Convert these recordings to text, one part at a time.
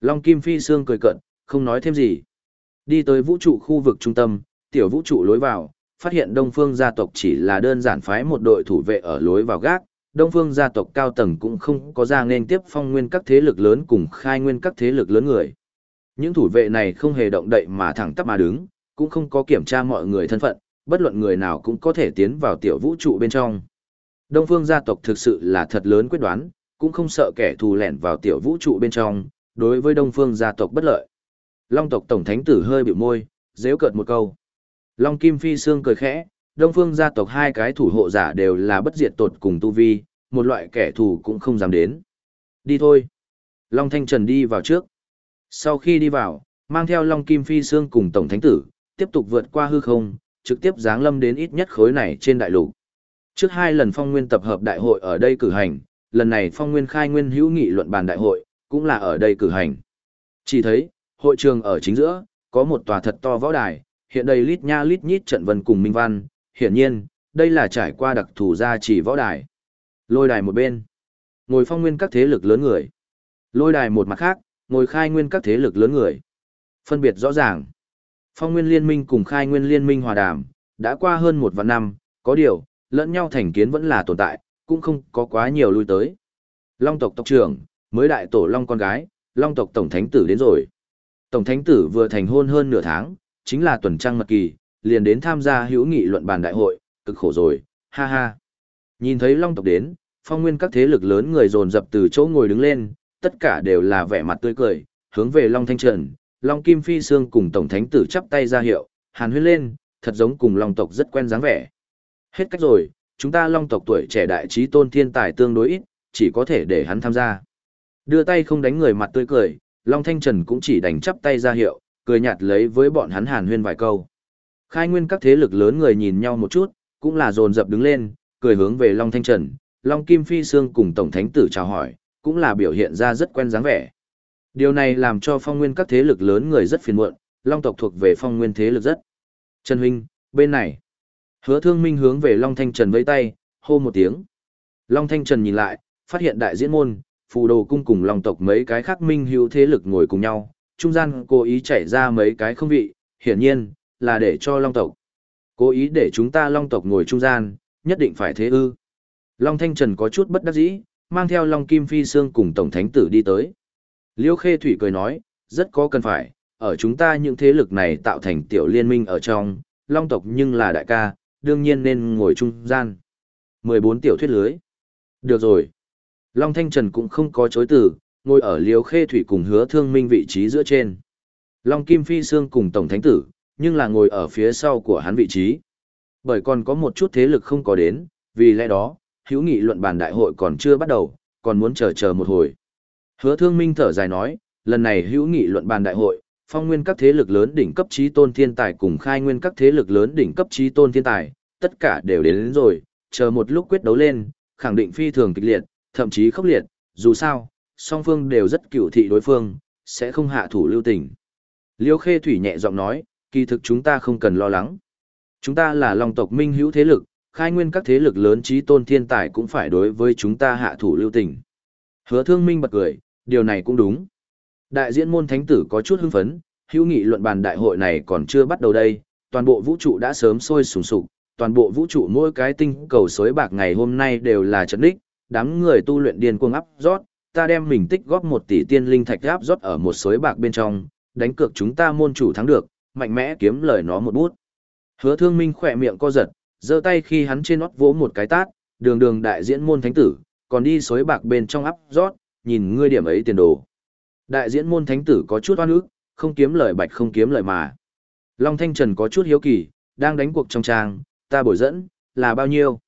Long Kim Phi Sương cười cận, không nói thêm gì. Đi tới vũ trụ khu vực trung tâm, tiểu vũ trụ lối vào, phát hiện Đông Phương gia tộc chỉ là đơn giản phái một đội thủ vệ ở lối vào gác, Đông Phương gia tộc cao tầng cũng không có ra nên tiếp phong nguyên các thế lực lớn cùng khai nguyên các thế lực lớn người. Những thủ vệ này không hề động đậy mà thẳng tắp mà đứng, cũng không có kiểm tra mọi người thân phận, bất luận người nào cũng có thể tiến vào tiểu vũ trụ bên trong. Đông Phương gia tộc thực sự là thật lớn quyết đoán, cũng không sợ kẻ thù lẻn vào tiểu vũ trụ bên trong, đối với Đông Phương gia tộc bất lợi. Long tộc tổng thánh tử hơi biểu môi, dếu cợt một câu. Long Kim Phi Sương cười khẽ, Đông Phương gia tộc hai cái thủ hộ giả đều là bất diệt tột cùng tu vi, một loại kẻ thù cũng không dám đến. Đi thôi. Long Thanh Trần đi vào trước. Sau khi đi vào, mang theo Long Kim Phi Sương cùng Tổng Thánh Tử, tiếp tục vượt qua hư không, trực tiếp giáng lâm đến ít nhất khối này trên đại lục. Trước hai lần phong nguyên tập hợp đại hội ở đây cử hành, lần này phong nguyên khai nguyên hữu nghị luận bàn đại hội, cũng là ở đây cử hành. Chỉ thấy, hội trường ở chính giữa, có một tòa thật to võ đài, hiện đây lít nha lít nhít trận vân cùng minh văn, hiển nhiên, đây là trải qua đặc thù gia chỉ võ đài. Lôi đài một bên, ngồi phong nguyên các thế lực lớn người. Lôi đài một mặt khác, ngồi khai nguyên các thế lực lớn người. Phân biệt rõ ràng. Phong nguyên liên minh cùng khai nguyên liên minh hòa đàm, đã qua hơn một vạn năm, có điều, lẫn nhau thành kiến vẫn là tồn tại, cũng không có quá nhiều lui tới. Long tộc tộc trưởng, mới đại tổ Long con gái, Long tộc tổng thánh tử đến rồi. Tổng thánh tử vừa thành hôn hơn nửa tháng, chính là tuần trăng mật kỳ, liền đến tham gia hữu nghị luận bàn đại hội, cực khổ rồi, ha ha. Nhìn thấy Long tộc đến, phong nguyên các thế lực lớn người dồn dập từ chỗ ngồi đứng lên, tất cả đều là vẻ mặt tươi cười, hướng về Long Thanh Trần, Long Kim Phi Sương cùng Tổng Thánh Tử chắp tay ra hiệu, hàn huyên lên, thật giống cùng Long tộc rất quen dáng vẻ. Hết cách rồi, chúng ta Long tộc tuổi trẻ đại trí tôn thiên tài tương đối ít, chỉ có thể để hắn tham gia. Đưa tay không đánh người mặt tươi cười, Long Thanh Trần cũng chỉ đánh chắp tay ra hiệu, cười nhạt lấy với bọn hắn hàn huyên vài câu. Khai nguyên các thế lực lớn người nhìn nhau một chút, cũng là dồn dập đứng lên, cười hướng về Long Thanh Trần, Long Kim Phi Sương cùng Tổng Thánh Tử chào hỏi, cũng là biểu hiện ra rất quen dáng vẻ. Điều này làm cho phong nguyên các thế lực lớn người rất phiền muộn, Long tộc thuộc về phong nguyên thế lực rất. Trần Huynh, bên này. Hứa thương minh hướng về Long Thanh Trần vẫy tay, hô một tiếng. Long Thanh Trần nhìn lại, phát hiện đại diễn môn, phù đồ cung cùng Long tộc mấy cái khác minh hữu thế lực ngồi cùng nhau, trung gian cố ý chạy ra mấy cái không vị, hiển nhiên, là để cho Long tộc. Cố ý để chúng ta Long tộc ngồi trung gian, nhất định phải thế ư. Long Thanh Trần có chút bất đắc dĩ, mang theo Long Kim Phi Sương cùng Tổng Thánh Tử đi tới. Liêu Khê Thủy cười nói, rất có cần phải, ở chúng ta những thế lực này tạo thành tiểu liên minh ở trong, Long tộc nhưng là đại ca, đương nhiên nên ngồi trung gian. 14 tiểu thuyết lưới. Được rồi. Long Thanh Trần cũng không có chối từ, ngồi ở Liêu Khê Thủy cùng hứa thương minh vị trí giữa trên. Long Kim Phi Sương cùng Tổng Thánh Tử, nhưng là ngồi ở phía sau của hắn vị trí. Bởi còn có một chút thế lực không có đến, vì lẽ đó, hữu nghị luận bàn đại hội còn chưa bắt đầu, còn muốn chờ chờ một hồi. Hứa Thương Minh thở dài nói, lần này hữu nghị luận bàn đại hội, phong nguyên các thế lực lớn đỉnh cấp trí tôn thiên tài cùng khai nguyên các thế lực lớn đỉnh cấp trí tôn thiên tài, tất cả đều đến, đến rồi, chờ một lúc quyết đấu lên, khẳng định phi thường kịch liệt, thậm chí khốc liệt, dù sao, song phương đều rất cựu thị đối phương, sẽ không hạ thủ lưu tình. Liêu Khê Thủy nhẹ giọng nói, kỳ thực chúng ta không cần lo lắng. Chúng ta là long tộc minh hữu thế lực, khai nguyên các thế lực lớn trí tôn thiên tài cũng phải đối với chúng ta hạ thủ lưu tình. Hứa thương minh bật cười, điều này cũng đúng. Đại diễn môn thánh tử có chút hưng phấn, hữu nghị luận bàn đại hội này còn chưa bắt đầu đây, toàn bộ vũ trụ đã sớm sôi sùng sục, toàn bộ vũ trụ mỗi cái tinh cầu sối bạc ngày hôm nay đều là trận đích, đám người tu luyện điên cuồng áp rót, ta đem mình tích góp một tỷ tiên linh thạch áp rót ở một suối bạc bên trong, đánh cược chúng ta môn chủ thắng được, mạnh mẽ kiếm lời nó một bút. Hứa thương minh khỏe miệng co giật, giơ tay khi hắn trên nót vỗ một cái tát, đường đường đại diễn môn thánh tử, còn đi suối bạc bên trong áp rót, nhìn ngươi điểm ấy tiền đồ. Đại diễn môn thánh tử có chút oan ức, không kiếm lời bạch không kiếm lời mà. Long Thanh Trần có chút hiếu kỳ, đang đánh cuộc trong trang, ta bồi dẫn, là bao nhiêu?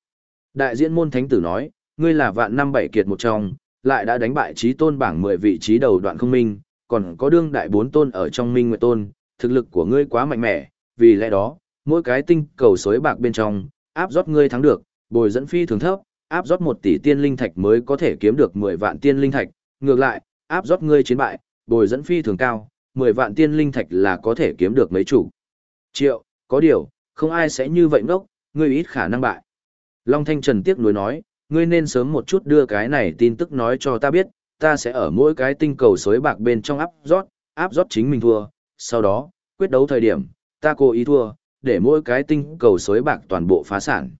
Đại diễn môn thánh tử nói, ngươi là vạn năm bảy kiệt một trong, lại đã đánh bại trí tôn bảng 10 vị trí đầu đoạn không minh, còn có đương đại bốn tôn ở trong minh nguyệt tôn, thực lực của ngươi quá mạnh mẽ, vì lẽ đó, mỗi cái tinh cầu sối bạc bên trong, áp rót ngươi thắng được, bồi dẫn phi thường thấp, áp rót một tỷ tiên linh thạch mới có thể kiếm được 10 vạn tiên linh thạch, ngược lại, áp rót ngươi chiến bại, bồi dẫn phi thường cao, 10 vạn tiên linh thạch là có thể kiếm được mấy chủ. Triệu, có điều, không ai sẽ như vậy ngốc, ngươi ít khả năng bại. Long Thanh Trần tiếc nuối nói, ngươi nên sớm một chút đưa cái này tin tức nói cho ta biết, ta sẽ ở mỗi cái tinh cầu xối bạc bên trong áp rót, áp rót chính mình thua, sau đó, quyết đấu thời điểm, ta cố ý thua, để mỗi cái tinh cầu xối bạc toàn bộ phá sản.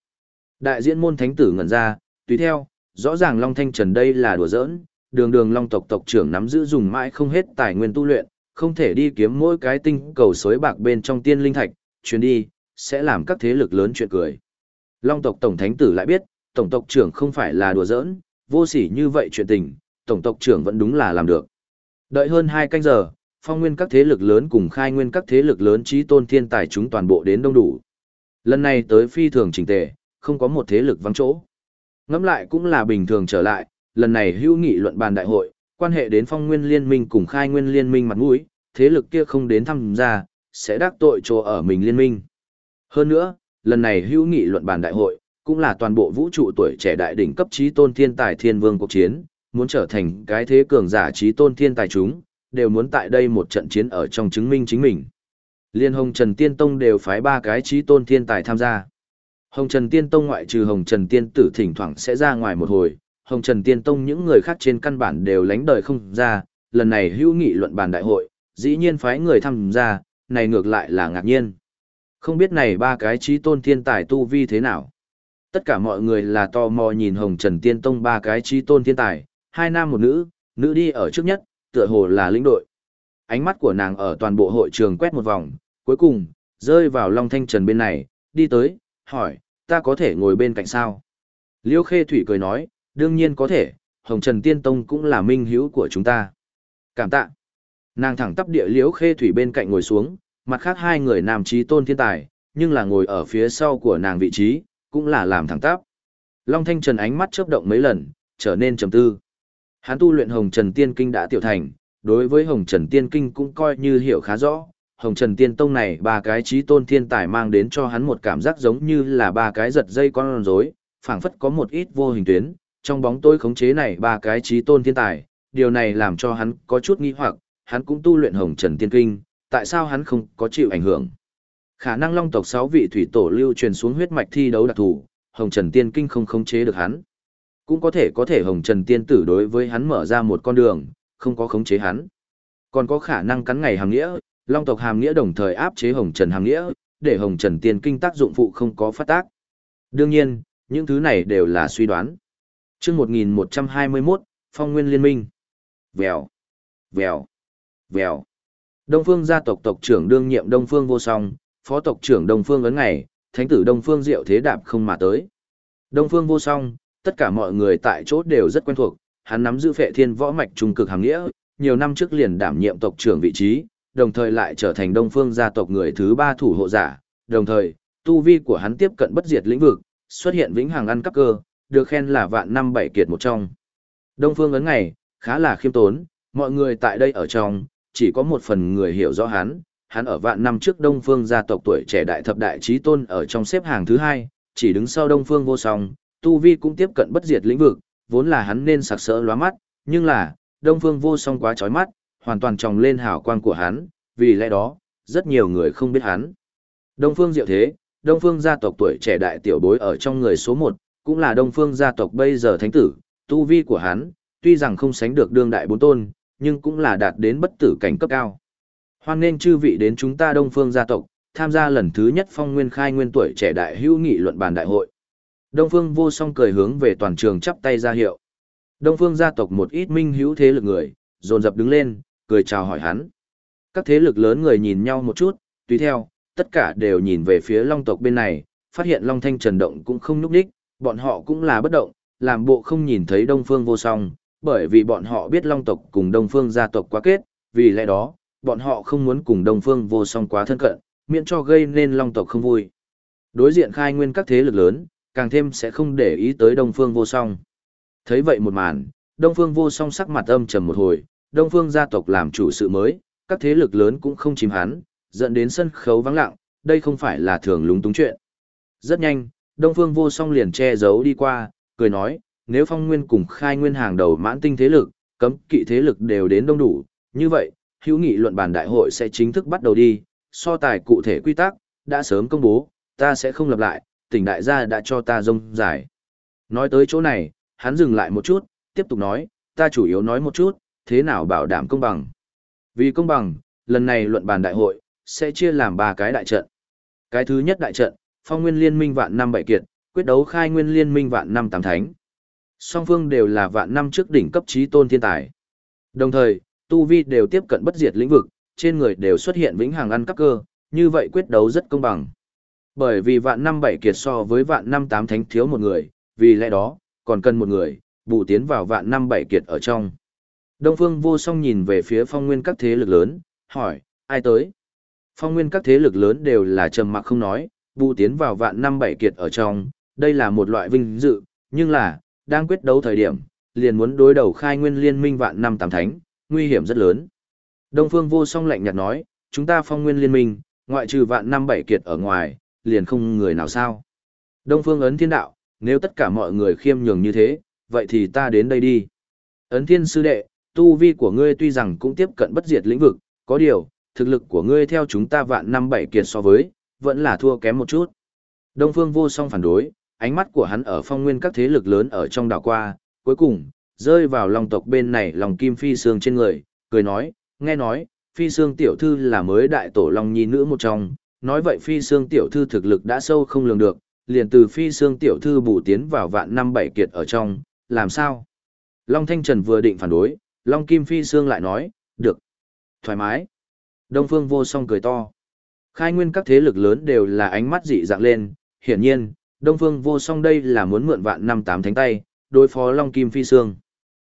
Đại diễn môn thánh tử ngẩn ra, tùy theo, rõ ràng Long Thanh Trần đây là đùa giỡn, đường đường Long tộc tộc trưởng nắm giữ dùng mãi không hết tài nguyên tu luyện, không thể đi kiếm mỗi cái tinh cầu xối bạc bên trong tiên linh thạch, chuyến đi, sẽ làm các thế lực lớn chuyện cười. Long tộc tổng thánh tử lại biết, tổng tộc trưởng không phải là đùa giỡn, vô sỉ như vậy chuyện tình, tổng tộc trưởng vẫn đúng là làm được. Đợi hơn 2 canh giờ, phong nguyên các thế lực lớn cùng khai nguyên các thế lực lớn trí tôn thiên tài chúng toàn bộ đến đông đủ. Lần này tới phi thường trình tề, không có một thế lực vắng chỗ. Ngẫm lại cũng là bình thường trở lại, lần này hữu nghị luận bàn đại hội, quan hệ đến phong nguyên liên minh cùng khai nguyên liên minh mặt mũi, thế lực kia không đến tham gia, sẽ đắc tội chỗ ở mình liên minh. Hơn nữa, lần này hữu nghị luận bàn đại hội, cũng là toàn bộ vũ trụ tuổi trẻ đại đỉnh cấp trí tôn thiên tài thiên vương cuộc chiến, muốn trở thành cái thế cường giả trí tôn thiên tài chúng, đều muốn tại đây một trận chiến ở trong chứng minh chính mình. Liên Hồng Trần Tiên Tông đều phái ba cái trí tôn thiên tài tham gia. Hồng Trần Tiên Tông ngoại trừ Hồng Trần Tiên tử thỉnh thoảng sẽ ra ngoài một hồi, Hồng Trần Tiên Tông những người khác trên căn bản đều lánh đời không ra, lần này hữu nghị luận bàn đại hội, dĩ nhiên phái người tham gia, này ngược lại là ngạc nhiên. Không biết này ba cái trí tôn thiên tài tu vi thế nào. Tất cả mọi người là tò mò nhìn Hồng Trần Tiên Tông ba cái trí tôn thiên tài, hai nam một nữ, nữ đi ở trước nhất, tựa hồ là lĩnh đội. Ánh mắt của nàng ở toàn bộ hội trường quét một vòng, cuối cùng, rơi vào Long Thanh Trần bên này, đi tới, hỏi, ta có thể ngồi bên cạnh sao? Liêu Khê Thủy cười nói, đương nhiên có thể, Hồng Trần Tiên Tông cũng là minh hữu của chúng ta. Cảm tạ. Nàng thẳng tắp địa Liễu Khê Thủy bên cạnh ngồi xuống, mặt khác hai người nam trí tôn thiên tài, nhưng là ngồi ở phía sau của nàng vị trí, cũng là làm thẳng tắp. Long Thanh Trần ánh mắt chớp động mấy lần, trở nên trầm tư. Hắn tu luyện Hồng Trần Tiên Kinh đã tiểu thành, đối với Hồng Trần Tiên Kinh cũng coi như hiểu khá rõ. Hồng Trần Tiên Tông này ba cái trí tôn thiên tài mang đến cho hắn một cảm giác giống như là ba cái giật dây con rối, phảng phất có một ít vô hình tuyến, trong bóng tối khống chế này ba cái trí tôn thiên tài, điều này làm cho hắn có chút nghi hoặc, hắn cũng tu luyện Hồng Trần Tiên Kinh, tại sao hắn không có chịu ảnh hưởng? Khả năng Long tộc 6 vị thủy tổ lưu truyền xuống huyết mạch thi đấu đặc thù, Hồng Trần Tiên Kinh không khống chế được hắn. Cũng có thể có thể Hồng Trần Tiên tử đối với hắn mở ra một con đường, không có khống chế hắn. Còn có khả năng cắn ngày hàm nghĩa, Long tộc hàm nghĩa đồng thời áp chế Hồng Trần hàm nghĩa, để Hồng Trần Tiên Kinh tác dụng phụ không có phát tác. Đương nhiên, những thứ này đều là suy đoán. Trước 1121, Phong Nguyên Liên minh. Vèo, vèo, vèo. Đông Phương gia tộc tộc trưởng đương nhiệm Đông Phương vô song, phó tộc trưởng Đông Phương ấn ngày, thánh tử Đông Phương diệu thế đạp không mà tới. Đông Phương vô song, tất cả mọi người tại chỗ đều rất quen thuộc, hắn nắm giữ phệ thiên võ mạch trung cực hàng nghĩa, nhiều năm trước liền đảm nhiệm tộc trưởng vị trí, đồng thời lại trở thành Đông Phương gia tộc người thứ ba thủ hộ giả, đồng thời, tu vi của hắn tiếp cận bất diệt lĩnh vực, xuất hiện vĩnh hằng ăn cắp cơ, được khen là vạn năm bảy kiệt một trong. Đông Phương ấn ngày, khá là khiêm tốn, mọi người tại đây ở trong, chỉ có một phần người hiểu rõ hắn, hắn ở vạn năm trước Đông Phương gia tộc tuổi trẻ đại thập đại trí tôn ở trong xếp hàng thứ hai, chỉ đứng sau Đông Phương vô song, tu vi cũng tiếp cận bất diệt lĩnh vực, vốn là hắn nên sặc sỡ lóa mắt, nhưng là, Đông Phương vô song quá chói mắt, hoàn toàn tròng lên hào quang của hắn, vì lẽ đó, rất nhiều người không biết hắn. Đông Phương diệu thế, Đông Phương gia tộc tuổi trẻ đại tiểu bối ở trong người số 1, cũng là Đông Phương gia tộc bây giờ thánh tử, tu vi của hắn, tuy rằng không sánh được đương đại bốn tôn, nhưng cũng là đạt đến bất tử cảnh cấp cao. Hoan nên chư vị đến chúng ta Đông Phương gia tộc, tham gia lần thứ nhất phong nguyên khai nguyên tuổi trẻ đại hữu nghị luận bàn đại hội. Đông Phương vô song cười hướng về toàn trường chắp tay ra hiệu. Đông Phương gia tộc một ít minh hữu thế lực người, dồn dập đứng lên, cười chào hỏi hắn. Các thế lực lớn người nhìn nhau một chút, tùy theo, tất cả đều nhìn về phía Long tộc bên này, phát hiện Long Thanh Trần động cũng không nhúc đích, bọn họ cũng là bất động, làm bộ không nhìn thấy Đông Phương vô song, bởi vì bọn họ biết Long tộc cùng Đông Phương gia tộc quá kết, vì lẽ đó, bọn họ không muốn cùng Đông Phương vô song quá thân cận, miễn cho gây nên Long tộc không vui. Đối diện khai nguyên các thế lực lớn, càng thêm sẽ không để ý tới Đông Phương vô song. Thấy vậy một màn, Đông Phương vô song sắc mặt âm trầm một hồi, Đông Phương gia tộc làm chủ sự mới, các thế lực lớn cũng không chìm hắn, dẫn đến sân khấu vắng lặng, đây không phải là thường lúng túng chuyện. Rất nhanh, Đông Phương vô song liền che giấu đi qua, cười nói, nếu phong nguyên cùng khai nguyên hàng đầu mãn tinh thế lực, cấm kỵ thế lực đều đến đông đủ, như vậy, hữu nghị luận bàn đại hội sẽ chính thức bắt đầu đi, so tài cụ thể quy tắc, đã sớm công bố, ta sẽ không lặp lại, tỉnh đại gia đã cho ta rông giải. Nói tới chỗ này, hắn dừng lại một chút, tiếp tục nói, ta chủ yếu nói một chút, thế nào bảo đảm công bằng. Vì công bằng, lần này luận bàn đại hội, sẽ chia làm ba cái đại trận. Cái thứ nhất đại trận, phong nguyên liên minh vạn năm bảy kiệt, quyết đấu khai nguyên liên minh vạn năm tám thánh. Song phương đều là vạn năm trước đỉnh cấp trí tôn thiên tài. Đồng thời, tu vi đều tiếp cận bất diệt lĩnh vực, trên người đều xuất hiện vĩnh hằng ăn cắp cơ, như vậy quyết đấu rất công bằng. Bởi vì vạn năm bảy kiệt so với vạn năm tám thánh thiếu một người, vì lẽ đó, còn cần một người, bù tiến vào vạn năm bảy kiệt ở trong. Đông Phương vô song nhìn về phía phong nguyên các thế lực lớn, hỏi, ai tới? Phong nguyên các thế lực lớn đều là trầm mặc không nói, bù tiến vào vạn năm bảy kiệt ở trong, đây là một loại vinh dự, nhưng là, đang quyết đấu thời điểm, liền muốn đối đầu khai nguyên liên minh vạn năm tám thánh, nguy hiểm rất lớn. Đông Phương vô song lạnh nhạt nói, chúng ta phong nguyên liên minh, ngoại trừ vạn năm bảy kiệt ở ngoài, liền không người nào sao. Đông Phương ấn thiên đạo, nếu tất cả mọi người khiêm nhường như thế, vậy thì ta đến đây đi. Ấn thiên sư đệ, tu vi của ngươi tuy rằng cũng tiếp cận bất diệt lĩnh vực, có điều, thực lực của ngươi theo chúng ta vạn năm bảy kiệt so với, vẫn là thua kém một chút. Đông Phương vô song phản đối, ánh mắt của hắn ở phong nguyên các thế lực lớn ở trong đảo qua, cuối cùng, rơi vào lòng tộc bên này lòng kim phi xương trên người, cười nói, nghe nói, phi xương tiểu thư là mới đại tổ long nhi nữ một trong, nói vậy phi xương tiểu thư thực lực đã sâu không lường được, liền từ phi xương tiểu thư bù tiến vào vạn năm bảy kiệt ở trong, làm sao? Long Thanh Trần vừa định phản đối, Long Kim Phi Sương lại nói, được, thoải mái. Đông Phương vô song cười to. Khai nguyên các thế lực lớn đều là ánh mắt dị dạng lên, hiển nhiên, Đông Phương vô song đây là muốn mượn vạn năm tám thánh tay, đối phó Long Kim Phi Sương.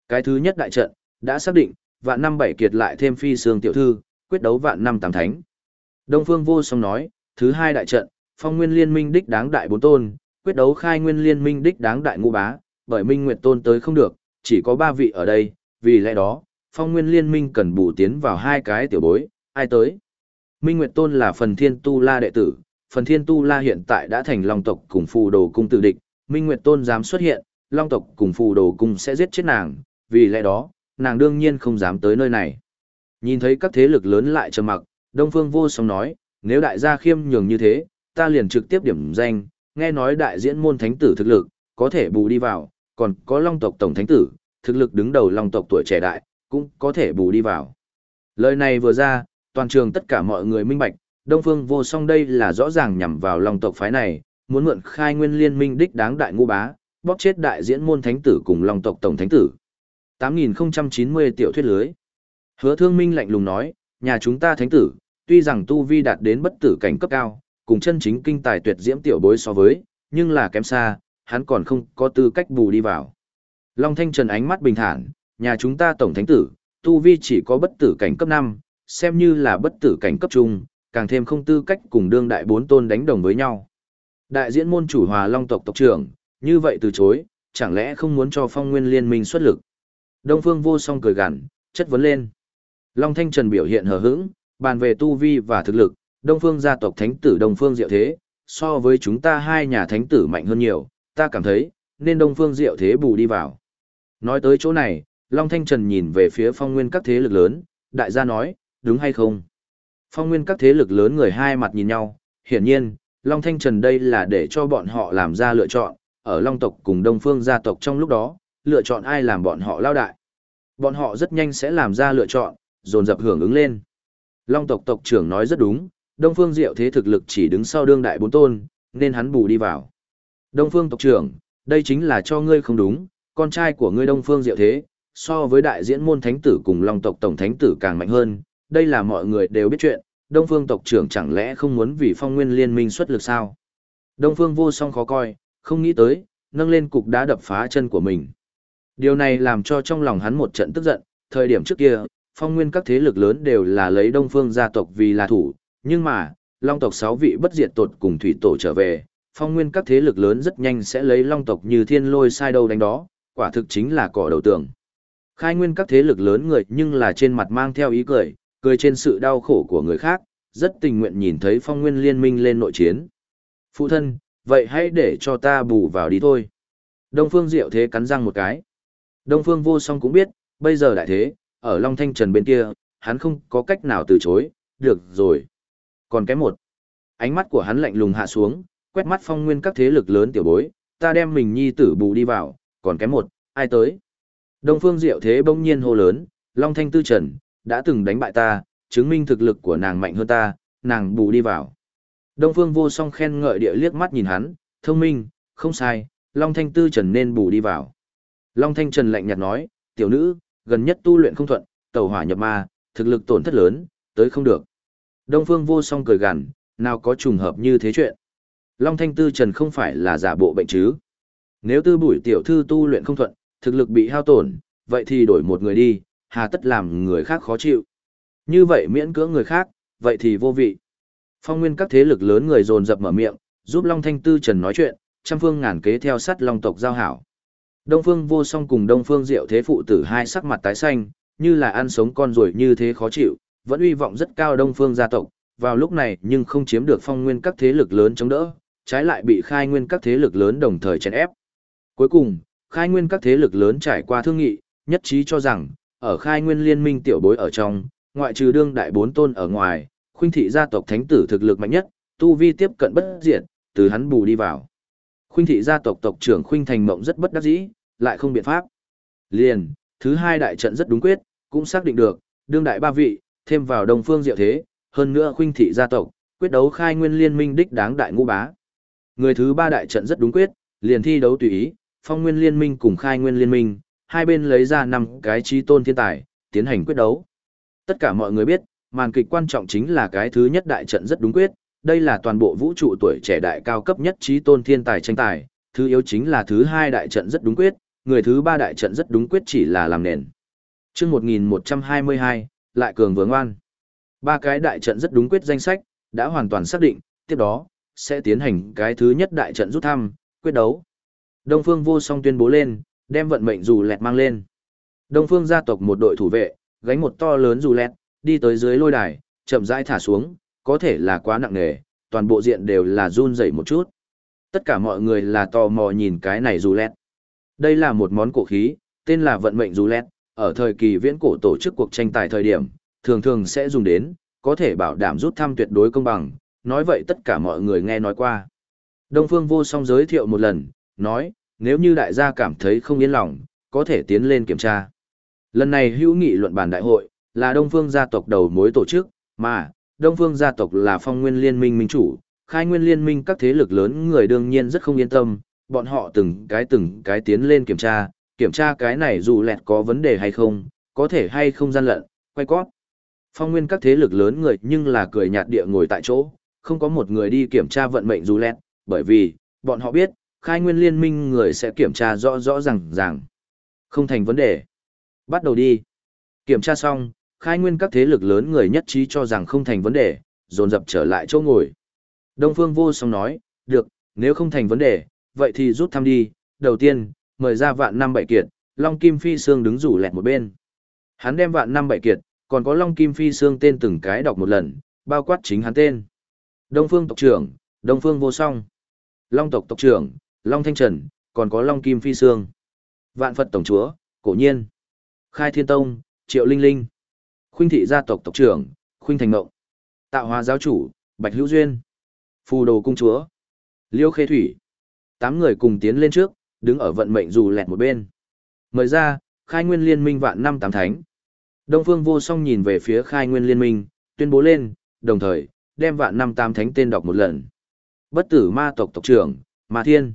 Cái thứ nhất đại trận, đã xác định, vạn năm bảy kiệt lại thêm Phi Sương tiểu thư, quyết đấu vạn năm tám thánh. Đông Phương vô song nói, thứ hai đại trận, phong nguyên liên minh đích đáng đại bốn tôn, quyết đấu khai nguyên liên minh đích đáng đại ngũ bá, bởi minh nguyệt tôn tới không được, chỉ có ba vị ở đây, vì lẽ đó, phong nguyên liên minh cần bù tiến vào hai cái tiểu bối, ai tới. Minh Nguyệt Tôn là phần thiên tu la đệ tử, phần thiên tu la hiện tại đã thành long tộc cùng phù đồ cung tự địch, Minh Nguyệt Tôn dám xuất hiện, long tộc cùng phù đồ cung sẽ giết chết nàng, vì lẽ đó, nàng đương nhiên không dám tới nơi này. Nhìn thấy các thế lực lớn lại trầm mặc, Đông Phương Vô Song nói, nếu đại gia khiêm nhường như thế, ta liền trực tiếp điểm danh, nghe nói đại diễn môn thánh tử thực lực, có thể bù đi vào, còn có long tộc tổng thánh tử, thực lực đứng đầu long tộc tuổi trẻ đại, cũng có thể bù đi vào. Lời này vừa ra, toàn trường tất cả mọi người minh bạch, Đông Phương vô song đây là rõ ràng nhằm vào long tộc phái này, muốn mượn khai nguyên liên minh đích đáng đại ngũ bá, bóp chết đại diễn môn thánh tử cùng long tộc tổng thánh tử. 8090 tiểu thuyết lưới. Hứa thương minh lạnh lùng nói, nhà chúng ta thánh tử, tuy rằng tu vi đạt đến bất tử cảnh cấp cao, cùng chân chính kinh tài tuyệt diễm tiểu bối so với, nhưng là kém xa, hắn còn không có tư cách bù đi vào. Long Thanh Trần ánh mắt bình thản, nhà chúng ta tổng thánh tử, tu vi chỉ có bất tử cảnh cấp 5, xem như là bất tử cảnh cấp trung, càng thêm không tư cách cùng đương đại bốn tôn đánh đồng với nhau. Đại diễn môn chủ hòa long tộc tộc trưởng, như vậy từ chối, chẳng lẽ không muốn cho phong nguyên liên minh xuất lực. Đông phương vô song cười gằn, chất vấn lên. Long Thanh Trần biểu hiện hờ hững, bàn về tu vi và thực lực, Đông phương gia tộc thánh tử Đông phương diệu thế, so với chúng ta hai nhà thánh tử mạnh hơn nhiều, ta cảm thấy, nên Đông phương diệu thế bù đi vào. Nói tới chỗ này, Long Thanh Trần nhìn về phía phong nguyên các thế lực lớn, đại gia nói, đúng hay không? Phong nguyên các thế lực lớn người hai mặt nhìn nhau, hiển nhiên, Long Thanh Trần đây là để cho bọn họ làm ra lựa chọn, ở Long tộc cùng Đông Phương gia tộc trong lúc đó, lựa chọn ai làm bọn họ lao đại. Bọn họ rất nhanh sẽ làm ra lựa chọn, dồn dập hưởng ứng lên. Long tộc tộc trưởng nói rất đúng, Đông Phương Diệu thế thực lực chỉ đứng sau đương đại bốn tôn, nên hắn bù đi vào. Đông Phương tộc trưởng, đây chính là cho ngươi không đúng, con trai của ngươi Đông Phương Diệu thế, so với đại diễn môn thánh tử cùng Long tộc tổng thánh tử càng mạnh hơn, đây là mọi người đều biết chuyện, Đông Phương tộc trưởng chẳng lẽ không muốn vì phong nguyên liên minh xuất lực sao? Đông Phương vô song khó coi, không nghĩ tới, nâng lên cục đá đập phá chân của mình. Điều này làm cho trong lòng hắn một trận tức giận, thời điểm trước kia, phong nguyên các thế lực lớn đều là lấy Đông Phương gia tộc vì là thủ, nhưng mà, Long tộc sáu vị bất diệt tột cùng thủy tổ trở về, phong nguyên các thế lực lớn rất nhanh sẽ lấy Long tộc như thiên lôi sai đâu đánh đó, quả thực chính là cỏ đầu tường. Khai nguyên các thế lực lớn người nhưng là trên mặt mang theo ý cười, cười trên sự đau khổ của người khác, rất tình nguyện nhìn thấy phong nguyên liên minh lên nội chiến. Phụ thân, vậy hãy để cho ta bù vào đi thôi. Đông Phương Diệu Thế cắn răng một cái. Đông Phương vô song cũng biết, bây giờ đại thế, ở Long Thanh Trần bên kia, hắn không có cách nào từ chối, được rồi. Còn cái một, ánh mắt của hắn lạnh lùng hạ xuống, quét mắt phong nguyên các thế lực lớn tiểu bối, ta đem mình nhi tử bù đi vào, còn cái một, ai tới. Đông Phương Diệu Thế bỗng nhiên hô lớn, Long Thanh Tư Trần, đã từng đánh bại ta, chứng minh thực lực của nàng mạnh hơn ta, nàng bù đi vào. Đông Phương vô song khen ngợi địa liếc mắt nhìn hắn, thông minh, không sai, Long Thanh Tư Trần nên bù đi vào. Long Thanh Trần lạnh nhạt nói, tiểu nữ, gần nhất tu luyện không thuận, tẩu hỏa nhập ma, thực lực tổn thất lớn, tới không được. Đông Phương vô song cười gằn, nào có trùng hợp như thế chuyện. Long Thanh Tư Trần không phải là giả bộ bệnh chứ. Nếu tư bụi tiểu thư tu luyện không thuận, thực lực bị hao tổn, vậy thì đổi một người đi, hà tất làm người khác khó chịu. Như vậy miễn cưỡng người khác, vậy thì vô vị. Phong nguyên các thế lực lớn người dồn dập mở miệng, giúp Long Thanh Tư Trần nói chuyện, trăm phương ngàn kế theo sát Long tộc giao hảo. Đông Phương Vô Song cùng Đông Phương Diệu Thế phụ tử hai sắc mặt tái xanh, như là ăn sống con rồi như thế khó chịu, vẫn uy vọng rất cao Đông Phương gia tộc, vào lúc này nhưng không chiếm được phong nguyên các thế lực lớn chống đỡ, trái lại bị khai nguyên các thế lực lớn đồng thời chèn ép. Cuối cùng, khai nguyên các thế lực lớn trải qua thương nghị, nhất trí cho rằng, ở khai nguyên liên minh tiểu bối ở trong, ngoại trừ đương đại bốn tôn ở ngoài, khuynh thị gia tộc thánh tử thực lực mạnh nhất, tu vi tiếp cận bất diệt, từ hắn bù đi vào. Khuynh thị gia tộc tộc trưởng khuynh thành mộng rất bất đắc dĩ, lại không biện pháp. Liền, thứ hai đại trận rất đúng quyết, cũng xác định được, đương đại ba vị, thêm vào đồng phương diệu thế, hơn nữa khuynh thị gia tộc, quyết đấu khai nguyên liên minh đích đáng đại ngũ bá. Người thứ ba đại trận rất đúng quyết, liền thi đấu tùy ý, phong nguyên liên minh cùng khai nguyên liên minh, hai bên lấy ra năm cái trí tôn thiên tài, tiến hành quyết đấu. Tất cả mọi người biết, màn kịch quan trọng chính là cái thứ nhất đại trận rất đúng quyết, đây là toàn bộ vũ trụ tuổi trẻ đại cao cấp nhất trí tôn thiên tài tranh tài, thứ yếu chính là thứ hai đại trận rất đúng quyết, người thứ ba đại trận rất đúng quyết chỉ là làm nền. Trước 1122, lại cường vương oan. Ba cái đại trận rất đúng quyết danh sách, đã hoàn toàn xác định, tiếp đó, sẽ tiến hành cái thứ nhất đại trận rút thăm, quyết đấu. Đông Phương vô song tuyên bố lên, đem vận mệnh dù lẹt mang lên. Đông Phương gia tộc một đội thủ vệ, gánh một to lớn dù lẹt, đi tới dưới lôi đài, chậm rãi thả xuống, có thể là quá nặng nề, toàn bộ diện đều là run rẩy một chút. Tất cả mọi người là tò mò nhìn cái này dù lẹt. Đây là một món cổ khí, tên là vận mệnh dù lẹt, ở thời kỳ viễn cổ tổ chức cuộc tranh tài thời điểm, thường thường sẽ dùng đến, có thể bảo đảm rút thăm tuyệt đối công bằng, nói vậy tất cả mọi người nghe nói qua. Đông Phương Vô Song giới thiệu một lần, nói, nếu như đại gia cảm thấy không yên lòng, có thể tiến lên kiểm tra. Lần này hữu nghị luận bàn đại hội, là Đông Phương gia tộc đầu mối tổ chức, mà, Đông Phương gia tộc là phong nguyên liên minh minh chủ, khai nguyên liên minh các thế lực lớn người đương nhiên rất không yên tâm, bọn họ từng cái từng cái tiến lên kiểm tra, kiểm tra cái này dù lẹt có vấn đề hay không, có thể hay không gian lận, quay cót. Phong nguyên các thế lực lớn người nhưng là cười nhạt địa ngồi tại chỗ, không có một người đi kiểm tra vận mệnh dù lẹt, bởi vì, bọn họ biết, khai nguyên liên minh người sẽ kiểm tra rõ rõ ràng ràng. Không thành vấn đề. Bắt đầu đi. Kiểm tra xong, khai nguyên các thế lực lớn người nhất trí cho rằng không thành vấn đề, dồn dập trở lại chỗ ngồi. Đông Phương Vô Song nói, được, nếu không thành vấn đề, vậy thì rút thăm đi. Đầu tiên, mời ra vạn năm bảy kiệt, Long Kim Phi Sương đứng rủ lẹt một bên. Hắn đem vạn năm bảy kiệt, còn có Long Kim Phi Sương tên từng cái đọc một lần, bao quát chính hắn tên. Đông Phương tộc trưởng, Đông Phương Vô Song. Long tộc tộc trưởng, Long Thanh Trần, còn có Long Kim Phi Sương. Vạn Phật Tổng Chúa, Cổ Nhiên. Khai Thiên Tông, Triệu Linh Linh. Khuynh thị gia tộc tộc trưởng, Khuynh Thành Ngộng. Tạo hóa giáo chủ, Bạch Hữu Duyên. Phù đồ cung chúa. Liêu Khê Thủy. Tám người cùng tiến lên trước, đứng ở vận mệnh dù lẹt một bên. Mời ra, khai nguyên liên minh vạn năm tám thánh. Đông Phương vô song nhìn về phía khai nguyên liên minh, tuyên bố lên, đồng thời, đem vạn năm tám thánh tên đọc một lần. Bất tử ma tộc tộc trưởng, Ma Thiên.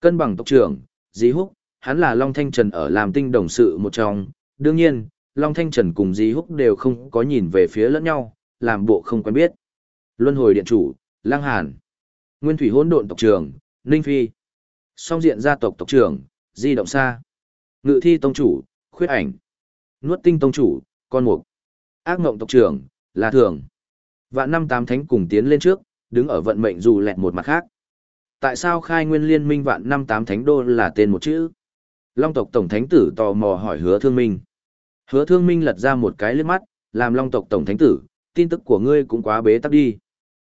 Cân bằng tộc trưởng, Dí Húc, hắn là Long Thanh Trần ở làm tinh đồng sự một trong. Đương nhiên, Long Thanh Trần cùng Dí Húc đều không có nhìn về phía lẫn nhau, làm bộ không quen biết. Luân hồi điện chủ, Lang Hàn. Nguyên thủy hỗn độn tộc trưởng, Ninh Phi. Song diện gia tộc tộc trưởng, Di Động Sa. Ngự thi tông chủ, Khuyết Ảnh. Nuốt tinh tông chủ, Con Mục. Ác ngộng tộc trưởng, là Thường. Vạn năm tám thánh cùng tiến lên trước, đứng ở vận mệnh dù lẹt một mặt khác. Tại sao khai nguyên liên minh vạn năm tám thánh đô là tên một chữ? Long tộc tổng thánh tử tò mò hỏi hứa thương minh. Hứa thương minh lật ra một cái liếc mắt, làm long tộc tổng thánh tử, tin tức của ngươi cũng quá bế tắc đi.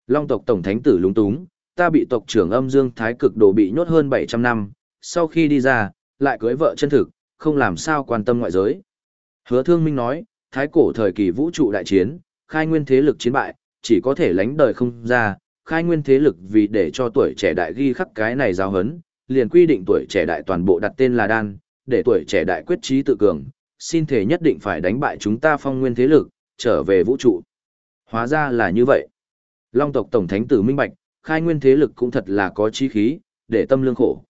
Long tộc tổng thánh tử lúng túng, ta bị tộc trưởng âm dương thái cực đồ bị nhốt hơn 700 năm, sau khi đi ra, lại cưới vợ chân thực, không làm sao quan tâm ngoại giới. Hứa thương minh nói, thái cổ thời kỳ vũ trụ đại chiến, khai nguyên thế lực chiến bại, chỉ có thể lánh đời không ra, khai nguyên thế lực vì để cho tuổi trẻ đại ghi khắc cái này giao hấn, liền quy định tuổi trẻ đại toàn bộ đặt tên là đan, để tuổi trẻ đại quyết trí tự cường, xin thể nhất định phải đánh bại chúng ta phong nguyên thế lực, trở về vũ trụ. Hóa ra là như vậy. Long tộc tổng thánh tử minh bạch, khai nguyên thế lực cũng thật là có chí khí, để tâm lương khổ.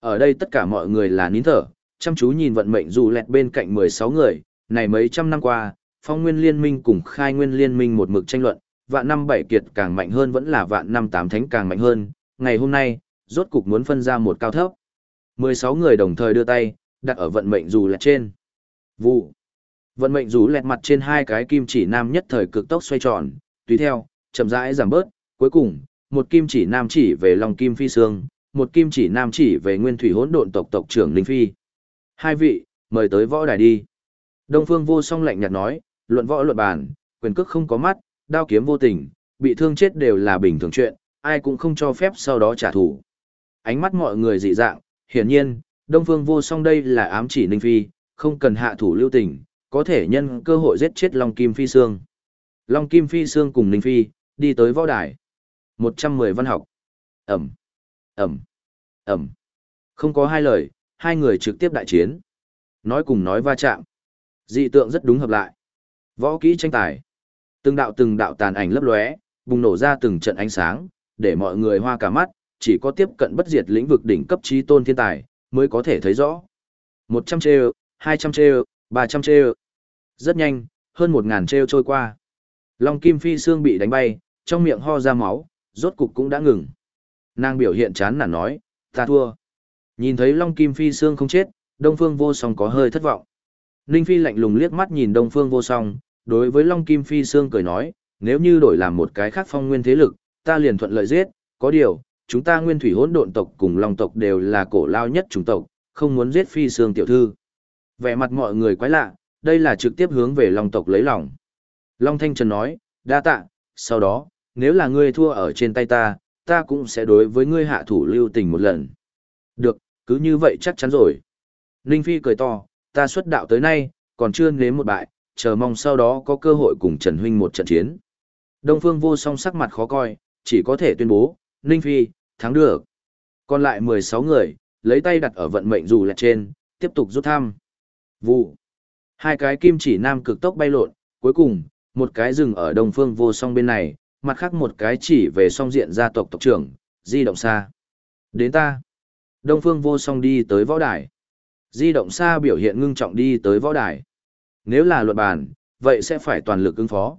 Ở đây tất cả mọi người là nín thở, chăm chú nhìn vận mệnh dù lẹt bên cạnh 16 người, này mấy trăm năm qua, phong nguyên liên minh cùng khai nguyên liên minh một mực tranh luận, vạn năm bảy kiệt càng mạnh hơn vẫn là vạn năm tám thánh càng mạnh hơn, ngày hôm nay, rốt cục muốn phân ra một cao thấp. 16 người đồng thời đưa tay, đặt ở vận mệnh dù lẹt trên. Vụ. Vận mệnh dù lẹt mặt trên hai cái kim chỉ nam nhất thời cực tốc xoay tròn, tùy theo, chậm rãi giảm bớt, cuối cùng, một kim chỉ nam chỉ về lòng kim phi Sương, một kim chỉ nam chỉ về nguyên thủy hỗn độn tộc tộc trưởng Linh Phi. Hai vị, mời tới võ đài đi. Đông Phương Vô Song lạnh nhạt nói, luận võ luận bàn, quyền cước không có mắt, đao kiếm vô tình, bị thương chết đều là bình thường chuyện, ai cũng không cho phép sau đó trả thù. Ánh mắt mọi người dị dạng, hiển nhiên, Đông Phương Vô Song đây là ám chỉ Ninh Phi, không cần hạ thủ lưu tình, có thể nhân cơ hội giết chết Long Kim Phi Sương. Long Kim Phi Sương cùng Ninh Phi, đi tới võ đài. 110 văn học. Ẩm, Ẩm, Ẩm. Không có hai lời, hai người trực tiếp đại chiến. Nói cùng nói va chạm. Dị tượng rất đúng hợp lại. Võ kỹ tranh tài. Từng đạo từng đạo tàn ảnh lấp lóe, bùng nổ ra từng trận ánh sáng, để mọi người hoa cả mắt, chỉ có tiếp cận bất diệt lĩnh vực đỉnh cấp trí tôn thiên tài, mới có thể thấy rõ. 100 trêu, 200 trêu, 300 trêu. Rất nhanh, hơn 1000 trêu trôi qua. Long Kim Phi xương bị đánh bay, trong miệng ho ra máu, rốt cục cũng đã ngừng. Nàng biểu hiện chán nản nói, ta thua. Nhìn thấy Long Kim Phi xương không chết, Đông Phương Vô Song có hơi thất vọng. Ninh Phi lạnh lùng liếc mắt nhìn Đông Phương Vô Song, đối với Long Kim Phi xương cười nói, nếu như đổi làm một cái khác phong nguyên thế lực, ta liền thuận lợi giết, có điều, chúng ta nguyên thủy hỗn độn tộc cùng long tộc đều là cổ lao nhất chủng tộc, không muốn giết phi xương tiểu thư. Vẻ mặt mọi người quái lạ, đây là trực tiếp hướng về long tộc lấy lòng. Long Thanh Trần nói, đa tạ, sau đó, nếu là ngươi thua ở trên tay ta, ta cũng sẽ đối với ngươi hạ thủ lưu tình một lần. Được, cứ như vậy chắc chắn rồi. Ninh Phi cười to, ta xuất đạo tới nay, còn chưa nếm một bại, chờ mong sau đó có cơ hội cùng Trần Huynh một trận chiến. Đông Phương vô song sắc mặt khó coi, chỉ có thể tuyên bố, Ninh Phi, thắng được. Còn lại 16 người, lấy tay đặt ở vận mệnh dù lẹt trên, tiếp tục rút thăm. Vụ. Hai cái kim chỉ nam cực tốc bay lộn, cuối cùng, một cái dừng ở đông phương vô song bên này, mặt khác một cái chỉ về song diện gia tộc tộc trưởng, di động xa. Đến ta. Đông phương vô song đi tới võ đài. Di động xa biểu hiện ngưng trọng đi tới võ đài. Nếu là luật bàn, vậy sẽ phải toàn lực ứng phó.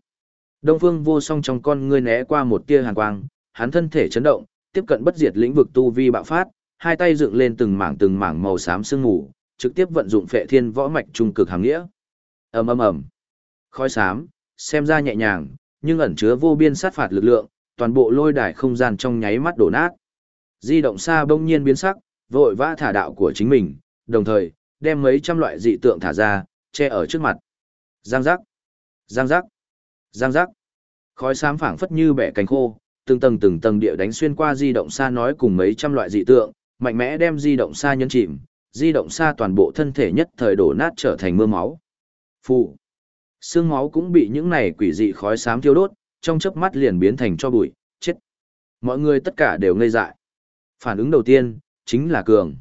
Đông phương vô song trong con ngươi né qua một tia hàn quang, hắn thân thể chấn động, tiếp cận bất diệt lĩnh vực tu vi bạo phát, hai tay dựng lên từng mảng từng mảng màu xám sương mù, trực tiếp vận dụng phệ thiên võ mạch trung cực hàng nghĩa. Ầm ầm ầm. Khói xám, xem ra nhẹ nhàng, nhưng ẩn chứa vô biên sát phạt lực lượng, toàn bộ lôi đài không gian trong nháy mắt đổ nát. Di động xa bỗng nhiên biến sắc, vội vã thả đạo của chính mình, đồng thời, đem mấy trăm loại dị tượng thả ra, che ở trước mặt. Giang giác, giang giác, giang giác. Khói xám phảng phất như bẻ cánh khô, từng tầng từng tầng địa đánh xuyên qua di động xa nói cùng mấy trăm loại dị tượng, mạnh mẽ đem di động xa nhấn chìm, di động xa toàn bộ thân thể nhất thời đổ nát trở thành mưa máu. Phụ. Xương máu cũng bị những này quỷ dị khói xám thiêu đốt, trong chớp mắt liền biến thành cho bụi, chết. Mọi người tất cả đều ngây dại. Phản ứng đầu tiên, chính là cường.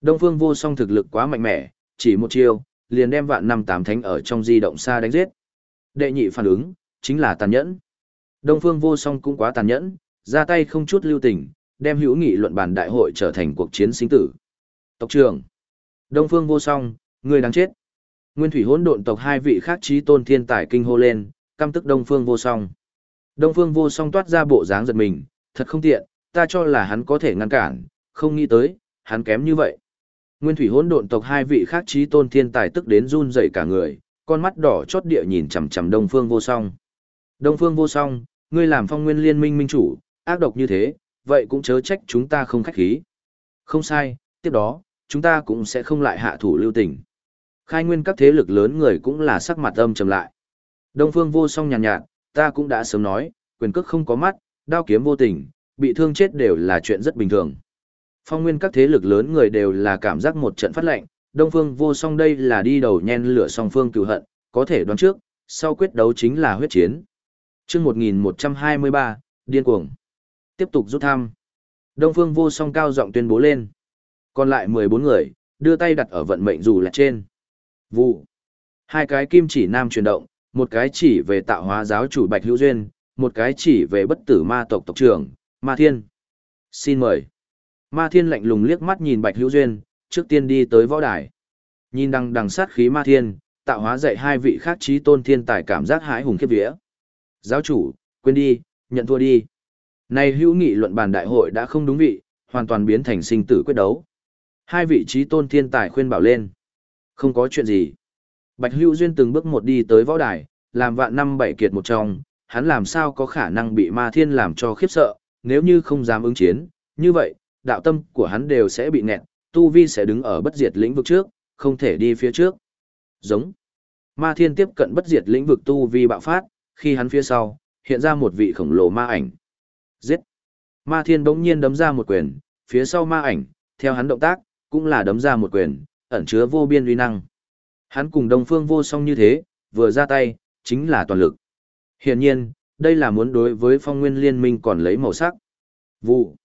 Đông Phương vô song thực lực quá mạnh mẽ, chỉ một chiêu, liền đem vạn năm tám thánh ở trong di động xa đánh giết. Đệ nhị phản ứng, chính là tàn nhẫn. Đông Phương Vô Song cũng quá tàn nhẫn, ra tay không chút lưu tình, đem hữu nghị luận bàn đại hội trở thành cuộc chiến sinh tử. Tộc trưởng, Đông Phương Vô Song, người đáng chết. Nguyên thủy hỗn độn tộc hai vị khác trí tôn thiên tài kinh hô lên, căm tức Đông Phương Vô Song. Đông Phương Vô Song toát ra bộ dáng giật mình, thật không tiện, ta cho là hắn có thể ngăn cản, không nghĩ tới, hắn kém như vậy. Nguyên thủy hỗn độn tộc hai vị khác trí tôn thiên tài tức đến run rẩy cả người, con mắt đỏ chót địa nhìn chằm chằm Đông Phương Vô Song. Đông Phương Vô Song, ngươi làm phong nguyên liên minh minh chủ, ác độc như thế, vậy cũng chớ trách chúng ta không khách khí. Không sai, tiếp đó, chúng ta cũng sẽ không lại hạ thủ lưu tình. Khai nguyên các thế lực lớn người cũng là sắc mặt âm trầm lại. Đông phương vô song nhàn nhạt, nhạt, ta cũng đã sớm nói, quyền cước không có mắt, đao kiếm vô tình, bị thương chết đều là chuyện rất bình thường. Phong nguyên các thế lực lớn người đều là cảm giác một trận phát lệnh, Đông phương vô song đây là đi đầu nhen lửa song phương cựu hận, có thể đoán trước, sau quyết đấu chính là huyết chiến chương 1123, điên cuồng. Tiếp tục rút thăm. Đông Phương vô song cao giọng tuyên bố lên. Còn lại 14 người, đưa tay đặt ở vận mệnh dù là trên. Vụ. Hai cái kim chỉ nam chuyển động, một cái chỉ về tạo hóa giáo chủ Bạch Hữu Duyên, một cái chỉ về bất tử ma tộc tộc trưởng, Ma Thiên. Xin mời. Ma Thiên lạnh lùng liếc mắt nhìn Bạch Hữu Duyên, trước tiên đi tới võ đài. Nhìn đằng đằng sát khí Ma Thiên, tạo hóa dạy hai vị khác trí tôn thiên tài cảm giác hãi hùng khiếp vía. Giáo chủ, quên đi, nhận thua đi. Này hữu nghị luận bàn đại hội đã không đúng vị, hoàn toàn biến thành sinh tử quyết đấu. Hai vị trí tôn thiên tài khuyên bảo lên. Không có chuyện gì. Bạch Hữu Duyên từng bước một đi tới võ đài, làm vạn năm bảy kiệt một trong, hắn làm sao có khả năng bị ma thiên làm cho khiếp sợ, nếu như không dám ứng chiến, như vậy, đạo tâm của hắn đều sẽ bị nẹt, tu vi sẽ đứng ở bất diệt lĩnh vực trước, không thể đi phía trước. Giống. Ma thiên tiếp cận bất diệt lĩnh vực tu vi bạo phát, khi hắn phía sau, hiện ra một vị khổng lồ ma ảnh. Giết. Ma thiên bỗng nhiên đấm ra một quyền, phía sau ma ảnh, theo hắn động tác, cũng là đấm ra một quyền, ẩn chứa vô biên uy năng. Hắn cùng Đông Phương Vô Song như thế, vừa ra tay, chính là toàn lực. Hiển nhiên, đây là muốn đối với Phong Nguyên Liên Minh còn lấy màu sắc. Vụ.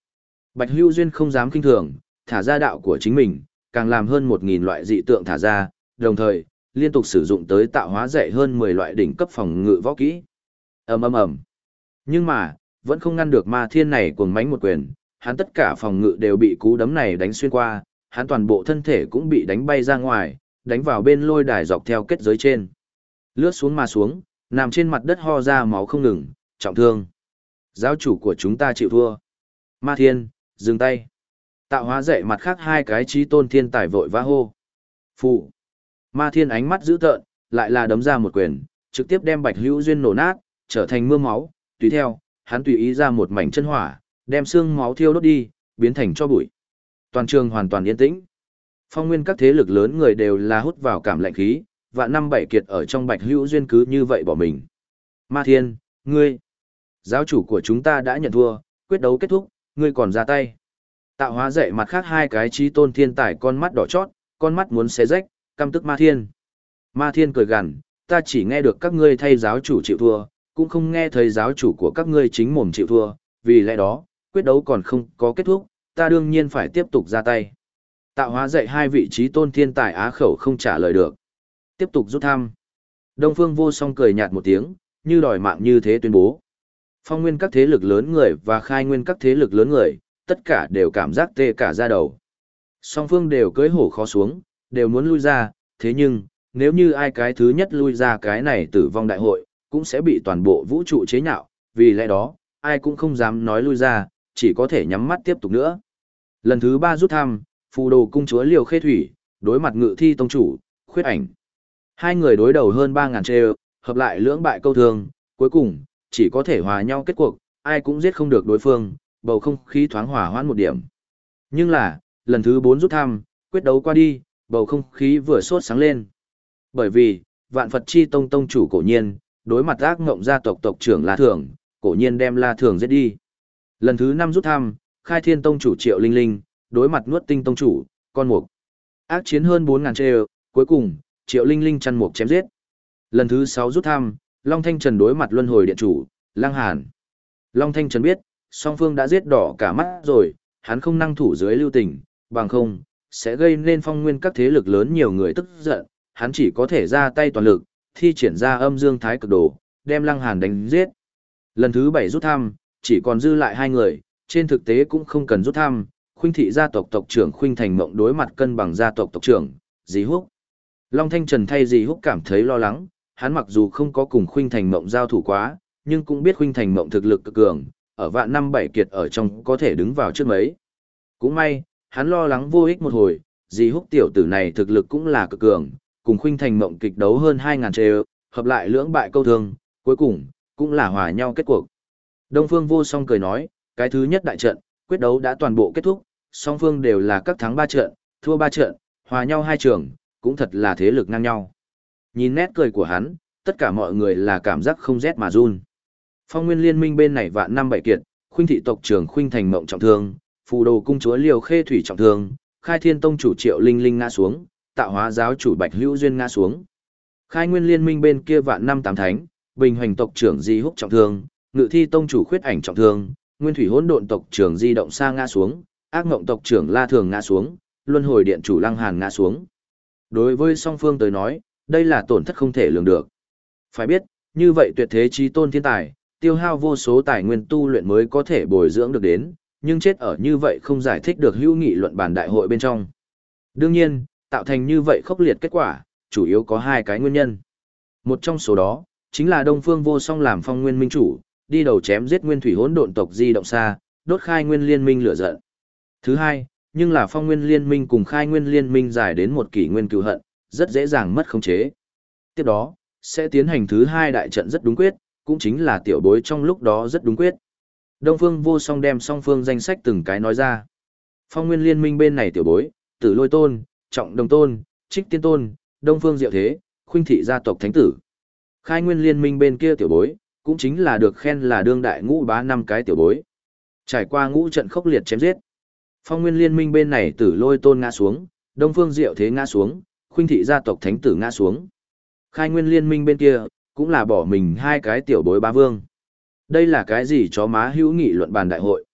Bạch Hưu Duyên không dám kinh thường, thả ra đạo của chính mình, càng làm hơn 1000 loại dị tượng thả ra, đồng thời, liên tục sử dụng tới tạo hóa dạy hơn 10 loại đỉnh cấp phòng ngự võ kỹ. Ầm ầm ầm. Nhưng mà, vẫn không ngăn được ma thiên này cuồng mánh một quyền, hắn tất cả phòng ngự đều bị cú đấm này đánh xuyên qua, hắn toàn bộ thân thể cũng bị đánh bay ra ngoài, đánh vào bên lôi đài dọc theo kết giới trên. Lướt xuống mà xuống, nằm trên mặt đất ho ra máu không ngừng, trọng thương. Giáo chủ của chúng ta chịu thua. Ma thiên, dừng tay. Tạo hóa dạy mặt khác hai cái trí tôn thiên tài vội vã hô. Phụ. Ma thiên ánh mắt dữ tợn, lại là đấm ra một quyền, trực tiếp đem bạch hữu duyên nổ nát, trở thành mưa máu, tùy theo, hắn tùy ý ra một mảnh chân hỏa, đem xương máu thiêu đốt đi, biến thành cho bụi. Toàn trường hoàn toàn yên tĩnh. Phong nguyên các thế lực lớn người đều là hút vào cảm lạnh khí, và năm bảy kiệt ở trong bạch hữu duyên cứ như vậy bỏ mình. Ma thiên, ngươi, giáo chủ của chúng ta đã nhận thua, quyết đấu kết thúc, ngươi còn ra tay. Tạo hóa dạy mặt khác hai cái trí tôn thiên tài con mắt đỏ chót, con mắt muốn xé rách, căm tức ma thiên. Ma thiên cười gằn, ta chỉ nghe được các ngươi thay giáo chủ chịu thua, cũng không nghe thấy giáo chủ của các ngươi chính mồm chịu thua, vì lẽ đó, quyết đấu còn không có kết thúc, ta đương nhiên phải tiếp tục ra tay. Tạo hóa dạy hai vị trí tôn thiên tài á khẩu không trả lời được. Tiếp tục rút thăm. Đông Phương vô song cười nhạt một tiếng, như đòi mạng như thế tuyên bố. Phong nguyên các thế lực lớn người và khai nguyên các thế lực lớn người, tất cả đều cảm giác tê cả ra đầu. Song phương đều cưới hổ khó xuống, đều muốn lui ra, thế nhưng, nếu như ai cái thứ nhất lui ra cái này tử vong đại hội, cũng sẽ bị toàn bộ vũ trụ chế nhạo, vì lẽ đó, ai cũng không dám nói lui ra, chỉ có thể nhắm mắt tiếp tục nữa. Lần thứ ba rút thăm, phù đồ cung chúa liều khê thủy, đối mặt ngự thi tông chủ, khuyết ảnh. Hai người đối đầu hơn 3.000 trê hợp lại lưỡng bại câu thương, cuối cùng, chỉ có thể hòa nhau kết cuộc, ai cũng giết không được đối phương, bầu không khí thoáng hòa hoãn một điểm. Nhưng là, lần thứ 4 rút thăm, quyết đấu qua đi, bầu không khí vừa sốt sáng lên. Bởi vì, vạn Phật chi tông tông chủ cổ nhiên, đối mặt ác ngộng gia tộc tộc trưởng La Thường, cổ nhiên đem La Thường giết đi. Lần thứ 5 rút thăm, khai thiên tông chủ triệu linh linh, đối mặt nuốt tinh tông chủ, con mục. Ác chiến hơn 4.000 trê cuối cùng, triệu linh linh chăn mục chém giết. Lần thứ 6 rút thăm, Long Thanh Trần đối mặt luân hồi điện chủ, Lăng Hàn. Long Thanh Trần biết, song phương đã giết đỏ cả mắt rồi, hắn không năng thủ dưới lưu tình, bằng không, sẽ gây nên phong nguyên các thế lực lớn nhiều người tức giận, hắn chỉ có thể ra tay toàn lực, thi triển ra âm dương thái cực đồ, đem Lăng Hàn đánh giết. Lần thứ bảy rút thăm, chỉ còn dư lại hai người, trên thực tế cũng không cần rút thăm, khuynh thị gia tộc tộc trưởng khuynh thành mộng đối mặt cân bằng gia tộc tộc trưởng, dì húc. Long Thanh Trần thay dì húc cảm thấy lo lắng, hắn mặc dù không có cùng khuynh thành mộng giao thủ quá, nhưng cũng biết khuynh thành mộng thực lực cực cường, ở vạn năm bảy kiệt ở trong có thể đứng vào trước mấy. Cũng may, hắn lo lắng vô ích một hồi, dì húc tiểu tử này thực lực cũng là cực cường, cùng khuynh thành mộng kịch đấu hơn 2.000 trề, hợp lại lưỡng bại câu thương, cuối cùng, cũng là hòa nhau kết cuộc. Đông Phương vô song cười nói, cái thứ nhất đại trận, quyết đấu đã toàn bộ kết thúc, song phương đều là các thắng ba trận, thua ba trận, hòa nhau hai trường, cũng thật là thế lực ngang nhau. Nhìn nét cười của hắn, tất cả mọi người là cảm giác không rét mà run. Phong nguyên liên minh bên này vạn năm bảy kiệt, khuynh thị tộc trưởng khuynh thành mộng trọng thương, phù đồ cung chúa liều khê thủy trọng thương, khai thiên tông chủ triệu linh linh ngã xuống, tạo hóa giáo chủ bạch hữu duyên ngã xuống. Khai nguyên liên minh bên kia vạn năm tám thánh, bình hoành tộc trưởng di húc trọng thương, ngự thi tông chủ khuyết ảnh trọng thương, nguyên thủy hỗn độn tộc trưởng di động xa ngã xuống, ác ngộng tộc trưởng la thường ngã xuống, luân hồi điện chủ Lăng Hàn ngã xuống. Đối với song phương tới nói, đây là tổn thất không thể lường được. Phải biết, như vậy tuyệt thế trí tôn thiên tài, tiêu hao vô số tài nguyên tu luyện mới có thể bồi dưỡng được đến, nhưng chết ở như vậy không giải thích được hữu nghị luận bàn đại hội bên trong. Đương nhiên, tạo thành như vậy khốc liệt kết quả, chủ yếu có hai cái nguyên nhân. Một trong số đó, chính là Đông Phương Vô Song làm phong nguyên minh chủ, đi đầu chém giết nguyên thủy hỗn độn tộc di động xa, đốt khai nguyên liên minh lửa giận. Thứ hai, nhưng là phong nguyên liên minh cùng khai nguyên liên minh dài đến một kỷ nguyên cựu hận, rất dễ dàng mất khống chế. Tiếp đó, sẽ tiến hành thứ hai đại trận rất đúng quyết, cũng chính là tiểu bối trong lúc đó rất đúng quyết. Đông Phương Vô Song đem song phương danh sách từng cái nói ra. Phong Nguyên Liên Minh bên này tiểu bối, Tử Lôi Tôn, Trọng Đồng Tôn, Trích Tiên Tôn, Đông Phương Diệu Thế, Khuynh Thị gia tộc thánh tử. Khai Nguyên Liên Minh bên kia tiểu bối, cũng chính là được khen là đương đại ngũ bá năm cái tiểu bối. Trải qua ngũ trận khốc liệt chém giết. Phong Nguyên Liên Minh bên này Tử Lôi Tôn ngã xuống, Đông Phương Diệu Thế ngã xuống, Khuynh Thị gia tộc thánh tử ngã xuống. Khai Nguyên Liên Minh bên kia, cũng là bỏ mình hai cái tiểu bối bá vương. Đây là cái gì chó má hữu nghị luận bàn đại hội?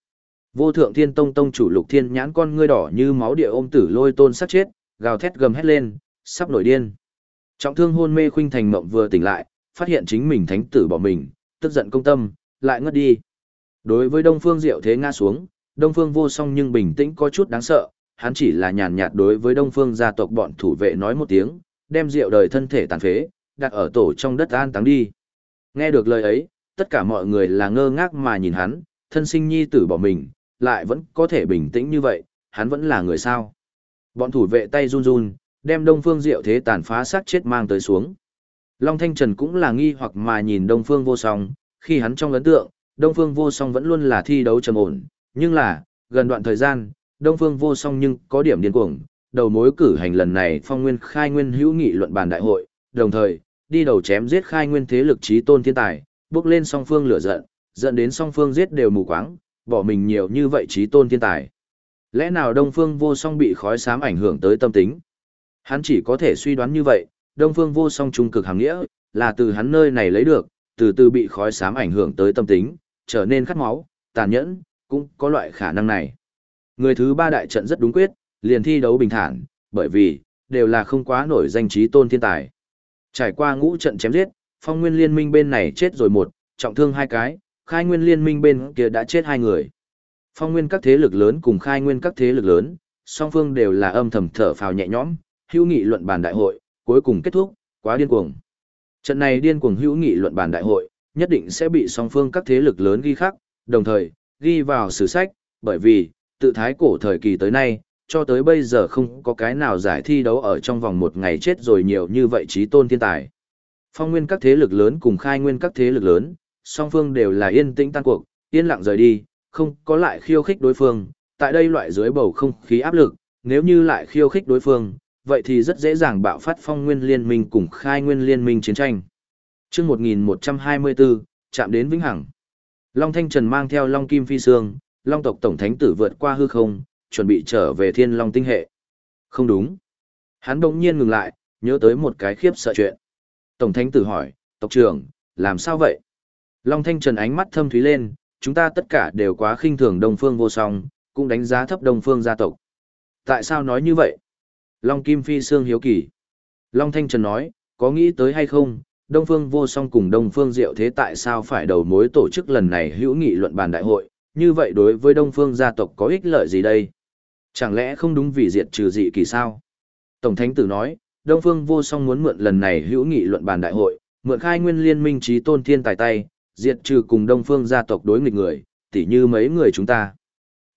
Vô thượng thiên tông tông chủ lục thiên nhãn con ngươi đỏ như máu địa ôm tử lôi tôn sát chết, gào thét gầm hét lên, sắp nổi điên. Trọng thương hôn mê khuynh thành mộng vừa tỉnh lại, phát hiện chính mình thánh tử bỏ mình, tức giận công tâm, lại ngất đi. Đối với Đông Phương Diệu thế ngã xuống, Đông Phương vô song nhưng bình tĩnh có chút đáng sợ, hắn chỉ là nhàn nhạt đối với Đông Phương gia tộc bọn thủ vệ nói một tiếng, đem Diệu đời thân thể tàn phế, đặt ở tổ trong đất an táng đi. Nghe được lời ấy, tất cả mọi người là ngơ ngác mà nhìn hắn, thân sinh nhi tử bỏ mình, lại vẫn có thể bình tĩnh như vậy, hắn vẫn là người sao. Bọn thủ vệ tay run run, đem Đông Phương Diệu thế tàn phá sát chết mang tới xuống. Long Thanh Trần cũng là nghi hoặc mà nhìn Đông Phương vô song, khi hắn trong ấn tượng, Đông Phương vô song vẫn luôn là thi đấu trầm ổn, nhưng là, gần đoạn thời gian, Đông Phương vô song nhưng có điểm điên cuồng, đầu mối cử hành lần này phong nguyên khai nguyên hữu nghị luận bàn đại hội, đồng thời, đi đầu chém giết khai nguyên thế lực trí tôn thiên tài, bước lên song phương lửa giận, dẫn đến song phương giết đều mù quáng, bỏ mình nhiều như vậy trí tôn thiên tài. Lẽ nào Đông Phương Vô Song bị khói xám ảnh hưởng tới tâm tính? Hắn chỉ có thể suy đoán như vậy, Đông Phương Vô Song trung cực hàng nghĩa, là từ hắn nơi này lấy được, từ từ bị khói xám ảnh hưởng tới tâm tính, trở nên khát máu, tàn nhẫn, cũng có loại khả năng này. Người thứ ba đại trận rất đúng quyết, liền thi đấu bình thản, bởi vì, đều là không quá nổi danh trí tôn thiên tài. Trải qua ngũ trận chém giết, phong nguyên liên minh bên này chết rồi một, trọng thương hai cái, khai nguyên liên minh bên kia đã chết hai người. Phong nguyên các thế lực lớn cùng khai nguyên các thế lực lớn, song phương đều là âm thầm thở phào nhẹ nhõm, hữu nghị luận bàn đại hội, cuối cùng kết thúc, quá điên cuồng. Trận này điên cuồng hữu nghị luận bàn đại hội, nhất định sẽ bị song phương các thế lực lớn ghi khắc, đồng thời, ghi vào sử sách, bởi vì, tự thái cổ thời kỳ tới nay, cho tới bây giờ không có cái nào giải thi đấu ở trong vòng một ngày chết rồi nhiều như vậy trí tôn thiên tài. Phong nguyên các thế lực lớn cùng khai nguyên các thế lực lớn, song phương đều là yên tĩnh tan cuộc, yên lặng rời đi, không có lại khiêu khích đối phương. Tại đây loại dưới bầu không khí áp lực, nếu như lại khiêu khích đối phương, vậy thì rất dễ dàng bạo phát phong nguyên liên minh cùng khai nguyên liên minh chiến tranh. chương 1124, chạm đến vĩnh hằng. Long Thanh Trần mang theo Long Kim Phi Sương, Long tộc Tổng Thánh tử vượt qua hư không, chuẩn bị trở về thiên long tinh hệ. Không đúng. Hắn đông nhiên ngừng lại, nhớ tới một cái khiếp sợ chuyện. Tổng thánh tử hỏi, tộc trưởng, làm sao vậy? Long Thanh Trần ánh mắt thâm thúy lên, chúng ta tất cả đều quá khinh thường Đông Phương vô song, cũng đánh giá thấp Đông Phương gia tộc. Tại sao nói như vậy? Long Kim Phi Sương hiếu kỳ. Long Thanh Trần nói, có nghĩ tới hay không, Đông Phương vô song cùng Đông Phương diệu thế tại sao phải đầu mối tổ chức lần này hữu nghị luận bàn đại hội, như vậy đối với Đông Phương gia tộc có ích lợi gì đây? Chẳng lẽ không đúng vì diệt trừ dị kỳ sao? Tổng Thánh Tử nói, Đông Phương vô song muốn mượn lần này hữu nghị luận bàn đại hội, mượn khai nguyên liên minh trí tôn thiên tài tay, diệt trừ cùng Đông Phương gia tộc đối nghịch người, tỉ như mấy người chúng ta.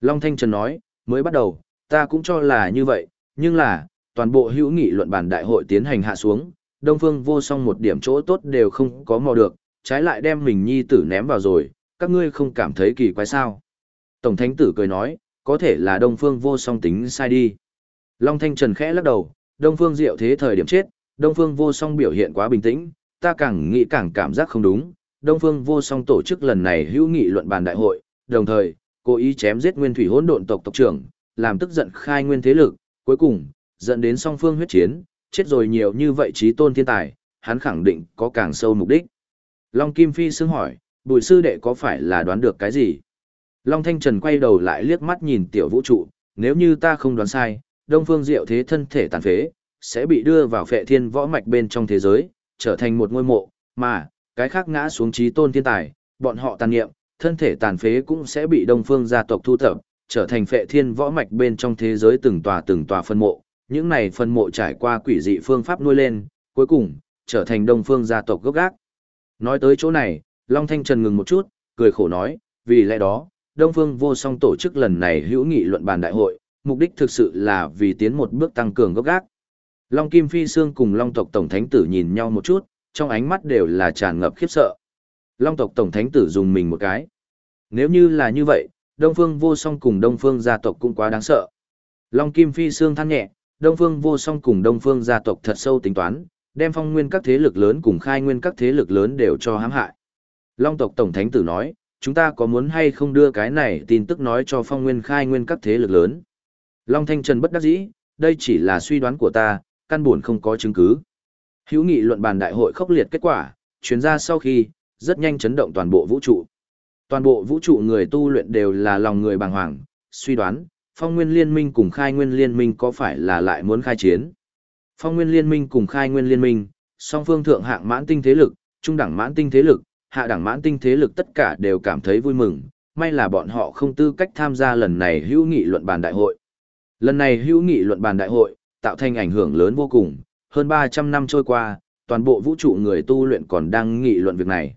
Long Thanh Trần nói, mới bắt đầu, ta cũng cho là như vậy, nhưng là, toàn bộ hữu nghị luận bàn đại hội tiến hành hạ xuống, Đông Phương vô song một điểm chỗ tốt đều không có mò được, trái lại đem mình nhi tử ném vào rồi, các ngươi không cảm thấy kỳ quái sao. Tổng Thánh Tử cười nói, có thể là Đông Phương vô song tính sai đi. Long Thanh Trần khẽ lắc đầu, Đông Phương Diệu thế thời điểm chết, Đông Phương vô song biểu hiện quá bình tĩnh, ta càng nghĩ càng cảm giác không đúng. Đông Phương vô song tổ chức lần này hữu nghị luận bàn đại hội, đồng thời, cố ý chém giết nguyên thủy hỗn độn tộc tộc trưởng, làm tức giận khai nguyên thế lực, cuối cùng, dẫn đến song phương huyết chiến, chết rồi nhiều như vậy trí tôn thiên tài, hắn khẳng định có càng sâu mục đích. Long Kim Phi xưng hỏi, bùi sư đệ có phải là đoán được cái gì? Long Thanh Trần quay đầu lại liếc mắt nhìn tiểu vũ trụ, nếu như ta không đoán sai, Đông Phương Diệu thế thân thể tàn phế, sẽ bị đưa vào phệ thiên võ mạch bên trong thế giới, trở thành một ngôi mộ, mà, cái khác ngã xuống trí tôn thiên tài, bọn họ tàn nghiệm, thân thể tàn phế cũng sẽ bị Đông Phương gia tộc thu thập, trở thành phệ thiên võ mạch bên trong thế giới từng tòa từng tòa phân mộ. Những này phân mộ trải qua quỷ dị phương pháp nuôi lên, cuối cùng, trở thành Đông Phương gia tộc gốc gác. Nói tới chỗ này, Long Thanh Trần ngừng một chút, cười khổ nói, vì lẽ đó, Đông Phương vô song tổ chức lần này hữu nghị luận bàn đại hội, mục đích thực sự là vì tiến một bước tăng cường gốc gác. Long Kim Phi Sương cùng Long tộc Tổng Thánh Tử nhìn nhau một chút, trong ánh mắt đều là tràn ngập khiếp sợ. Long tộc Tổng Thánh Tử dùng mình một cái. Nếu như là như vậy, Đông Phương vô song cùng Đông Phương gia tộc cũng quá đáng sợ. Long Kim Phi Sương than nhẹ, Đông Phương vô song cùng Đông Phương gia tộc thật sâu tính toán, đem phong nguyên các thế lực lớn cùng khai nguyên các thế lực lớn đều cho hãm hại. Long tộc Tổng Thánh Tử nói, chúng ta có muốn hay không đưa cái này tin tức nói cho phong nguyên khai nguyên các thế lực lớn. Long Thanh Trần bất đắc dĩ, đây chỉ là suy đoán của ta, căn buồn không có chứng cứ. Hữu nghị luận bàn đại hội khốc liệt kết quả, chuyến ra sau khi, rất nhanh chấn động toàn bộ vũ trụ. Toàn bộ vũ trụ người tu luyện đều là lòng người bàng hoàng, suy đoán, phong nguyên liên minh cùng khai nguyên liên minh có phải là lại muốn khai chiến. Phong nguyên liên minh cùng khai nguyên liên minh, song phương thượng hạng mãn tinh thế lực, trung đẳng mãn tinh thế lực, hạ đẳng mãn tinh thế lực tất cả đều cảm thấy vui mừng, may là bọn họ không tư cách tham gia lần này hữu nghị luận bàn đại hội. Lần này hữu nghị luận bàn đại hội, tạo thành ảnh hưởng lớn vô cùng, hơn 300 năm trôi qua, toàn bộ vũ trụ người tu luyện còn đang nghị luận việc này.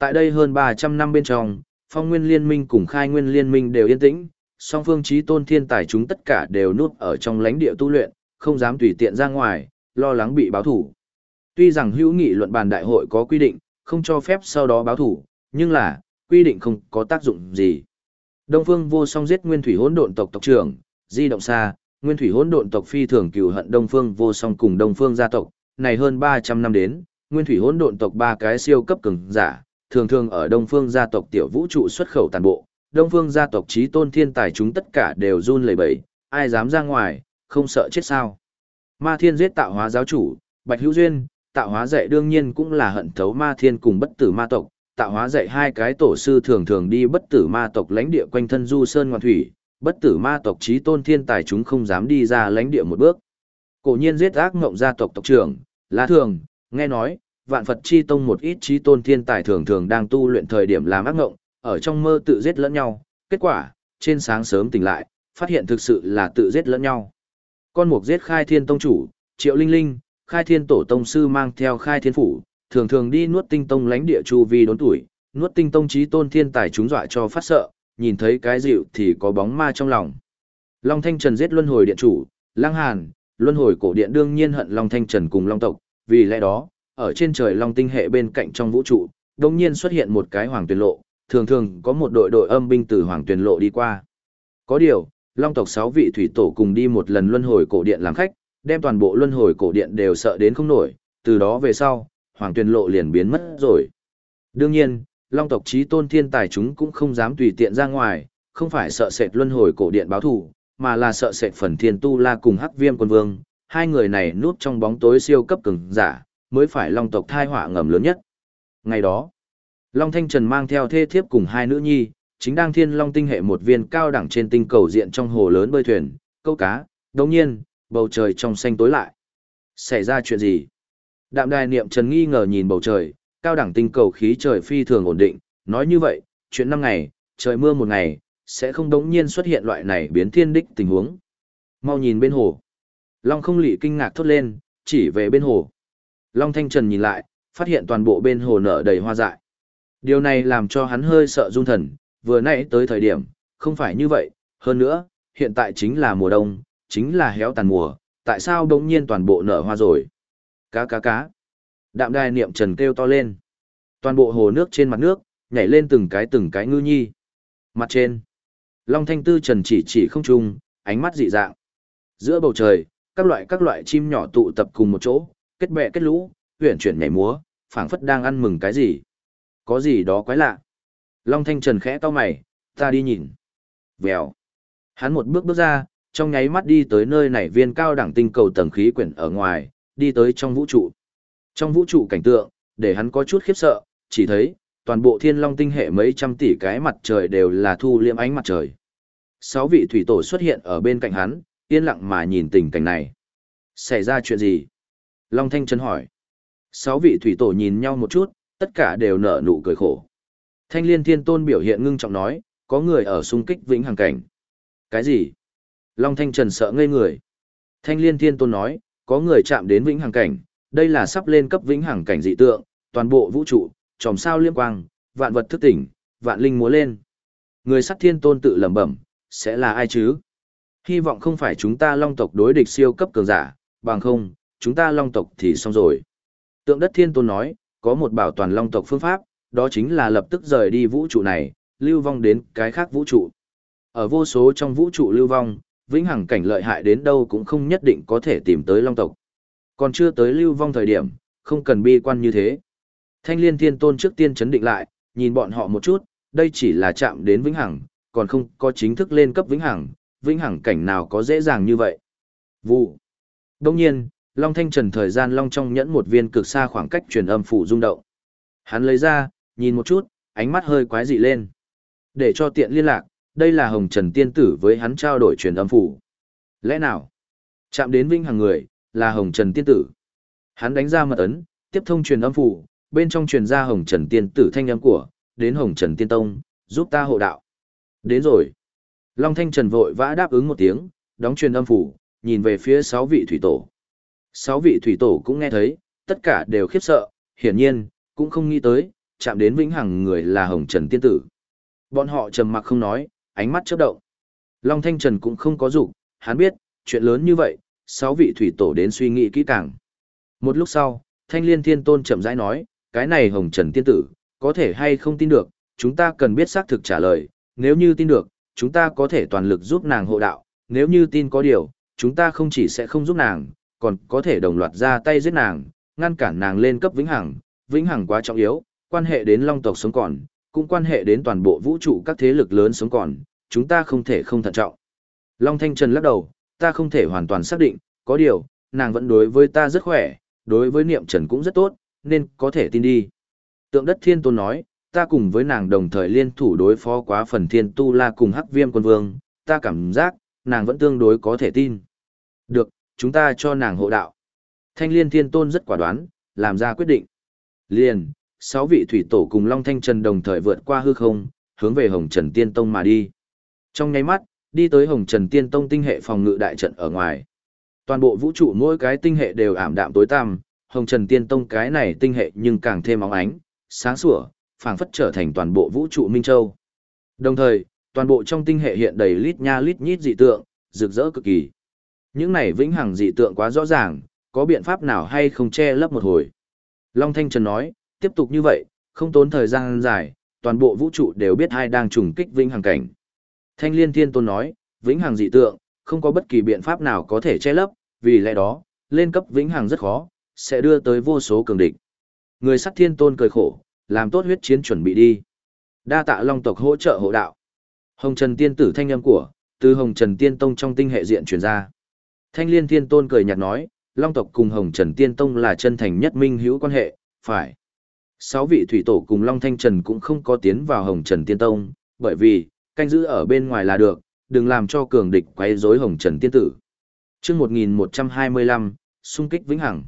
Tại đây hơn 300 năm bên trong, phong nguyên liên minh cùng khai nguyên liên minh đều yên tĩnh, song phương trí tôn thiên tài chúng tất cả đều núp ở trong lãnh địa tu luyện, không dám tùy tiện ra ngoài, lo lắng bị báo thủ. Tuy rằng hữu nghị luận bàn đại hội có quy định, không cho phép sau đó báo thủ, nhưng là, quy định không có tác dụng gì. Đông Phương Vô Song giết Nguyên Thủy Hỗn Độn tộc tộc trưởng, di động xa, Nguyên Thủy Hỗn Độn tộc phi thường cừu hận Đông Phương Vô Song cùng Đông Phương gia tộc, này hơn 300 năm đến, Nguyên Thủy Hỗn Độn tộc ba cái siêu cấp cường giả, thường thường ở Đông Phương gia tộc tiểu vũ trụ xuất khẩu toàn bộ, Đông Phương gia tộc trí tôn thiên tài chúng tất cả đều run lẩy bẩy, ai dám ra ngoài, không sợ chết sao? Ma Thiên giết tạo hóa giáo chủ, Bạch Hữu Duyên, tạo hóa dạy đương nhiên cũng là hận thấu Ma Thiên cùng bất tử ma tộc, tạo hóa dạy hai cái tổ sư thường thường đi bất tử ma tộc lãnh địa quanh thân du sơn ngoan thủy, bất tử ma tộc trí tôn thiên tài chúng không dám đi ra lãnh địa một bước. Cổ nhiên giết ác ngộng gia tộc tộc trưởng, lá thường, nghe nói, vạn Phật chi tông một ít trí tôn thiên tài thường thường đang tu luyện thời điểm làm ác ngộng, ở trong mơ tự giết lẫn nhau, kết quả, trên sáng sớm tỉnh lại, phát hiện thực sự là tự giết lẫn nhau. Con mục giết khai thiên tông chủ, triệu linh linh, khai thiên tổ tông sư mang theo khai thiên phủ, thường thường đi nuốt tinh tông lánh địa chu vi đốn tuổi, nuốt tinh tông trí tôn thiên tài chúng dọa cho phát sợ, nhìn thấy cái dịu thì có bóng ma trong lòng. Long Thanh Trần giết luân hồi điện chủ, Lăng Hàn, luân hồi cổ điện đương nhiên hận Long Thanh Trần cùng Long tộc, vì lẽ đó, ở trên trời Long tinh hệ bên cạnh trong vũ trụ, đột nhiên xuất hiện một cái hoàng tuyển lộ, thường thường có một đội đội âm binh từ hoàng tuyển lộ đi qua. Có điều, Long tộc 6 vị thủy tổ cùng đi một lần luân hồi cổ điện làm khách, đem toàn bộ luân hồi cổ điện đều sợ đến không nổi, từ đó về sau, hoàng tuyển lộ liền biến mất rồi. Đương nhiên, long tộc trí tôn thiên tài chúng cũng không dám tùy tiện ra ngoài, không phải sợ sệt luân hồi cổ điện báo thù, mà là sợ sệt phần thiên tu la cùng hắc viêm quân vương, hai người này núp trong bóng tối siêu cấp cường giả, mới phải long tộc thai họa ngầm lớn nhất. Ngày đó, Long Thanh Trần mang theo thê thiếp cùng hai nữ nhi, chính đang thiên long tinh hệ một viên cao đẳng trên tinh cầu diện trong hồ lớn bơi thuyền, câu cá, đồng nhiên, bầu trời trong xanh tối lại. Xảy ra chuyện gì? Đạm đài niệm trần nghi ngờ nhìn bầu trời, cao đẳng tinh cầu khí trời phi thường ổn định, nói như vậy, chuyện năm ngày, trời mưa một ngày, sẽ không đống nhiên xuất hiện loại này biến thiên đích tình huống. Mau nhìn bên hồ. Long không lị kinh ngạc thốt lên, chỉ về bên hồ. Long thanh trần nhìn lại, phát hiện toàn bộ bên hồ nở đầy hoa dại. Điều này làm cho hắn hơi sợ run thần, vừa nãy tới thời điểm, không phải như vậy, hơn nữa, hiện tại chính là mùa đông, chính là héo tàn mùa, tại sao đống nhiên toàn bộ nở hoa rồi? Cá cá cá. Đạm đài niệm trần kêu to lên. Toàn bộ hồ nước trên mặt nước, nhảy lên từng cái từng cái ngư nhi. Mặt trên. Long thanh tư trần chỉ chỉ không trung, ánh mắt dị dạng. Giữa bầu trời, các loại các loại chim nhỏ tụ tập cùng một chỗ, kết bè kết lũ, huyền chuyển nhảy múa, phảng phất đang ăn mừng cái gì. Có gì đó quái lạ. Long thanh trần khẽ to mày, ta đi nhìn. Vèo. Hắn một bước bước ra, trong nháy mắt đi tới nơi này viên cao đẳng tinh cầu tầng khí quyển ở ngoài, đi tới trong vũ trụ. Trong vũ trụ cảnh tượng, để hắn có chút khiếp sợ, chỉ thấy, toàn bộ thiên long tinh hệ mấy trăm tỷ cái mặt trời đều là thu liêm ánh mặt trời. Sáu vị thủy tổ xuất hiện ở bên cạnh hắn, yên lặng mà nhìn tình cảnh này. Xảy ra chuyện gì? Long Thanh Trần hỏi. Sáu vị thủy tổ nhìn nhau một chút, tất cả đều nở nụ cười khổ. Thanh liên thiên tôn biểu hiện ngưng trọng nói, có người ở xung kích vĩnh hằng cảnh. Cái gì? Long Thanh Trần sợ ngây người. Thanh liên thiên tôn nói, có người chạm đến vĩnh hằng cảnh, đây là sắp lên cấp vĩnh hằng cảnh dị tượng, toàn bộ vũ trụ, tròm sao liêm quang, vạn vật thức tỉnh, vạn linh múa lên. Người sắt thiên tôn tự lẩm bẩm, sẽ là ai chứ? Hy vọng không phải chúng ta long tộc đối địch siêu cấp cường giả, bằng không, chúng ta long tộc thì xong rồi. Tượng đất thiên tôn nói, có một bảo toàn long tộc phương pháp, đó chính là lập tức rời đi vũ trụ này, lưu vong đến cái khác vũ trụ. Ở vô số trong vũ trụ lưu vong, vĩnh hằng cảnh lợi hại đến đâu cũng không nhất định có thể tìm tới long tộc. Còn chưa tới lưu vong thời điểm, không cần bi quan như thế. Thanh liên thiên tôn trước tiên chấn định lại, nhìn bọn họ một chút, đây chỉ là chạm đến vĩnh hằng, còn không có chính thức lên cấp vĩnh hằng, vĩnh hằng cảnh nào có dễ dàng như vậy. Vụ. Đông nhiên, Long Thanh Trần thời gian Long trong nhẫn một viên cực xa khoảng cách truyền âm phủ rung động. Hắn lấy ra, nhìn một chút, ánh mắt hơi quái dị lên. Để cho tiện liên lạc, đây là Hồng Trần Tiên Tử với hắn trao đổi truyền âm phủ. Lẽ nào? Chạm đến vinh hàng người, là Hồng Trần Tiên Tử. Hắn đánh ra mật ấn, tiếp thông truyền âm phủ, bên trong truyền ra Hồng Trần Tiên Tử thanh âm của, đến Hồng Trần Tiên Tông, giúp ta hộ đạo. Đến rồi. Long Thanh Trần vội vã đáp ứng một tiếng, đóng truyền âm phủ, nhìn về phía sáu vị thủy tổ. Sáu vị thủy tổ cũng nghe thấy, tất cả đều khiếp sợ, hiển nhiên, cũng không nghĩ tới, chạm đến vĩnh hằng người là Hồng Trần Tiên Tử. Bọn họ trầm mặc không nói, ánh mắt chớp động. Long Thanh Trần cũng không có dục, hắn biết, chuyện lớn như vậy, sáu vị thủy tổ đến suy nghĩ kỹ càng. Một lúc sau, Thanh Liên Thiên Tôn chậm rãi nói, cái này Hồng Trần Tiên Tử, có thể hay không tin được, chúng ta cần biết xác thực trả lời, nếu như tin được, chúng ta có thể toàn lực giúp nàng hộ đạo, nếu như tin có điều, chúng ta không chỉ sẽ không giúp nàng, còn có thể đồng loạt ra tay giết nàng, ngăn cản nàng lên cấp vĩnh hằng, vĩnh hằng quá trọng yếu, quan hệ đến long tộc sống còn, cũng quan hệ đến toàn bộ vũ trụ các thế lực lớn sống còn, chúng ta không thể không thận trọng. Long Thanh Trần lắc đầu, ta không thể hoàn toàn xác định, có điều, nàng vẫn đối với ta rất khỏe, đối với niệm trần cũng rất tốt, nên có thể tin đi. Tượng đất thiên tôn nói, ta cùng với nàng đồng thời liên thủ đối phó quá phần thiên tu la cùng hắc viêm quân vương, ta cảm giác, nàng vẫn tương đối có thể tin. Được, chúng ta cho nàng hộ đạo. Thanh liên thiên tôn rất quả đoán, làm ra quyết định. Liền, sáu vị thủy tổ cùng Long Thanh Trần đồng thời vượt qua hư không, hướng về Hồng Trần Tiên Tông mà đi. Trong nháy mắt, đi tới Hồng Trần Tiên Tông tinh hệ phòng ngự đại trận ở ngoài. Toàn bộ vũ trụ mỗi cái tinh hệ đều ảm đạm tối tăm, Hồng Trần Tiên Tông cái này tinh hệ nhưng càng thêm óng ánh, sáng sủa, phảng phất trở thành toàn bộ vũ trụ Minh Châu. Đồng thời, toàn bộ trong tinh hệ hiện đầy lít nha lít nhít dị tượng, rực rỡ cực kỳ. Những này vĩnh hằng dị tượng quá rõ ràng, có biện pháp nào hay không che lấp một hồi. Long Thanh Trần nói, tiếp tục như vậy, không tốn thời gian dài, toàn bộ vũ trụ đều biết ai đang trùng kích vĩnh hằng cảnh. Thanh Liên Thiên Tôn nói, vĩnh hằng dị tượng, không có bất kỳ biện pháp nào có thể che lấp, vì lẽ đó, lên cấp vĩnh hằng rất khó, sẽ đưa tới vô số cường địch. Người sắt Thiên Tôn cười khổ, làm tốt huyết chiến chuẩn bị đi. Đa tạ Long tộc hỗ trợ hộ đạo. Hồng Trần Tiên tử thanh âm của, từ Hồng Trần Tiên Tông trong tinh hệ diện truyền ra. Thanh Liên Thiên Tôn cười nhạt nói, Long tộc cùng Hồng Trần Tiên Tông là chân thành nhất minh hữu quan hệ, phải. Sáu vị thủy tổ cùng Long Thanh Trần cũng không có tiến vào Hồng Trần Tiên Tông, bởi vì, canh giữ ở bên ngoài là được, đừng làm cho cường địch quấy rối Hồng Trần Tiên Tử. Trước 1125, xung kích vĩnh hằng.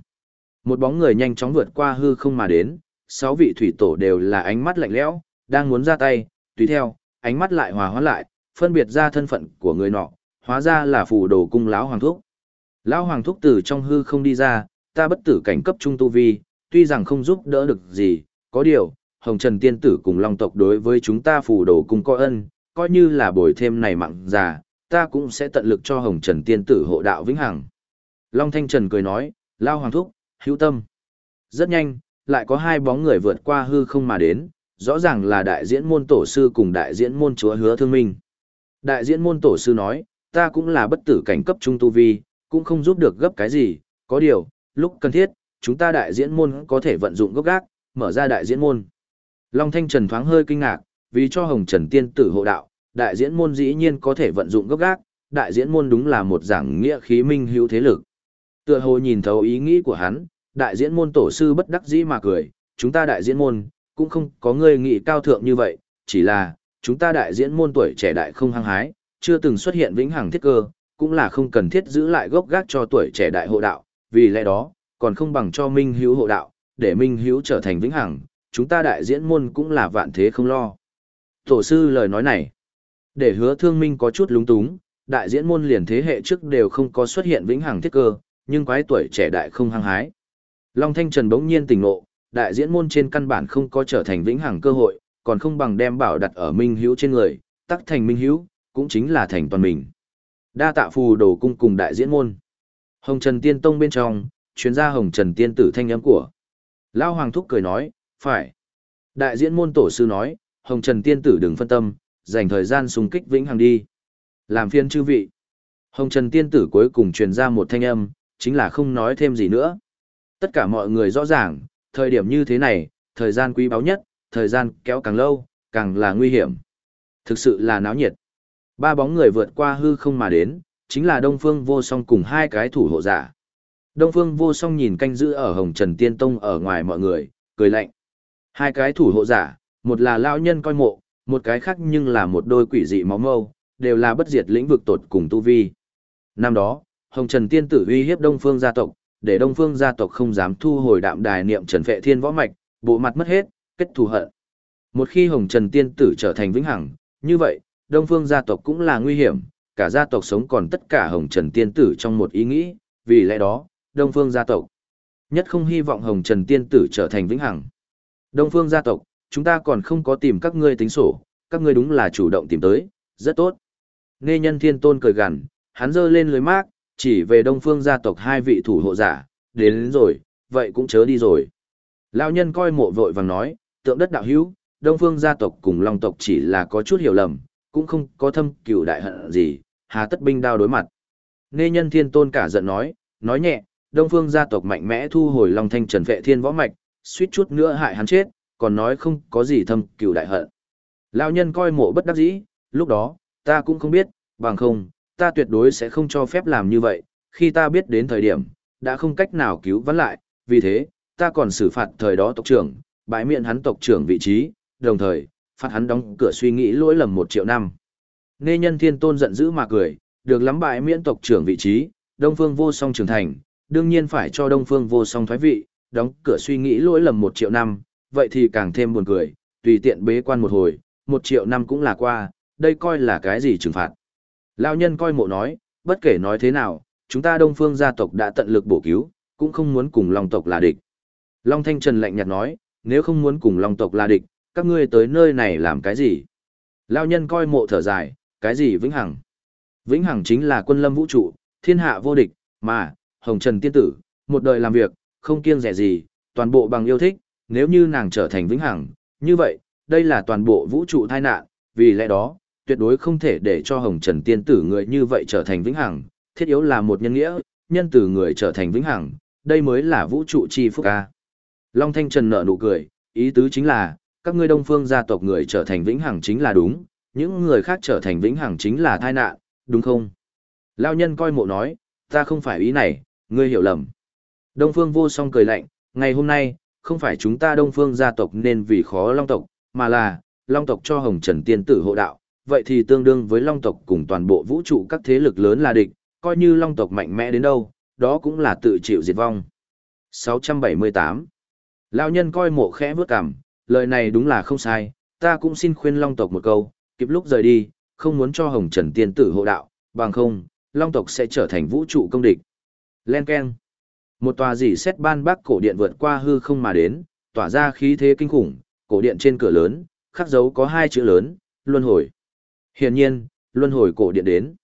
Một bóng người nhanh chóng vượt qua hư không mà đến, sáu vị thủy tổ đều là ánh mắt lạnh lẽo, đang muốn ra tay, tùy theo, ánh mắt lại hòa hóa lại, phân biệt ra thân phận của người nọ, hóa ra là phù đồ cung lão hoàng thúc. Lão hoàng thúc từ trong hư không đi ra, ta bất tử cảnh cấp trung tu vi, tuy rằng không giúp đỡ được gì, có điều, Hồng Trần Tiên Tử cùng Long tộc đối với chúng ta phù đồ cung có ân, coi như là bồi thêm này mặn già, ta cũng sẽ tận lực cho Hồng Trần Tiên Tử hộ đạo vĩnh hằng. Long Thanh Trần cười nói, Lao Hoàng Thúc, hữu tâm. Rất nhanh, lại có hai bóng người vượt qua hư không mà đến, rõ ràng là đại diễn môn tổ sư cùng đại diễn môn chúa hứa thương minh. Đại diễn môn tổ sư nói, ta cũng là bất tử cảnh cấp trung tu vi, cũng không giúp được gấp cái gì, có điều, lúc cần thiết, chúng ta đại diễn môn có thể vận dụng gốc gác, mở ra đại diễn môn. Long Thanh Trần thoáng hơi kinh ngạc, vì cho Hồng Trần Tiên tử hộ đạo, đại diễn môn dĩ nhiên có thể vận dụng gốc gác, đại diễn môn đúng là một giảng nghĩa khí minh hữu thế lực. Tựa hồ nhìn thấu ý nghĩ của hắn, đại diễn môn tổ sư bất đắc dĩ mà cười, chúng ta đại diễn môn, cũng không có người nghị cao thượng như vậy, chỉ là, chúng ta đại diễn môn tuổi trẻ đại không hăng hái, chưa từng xuất hiện vĩnh hằng thiết cơ, cũng là không cần thiết giữ lại gốc gác cho tuổi trẻ đại hộ đạo, vì lẽ đó, còn không bằng cho Minh Hữu hộ đạo, để Minh Hữu trở thành vĩnh hằng, chúng ta đại diễn môn cũng là vạn thế không lo. Tổ sư lời nói này, để hứa thương minh có chút lúng túng, đại diễn môn liền thế hệ trước đều không có xuất hiện vĩnh hằng thiết cơ, nhưng quái tuổi trẻ đại không hăng hái. Long Thanh Trần bỗng nhiên tỉnh ngộ, đại diễn môn trên căn bản không có trở thành vĩnh hằng cơ hội, còn không bằng đem bảo đặt ở minh hữu trên người, tắc thành minh hữu, cũng chính là thành toàn mình. Đa tạ phù đồ cung cùng đại diễn môn. Hồng Trần Tiên Tông bên trong, chuyên gia Hồng Trần Tiên tử thanh âm của. Lao Hoàng Thúc cười nói, phải. Đại diễn môn tổ sư nói, Hồng Trần Tiên tử đừng phân tâm, dành thời gian xung kích vĩnh hằng đi. Làm phiên chư vị. Hồng Trần Tiên tử cuối cùng truyền ra một thanh âm, chính là không nói thêm gì nữa. Tất cả mọi người rõ ràng, thời điểm như thế này, thời gian quý báu nhất, thời gian kéo càng lâu, càng là nguy hiểm. Thực sự là náo nhiệt. Ba bóng người vượt qua hư không mà đến, chính là Đông Phương Vô Song cùng hai cái thủ hộ giả. Đông Phương Vô Song nhìn canh giữ ở Hồng Trần Tiên Tông ở ngoài mọi người, cười lạnh. Hai cái thủ hộ giả, một là lão nhân coi mộ, một cái khác nhưng là một đôi quỷ dị máu mâu, đều là bất diệt lĩnh vực tột cùng tu vi. Năm đó, Hồng Trần Tiên tử uy hiếp Đông Phương gia tộc, để Đông Phương gia tộc không dám thu hồi đạm đài niệm Trần Phệ Thiên võ mạch, bộ mặt mất hết, kết thù hận. Một khi Hồng Trần Tiên tử trở thành vĩnh hằng, như vậy, Đông Phương gia tộc cũng là nguy hiểm, cả gia tộc sống còn tất cả Hồng Trần Tiên tử trong một ý nghĩ, vì lẽ đó, Đông Phương gia tộc nhất không hy vọng Hồng Trần Tiên tử trở thành vĩnh hằng. Đông Phương gia tộc, chúng ta còn không có tìm các ngươi tính sổ, các ngươi đúng là chủ động tìm tới, rất tốt. Nghe nhân thiên tôn cười gằn, hắn giơ lên lưới mác, chỉ về Đông Phương gia tộc hai vị thủ hộ giả, đến, đến rồi, vậy cũng chớ đi rồi. Lão nhân coi mộ vội vàng nói, tượng đất đạo hữu, Đông Phương gia tộc cùng Long tộc chỉ là có chút hiểu lầm, cũng không có thâm cừu đại hận gì, hà tất binh đao đối mặt. Nghe nhân thiên tôn cả giận nói, nói nhẹ, Đông Phương gia tộc mạnh mẽ thu hồi Long Thanh Trần Vệ Thiên võ mạch, suýt chút nữa hại hắn chết, còn nói không có gì thâm cừu đại hận. Lão nhân coi mộ bất đắc dĩ, lúc đó, ta cũng không biết, bằng không, ta tuyệt đối sẽ không cho phép làm như vậy, khi ta biết đến thời điểm, đã không cách nào cứu vãn lại, vì thế, ta còn xử phạt thời đó tộc trưởng, bãi miệng hắn tộc trưởng vị trí, đồng thời, phạt hắn đóng cửa suy nghĩ lỗi lầm một triệu năm. Nê nhân thiên tôn giận dữ mà cười, được lắm bại miễn tộc trưởng vị trí, Đông Phương vô song trưởng thành, đương nhiên phải cho Đông Phương vô song thoái vị, đóng cửa suy nghĩ lỗi lầm một triệu năm, vậy thì càng thêm buồn cười, tùy tiện bế quan một hồi, một triệu năm cũng là qua, đây coi là cái gì trừng phạt. Lao nhân coi mộ nói, bất kể nói thế nào, chúng ta Đông Phương gia tộc đã tận lực bổ cứu, cũng không muốn cùng Long tộc là địch. Long Thanh Trần lạnh nhạt nói, nếu không muốn cùng Long tộc là địch, các ngươi tới nơi này làm cái gì? Lao nhân coi mộ thở dài, cái gì vĩnh hằng? Vĩnh hằng chính là quân lâm vũ trụ, thiên hạ vô địch, mà, Hồng Trần tiên tử, một đời làm việc, không kiêng rẻ gì, toàn bộ bằng yêu thích, nếu như nàng trở thành vĩnh hằng, như vậy, đây là toàn bộ vũ trụ tai nạn, vì lẽ đó, tuyệt đối không thể để cho Hồng Trần tiên tử người như vậy trở thành vĩnh hằng, thiết yếu là một nhân nghĩa, nhân từ người trở thành vĩnh hằng, đây mới là vũ trụ chi phúc ca. Long Thanh Trần nở nụ cười, ý tứ chính là, các ngươi đông phương gia tộc người trở thành vĩnh hằng chính là đúng, những người khác trở thành vĩnh hằng chính là tai nạn, đúng không? Lao nhân coi mộ nói, ta không phải ý này, ngươi hiểu lầm. Đông phương vô song cười lạnh, ngày hôm nay, không phải chúng ta đông phương gia tộc nên vì khó long tộc, mà là, long tộc cho hồng trần tiên tử hộ đạo, vậy thì tương đương với long tộc cùng toàn bộ vũ trụ các thế lực lớn là địch, coi như long tộc mạnh mẽ đến đâu, đó cũng là tự chịu diệt vong. 678 Lão nhân coi mộ khẽ vướt cằm, lời này đúng là không sai, ta cũng xin khuyên long tộc một câu, kịp lúc rời đi, không muốn cho hồng trần tiên tử hộ đạo, bằng không, long tộc sẽ trở thành vũ trụ công địch. Len Ken Một tòa dỉ xét ban bác cổ điện vượt qua hư không mà đến, tỏa ra khí thế kinh khủng, cổ điện trên cửa lớn, khắc dấu có hai chữ lớn, luân hồi. Hiển nhiên, luân hồi cổ điện đến.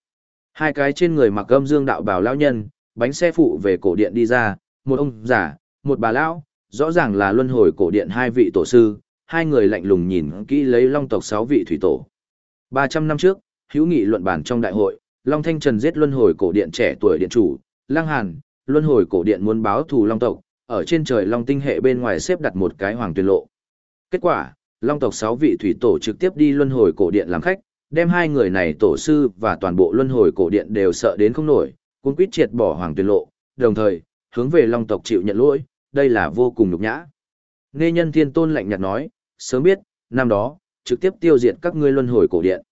Hai cái trên người mặc âm dương đạo bào lão nhân, bánh xe phụ về cổ điện đi ra, một ông giả, một bà lão, rõ ràng là luân hồi cổ điện hai vị tổ sư, hai người lạnh lùng nhìn kỹ lấy long tộc sáu vị thủy tổ. 300 năm trước, hữu nghị luận bản trong đại hội, Long Thanh Trần giết luân hồi cổ điện trẻ tuổi điện chủ, Lăng Hàn, luân hồi cổ điện muốn báo thù long tộc, ở trên trời long tinh hệ bên ngoài xếp đặt một cái hoàng tuyên lộ. Kết quả, long tộc sáu vị thủy tổ trực tiếp đi luân hồi cổ điện làm khách, đem hai người này tổ sư và toàn bộ luân hồi cổ điện đều sợ đến không nổi, cuốn quyết triệt bỏ hoàng tuyên lộ, đồng thời, hướng về long tộc chịu nhận lỗi, đây là vô cùng nhục nhã. Nghe nhân thiên tôn lạnh nhạt nói, sớm biết, năm đó, trực tiếp tiêu diệt các ngươi luân hồi cổ điện.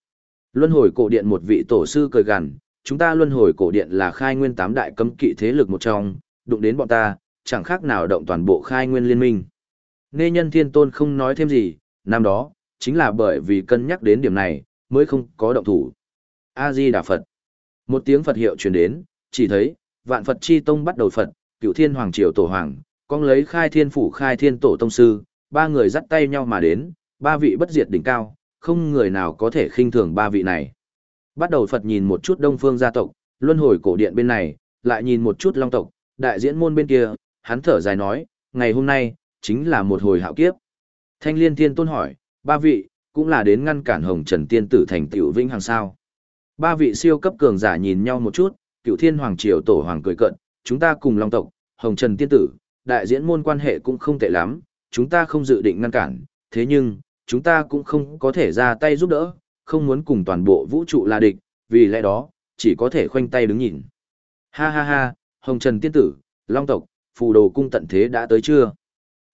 Luân hồi cổ điện một vị tổ sư cười gằn, chúng ta luân hồi cổ điện là khai nguyên tám đại cấm kỵ thế lực một trong, đụng đến bọn ta, chẳng khác nào động toàn bộ khai nguyên liên minh. Nê nhân thiên tôn không nói thêm gì, năm đó, chính là bởi vì cân nhắc đến điểm này, mới không có động thủ. A-di Đà Phật. Một tiếng Phật hiệu truyền đến, chỉ thấy, vạn Phật chi tông bắt đầu Phật, cựu thiên hoàng triều tổ hoàng, con lấy khai thiên phủ khai thiên tổ tông sư, ba người dắt tay nhau mà đến, ba vị bất diệt đỉnh cao, không người nào có thể khinh thường ba vị này. Bắt đầu Phật nhìn một chút đông phương gia tộc, luân hồi cổ điện bên này, lại nhìn một chút long tộc, đại diễn môn bên kia, hắn thở dài nói, ngày hôm nay, chính là một hồi hạo kiếp. Thanh liên thiên tôn hỏi, ba vị, cũng là đến ngăn cản hồng trần tiên tử thành tiểu vinh hàng sao. Ba vị siêu cấp cường giả nhìn nhau một chút, cựu thiên hoàng triều tổ hoàng cười cận, chúng ta cùng long tộc, hồng trần tiên tử, đại diễn môn quan hệ cũng không tệ lắm, chúng ta không dự định ngăn cản, thế nhưng, chúng ta cũng không có thể ra tay giúp đỡ, không muốn cùng toàn bộ vũ trụ là địch, vì lẽ đó, chỉ có thể khoanh tay đứng nhìn. Ha ha ha, hồng trần tiên tử, long tộc, phù đồ cung tận thế đã tới chưa?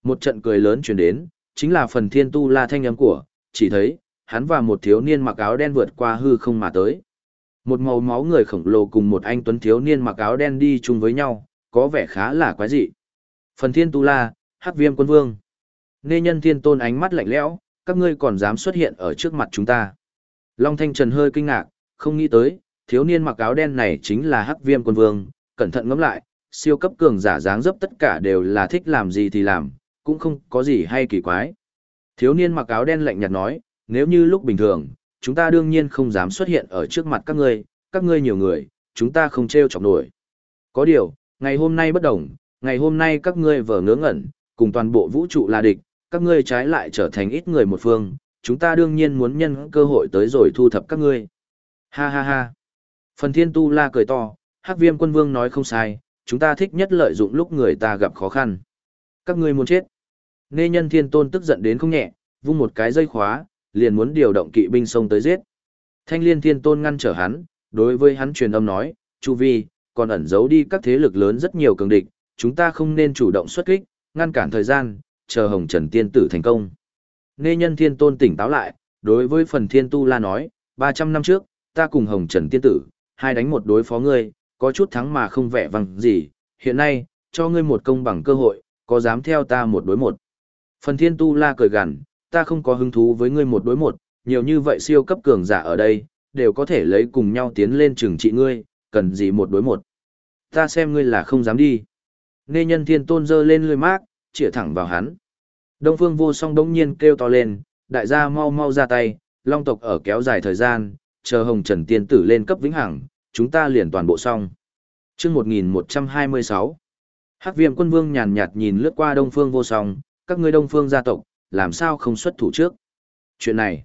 Một trận cười lớn truyền đến, chính là phần thiên tu la thanh âm của, chỉ thấy, hắn và một thiếu niên mặc áo đen vượt qua hư không mà tới. Một màu máu người khổng lồ cùng một anh tuấn thiếu niên mặc áo đen đi chung với nhau, có vẻ khá là quái dị. Phần thiên tu la, hắc viêm quân vương. Nê nhân thiên tôn ánh mắt lạnh lẽo, các ngươi còn dám xuất hiện ở trước mặt chúng ta. Long Thanh Trần hơi kinh ngạc, không nghĩ tới, thiếu niên mặc áo đen này chính là hắc viêm quân vương, cẩn thận ngẫm lại, siêu cấp cường giả dáng dấp tất cả đều là thích làm gì thì làm, cũng không có gì hay kỳ quái. Thiếu niên mặc áo đen lạnh nhạt nói, nếu như lúc bình thường, chúng ta đương nhiên không dám xuất hiện ở trước mặt các ngươi, các ngươi nhiều người, chúng ta không treo chọc nổi. Có điều, ngày hôm nay bất đồng, ngày hôm nay các ngươi vờ ngớ ngẩn, cùng toàn bộ vũ trụ là địch, các ngươi trái lại trở thành ít người một phương, chúng ta đương nhiên muốn nhân cơ hội tới rồi thu thập các ngươi. Ha ha ha. Phần thiên tu la cười to, hắc viêm quân vương nói không sai, chúng ta thích nhất lợi dụng lúc người ta gặp khó khăn. Các ngươi muốn chết. Nê nhân thiên tôn tức giận đến không nhẹ, vung một cái dây khóa, liền muốn điều động kỵ binh xông tới giết. Thanh liên thiên tôn ngăn trở hắn, đối với hắn truyền âm nói, Chu Vi, còn ẩn giấu đi các thế lực lớn rất nhiều cường địch, chúng ta không nên chủ động xuất kích, ngăn cản thời gian, chờ Hồng Trần Tiên Tử thành công. Nê nhân thiên tôn tỉnh táo lại, đối với phần thiên tu la nói, 300 năm trước, ta cùng Hồng Trần Tiên Tử, hai đánh một đối phó ngươi, có chút thắng mà không vẻ vang gì, hiện nay, cho ngươi một công bằng cơ hội, có dám theo ta một đối một. Phần thiên tu la cười gằn, ta không có hứng thú với ngươi một đối một, nhiều như vậy siêu cấp cường giả ở đây, đều có thể lấy cùng nhau tiến lên trừng trị ngươi, cần gì một đối một. Ta xem ngươi là không dám đi. Nghe nhân thiên tôn dơ lên lưỡi mát, chĩa thẳng vào hắn. Đông phương vô song đống nhiên kêu to lên, đại gia mau mau ra tay, long tộc ở kéo dài thời gian, chờ hồng trần tiên tử lên cấp vĩnh hằng, chúng ta liền toàn bộ xong. chương 1126 Hắc viêm quân vương nhàn nhạt nhìn lướt qua đông phương vô song, các ngươi đông phương gia tộc, làm sao không xuất thủ trước. Chuyện này,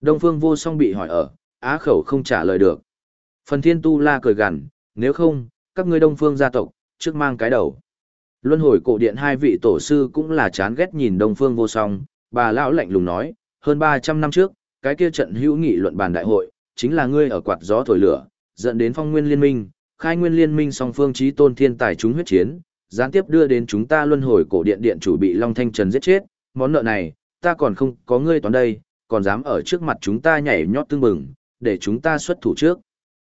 đông phương vô song bị hỏi ở, á khẩu không trả lời được. Phần thiên tu la cười gằn, nếu không, các ngươi đông phương gia tộc, trước mang cái đầu. Luân hồi cổ điện hai vị tổ sư cũng là chán ghét nhìn đông phương vô song, bà lão lạnh lùng nói, hơn 300 năm trước, cái kia trận hữu nghị luận bàn đại hội, chính là ngươi ở quạt gió thổi lửa, dẫn đến phong nguyên liên minh, khai nguyên liên minh song phương trí tôn thiên tài chúng huyết chiến, gián tiếp đưa đến chúng ta luân hồi cổ điện điện chủ bị Long Thanh Trần giết chết, món nợ này, ta còn không có ngươi toán đây, còn dám ở trước mặt chúng ta nhảy nhót tương bừng, để chúng ta xuất thủ trước.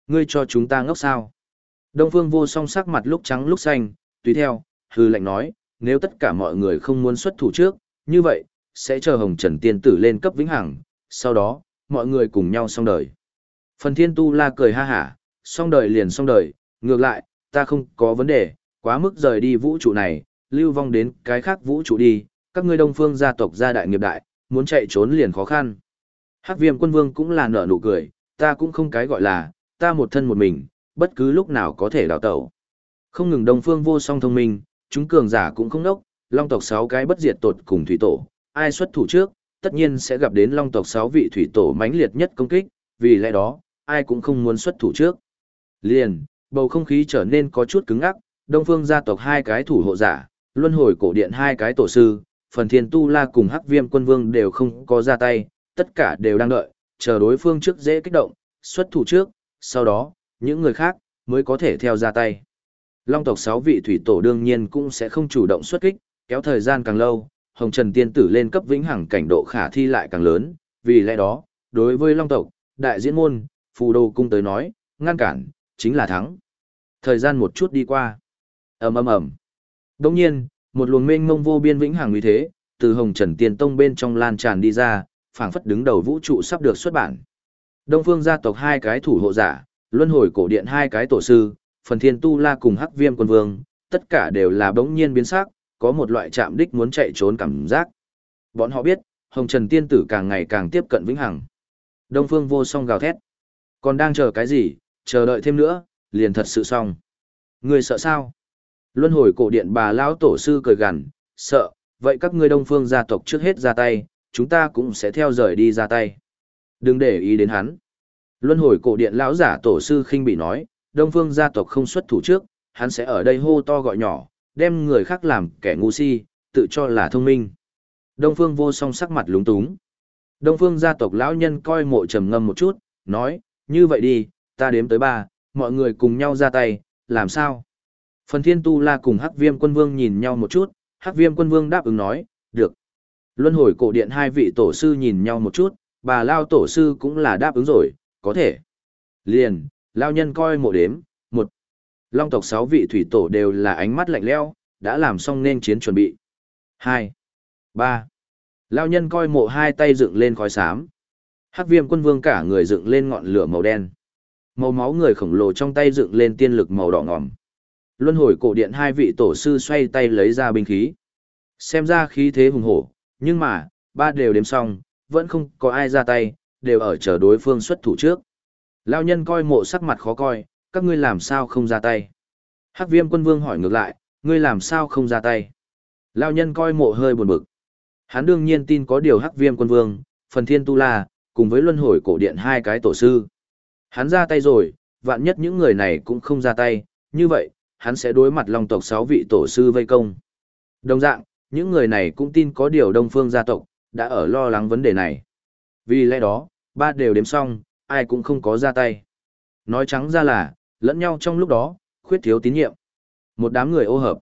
Ngươi cho chúng ta ngốc sao? Đông Phương Vô Song sắc mặt lúc trắng lúc xanh, tùy theo, hư lệnh nói, nếu tất cả mọi người không muốn xuất thủ trước, như vậy, sẽ chờ Hồng Trần Tiên Tử lên cấp vĩnh hằng, sau đó, mọi người cùng nhau xong đời. Phần Thiên Tu La cười ha hả, xong đời liền xong đời, ngược lại, ta không có vấn đề, quá mức rời đi vũ trụ này, lưu vong đến cái khác vũ trụ đi, các ngươi đông phương gia tộc gia đại nghiệp đại, muốn chạy trốn liền khó khăn. Hắc viêm quân vương cũng là nở nụ cười, ta cũng không cái gọi là, ta một thân một mình, bất cứ lúc nào có thể đào tẩu. Không ngừng đông phương vô song thông minh, chúng cường giả cũng không nốc, long tộc 6 cái bất diệt tột cùng thủy tổ, ai xuất thủ trước, tất nhiên sẽ gặp đến long tộc 6 vị thủy tổ mãnh liệt nhất công kích, vì lẽ đó, ai cũng không muốn xuất thủ trước. Liền, bầu không khí trở nên có chút cứng ngắc, đông phương gia tộc hai cái thủ hộ giả, luân hồi cổ điện hai cái tổ sư, phần thiên tu la cùng hắc viêm quân vương đều không có ra tay, tất cả đều đang đợi, chờ đối phương trước dễ kích động, xuất thủ trước, sau đó, những người khác, mới có thể theo ra tay. Long tộc 6 vị thủy tổ đương nhiên cũng sẽ không chủ động xuất kích, kéo thời gian càng lâu, Hồng Trần Tiên Tử lên cấp vĩnh hằng cảnh độ khả thi lại càng lớn, vì lẽ đó, đối với Long tộc, đại diễn môn, phù đô cung tới nói, ngăn cản, chính là thắng. Thời gian một chút đi qua. ầm ầm ầm. Đồng nhiên, một luồng mênh mông vô biên vĩnh hằng uy thế, từ Hồng Trần Tiên Tông bên trong lan tràn đi ra, phảng phất đứng đầu vũ trụ sắp được xuất bản. Đông Phương gia tộc hai cái thủ hộ giả, Luân Hồi cổ điện hai cái tổ sư, Phần Thiên Tu La cùng Hắc Viêm quân vương, tất cả đều là bỗng nhiên biến sắc, có một loại chạm đích muốn chạy trốn cảm giác. Bọn họ biết, Hồng Trần Tiên tử càng ngày càng tiếp cận vĩnh hằng. Đông Phương Vô Song gào thét. Còn đang chờ cái gì, chờ đợi thêm nữa, liền thật sự xong. Người sợ sao? Luân hồi cổ điện bà lão tổ sư cười gằn, sợ, vậy các ngươi đông phương gia tộc trước hết ra tay, chúng ta cũng sẽ theo rời đi ra tay. Đừng để ý đến hắn. Luân hồi cổ điện lão giả tổ sư khinh bị nói, đông phương gia tộc không xuất thủ trước, hắn sẽ ở đây hô to gọi nhỏ, đem người khác làm kẻ ngu si, tự cho là thông minh. Đông phương vô song sắc mặt lúng túng. Đông phương gia tộc lão nhân coi mộ trầm ngâm một chút, nói, như vậy đi, ta đếm tới ba, mọi người cùng nhau ra tay, làm sao? Phần thiên tu la cùng hắc viêm quân vương nhìn nhau một chút, hắc viêm quân vương đáp ứng nói, được. Luân hồi cổ điện hai vị tổ sư nhìn nhau một chút, bà lao tổ sư cũng là đáp ứng rồi, có thể. Liền, lao nhân coi mộ đếm, một. Long tộc sáu vị thủy tổ đều là ánh mắt lạnh lẽo, đã làm xong nên chiến chuẩn bị. Hai, ba. Lao nhân coi mộ hai tay dựng lên khói xám. Hắc viêm quân vương cả người dựng lên ngọn lửa màu đen. Màu máu người khổng lồ trong tay dựng lên tiên lực màu đỏ ngòm. Luân hồi cổ điện hai vị tổ sư xoay tay lấy ra binh khí. Xem ra khí thế hùng hổ, nhưng mà, ba đều đếm xong, vẫn không có ai ra tay, đều ở chờ đối phương xuất thủ trước. Lao nhân coi mộ sắc mặt khó coi, các ngươi làm sao không ra tay. Hắc viêm quân vương hỏi ngược lại, ngươi làm sao không ra tay. Lao nhân coi mộ hơi buồn bực. Hắn đương nhiên tin có điều hắc viêm quân vương, phần thiên tu la, cùng với luân hồi cổ điện hai cái tổ sư. Hắn ra tay rồi, vạn nhất những người này cũng không ra tay, như vậy, hắn sẽ đối mặt long tộc sáu vị tổ sư vây công. Đồng dạng, những người này cũng tin có điều đông phương gia tộc, đã ở lo lắng vấn đề này. Vì lẽ đó, ba đều đếm xong, ai cũng không có ra tay. Nói trắng ra là, lẫn nhau trong lúc đó, khuyết thiếu tín nhiệm. Một đám người ô hợp.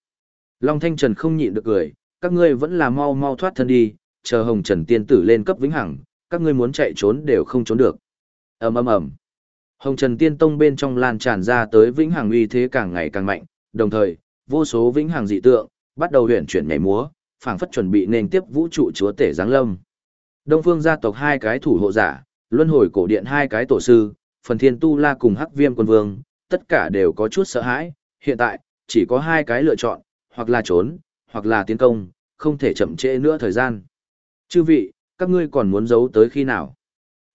Long Thanh Trần không nhịn được cười, các ngươi vẫn là mau mau thoát thân đi, chờ Hồng Trần tiên tử lên cấp vĩnh hằng, các ngươi muốn chạy trốn đều không trốn được. Ầm ầm ầm. Hồng Trần Tiên Tông bên trong lan tràn ra tới vĩnh hằng uy thế càng ngày càng mạnh, đồng thời, vô số vĩnh hằng dị tượng bắt đầu huyền chuyển nhảy múa, phảng phất chuẩn bị nên tiếp vũ trụ chúa tể giáng lâm. Đông Phương gia tộc hai cái thủ hộ giả, Luân Hồi cổ điện hai cái tổ sư, Phần Thiên Tu La cùng Hắc Viêm quân vương, tất cả đều có chút sợ hãi, hiện tại chỉ có hai cái lựa chọn, hoặc là trốn, hoặc là tiến công, không thể chậm trễ nữa thời gian. Chư vị, các ngươi còn muốn giấu tới khi nào?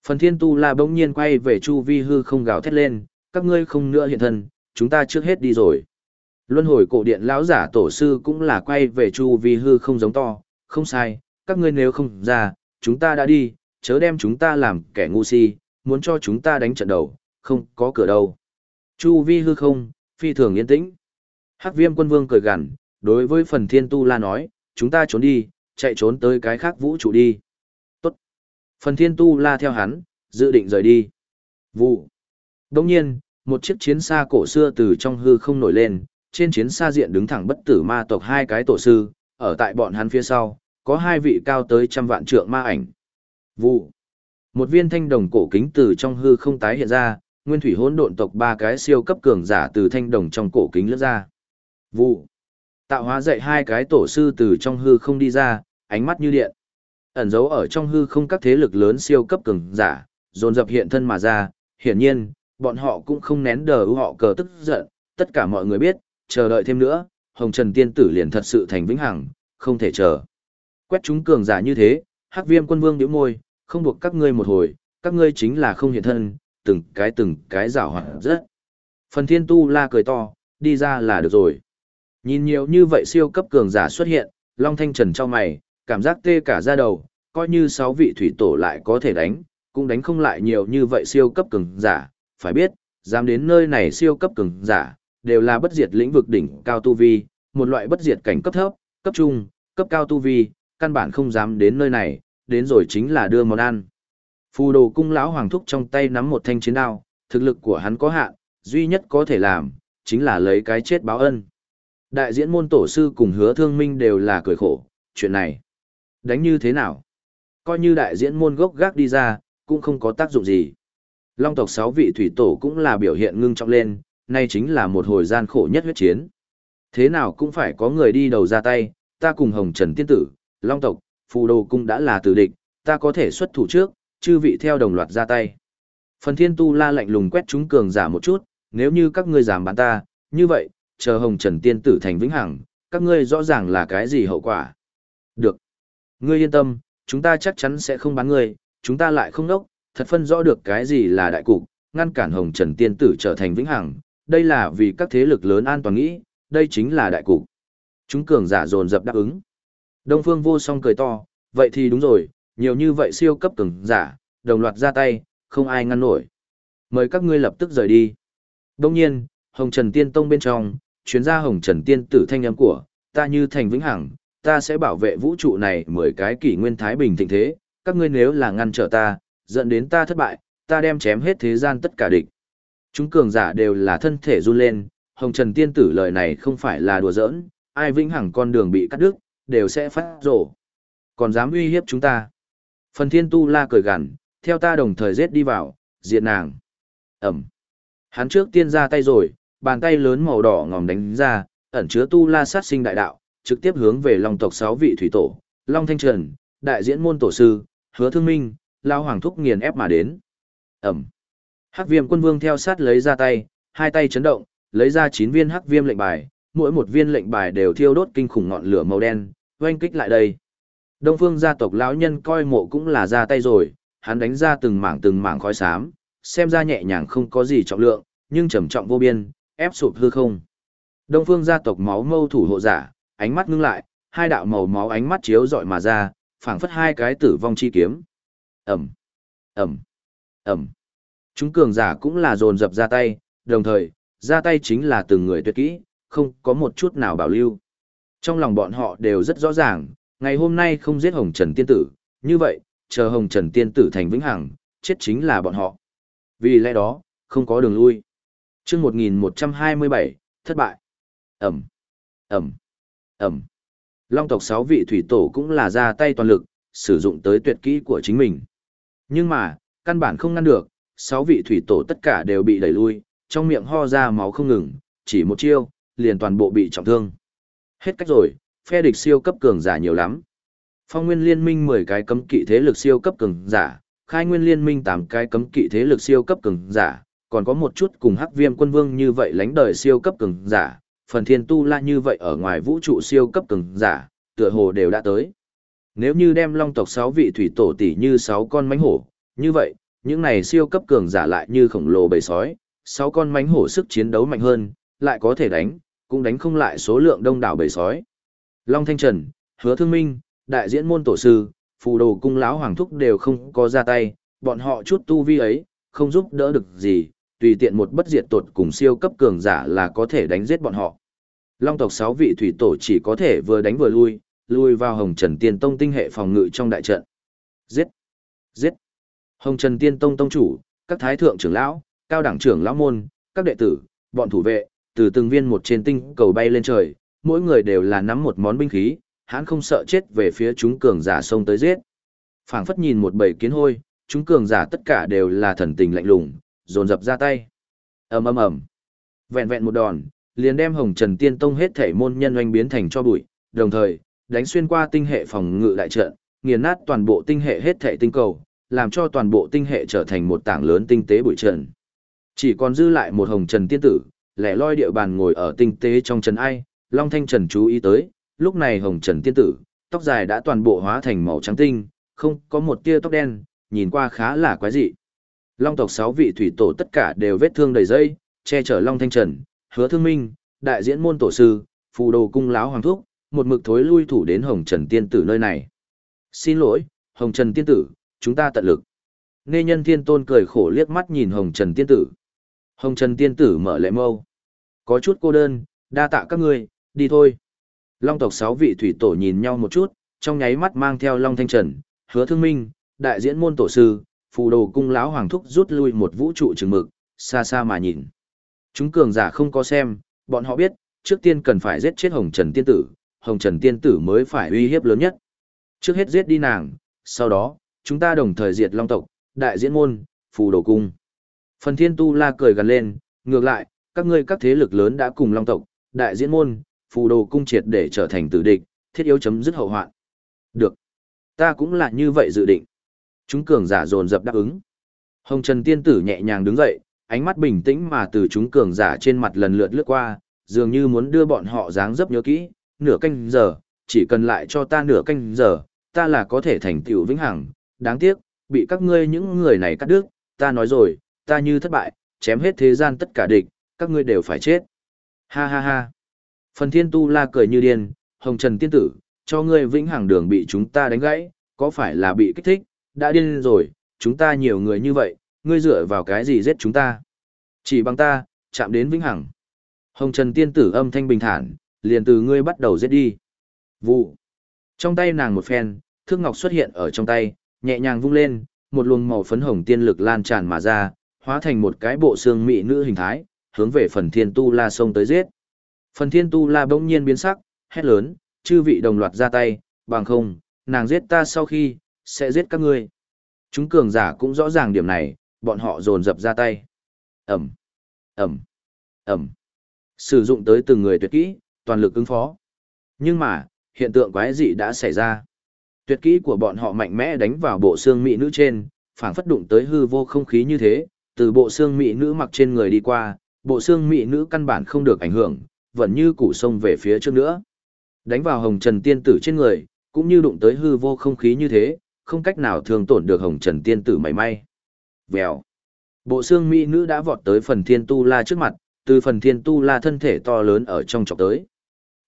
Phần thiên tu la bỗng nhiên quay về chu vi hư không gào thét lên, các ngươi không nữa hiện thân, chúng ta trước hết đi rồi. Luân hồi cổ điện lão giả tổ sư cũng là quay về chu vi hư không giống to, không sai, các ngươi nếu không ra, chúng ta đã đi, chớ đem chúng ta làm kẻ ngu si, muốn cho chúng ta đánh trận đầu, không có cửa đâu. Chu vi hư không, phi thường yên tĩnh. Hắc viêm quân vương cười gằn, đối với phần thiên tu la nói, chúng ta trốn đi, chạy trốn tới cái khác vũ trụ đi. Tốt. Phần thiên tu la theo hắn, dự định rời đi. Vụ. Đông nhiên, một chiếc chiến xa cổ xưa từ trong hư không nổi lên, trên chiến xa diện đứng thẳng bất tử ma tộc hai cái tổ sư, ở tại bọn hắn phía sau, có hai vị cao tới trăm vạn trượng ma ảnh. Vụ. Một viên thanh đồng cổ kính từ trong hư không tái hiện ra, nguyên thủy hỗn độn tộc ba cái siêu cấp cường giả từ thanh đồng trong cổ kính lướt ra. Vụ. Tạo hóa dạy hai cái tổ sư từ trong hư không đi ra, ánh mắt như điện ẩn giấu ở trong hư không các thế lực lớn siêu cấp cường giả, dồn dập hiện thân mà ra, hiển nhiên, bọn họ cũng không nén đờ họ cờ tức giận, tất cả mọi người biết, chờ đợi thêm nữa, Hồng Trần Tiên Tử liền thật sự thành vĩnh hằng, không thể chờ. Quét chúng cường giả như thế, Hắc Viêm Quân Vương nhíu môi, không buộc các ngươi một hồi, các ngươi chính là không hiện thân, từng cái từng cái giảo hoạn rất. Phần Thiên Tu La cười to, đi ra là được rồi. Nhìn nhiều như vậy siêu cấp cường giả xuất hiện, Long Thanh Trần cho mày, cảm giác tê cả da đầu, coi như sáu vị thủy tổ lại có thể đánh, cũng đánh không lại nhiều như vậy siêu cấp cường giả, phải biết, dám đến nơi này siêu cấp cường giả, đều là bất diệt lĩnh vực đỉnh cao tu vi, một loại bất diệt cảnh cấp thấp, cấp trung, cấp cao tu vi, căn bản không dám đến nơi này, đến rồi chính là đưa món ăn. Phù đồ cung lão hoàng thúc trong tay nắm một thanh chiến đao, thực lực của hắn có hạn, duy nhất có thể làm, chính là lấy cái chết báo ân. Đại diễn môn tổ sư cùng hứa thương minh đều là cười khổ, chuyện này. Đánh như thế nào? Coi như đại diễn môn gốc gác đi ra, cũng không có tác dụng gì. Long tộc sáu vị thủy tổ cũng là biểu hiện ngưng trọng lên, nay chính là một hồi gian khổ nhất huyết chiến. Thế nào cũng phải có người đi đầu ra tay, ta cùng Hồng Trần Tiên Tử, Long Tộc, Phù Đồ Cung đã là tử địch, ta có thể xuất thủ trước, chư vị theo đồng loạt ra tay. Phần Thiên Tu La lạnh lùng quét chúng cường giả một chút, nếu như các ngươi giảm bán ta, như vậy, chờ Hồng Trần Tiên Tử thành vĩnh hằng, các ngươi rõ ràng là cái gì hậu quả. Được. Ngươi yên tâm, chúng ta chắc chắn sẽ không bán ngươi, chúng ta lại không đốc, thật phân rõ được cái gì là đại cục, ngăn cản Hồng Trần Tiên Tử trở thành vĩnh hằng, đây là vì các thế lực lớn an toàn nghĩ, đây chính là đại cục. Chúng cường giả dồn dập đáp ứng. Đông Phương Vô Song cười to, vậy thì đúng rồi, nhiều như vậy siêu cấp cường giả, đồng loạt ra tay, không ai ngăn nổi. Mời các ngươi lập tức rời đi. Đông nhiên, Hồng Trần Tiên Tông bên trong, chuyến ra Hồng Trần Tiên tử thanh âm của, ta như thành vĩnh hằng, ta sẽ bảo vệ vũ trụ này mười cái kỷ nguyên thái bình thịnh thế, các ngươi nếu là ngăn trở ta, dẫn đến ta thất bại, ta đem chém hết thế gian tất cả địch. Chúng cường giả đều là thân thể run lên, Hồng Trần Tiên tử lời này không phải là đùa giỡn, ai vĩnh hằng con đường bị cắt đứt, đều sẽ phát rổ. Còn dám uy hiếp chúng ta. Phần Thiên Tu La cười gằn, theo ta đồng thời giết đi vào, diệt nàng. Ẩm. Hắn trước tiên ra tay rồi, bàn tay lớn màu đỏ ngòm đánh ra, ẩn chứa Tu La sát sinh đại đạo, trực tiếp hướng về Long tộc sáu vị thủy tổ, Long Thanh Trần, đại diễn môn tổ sư, Hứa Thương Minh, Lao Hoàng Thúc nghiền ép mà đến. Ẩm. Hắc Viêm Quân Vương theo sát lấy ra tay, hai tay chấn động, lấy ra chín viên Hắc Viêm lệnh bài, mỗi một viên lệnh bài đều thiêu đốt kinh khủng ngọn lửa màu đen, oanh kích lại đây. Đông Phương gia tộc lão nhân coi mộ cũng là ra tay rồi, hắn đánh ra từng mảng từng mảng khói xám, xem ra nhẹ nhàng không có gì trọng lượng, nhưng trầm trọng vô biên, ép sụp hư không. Đông Phương gia tộc máu mâu thủ hộ giả, ánh mắt ngưng lại, hai đạo màu máu ánh mắt chiếu rọi mà ra, phảng phất hai cái tử vong chi kiếm. Ầm, ầm, ầm. Chúng cường giả cũng là dồn dập ra tay, đồng thời, ra tay chính là từng người tuyệt kỹ, không có một chút nào bảo lưu. Trong lòng bọn họ đều rất rõ ràng, ngày hôm nay không giết Hồng Trần Tiên Tử, như vậy, chờ Hồng Trần Tiên Tử thành vĩnh hằng, chết chính là bọn họ. Vì lẽ đó, không có đường lui. chương 1127, thất bại. Ẩm, Ẩm, Ẩm. Long tộc 6 vị thủy tổ cũng là ra tay toàn lực, sử dụng tới tuyệt kỹ của chính mình. Nhưng mà, căn bản không ngăn được, 6 vị thủy tổ tất cả đều bị đẩy lui, trong miệng ho ra máu không ngừng, chỉ một chiêu, liền toàn bộ bị trọng thương. Hết cách rồi, phe địch siêu cấp cường giả nhiều lắm. Phong Nguyên Liên Minh 10 cái cấm kỵ thế lực siêu cấp cường giả, Khai Nguyên Liên Minh 8 cái cấm kỵ thế lực siêu cấp cường giả, còn có một chút cùng Hắc Viêm Quân Vương như vậy lãnh đời siêu cấp cường giả, phần Thiên Tu La như vậy ở ngoài vũ trụ siêu cấp cường giả, tựa hồ đều đã tới. Nếu như đem Long tộc 6 vị thủy tổ tỷ như 6 con mãnh hổ, như vậy, những này siêu cấp cường giả lại như khổng lồ bầy sói, 6 con mãnh hổ sức chiến đấu mạnh hơn, lại có thể đánh, cũng đánh không lại số lượng đông đảo bầy sói. Long Thanh Trần, Hứa Thương Minh, đại diễn môn tổ sư, phù đồ cung lão hoàng thúc đều không có ra tay, bọn họ chút tu vi ấy, không giúp đỡ được gì, tùy tiện một bất diệt tột cùng siêu cấp cường giả là có thể đánh giết bọn họ. Long tộc 6 vị thủy tổ chỉ có thể vừa đánh vừa lui, lui vào Hồng Trần Tiên Tông tinh hệ phòng ngự trong đại trận. Giết! Giết! Hồng Trần Tiên Tông tông chủ, các thái thượng trưởng lão, cao đẳng trưởng lão môn, các đệ tử, bọn thủ vệ, từ từng viên một trên tinh cầu bay lên trời, mỗi người đều là nắm một món binh khí, hắn không sợ chết về phía chúng cường giả xông tới giết. Phảng phất nhìn một bầy kiến hôi, chúng cường giả tất cả đều là thần tình lạnh lùng, dồn dập ra tay. Ầm ầm ầm. Vẹn vẹn một đòn, liền đem Hồng Trần Tiên Tông hết thể môn nhân oanh biến thành cho bụi, đồng thời, đánh xuyên qua tinh hệ phòng ngự đại trận, nghiền nát toàn bộ tinh hệ hết thể tinh cầu, làm cho toàn bộ tinh hệ trở thành một tảng lớn tinh tế bụi trần. Chỉ còn dư lại một Hồng Trần Tiên tử, lẻ loi địa bàn ngồi ở tinh tế trong trần ai, Long Thanh Trần chú ý tới, lúc này hồng trần tiên tử, tóc dài đã toàn bộ hóa thành màu trắng tinh, không có một tia tóc đen, nhìn qua khá là quái dị. Long tộc sáu vị thủy tổ tất cả đều vết thương đầy dây, che chở Long Thanh Trần, Hứa Thương Minh, đại diễn môn tổ sư, phù đồ cung lão hoàng thúc, một mực thối lui thủ đến Hồng Trần tiên tử nơi này. Xin lỗi, Hồng Trần tiên tử, chúng ta tận lực. Nghe nhân thiên tôn cười khổ liếc mắt nhìn Hồng Trần tiên tử. Hồng Trần tiên tử mở lệ mâu. Có chút cô đơn, đa tạ các ngươi, đi thôi. Long tộc sáu vị thủy tổ nhìn nhau một chút, trong nháy mắt mang theo Long Thanh Trần, Hứa Thương Minh, đại diễn môn tổ sư, phù đồ cung lão hoàng thúc rút lui một vũ trụ trường mực, xa xa mà nhìn. Chúng cường giả không có xem, bọn họ biết, trước tiên cần phải giết chết Hồng Trần Tiên Tử, Hồng Trần Tiên Tử mới phải uy hiếp lớn nhất. Trước hết giết đi nàng, sau đó, chúng ta đồng thời diệt Long tộc, đại diễn môn, phù đồ cung. Phần Thiên Tu La cười gần lên, ngược lại, các ngươi các thế lực lớn đã cùng Long tộc, đại diễn môn, phù đồ cung triệt để trở thành tử địch, thiết yếu chấm dứt hậu hoạn. Được. Ta cũng là như vậy dự định. Chúng cường giả dồn dập đáp ứng. Hồng Trần Tiên Tử nhẹ nhàng đứng dậy, ánh mắt bình tĩnh mà từ chúng cường giả trên mặt lần lượt lướt qua, dường như muốn đưa bọn họ dáng dấp nhớ kỹ, nửa canh giờ, chỉ cần lại cho ta nửa canh giờ, ta là có thể thành tựu vĩnh hằng, đáng tiếc, bị các ngươi những người này cắt đứt, ta nói rồi, ta như thất bại, chém hết thế gian tất cả địch, các ngươi đều phải chết. Ha ha ha. Phần thiên tu la cười như điên, hồng trần tiên tử, cho ngươi vĩnh hằng đường bị chúng ta đánh gãy, có phải là bị kích thích, đã điên rồi, chúng ta nhiều người như vậy, ngươi dựa vào cái gì giết chúng ta? Chỉ bằng ta, chạm đến vĩnh hằng. Hồng Trần tiên tử âm thanh bình thản, liền từ ngươi bắt đầu giết đi. Vụ. Trong tay nàng một phen, thước ngọc xuất hiện ở trong tay, nhẹ nhàng vung lên, một luồng màu phấn hồng tiên lực lan tràn mà ra, hóa thành một cái bộ xương mỹ nữ hình thái, hướng về phần thiên tu la sông tới giết. Phần thiên tu la bỗng nhiên biến sắc, hét lớn, chư vị đồng loạt ra tay, bằng không, nàng giết ta sau khi, sẽ giết các ngươi. Chúng cường giả cũng rõ ràng điểm này, bọn họ dồn dập ra tay. Ẩm, Ẩm, Ẩm. Sử dụng tới từng người tuyệt kỹ, toàn lực ứng phó. Nhưng mà, hiện tượng quái dị đã xảy ra. Tuyệt kỹ của bọn họ mạnh mẽ đánh vào bộ xương mỹ nữ trên, phảng phất đụng tới hư vô không khí như thế, từ bộ xương mỹ nữ mặc trên người đi qua, bộ xương mỹ nữ căn bản không được ảnh hưởng, vẫn như củ sông về phía trước nữa. Đánh vào hồng trần tiên tử trên người, cũng như đụng tới hư vô không khí như thế, không cách nào thường tổn được hồng trần tiên tử mảy may. Vèo. Bộ xương mỹ nữ đã vọt tới phần thiên tu la trước mặt, từ phần thiên tu la thân thể to lớn ở trong chọc tới.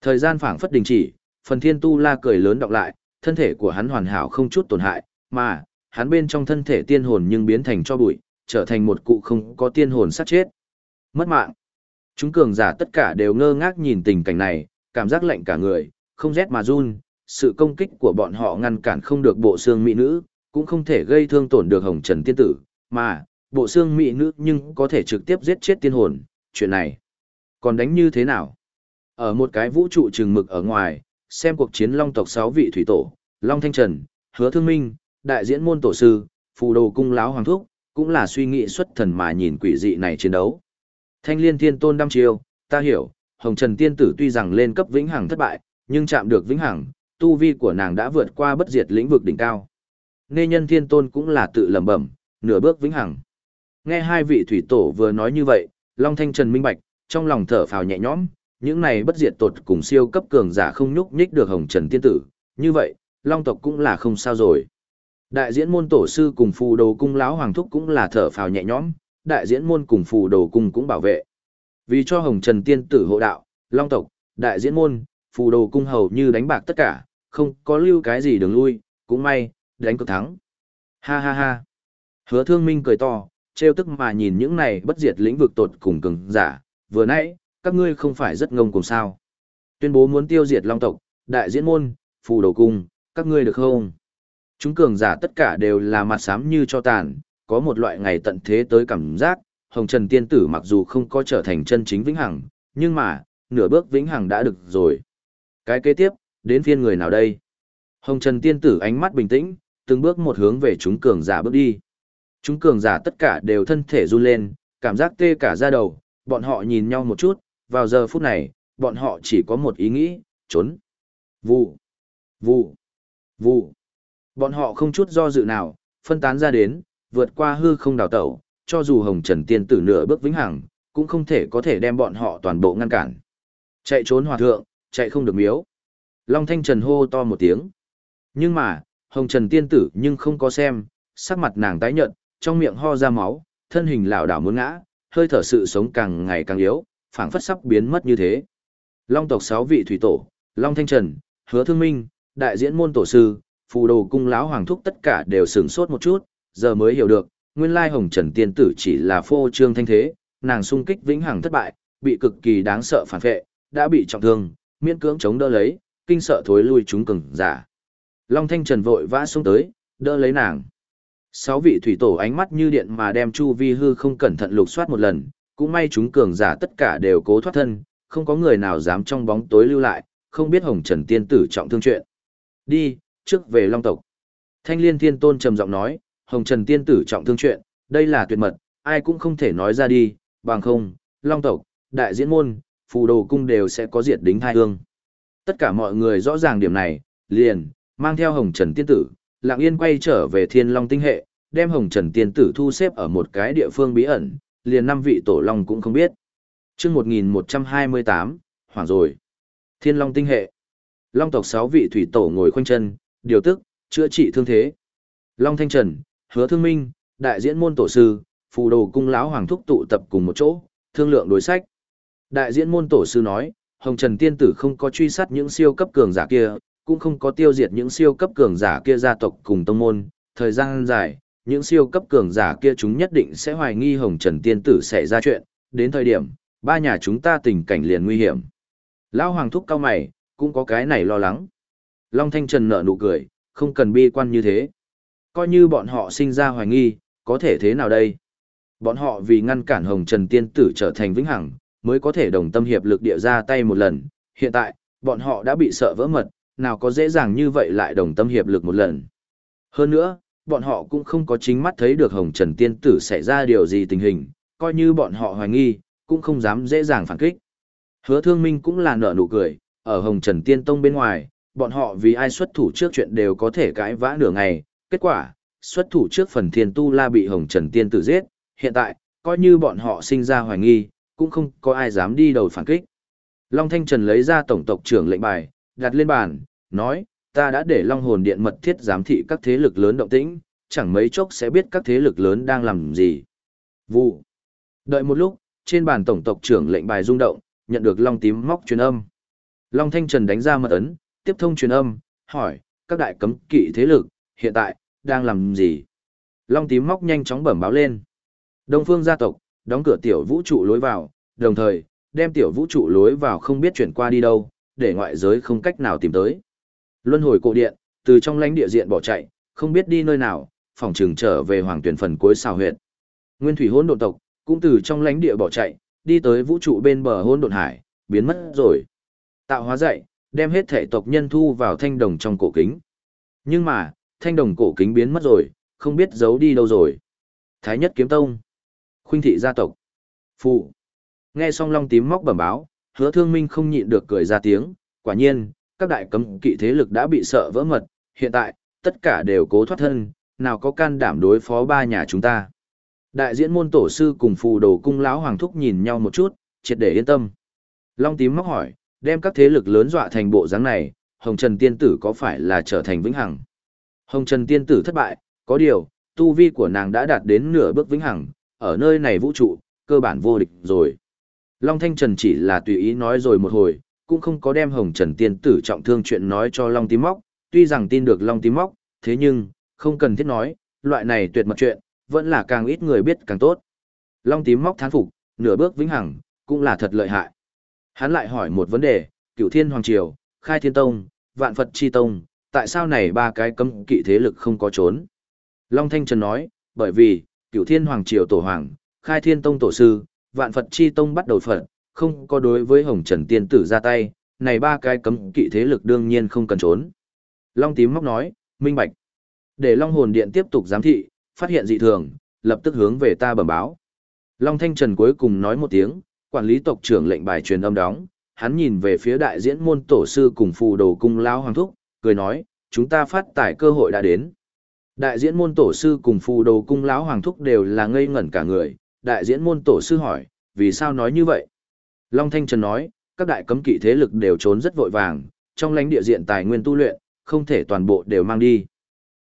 Thời gian phảng phất đình chỉ, phần thiên tu la cười lớn đọc lại, thân thể của hắn hoàn hảo không chút tổn hại, mà, hắn bên trong thân thể tiên hồn nhưng biến thành cho bụi, trở thành một cụ không có tiên hồn sát chết. Mất mạng. Chúng cường giả tất cả đều ngơ ngác nhìn tình cảnh này, cảm giác lạnh cả người, không rét mà run, sự công kích của bọn họ ngăn cản không được bộ xương mỹ nữ, cũng không thể gây thương tổn được hồng trần tiên tử, mà, bộ xương mỹ nữ nhưng có thể trực tiếp giết chết tiên hồn, chuyện này. Còn đánh như thế nào? Ở một cái vũ trụ trừng mực ở ngoài, xem cuộc chiến long tộc 6 vị thủy tổ, Long Thanh Trần, Hứa Thương Minh, đại diễn môn tổ sư, phù đồ cung láo hoàng thúc, cũng là suy nghĩ xuất thần mà nhìn quỷ dị này chiến đấu. Thanh liên thiên tôn đăm chiêu, ta hiểu, Hồng Trần Tiên Tử tuy rằng lên cấp vĩnh hằng thất bại, nhưng chạm được vĩnh hằng, tu vi của nàng đã vượt qua bất diệt lĩnh vực đỉnh cao. Nê nhân thiên tôn cũng là tự lẩm bẩm, nửa bước vĩnh hằng. Nghe hai vị thủy tổ vừa nói như vậy, Long Thanh Trần minh bạch, trong lòng thở phào nhẹ nhõm, những này bất diệt tột cùng siêu cấp cường giả không nhúc nhích được Hồng Trần Tiên Tử, như vậy, Long tộc cũng là không sao rồi. Đại diễn môn tổ sư cùng phù đồ cung lão hoàng thúc cũng là thở phào nhẹ nhõm, đại diễn môn cùng phù đồ cung cũng bảo vệ. Vì cho Hồng Trần Tiên Tử hộ đạo, Long tộc, đại diễn môn, phù đồ cung hầu như đánh bạc tất cả, không có lưu cái gì đường lui, cũng may, đánh cực thắng. Ha ha ha. Hứa thương minh cười to, trêu tức mà nhìn những này bất diệt lĩnh vực tột cùng cường giả, vừa nãy, các ngươi không phải rất ngông cùng sao. Tuyên bố muốn tiêu diệt long tộc, đại diễn môn, phù đồ cung, các ngươi được không? Chúng cường giả tất cả đều là mặt xám như cho tàn, có một loại ngày tận thế tới cảm giác, Hồng Trần Tiên Tử mặc dù không có trở thành chân chính vĩnh hằng, nhưng mà, nửa bước vĩnh hằng đã được rồi. Cái kế tiếp, đến phiên người nào đây? Hồng Trần Tiên Tử ánh mắt bình tĩnh, từng bước một hướng về chúng cường giả bước đi. Chúng cường giả tất cả đều thân thể run lên, cảm giác tê cả da đầu, bọn họ nhìn nhau một chút, vào giờ phút này, bọn họ chỉ có một ý nghĩ, trốn. Vụ, vụ, vụ. Bọn họ không chút do dự nào, phân tán ra đến, vượt qua hư không đào tẩu, cho dù Hồng Trần Tiên Tử nửa bước vĩnh hằng, cũng không thể có thể đem bọn họ toàn bộ ngăn cản. Chạy trốn hòa thượng, chạy không được miếu. Long Thanh Trần hô to một tiếng. Nhưng mà, Hồng Trần Tiên Tử nhưng không có xem, sắc mặt nàng tái nhợt, trong miệng ho ra máu, thân hình lảo đảo muốn ngã, hơi thở sự sống càng ngày càng yếu, phảng phất sắp biến mất như thế. Long tộc sáu vị thủy tổ, Long Thanh Trần, Hứa Thương Minh, đại diễn môn tổ sư, phù đồ cung lão hoàng thúc tất cả đều sửng sốt một chút, giờ mới hiểu được, nguyên lai Hồng Trần Tiên Tử chỉ là phô trương thanh thế, nàng sung kích vĩnh hằng thất bại, bị cực kỳ đáng sợ phản vệ, đã bị trọng thương, miễn cưỡng chống đỡ lấy, kinh sợ thối lui chúng cường giả. Long Thanh Trần vội vã xuống tới, đỡ lấy nàng. Sáu vị thủy tổ ánh mắt như điện mà đem Chu Vi hư không cẩn thận lục soát một lần, cũng may chúng cường giả tất cả đều cố thoát thân, không có người nào dám trong bóng tối lưu lại, không biết Hồng Trần Tiên Tử trọng thương chuyện. Đi, trước về Long tộc. Thanh Liên Thiên Tôn trầm giọng nói, Hồng Trần Tiên Tử trọng thương chuyện, đây là tuyệt mật, ai cũng không thể nói ra đi, bằng không, Long tộc, đại diễn môn, phù đồ cung đều sẽ có diệt đính thai hương. Tất cả mọi người rõ ràng điểm này, liền, mang theo hồng trần tiên tử, lặng yên quay trở về thiên long tinh hệ, đem hồng trần tiên tử thu xếp ở một cái địa phương bí ẩn, liền năm vị tổ long cũng không biết. chương 1128, hoảng rồi. Thiên long tinh hệ. Long tộc 6 vị thủy tổ ngồi khoanh chân, điều tức, chữa trị thương thế. Long Thanh Trần, Hứa Thương Minh, đại diễn môn tổ sư, phù đồ cung lão hoàng thúc tụ tập cùng một chỗ, thương lượng đối sách. Đại diễn môn tổ sư nói, Hồng Trần Tiên Tử không có truy sát những siêu cấp cường giả kia, cũng không có tiêu diệt những siêu cấp cường giả kia gia tộc cùng tông môn, thời gian dài, những siêu cấp cường giả kia chúng nhất định sẽ hoài nghi Hồng Trần Tiên Tử sẽ ra chuyện, đến thời điểm, ba nhà chúng ta tình cảnh liền nguy hiểm. Lão Hoàng thúc cao mày, cũng có cái này lo lắng. Long Thanh Trần nở nụ cười, không cần bi quan như thế. Coi như bọn họ sinh ra hoài nghi, có thể thế nào đây? Bọn họ vì ngăn cản Hồng Trần Tiên Tử trở thành vĩnh hằng, mới có thể đồng tâm hiệp lực địa ra tay một lần. Hiện tại, bọn họ đã bị sợ vỡ mật, nào có dễ dàng như vậy lại đồng tâm hiệp lực một lần. Hơn nữa, bọn họ cũng không có chính mắt thấy được Hồng Trần Tiên Tử xảy ra điều gì tình hình, coi như bọn họ hoài nghi, cũng không dám dễ dàng phản kích. Hứa Thương Minh cũng là nở nụ cười, ở Hồng Trần Tiên Tông bên ngoài, bọn họ vì ai xuất thủ trước chuyện đều có thể cãi vã nửa ngày, kết quả, xuất thủ trước phần thiên tu la bị Hồng Trần Tiên tử giết, hiện tại, coi như bọn họ sinh ra hoài nghi, cũng không có ai dám đi đầu phản kích. Long Thanh Trần lấy ra tổng tộc trưởng lệnh bài, đặt lên bàn, nói, ta đã để Long Hồn Điện mật thiết giám thị các thế lực lớn động tĩnh, chẳng mấy chốc sẽ biết các thế lực lớn đang làm gì. Vụ. Đợi một lúc, trên bàn tổng tộc trưởng lệnh bài rung động, nhận được Long Tím móc truyền âm. Long Thanh Trần đánh ra mật ấn, tiếp thông truyền âm, hỏi, các đại cấm kỵ thế lực, hiện tại, đang làm gì? Long tím móc nhanh chóng bẩm báo lên. Đông phương gia tộc, đóng cửa tiểu vũ trụ lối vào, đồng thời, đem tiểu vũ trụ lối vào không biết chuyển qua đi đâu, để ngoại giới không cách nào tìm tới. Luân hồi cổ điện, từ trong lãnh địa diện bỏ chạy, không biết đi nơi nào, phòng trường trở về hoàng tuyển phần cuối xào huyệt. Nguyên thủy hỗn độn tộc, cũng từ trong lãnh địa bỏ chạy, đi tới vũ trụ bên bờ hỗn độn hải, biến mất rồi. Tạo hóa dạy, đem hết thể tộc nhân thu vào thanh đồng trong cổ kính. Nhưng mà, thanh đồng cổ kính biến mất rồi, không biết giấu đi đâu rồi. Thái nhất kiếm tông. Khuynh thị gia tộc. Phụ. Nghe Song long tím móc bẩm báo, hứa thương minh không nhịn được cười ra tiếng. Quả nhiên, các đại cấm kỵ thế lực đã bị sợ vỡ mật, hiện tại, tất cả đều cố thoát thân, nào có can đảm đối phó ba nhà chúng ta. Đại diễn môn tổ sư cùng phù đồ cung lão hoàng thúc nhìn nhau một chút, triệt để yên tâm. Long tím móc hỏi, đem các thế lực lớn dọa thành bộ dáng này, Hồng Trần Tiên Tử có phải là trở thành vĩnh hằng? Hồng Trần Tiên Tử thất bại, có điều, tu vi của nàng đã đạt đến nửa bước vĩnh hằng, ở nơi này vũ trụ, cơ bản vô địch rồi. Long Thanh Trần chỉ là tùy ý nói rồi một hồi, cũng không có đem Hồng Trần Tiên Tử trọng thương chuyện nói cho Long Tím Móc, tuy rằng tin được Long Tím Móc, thế nhưng, không cần thiết nói, loại này tuyệt mật chuyện, vẫn là càng ít người biết càng tốt. Long Tím Móc thán phục, nửa bước vĩnh hằng, cũng là thật lợi hại. Hắn lại hỏi một vấn đề, cửu thiên hoàng triều, khai thiên tông, vạn Phật chi tông, tại sao này ba cái cấm kỵ thế lực không có trốn? Long Thanh Trần nói, bởi vì, cửu thiên hoàng triều tổ hoàng, khai thiên tông tổ sư, vạn Phật chi tông bắt đầu Phật, không có đối với hồng trần tiên tử ra tay, này ba cái cấm kỵ thế lực đương nhiên không cần trốn. Long tím móc nói, minh bạch. Để Long hồn điện tiếp tục giám thị, phát hiện dị thường, lập tức hướng về ta bẩm báo. Long Thanh Trần cuối cùng nói một tiếng, quản lý tộc trưởng lệnh bài truyền âm đóng, hắn nhìn về phía đại diễn môn tổ sư cùng phù đồ cung lão hoàng thúc, cười nói, chúng ta phát tải cơ hội đã đến. Đại diễn môn tổ sư cùng phù đồ cung lão hoàng thúc đều là ngây ngẩn cả người, đại diễn môn tổ sư hỏi, vì sao nói như vậy? Long Thanh Trần nói, các đại cấm kỵ thế lực đều trốn rất vội vàng, trong lãnh địa diện tài nguyên tu luyện, không thể toàn bộ đều mang đi.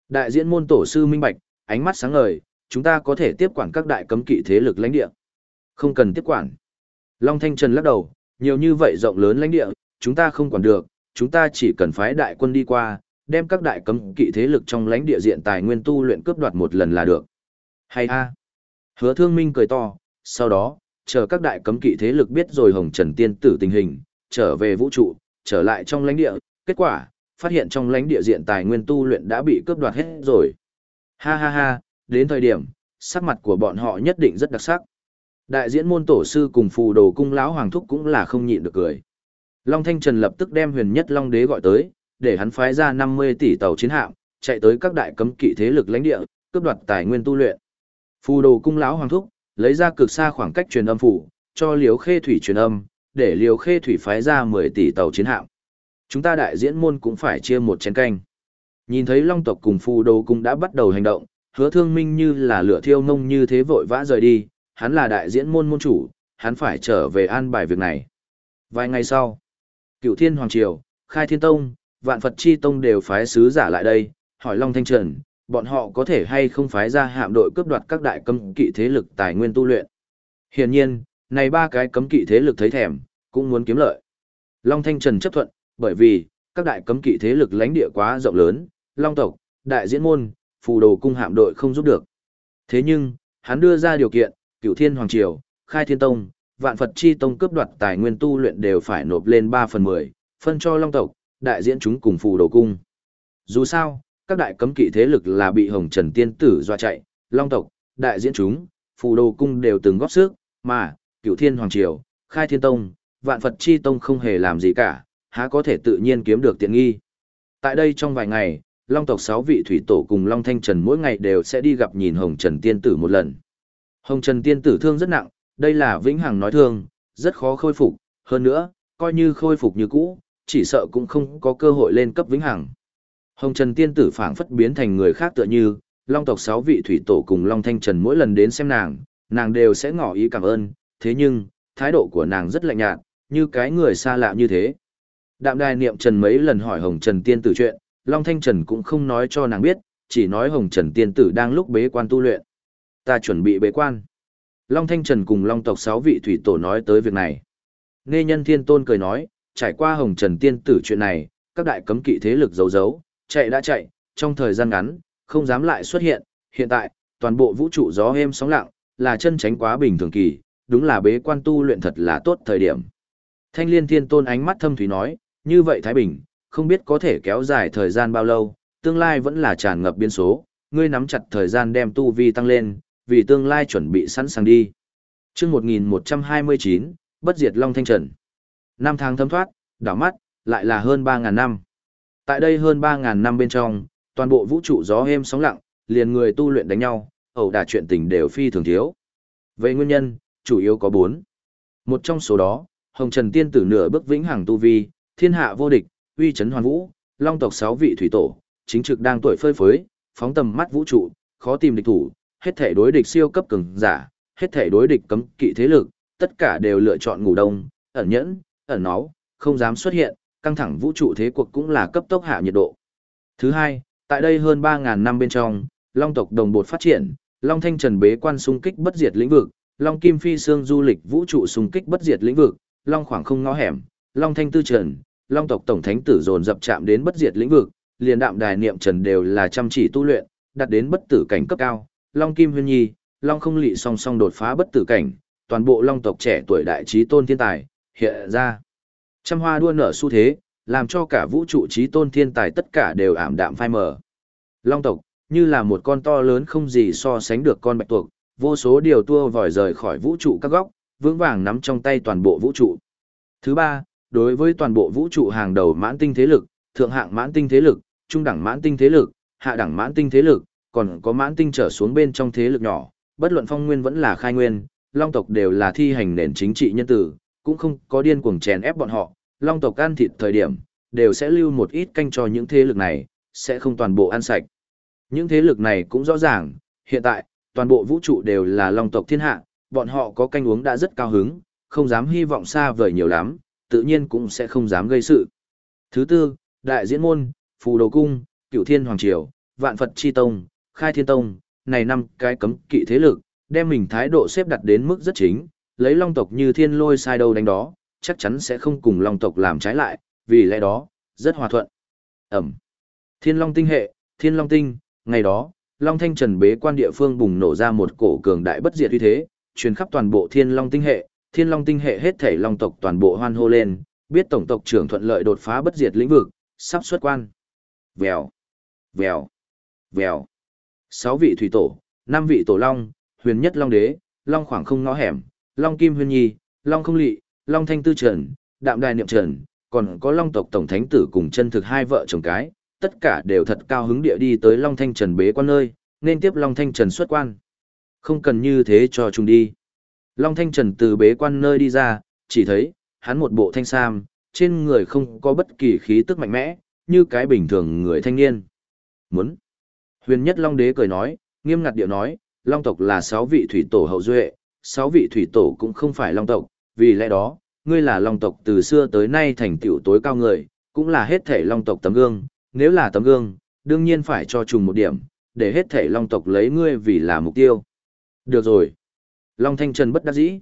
Đại diễn môn tổ sư minh bạch, ánh mắt sáng ngời, chúng ta có thể tiếp quản các đại cấm kỵ thế lực lãnh địa. Không cần tiếp quản. Long Thanh Trần lắc đầu, nhiều như vậy rộng lớn lãnh địa, chúng ta không quản được, chúng ta chỉ cần phái đại quân đi qua, đem các đại cấm kỵ thế lực trong lãnh địa diện tài nguyên tu luyện cướp đoạt một lần là được. Hay a. Hứa Thương Minh cười to, sau đó, chờ các đại cấm kỵ thế lực biết rồi Hồng Trần Tiên tử tình hình, trở về vũ trụ, trở lại trong lãnh địa, kết quả, phát hiện trong lãnh địa diện tài nguyên tu luyện đã bị cướp đoạt hết rồi. Ha ha ha, đến thời điểm, sắc mặt của bọn họ nhất định rất đặc sắc. Đại diễn môn tổ sư cùng phù đồ cung lão hoàng thúc cũng là không nhịn được cười. Long Thanh Trần lập tức đem huyền nhất Long Đế gọi tới, để hắn phái ra 50 tỷ tàu chiến hạm, chạy tới các đại cấm kỵ thế lực lãnh địa, cướp đoạt tài nguyên tu luyện. Phù đồ cung lão hoàng thúc, lấy ra cực xa khoảng cách truyền âm phủ, cho Liều Khê Thủy truyền âm, để Liều Khê Thủy phái ra 10 tỷ tàu chiến hạm. Chúng ta đại diễn môn cũng phải chia một chén canh. Nhìn thấy Long tộc cùng Phù Đồ cũng đã bắt đầu hành động, hứa thương minh như là lửa thiêu nông như thế vội vã rời đi, hắn là đại diễn môn môn chủ, hắn phải trở về an bài việc này. Vài ngày sau, cựu thiên hoàng triều, khai thiên tông, vạn Phật chi tông đều phái sứ giả lại đây, hỏi Long Thanh Trần, bọn họ có thể hay không phái ra hạm đội cướp đoạt các đại cấm kỵ thế lực tài nguyên tu luyện. Hiển nhiên, này ba cái cấm kỵ thế lực thấy thèm, cũng muốn kiếm lợi. Long Thanh Trần chấp thuận, bởi vì, các đại cấm kỵ thế lực lãnh địa quá rộng lớn, Long tộc, đại diễn môn, phù đồ cung hạm đội không giúp được. Thế nhưng, hắn đưa ra điều kiện, cửu thiên hoàng triều, khai thiên tông, vạn Phật chi tông cướp đoạt tài nguyên tu luyện đều phải nộp lên 3 phần 10, phân cho Long tộc, đại diễn chúng cùng phù đồ cung. Dù sao, các đại cấm kỵ thế lực là bị Hồng Trần Tiên Tử dọa chạy, Long tộc, đại diễn chúng, phù đồ cung đều từng góp sức, mà, cửu thiên hoàng triều, khai thiên tông, vạn Phật chi tông không hề làm gì cả, há có thể tự nhiên kiếm được tiện nghi. Tại đây trong vài ngày, Long tộc 6 vị thủy tổ cùng Long Thanh Trần mỗi ngày đều sẽ đi gặp nhìn Hồng Trần Tiên Tử một lần. Hồng Trần Tiên Tử thương rất nặng, đây là vĩnh hằng nói thương, rất khó khôi phục, hơn nữa, coi như khôi phục như cũ, chỉ sợ cũng không có cơ hội lên cấp vĩnh hằng. Hồng Trần Tiên Tử phảng phất biến thành người khác tựa như, Long tộc 6 vị thủy tổ cùng Long Thanh Trần mỗi lần đến xem nàng, nàng đều sẽ ngỏ ý cảm ơn, thế nhưng, thái độ của nàng rất lạnh nhạt, như cái người xa lạ như thế. Đạm đài niệm Trần mấy lần hỏi Hồng Trần Tiên Tử chuyện, Long Thanh Trần cũng không nói cho nàng biết, chỉ nói Hồng Trần Tiên Tử đang lúc bế quan tu luyện. Ta chuẩn bị bế quan. Long Thanh Trần cùng Long tộc 6 vị thủy tổ nói tới việc này. Nghe nhân thiên tôn cười nói, trải qua Hồng Trần Tiên Tử chuyện này, các đại cấm kỵ thế lực giấu giấu, chạy đã chạy, trong thời gian ngắn, không dám lại xuất hiện, hiện tại, toàn bộ vũ trụ gió êm sóng lặng, là chân tránh quá bình thường kỳ, đúng là bế quan tu luyện thật là tốt thời điểm. Thanh liên thiên tôn ánh mắt thâm thúy nói, như vậy Thái Bình, không biết có thể kéo dài thời gian bao lâu, tương lai vẫn là tràn ngập biến số, ngươi nắm chặt thời gian đem tu vi tăng lên, vì tương lai chuẩn bị sẵn sàng đi. Trước 1129, bất diệt Long Thanh Trần. Năm tháng thấm thoát, đảo mắt, lại là hơn 3.000 năm. Tại đây hơn 3.000 năm bên trong, toàn bộ vũ trụ gió êm sóng lặng, liền người tu luyện đánh nhau, ẩu đả chuyện tình đều phi thường thiếu. Về nguyên nhân, chủ yếu có 4. Một trong số đó, Hồng Trần Tiên tử nửa bước vĩnh hằng tu vi, thiên hạ vô địch, uy chấn hoàn vũ, long tộc 6 vị thủy tổ, chính trực đang tuổi phơi phới, phóng tầm mắt vũ trụ, khó tìm địch thủ, hết thể đối địch siêu cấp cường giả, hết thể đối địch cấm kỵ thế lực, tất cả đều lựa chọn ngủ đông, ẩn nhẫn, ẩn náu, không dám xuất hiện, căng thẳng vũ trụ thế cuộc cũng là cấp tốc hạ nhiệt độ. Thứ hai, tại đây hơn 3.000 năm bên trong, Long tộc đồng bột phát triển, Long Thanh Trần bế quan xung kích bất diệt lĩnh vực, Long Kim Phi Sương du lịch vũ trụ xung kích bất diệt lĩnh vực, Long khoảng không ngõ hẻm, Long Thanh Tư Trần, Long tộc tổng thánh tử dồn dập chạm đến bất diệt lĩnh vực, liền đạm đài niệm Trần đều là chăm chỉ tu luyện, đạt đến bất tử cảnh cấp cao, Long Kim Huyên Nhi, Long Không Lị song song đột phá bất tử cảnh, toàn bộ Long tộc trẻ tuổi đại trí tôn thiên tài, hiện ra. Trăm hoa đua nở xu thế, làm cho cả vũ trụ trí tôn thiên tài tất cả đều ảm đạm phai mờ. Long tộc, như là một con to lớn không gì so sánh được con bạch tuộc, vô số điều tua vòi rời khỏi vũ trụ các góc, vững vàng nắm trong tay toàn bộ vũ trụ. Thứ ba, đối với toàn bộ vũ trụ hàng đầu mãn tinh thế lực, thượng hạng mãn tinh thế lực, trung đẳng mãn tinh thế lực, hạ đẳng mãn tinh thế lực, còn có mãn tinh trở xuống bên trong thế lực nhỏ, bất luận phong nguyên vẫn là khai nguyên, long tộc đều là thi hành nền chính trị nhân tử, cũng không có điên cuồng chèn ép bọn họ, long tộc ăn thịt thời điểm, đều sẽ lưu một ít canh cho những thế lực này, sẽ không toàn bộ ăn sạch. Những thế lực này cũng rõ ràng, hiện tại, toàn bộ vũ trụ đều là long tộc thiên hạ, bọn họ có canh uống đã rất cao hứng, không dám hy vọng xa vời nhiều lắm, tự nhiên cũng sẽ không dám gây sự. Thứ tư, Đại Diễn Môn, Phù Đồ Cung, Cửu Thiên Hoàng Triều, Vạn Phật Chi Tông, Khai Thiên Tông, này năm cái cấm kỵ thế lực, đem mình thái độ xếp đặt đến mức rất chính, lấy long tộc như thiên lôi sai đâu đánh đó, chắc chắn sẽ không cùng long tộc làm trái lại, vì lẽ đó, rất hòa thuận. Ẩm. Thiên Long Tinh hệ, Thiên Long Tinh, ngày đó, Long Thanh Trần bế quan địa phương bùng nổ ra một cổ cường đại bất diệt uy thế, truyền khắp toàn bộ Thiên Long Tinh hệ, Thiên Long Tinh hệ hết thảy long tộc toàn bộ hoan hô lên, biết tổng tộc trưởng thuận lợi đột phá bất diệt lĩnh vực, sắp xuất quan. Vèo, vèo, vèo. Sáu vị thủy tổ, năm vị tổ long, huyền nhất long đế, long khoảng không ngõ hẻm, long kim huyền nhi, long không lị, long thanh tư trần, đạm đài niệm trần, còn có long tộc tổng thánh tử cùng chân thực hai vợ chồng cái, tất cả đều thật cao hứng địa đi tới long thanh trần bế quan nơi, nên tiếp long thanh trần xuất quan. Không cần như thế cho chúng đi. Long Thanh Trần từ bế quan nơi đi ra, chỉ thấy, hắn một bộ thanh sam, trên người không có bất kỳ khí tức mạnh mẽ, như cái bình thường người thanh niên. Muốn. Huyền nhất Long Đế cười nói, nghiêm ngặt điệu nói, Long tộc là sáu vị thủy tổ hậu duệ, sáu vị thủy tổ cũng không phải Long tộc, vì lẽ đó, ngươi là Long tộc từ xưa tới nay thành tựu tối cao người, cũng là hết thể Long tộc tấm gương, nếu là tấm gương, đương nhiên phải cho trùng một điểm, để hết thể Long tộc lấy ngươi vì là mục tiêu. Được rồi. Long Thanh Trần bất đắc dĩ.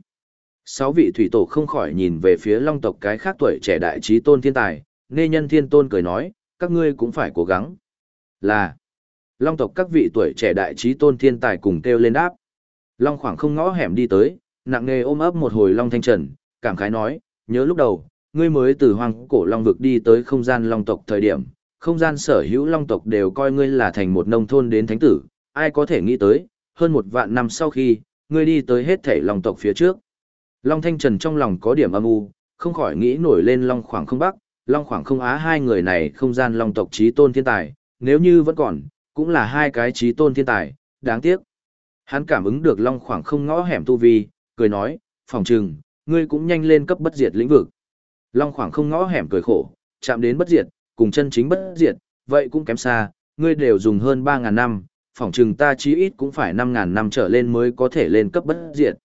Sáu vị thủy tổ không khỏi nhìn về phía Long tộc cái khác tuổi trẻ đại trí tôn thiên tài, nê nhân thiên tôn cười nói, các ngươi cũng phải cố gắng. Là. Long tộc các vị tuổi trẻ đại trí tôn thiên tài cùng kêu lên đáp. Long khoảng không ngõ hẻm đi tới, nặng nề ôm ấp một hồi Long Thanh Trần, cảm khái nói, nhớ lúc đầu, ngươi mới từ hoang cổ Long vực đi tới không gian Long tộc thời điểm, không gian sở hữu Long tộc đều coi ngươi là thành một nông thôn đến thánh tử, ai có thể nghĩ tới, hơn một vạn năm sau khi, ngươi đi tới hết thể Long tộc phía trước. Long Thanh Trần trong lòng có điểm âm u, không khỏi nghĩ nổi lên Long khoảng không bắc, Long khoảng không á hai người này không gian Long tộc trí tôn thiên tài, nếu như vẫn còn, cũng là hai cái trí tôn thiên tài, đáng tiếc. Hắn cảm ứng được Long khoảng không ngõ hẻm tu vi, cười nói, phòng trừng, ngươi cũng nhanh lên cấp bất diệt lĩnh vực. Long khoảng không ngõ hẻm cười khổ, chạm đến bất diệt, cùng chân chính bất diệt, vậy cũng kém xa, ngươi đều dùng hơn 3.000 năm, phòng trừng ta chí ít cũng phải 5.000 năm trở lên mới có thể lên cấp bất diệt.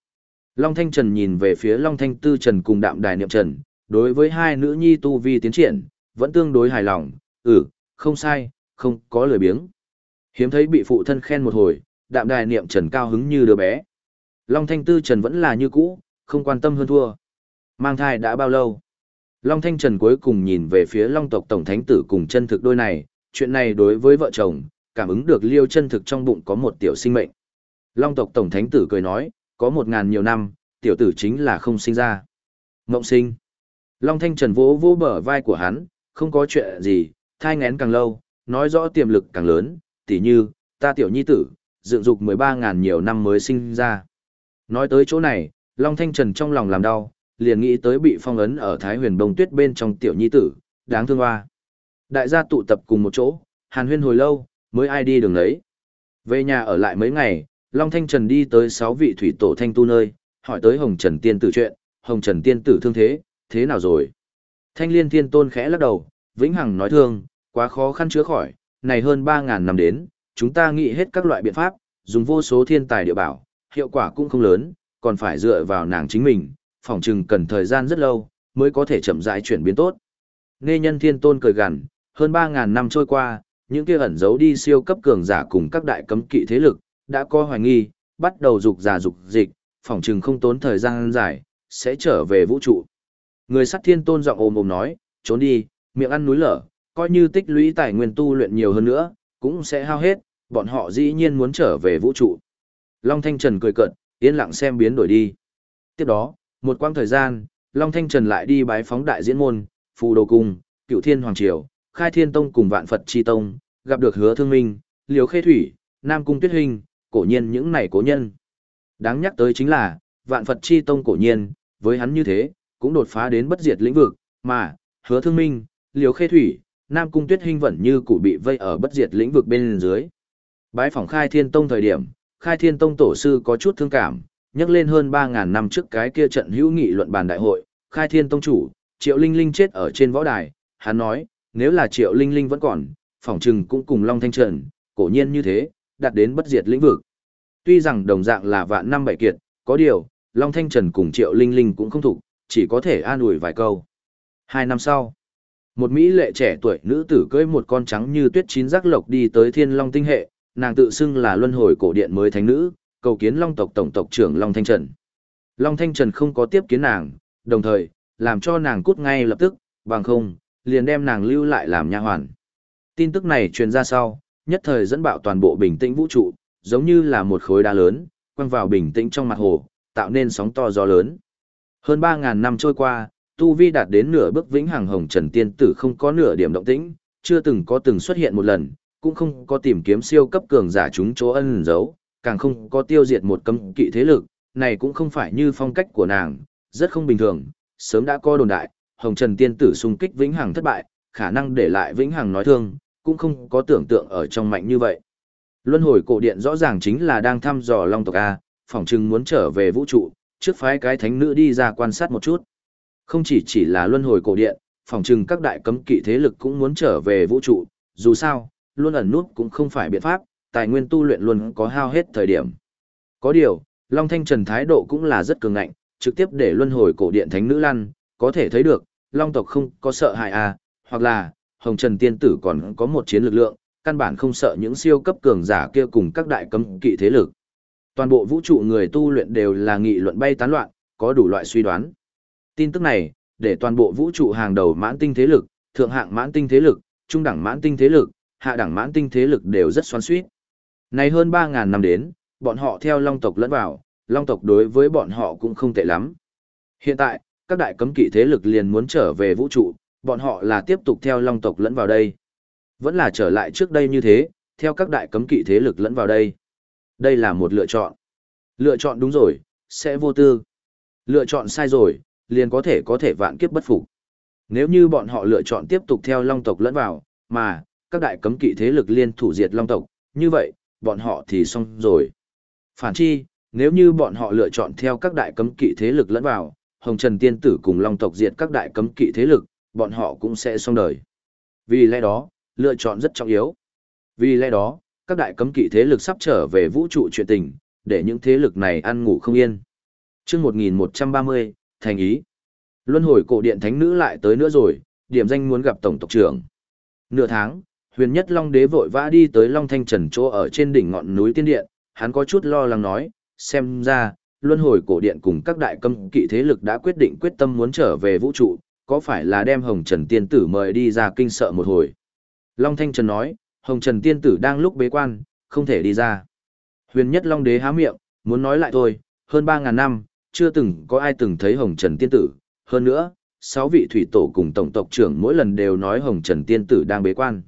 Long Thanh Trần nhìn về phía Long Thanh Tư Trần cùng đạm đài niệm trần, đối với hai nữ nhi tu vi tiến triển, vẫn tương đối hài lòng, ừ, không sai, không có lời biếng. Hiếm thấy bị phụ thân khen một hồi, đạm đài niệm trần cao hứng như đứa bé. Long Thanh Tư Trần vẫn là như cũ, không quan tâm hơn thua. Mang thai đã bao lâu? Long Thanh Trần cuối cùng nhìn về phía Long tộc Tổng Thánh Tử cùng chân thực đôi này, chuyện này đối với vợ chồng, cảm ứng được liêu chân thực trong bụng có một tiểu sinh mệnh. Long tộc Tổng Thánh Tử cười nói, có một ngàn nhiều năm, tiểu tử chính là không sinh ra. Ngộng sinh. Long Thanh Trần vỗ vỗ bờ vai của hắn, không có chuyện gì, thai ngén càng lâu, nói rõ tiềm lực càng lớn, tỉ như, ta tiểu nhi tử, dựng dục 13.000 nhiều năm mới sinh ra. Nói tới chỗ này, Long Thanh Trần trong lòng làm đau, liền nghĩ tới bị phong ấn ở Thái huyền bông tuyết bên trong tiểu nhi tử, đáng thương hoa. Đại gia tụ tập cùng một chỗ, hàn huyên hồi lâu, mới ai đi đường lấy. Về nhà ở lại mấy ngày, Long Thanh Trần đi tới 6 vị thủy tổ thanh tu nơi, hỏi tới Hồng Trần Tiên tử chuyện, Hồng Trần Tiên tử thương thế, thế nào rồi? Thanh Liên Thiên Tôn khẽ lắc đầu, Vĩnh Hằng nói thương, quá khó khăn chữa khỏi, này hơn 3.000 năm đến, chúng ta nghĩ hết các loại biện pháp, dùng vô số thiên tài địa bảo, hiệu quả cũng không lớn, còn phải dựa vào nàng chính mình, phỏng chừng cần thời gian rất lâu, mới có thể chậm rãi chuyển biến tốt. Nghe nhân thiên tôn cười gằn, hơn 3.000 năm trôi qua, những kia ẩn giấu đi siêu cấp cường giả cùng các đại cấm kỵ thế lực, đã có hoài nghi, bắt đầu dục giả dục dịch, phỏng chừng không tốn thời gian dài, sẽ trở về vũ trụ. Người sắt thiên tôn giọng ồm ồm nói, trốn đi, miệng ăn núi lở, coi như tích lũy tài nguyên tu luyện nhiều hơn nữa, cũng sẽ hao hết, bọn họ dĩ nhiên muốn trở về vũ trụ. Long Thanh Trần cười cợt, yên lặng xem biến đổi đi. Tiếp đó, một quãng thời gian, Long Thanh Trần lại đi bái phóng đại diễn môn, phù đồ cung, cựu thiên hoàng triều, khai thiên tông cùng vạn Phật chi tông, gặp được hứa thương minh, liều khê thủy, nam cung tuyết hình, cổ nhiên những này cố nhân. Đáng nhắc tới chính là, vạn Phật chi tông cổ nhiên, với hắn như thế, cũng đột phá đến bất diệt lĩnh vực, mà, hứa thương minh, liều khê thủy, nam cung tuyết Hinh vẫn như cụ bị vây ở bất diệt lĩnh vực bên dưới. Bái phỏng khai thiên tông thời điểm, khai thiên tông tổ sư có chút thương cảm, nhắc lên hơn 3.000 năm trước cái kia trận hữu nghị luận bàn đại hội, khai thiên tông chủ, triệu linh linh chết ở trên võ đài, hắn nói, nếu là triệu linh linh vẫn còn, phỏng chừng cũng cùng Long Thanh Trần, cổ nhiên như thế, đạt đến bất diệt lĩnh vực. Tuy rằng đồng dạng là vạn năm bảy kiệt, có điều, Long Thanh Trần cùng triệu linh linh cũng không thủ, chỉ có thể an ủi vài câu. Hai năm sau, một Mỹ lệ trẻ tuổi nữ tử cưỡi một con trắng như tuyết chín giác lộc đi tới thiên long tinh hệ, nàng tự xưng là luân hồi cổ điện mới thánh nữ, cầu kiến long tộc tổng tộc trưởng Long Thanh Trần. Long Thanh Trần không có tiếp kiến nàng, đồng thời, làm cho nàng cút ngay lập tức, bằng không, liền đem nàng lưu lại làm nha hoàn. Tin tức này truyền ra sau, nhất thời dẫn bạo toàn bộ bình tĩnh vũ trụ, giống như là một khối đá lớn, quăng vào bình tĩnh trong mặt hồ, tạo nên sóng to gió lớn. Hơn ba ngàn năm trôi qua, Tu Vi đạt đến nửa bước vĩnh hằng hồng trần tiên tử không có nửa điểm động tĩnh, chưa từng có từng xuất hiện một lần, cũng không có tìm kiếm siêu cấp cường giả chúng chỗ ân giấu, càng không có tiêu diệt một cấm kỵ thế lực, này cũng không phải như phong cách của nàng, rất không bình thường, sớm đã có đồn đại, Hồng Trần Tiên Tử xung kích Vĩnh Hằng thất bại, khả năng để lại Vĩnh Hằng nói thương, cũng không có tưởng tượng ở trong mạnh như vậy. Luân hồi cổ điện rõ ràng chính là đang thăm dò Long tộc A, phỏng chừng muốn trở về vũ trụ, trước phái cái thánh nữ đi ra quan sát một chút. Không chỉ chỉ là luân hồi cổ điện, phòng trừng các đại cấm kỵ thế lực cũng muốn trở về vũ trụ, dù sao, luôn ẩn nút cũng không phải biện pháp, tài nguyên tu luyện luôn có hao hết thời điểm. Có điều, Long Thanh Trần thái độ cũng là rất cường ngạnh, trực tiếp để luân hồi cổ điện thánh nữ lăn, có thể thấy được, Long tộc không có sợ hại à, hoặc là, Hồng Trần Tiên Tử còn có một chiến lực lượng, căn bản không sợ những siêu cấp cường giả kia cùng các đại cấm kỵ thế lực. Toàn bộ vũ trụ người tu luyện đều là nghị luận bay tán loạn, có đủ loại suy đoán. Tin tức này, để toàn bộ vũ trụ hàng đầu mãn tinh thế lực, thượng hạng mãn tinh thế lực, trung đẳng mãn tinh thế lực, hạ đẳng mãn tinh thế lực đều rất xoắn xuýt. Này hơn 3.000 năm đến, bọn họ theo long tộc lẫn vào, long tộc đối với bọn họ cũng không tệ lắm. Hiện tại, các đại cấm kỵ thế lực liền muốn trở về vũ trụ, bọn họ là tiếp tục theo long tộc lẫn vào đây. Vẫn là trở lại trước đây như thế, theo các đại cấm kỵ thế lực lẫn vào đây. Đây là một lựa chọn. Lựa chọn đúng rồi, sẽ vô tư. Lựa chọn sai rồi, liền có thể có thể vạn kiếp bất phục. Nếu như bọn họ lựa chọn tiếp tục theo long tộc lẫn vào, mà, các đại cấm kỵ thế lực liên thủ diệt long tộc, như vậy, bọn họ thì xong rồi. Phản chi, nếu như bọn họ lựa chọn theo các đại cấm kỵ thế lực lẫn vào, Hồng Trần Tiên Tử cùng Long tộc diệt các đại cấm kỵ thế lực, bọn họ cũng sẽ xong đời. Vì lẽ đó, lựa chọn rất trọng yếu. Vì lẽ đó, các đại cấm kỵ thế lực sắp trở về vũ trụ chuyện tình, để những thế lực này ăn ngủ không yên. Trước 1130, thành ý. Luân hồi cổ điện thánh nữ lại tới nữa rồi, điểm danh muốn gặp tổng tộc trưởng. Nửa tháng, huyền nhất Long đế vội vã đi tới Long Thanh Trần chỗ ở trên đỉnh ngọn núi tiên điện, hắn có chút lo lắng nói, xem ra, luân hồi cổ điện cùng các đại cấm kỵ thế lực đã quyết định quyết tâm muốn trở về vũ trụ, có phải là đem Hồng Trần Tiên Tử mời đi ra kinh sợ một hồi. Long Thanh Trần nói, Hồng Trần Tiên Tử đang lúc bế quan, không thể đi ra. Huyền nhất Long Đế há miệng, muốn nói lại thôi, hơn 3.000 năm, chưa từng có ai từng thấy Hồng Trần Tiên Tử. Hơn nữa, sáu vị thủy tổ cùng tổng tộc trưởng mỗi lần đều nói Hồng Trần Tiên Tử đang bế quan.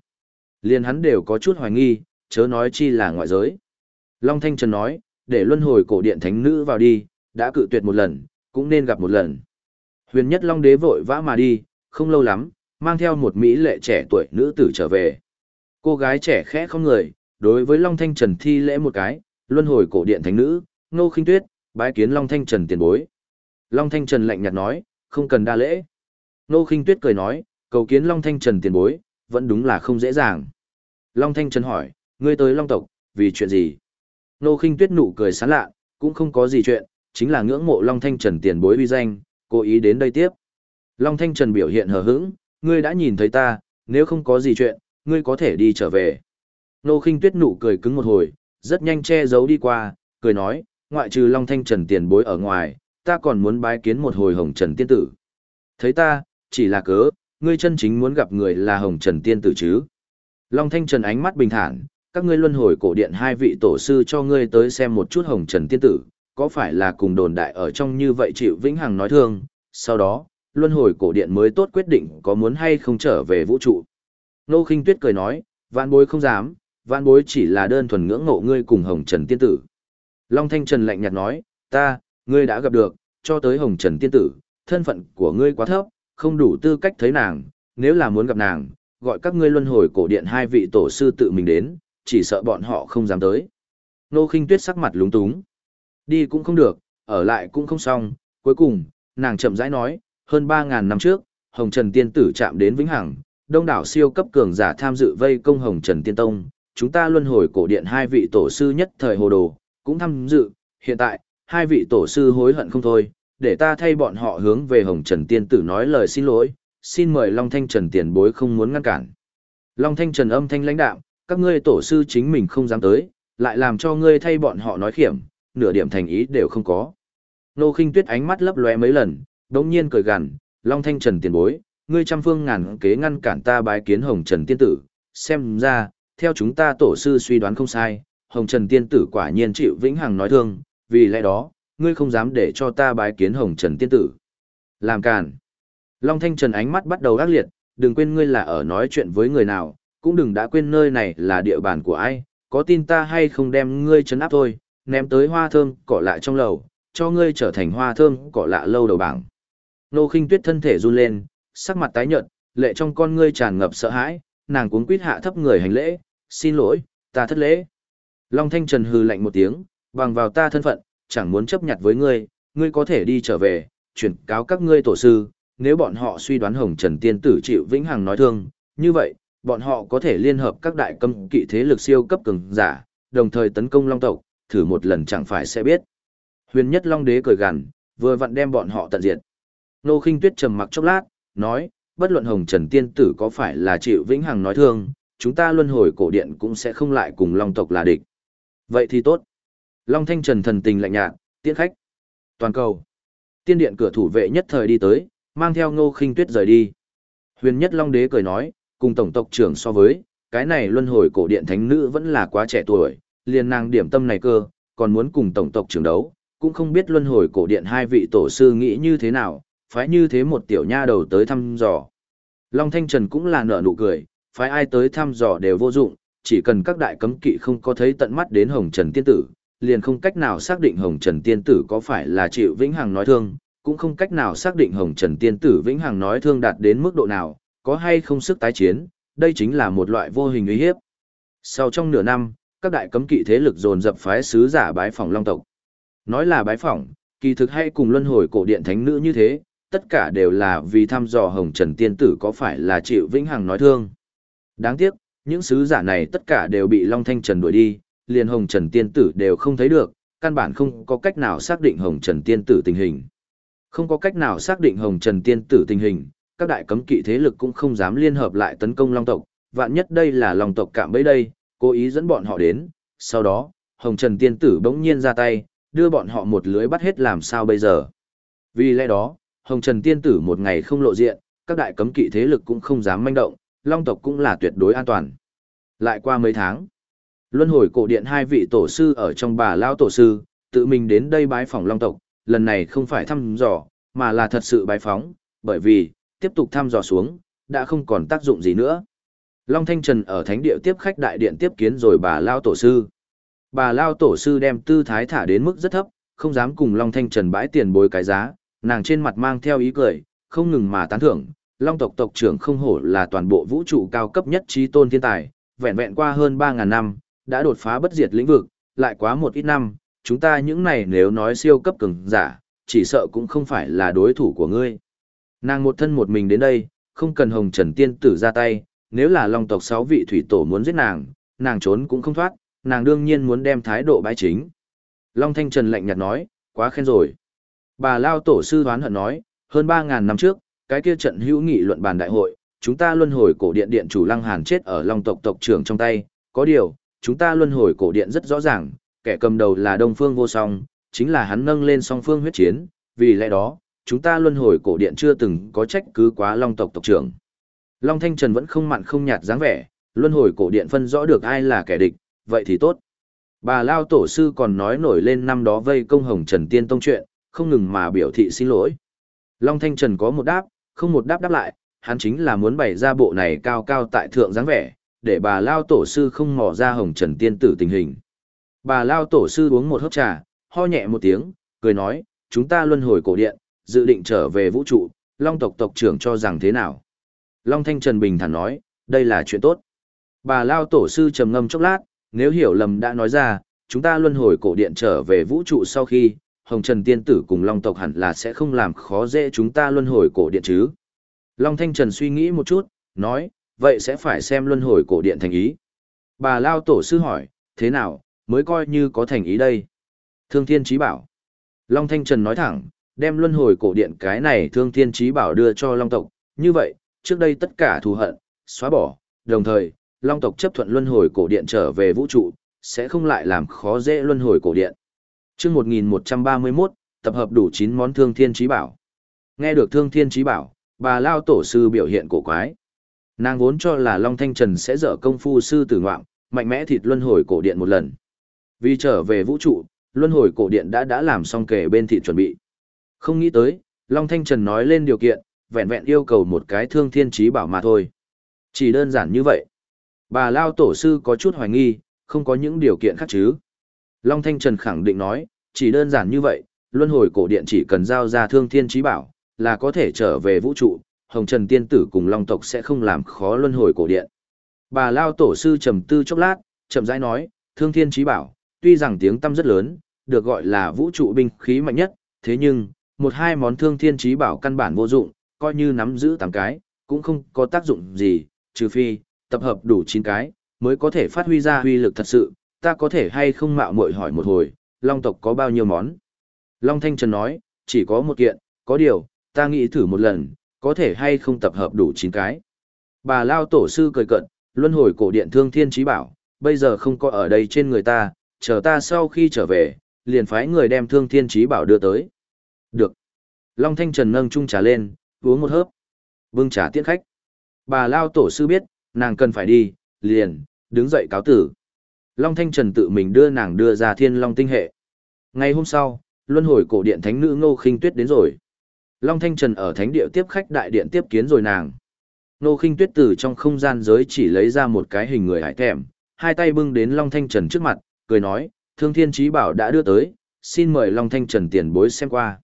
Liên hắn đều có chút hoài nghi, chớ nói chi là ngoại giới. Long Thanh Trần nói, để luân hồi cổ điện thánh nữ vào đi, đã cự tuyệt một lần, cũng nên gặp một lần. Huyền nhất Long Đế vội vã mà đi, không lâu lắm, mang theo một mỹ lệ trẻ tuổi nữ tử trở về. Cô gái trẻ khẽ không người, đối với Long Thanh Trần thi lễ một cái, luân hồi cổ điện thánh nữ, Ngô Khinh Tuyết, bái kiến Long Thanh Trần tiền bối. Long Thanh Trần lạnh nhạt nói, không cần đa lễ. Nô Kinh Tuyết cười nói, cầu kiến Long Thanh Trần tiền bối, vẫn đúng là không dễ dàng. Long Thanh Trần hỏi, ngươi tới Long tộc, vì chuyện gì? Nô Kinh Tuyết nụ cười sán lạ, cũng không có gì chuyện, chính là ngưỡng mộ Long Thanh Trần tiền bối uy danh, cố ý đến đây tiếp. Long Thanh Trần biểu hiện hờ hững, ngươi đã nhìn thấy ta, nếu không có gì chuyện, ngươi có thể đi trở về. Nô Kinh tuyết nụ cười cứng một hồi, rất nhanh che giấu đi qua, cười nói, ngoại trừ Long Thanh Trần tiền bối ở ngoài, ta còn muốn bái kiến một hồi Hồng Trần tiên tử. Thấy ta, chỉ là cớ, ngươi chân chính muốn gặp người là Hồng Trần tiên tử chứ. Long Thanh Trần ánh mắt bình thản, các ngươi luân hồi cổ điện hai vị tổ sư cho ngươi tới xem một chút Hồng Trần tiên tử, có phải là cùng đồn đại ở trong như vậy chịu vĩnh hằng nói thương, sau đó, luân hồi cổ điện mới tốt quyết định có muốn hay không trở về vũ trụ. Nô khinh tuyết cười nói, vạn bối không dám, vạn bối chỉ là đơn thuần ngưỡng ngộ ngươi cùng hồng trần tiên tử. Long thanh trần lạnh nhạt nói, ta, ngươi đã gặp được, cho tới hồng trần tiên tử, thân phận của ngươi quá thấp, không đủ tư cách thấy nàng, nếu là muốn gặp nàng, gọi các ngươi luân hồi cổ điện hai vị tổ sư tự mình đến, chỉ sợ bọn họ không dám tới. Nô khinh tuyết sắc mặt lúng túng. Đi cũng không được, ở lại cũng không xong, cuối cùng, nàng chậm rãi nói, hơn 3.000 năm trước, Hồng Trần Tiên Tử chạm đến Vĩnh Hằng, đông đảo siêu cấp cường giả tham dự vây công Hồng Trần Tiên Tông, chúng ta luân hồi cổ điện hai vị tổ sư nhất thời hồ đồ, cũng tham dự, hiện tại, hai vị tổ sư hối hận không thôi, để ta thay bọn họ hướng về Hồng Trần Tiên Tử nói lời xin lỗi, xin mời Long Thanh Trần tiền bối không muốn ngăn cản. Long Thanh Trần âm thanh lãnh đạo, các ngươi tổ sư chính mình không dám tới, lại làm cho ngươi thay bọn họ nói khiểm, nửa điểm thành ý đều không có. Nô khinh tuyết ánh mắt lấp lóe mấy lần, đống nhiên cười gằn, Long Thanh Trần tiền bối, ngươi trăm phương ngàn kế ngăn cản ta bái kiến Hồng Trần tiên tử, xem ra, theo chúng ta tổ sư suy đoán không sai, Hồng Trần tiên tử quả nhiên chịu vĩnh hằng nói thương, vì lẽ đó, ngươi không dám để cho ta bái kiến Hồng Trần tiên tử. Làm cản. Long Thanh Trần ánh mắt bắt đầu ác liệt, đừng quên ngươi là ở nói chuyện với người nào, cũng đừng đã quên nơi này là địa bàn của ai, có tin ta hay không đem ngươi trấn áp thôi, ném tới hoa thơm cỏ lại trong lầu, cho ngươi trở thành hoa thơm cỏ lạ lâu đầu bảng. Nô khinh tuyết thân thể run lên, sắc mặt tái nhợt, lệ trong con ngươi tràn ngập sợ hãi, nàng cuống quýt hạ thấp người hành lễ, xin lỗi, ta thất lễ. Long Thanh Trần hừ lạnh một tiếng, bằng vào ta thân phận, chẳng muốn chấp nhặt với ngươi, ngươi có thể đi trở về, chuyển cáo các ngươi tổ sư, nếu bọn họ suy đoán Hồng Trần Tiên Tử chịu vĩnh hằng nói thương, như vậy, bọn họ có thể liên hợp các đại cấm kỵ thế lực siêu cấp cường giả, đồng thời tấn công Long tộc, thử một lần chẳng phải sẽ biết. Huyền Nhất Long Đế cười gằn, vừa vặn đem bọn họ tận diệt. Nô Khinh Tuyết trầm mặc chốc lát, nói, bất luận Hồng Trần Tiên Tử có phải là chịu vĩnh hằng nói thương, chúng ta luân hồi cổ điện cũng sẽ không lại cùng Long tộc là địch. Vậy thì tốt. Long Thanh Trần thần tình lạnh nhạt, tiễn khách. Toàn cầu. Tiên điện cửa thủ vệ nhất thời đi tới, mang theo Ngô Khinh Tuyết rời đi. Huyền Nhất Long Đế cười nói, cùng tổng tộc trưởng so với, cái này luân hồi cổ điện thánh nữ vẫn là quá trẻ tuổi, liền nàng điểm tâm này cơ, còn muốn cùng tổng tộc trưởng đấu, cũng không biết luân hồi cổ điện hai vị tổ sư nghĩ như thế nào, phái như thế một tiểu nha đầu tới thăm dò. Long Thanh Trần cũng là nở nụ cười, phái ai tới thăm dò đều vô dụng, chỉ cần các đại cấm kỵ không có thấy tận mắt đến Hồng Trần Tiên Tử, liền không cách nào xác định Hồng Trần Tiên Tử có phải là chịu vĩnh hằng nói thương, cũng không cách nào xác định Hồng Trần Tiên Tử vĩnh hằng nói thương đạt đến mức độ nào, có hay không sức tái chiến, đây chính là một loại vô hình uy hiếp. Sau trong nửa năm, các đại cấm kỵ thế lực dồn dập phái sứ giả bái phỏng Long tộc. Nói là bái phỏng, kỳ thực hay cùng luân hồi cổ điện thánh nữ như thế, tất cả đều là vì thăm dò Hồng Trần Tiên Tử có phải là chịu vĩnh hằng nói thương. Đáng tiếc, những sứ giả này tất cả đều bị Long Thanh Trần đuổi đi, liền Hồng Trần Tiên Tử đều không thấy được, căn bản không có cách nào xác định Hồng Trần Tiên Tử tình hình. Không có cách nào xác định Hồng Trần Tiên Tử tình hình, các đại cấm kỵ thế lực cũng không dám liên hợp lại tấn công Long tộc, vạn nhất đây là Long tộc cạm bẫy đây, cố ý dẫn bọn họ đến, sau đó, Hồng Trần Tiên Tử bỗng nhiên ra tay, đưa bọn họ một lưới bắt hết làm sao bây giờ. Vì lẽ đó, Hồng Trần Tiên Tử một ngày không lộ diện, các đại cấm kỵ thế lực cũng không dám manh động, Long tộc cũng là tuyệt đối an toàn. Lại qua mấy tháng, luân hồi cổ điện hai vị tổ sư ở trong bà lao tổ sư, tự mình đến đây bái phỏng Long tộc, lần này không phải thăm dò, mà là thật sự bái phóng, bởi vì, tiếp tục thăm dò xuống, đã không còn tác dụng gì nữa. Long Thanh Trần ở thánh địa tiếp khách đại điện tiếp kiến rồi bà Lao Tổ Sư. Bà Lao Tổ Sư đem tư thái thả đến mức rất thấp, không dám cùng Long Thanh Trần bãi tiền bối cái giá, nàng trên mặt mang theo ý cười, không ngừng mà tán thưởng. Long tộc tộc trưởng không hổ là toàn bộ vũ trụ cao cấp nhất trí tôn thiên tài, vẹn vẹn qua hơn 3.000 năm, đã đột phá bất diệt lĩnh vực, lại quá một ít năm, chúng ta những này nếu nói siêu cấp cường giả, chỉ sợ cũng không phải là đối thủ của ngươi. Nàng một thân một mình đến đây, không cần hồng trần tiên tử ra tay, nếu là long tộc sáu vị thủy tổ muốn giết nàng, nàng trốn cũng không thoát, nàng đương nhiên muốn đem thái độ bái chính. Long Thanh Trần lạnh nhạt nói, quá khen rồi. Bà Lao Tổ sư hoán hận nói, hơn 3.000 năm trước, cái kia trận hữu nghị luận bàn đại hội, chúng ta luân hồi cổ điện điện chủ Lăng Hàn chết ở Long tộc tộc trưởng trong tay, có điều, chúng ta luân hồi cổ điện rất rõ ràng, kẻ cầm đầu là Đông Phương Vô Song, chính là hắn nâng lên song phương huyết chiến, vì lẽ đó, chúng ta luân hồi cổ điện chưa từng có trách cứ quá Long tộc tộc trưởng. Long Thanh Trần vẫn không mặn không nhạt dáng vẻ, luân hồi cổ điện phân rõ được ai là kẻ địch, vậy thì tốt. Bà Lao Tổ Sư còn nói nổi lên năm đó vây công Hồng Trần Tiên Tông chuyện, không ngừng mà biểu thị xin lỗi. Long Thanh Trần có một đáp, không một đáp đáp lại, hắn chính là muốn bày ra bộ này cao cao tại thượng dáng vẻ, để bà Lao Tổ Sư không mò ra Hồng Trần Tiên Tử tình hình. Bà Lao Tổ Sư uống một hớp trà, ho nhẹ một tiếng, cười nói, chúng ta luân hồi cổ điện, dự định trở về vũ trụ, Long tộc tộc trưởng cho rằng thế nào. Long Thanh Trần bình thản nói, đây là chuyện tốt. Bà Lao Tổ Sư trầm ngâm chốc lát, nếu hiểu lầm đã nói ra, chúng ta luân hồi cổ điện trở về vũ trụ sau khi, Hồng Trần Tiên Tử cùng Long tộc hẳn là sẽ không làm khó dễ chúng ta luân hồi cổ điện chứ. Long Thanh Trần suy nghĩ một chút, nói, vậy sẽ phải xem luân hồi cổ điện thành ý. Bà Lao Tổ Sư hỏi, thế nào, mới coi như có thành ý đây. Thương Thiên Chí bảo. Long Thanh Trần nói thẳng, đem luân hồi cổ điện cái này Thương Thiên Chí bảo đưa cho Long tộc, như vậy, trước đây tất cả thù hận, xóa bỏ, đồng thời, Long tộc chấp thuận luân hồi cổ điện trở về vũ trụ, sẽ không lại làm khó dễ luân hồi cổ điện. Chương 1131, tập hợp đủ 9 món Thương Thiên Chí bảo. Nghe được Thương Thiên Chí bảo, bà Lao tổ sư biểu hiện cổ quái. Nàng vốn cho là Long Thanh Trần sẽ dở công phu sư tử ngoạm, mạnh mẽ thịt luân hồi cổ điện một lần. Vì trở về vũ trụ, luân hồi cổ điện đã đã làm xong kể bên thịt chuẩn bị. Không nghĩ tới, Long Thanh Trần nói lên điều kiện, vẹn vẹn yêu cầu một cái thương thiên trí bảo mà thôi. Chỉ đơn giản như vậy. Bà Lao Tổ Sư có chút hoài nghi, không có những điều kiện khác chứ. Long Thanh Trần khẳng định nói, chỉ đơn giản như vậy, luân hồi cổ điện chỉ cần giao ra thương thiên trí bảo, là có thể trở về vũ trụ, Hồng Trần Tiên Tử cùng Long tộc sẽ không làm khó luân hồi cổ điện. Bà Lao Tổ Sư trầm tư chốc lát, chậm rãi nói, thương thiên chí bảo, tuy rằng tiếng tâm rất lớn, được gọi là vũ trụ binh khí mạnh nhất, thế nhưng, một hai món thương thiên chí bảo căn bản vô dụng, coi như nắm giữ 8 cái, cũng không có tác dụng gì, trừ phi, tập hợp đủ 9 cái, mới có thể phát huy ra huy lực thật sự, ta có thể hay không mạo muội hỏi một hồi, Long tộc có bao nhiêu món? Long Thanh Trần nói, chỉ có một kiện, có điều, ta nghĩ thử một lần, có thể hay không tập hợp đủ 9 cái. Bà Lao Tổ Sư cười cận, luân hồi cổ điện thương thiên trí bảo, bây giờ không có ở đây trên người ta, chờ ta sau khi trở về, liền phái người đem thương thiên trí bảo đưa tới. Được. Long Thanh Trần nâng chung trà lên, uống một hớp. Vương trà tiễn khách. Bà Lao Tổ Sư biết, nàng cần phải đi, liền, đứng dậy cáo tử. Long Thanh Trần tự mình đưa nàng đưa ra thiên long tinh hệ. Ngày hôm sau, luân hồi cổ điện thánh nữ Ngô Khinh Tuyết đến rồi. Long Thanh Trần ở thánh địa tiếp khách đại điện tiếp kiến rồi nàng. Nô Khinh Tuyết từ trong không gian giới chỉ lấy ra một cái hình người hải thèm, hai tay bưng đến Long Thanh Trần trước mặt, cười nói, Thương Thiên Chí Bảo đã đưa tới, xin mời Long Thanh Trần tiền bối xem qua.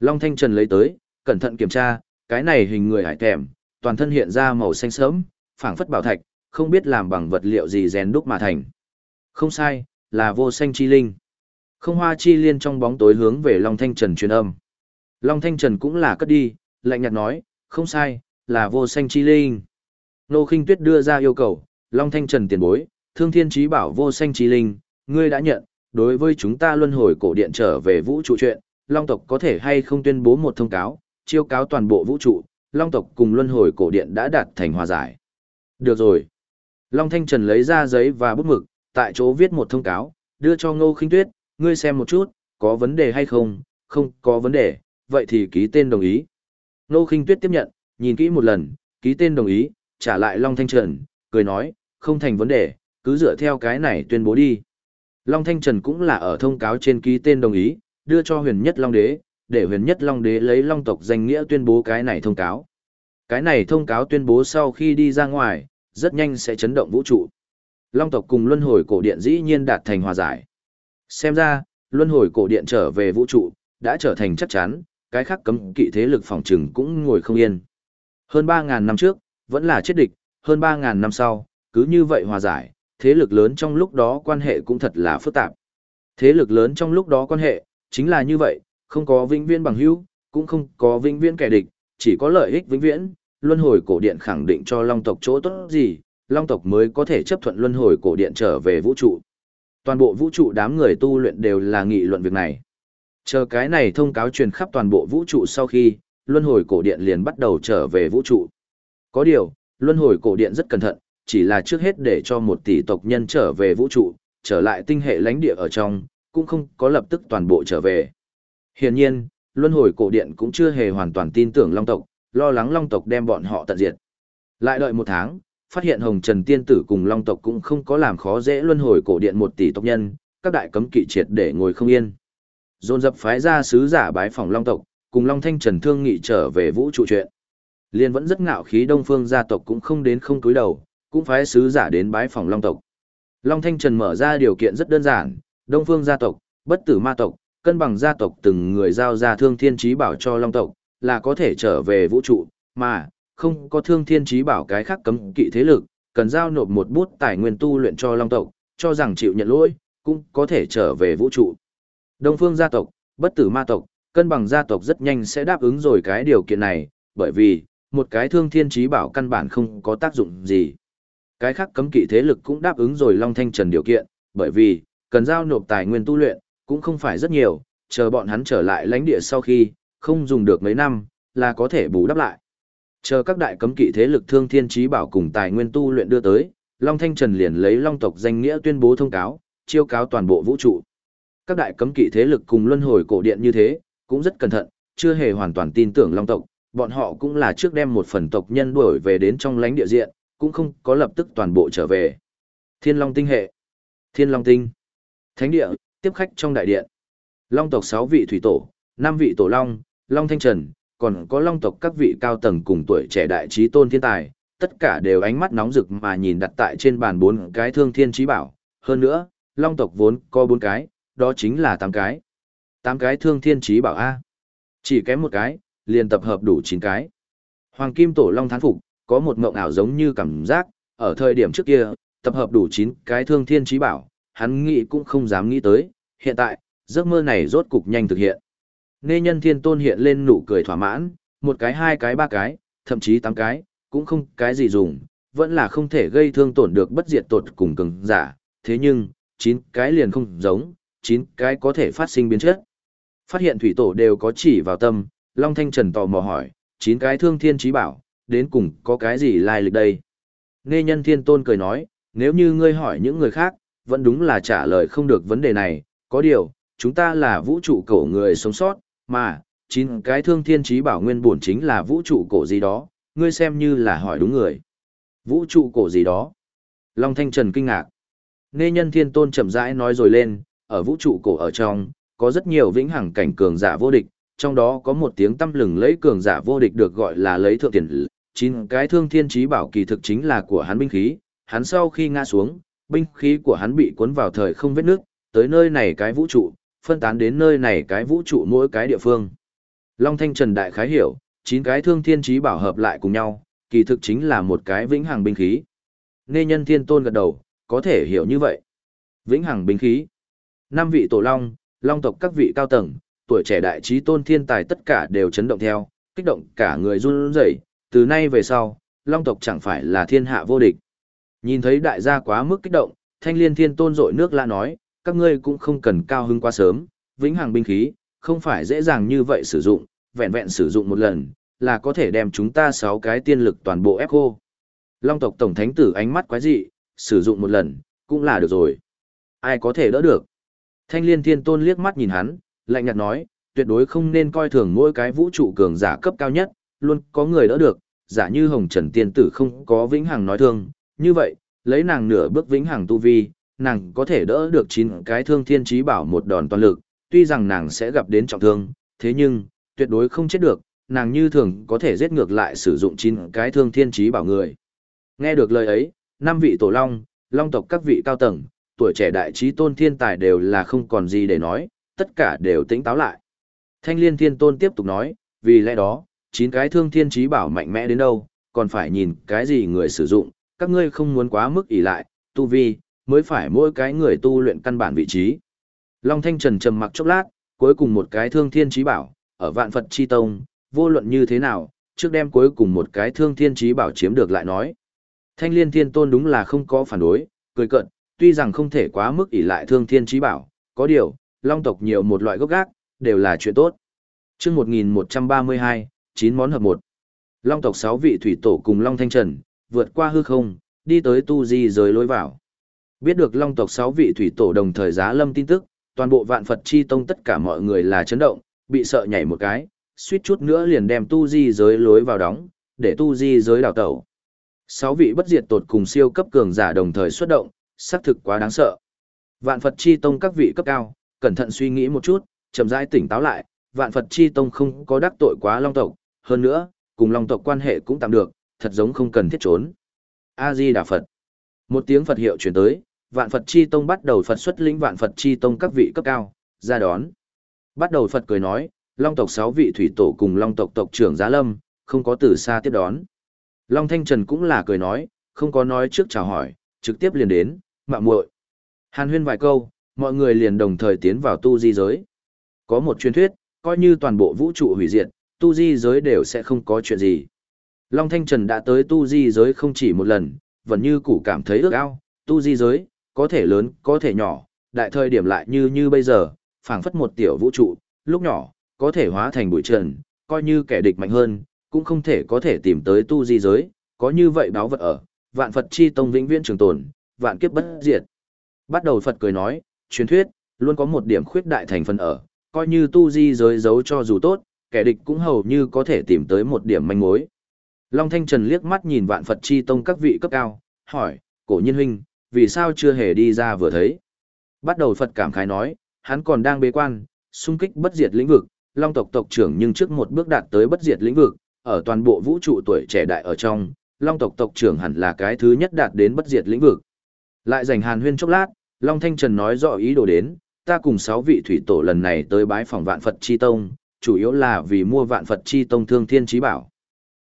Long Thanh Trần lấy tới, cẩn thận kiểm tra, cái này hình người hải thèm, toàn thân hiện ra màu xanh sớm, phảng phất bảo thạch, không biết làm bằng vật liệu gì rèn đúc mà thành. Không sai, là vô xanh chi linh. Không hoa chi liên trong bóng tối hướng về Long Thanh Trần truyền âm. Long Thanh Trần cũng là cất đi, lạnh nhạt nói, không sai, là vô xanh chi linh. Nô Kinh Tuyết đưa ra yêu cầu, Long Thanh Trần tiền bối, thương thiên trí bảo vô xanh chi linh, ngươi đã nhận, đối với chúng ta luân hồi cổ điện trở về vũ trụ chuyện, Long tộc có thể hay không tuyên bố một thông cáo, chiêu cáo toàn bộ vũ trụ, Long tộc cùng luân hồi cổ điện đã đạt thành hòa giải. Được rồi. Long Thanh Trần lấy ra giấy và bút mực, tại chỗ viết một thông cáo, đưa cho Ngô Khinh Tuyết, ngươi xem một chút, có vấn đề hay không, không có vấn đề, vậy thì ký tên đồng ý. nô Khinh Tuyết tiếp nhận, nhìn kỹ một lần, ký tên đồng ý, trả lại Long Thanh Trần, cười nói, không thành vấn đề, cứ dựa theo cái này tuyên bố đi. Long Thanh Trần cũng là ở thông cáo trên ký tên đồng ý, đưa cho huyền nhất Long Đế, để huyền nhất Long Đế lấy Long tộc danh nghĩa tuyên bố cái này thông cáo. Cái này thông cáo tuyên bố sau khi đi ra ngoài, rất nhanh sẽ chấn động vũ trụ. Long tộc cùng luân hồi cổ điện dĩ nhiên đạt thành hòa giải. Xem ra, luân hồi cổ điện trở về vũ trụ, đã trở thành chắc chắn, cái khác cấm kỵ thế lực phòng trừng cũng ngồi không yên. Hơn 3.000 năm trước, vẫn là chết địch, hơn 3.000 năm sau, cứ như vậy hòa giải, thế lực lớn trong lúc đó quan hệ cũng thật là phức tạp. Thế lực lớn trong lúc đó quan hệ, chính là như vậy, không có vĩnh viễn bằng hữu, cũng không có vĩnh viễn kẻ địch, chỉ có lợi ích vĩnh viễn, luân hồi cổ điện khẳng định cho long tộc chỗ tốt gì, long tộc mới có thể chấp thuận luân hồi cổ điện trở về vũ trụ. Toàn bộ vũ trụ đám người tu luyện đều là nghị luận việc này. Chờ cái này thông cáo truyền khắp toàn bộ vũ trụ sau khi, luân hồi cổ điện liền bắt đầu trở về vũ trụ. Có điều, luân hồi cổ điện rất cẩn thận, chỉ là trước hết để cho một tỷ tộc nhân trở về vũ trụ, trở lại tinh hệ lãnh địa ở trong, cũng không có lập tức toàn bộ trở về. Hiển nhiên, luân hồi cổ điện cũng chưa hề hoàn toàn tin tưởng long tộc, lo lắng long tộc đem bọn họ tận diệt. Lại đợi một tháng, phát hiện Hồng Trần Tiên Tử cùng long tộc cũng không có làm khó dễ luân hồi cổ điện một tỷ tộc nhân, các đại cấm kỵ triệt để ngồi không yên. Dồn dập phái ra sứ giả bái phòng long tộc, cùng Long Thanh Trần thương nghị trở về vũ trụ chuyện. Liên vẫn rất ngạo khí Đông Phương gia tộc cũng không đến không cúi đầu, cũng phái sứ giả đến bái phòng Long tộc. Long Thanh Trần mở ra điều kiện rất đơn giản, Đông Phương gia tộc, bất tử ma tộc, cân bằng gia tộc từng người giao ra thương thiên trí bảo cho Long tộc, là có thể trở về vũ trụ, mà, không có thương thiên trí bảo cái khác cấm kỵ thế lực, cần giao nộp một bút tài nguyên tu luyện cho Long tộc, cho rằng chịu nhận lỗi, cũng có thể trở về vũ trụ. Đông Phương gia tộc, bất tử ma tộc, cân bằng gia tộc rất nhanh sẽ đáp ứng rồi cái điều kiện này, bởi vì, một cái thương thiên trí bảo căn bản không có tác dụng gì. Cái khác cấm kỵ thế lực cũng đáp ứng rồi Long Thanh Trần điều kiện, bởi vì, cần giao nộp tài nguyên tu luyện, cũng không phải rất nhiều, chờ bọn hắn trở lại lãnh địa sau khi, không dùng được mấy năm, là có thể bù đắp lại. Chờ các đại cấm kỵ thế lực thương thiên trí bảo cùng tài nguyên tu luyện đưa tới, Long Thanh Trần liền lấy Long tộc danh nghĩa tuyên bố thông cáo, chiêu cáo toàn bộ vũ trụ. Các đại cấm kỵ thế lực cùng luân hồi cổ điện như thế, cũng rất cẩn thận, chưa hề hoàn toàn tin tưởng Long tộc, bọn họ cũng là trước đem một phần tộc nhân đuổi về đến trong lãnh địa diện, cũng không có lập tức toàn bộ trở về. Thiên Long tinh hệ, Thiên Long tinh, Thánh địa, tiếp khách trong đại điện. Long tộc 6 vị thủy tổ, 5 vị tổ long, Long Thanh Trần, còn có Long tộc các vị cao tầng cùng tuổi trẻ đại trí tôn thiên tài, tất cả đều ánh mắt nóng rực mà nhìn đặt tại trên bàn bốn cái thương thiên trí bảo. Hơn nữa, Long tộc vốn có bốn cái, đó chính là tám cái tám cái thương thiên trí bảo A. Chỉ kém một cái, liền tập hợp đủ chín cái. Hoàng Kim Tổ Long thán phục, có một mộng ảo giống như cảm giác, ở thời điểm trước kia, tập hợp đủ chín cái thương thiên trí bảo, hắn nghĩ cũng không dám nghĩ tới, hiện tại, giấc mơ này rốt cục nhanh thực hiện. Nghe nhân thiên tôn hiện lên nụ cười thỏa mãn, một cái hai cái ba cái, thậm chí tám cái, cũng không cái gì dùng, vẫn là không thể gây thương tổn được bất diệt tột cùng cường giả, thế nhưng, chín cái liền không giống, chín cái có thể phát sinh biến chất. Phát hiện thủy tổ đều có chỉ vào tâm, Long Thanh Trần tò mò hỏi, chín cái thương thiên trí bảo, đến cùng có cái gì lai lịch đây? Nghe nhân thiên tôn cười nói, nếu như ngươi hỏi những người khác, vẫn đúng là trả lời không được vấn đề này, có điều, chúng ta là vũ trụ cổ người sống sót, mà, chín cái thương thiên trí bảo nguyên bổn chính là vũ trụ cổ gì đó, ngươi xem như là hỏi đúng người. Vũ trụ cổ gì đó? Long Thanh Trần kinh ngạc. Nghe nhân thiên tôn chậm rãi nói rồi lên, ở vũ trụ cổ ở trong, có rất nhiều vĩnh hằng cảnh cường giả vô địch, trong đó có một tiếng tâm lừng lấy cường giả vô địch được gọi là lấy thượng tiền. Chín cái thương thiên trí bảo kỳ thực chính là của hắn binh khí, hắn sau khi ngã xuống, binh khí của hắn bị cuốn vào thời không vết nước, tới nơi này cái vũ trụ, phân tán đến nơi này cái vũ trụ mỗi cái địa phương. Long Thanh Trần Đại khái hiểu, chín cái thương thiên trí bảo hợp lại cùng nhau, kỳ thực chính là một cái vĩnh hằng binh khí. Nghe nhân thiên tôn gật đầu, có thể hiểu như vậy. Vĩnh hằng binh khí. Năm vị tổ long, long tộc các vị cao tầng, tuổi trẻ đại trí tôn thiên tài tất cả đều chấn động theo, kích động cả người run rẩy. từ nay về sau, long tộc chẳng phải là thiên hạ vô địch. Nhìn thấy đại gia quá mức kích động, thanh liên thiên tôn rội nước la nói, các ngươi cũng không cần cao hứng quá sớm, vĩnh hằng binh khí, không phải dễ dàng như vậy sử dụng, vẹn vẹn sử dụng một lần, là có thể đem chúng ta sáu cái tiên lực toàn bộ ép khô. Long tộc tổng thánh tử ánh mắt quái dị, sử dụng một lần, cũng là được rồi. Ai có thể đỡ được? Thanh liên thiên tôn liếc mắt nhìn hắn, lạnh nhạt nói, tuyệt đối không nên coi thường mỗi cái vũ trụ cường giả cấp cao nhất, luôn có người đỡ được, giả như hồng trần tiên tử không có vĩnh hằng nói thương, như vậy, lấy nàng nửa bước vĩnh hằng tu vi, nàng có thể đỡ được chín cái thương thiên trí bảo một đòn toàn lực, tuy rằng nàng sẽ gặp đến trọng thương, thế nhưng, tuyệt đối không chết được, nàng như thường có thể giết ngược lại sử dụng chín cái thương thiên trí bảo người. Nghe được lời ấy, năm vị tổ long, long tộc các vị cao tầng, tuổi trẻ đại trí tôn thiên tài đều là không còn gì để nói, tất cả đều tĩnh táo lại. Thanh liên thiên tôn tiếp tục nói, vì lẽ đó, chín cái thương thiên trí bảo mạnh mẽ đến đâu, còn phải nhìn cái gì người sử dụng, các ngươi không muốn quá mức ỷ lại, tu vi, mới phải mỗi cái người tu luyện căn bản vị trí. Long Thanh Trần trầm mặc chốc lát, cuối cùng một cái thương thiên trí bảo, ở vạn Phật chi tông, vô luận như thế nào, trước đem cuối cùng một cái thương thiên trí bảo chiếm được lại nói. Thanh liên thiên tôn đúng là không có phản đối, cười cận, tuy rằng không thể quá mức ỷ lại thương thiên trí bảo, có điều, long tộc nhiều một loại gốc gác, đều là chuyện tốt. chương 1132, 9 món hợp một Long tộc 6 vị thủy tổ cùng Long Thanh Trần, vượt qua hư không, đi tới tu di giới lối vào. Biết được Long tộc 6 vị thủy tổ đồng thời giá lâm tin tức, toàn bộ vạn Phật chi tông tất cả mọi người là chấn động, bị sợ nhảy một cái, suýt chút nữa liền đem tu di giới lối vào đóng, để tu di giới đào tẩu. Sáu vị bất diệt tột cùng siêu cấp cường giả đồng thời xuất động, xác thực quá đáng sợ. Vạn Phật chi tông các vị cấp cao, cẩn thận suy nghĩ một chút, chậm rãi tỉnh táo lại, Vạn Phật chi tông không có đắc tội quá Long tộc, hơn nữa, cùng Long tộc quan hệ cũng tạm được, thật giống không cần thiết trốn. A Di Đà Phật. Một tiếng Phật hiệu truyền tới, Vạn Phật chi tông bắt đầu Phật xuất lĩnh Vạn Phật chi tông các vị cấp cao, ra đón. Bắt đầu Phật cười nói, Long tộc sáu vị thủy tổ cùng Long tộc tộc trưởng Giá Lâm, không có từ xa tiếp đón. Long Thanh Trần cũng là cười nói, không có nói trước chào hỏi, trực tiếp liền đến, mạ muội. Hàn huyên vài câu, mọi người liền đồng thời tiến vào tu di giới. Có một truyền thuyết, coi như toàn bộ vũ trụ hủy diệt, tu di giới đều sẽ không có chuyện gì. Long Thanh Trần đã tới tu di giới không chỉ một lần, vẫn như củ cảm thấy ước ao, tu di giới, có thể lớn, có thể nhỏ, đại thời điểm lại như như bây giờ, phảng phất một tiểu vũ trụ, lúc nhỏ, có thể hóa thành bụi trần, coi như kẻ địch mạnh hơn, cũng không thể có thể tìm tới tu di giới, có như vậy báo vật ở, vạn Phật chi tông vĩnh viễn trường tồn, vạn kiếp bất diệt. Bắt đầu Phật cười nói, truyền thuyết, luôn có một điểm khuyết đại thành phần ở, coi như tu di giới giấu cho dù tốt, kẻ địch cũng hầu như có thể tìm tới một điểm manh mối. Long Thanh Trần liếc mắt nhìn vạn Phật chi tông các vị cấp cao, hỏi, cổ nhân huynh, vì sao chưa hề đi ra vừa thấy? Bắt đầu Phật cảm khái nói, hắn còn đang bế quan, xung kích bất diệt lĩnh vực, Long tộc tộc trưởng nhưng trước một bước đạt tới bất diệt lĩnh vực, ở toàn bộ vũ trụ tuổi trẻ đại ở trong, Long tộc tộc trưởng hẳn là cái thứ nhất đạt đến bất diệt lĩnh vực. Lại dành hàn huyên chốc lát, Long Thanh Trần nói rõ ý đồ đến, ta cùng sáu vị thủy tổ lần này tới bái phòng vạn Phật Chi Tông, chủ yếu là vì mua vạn Phật Chi Tông thương thiên trí bảo.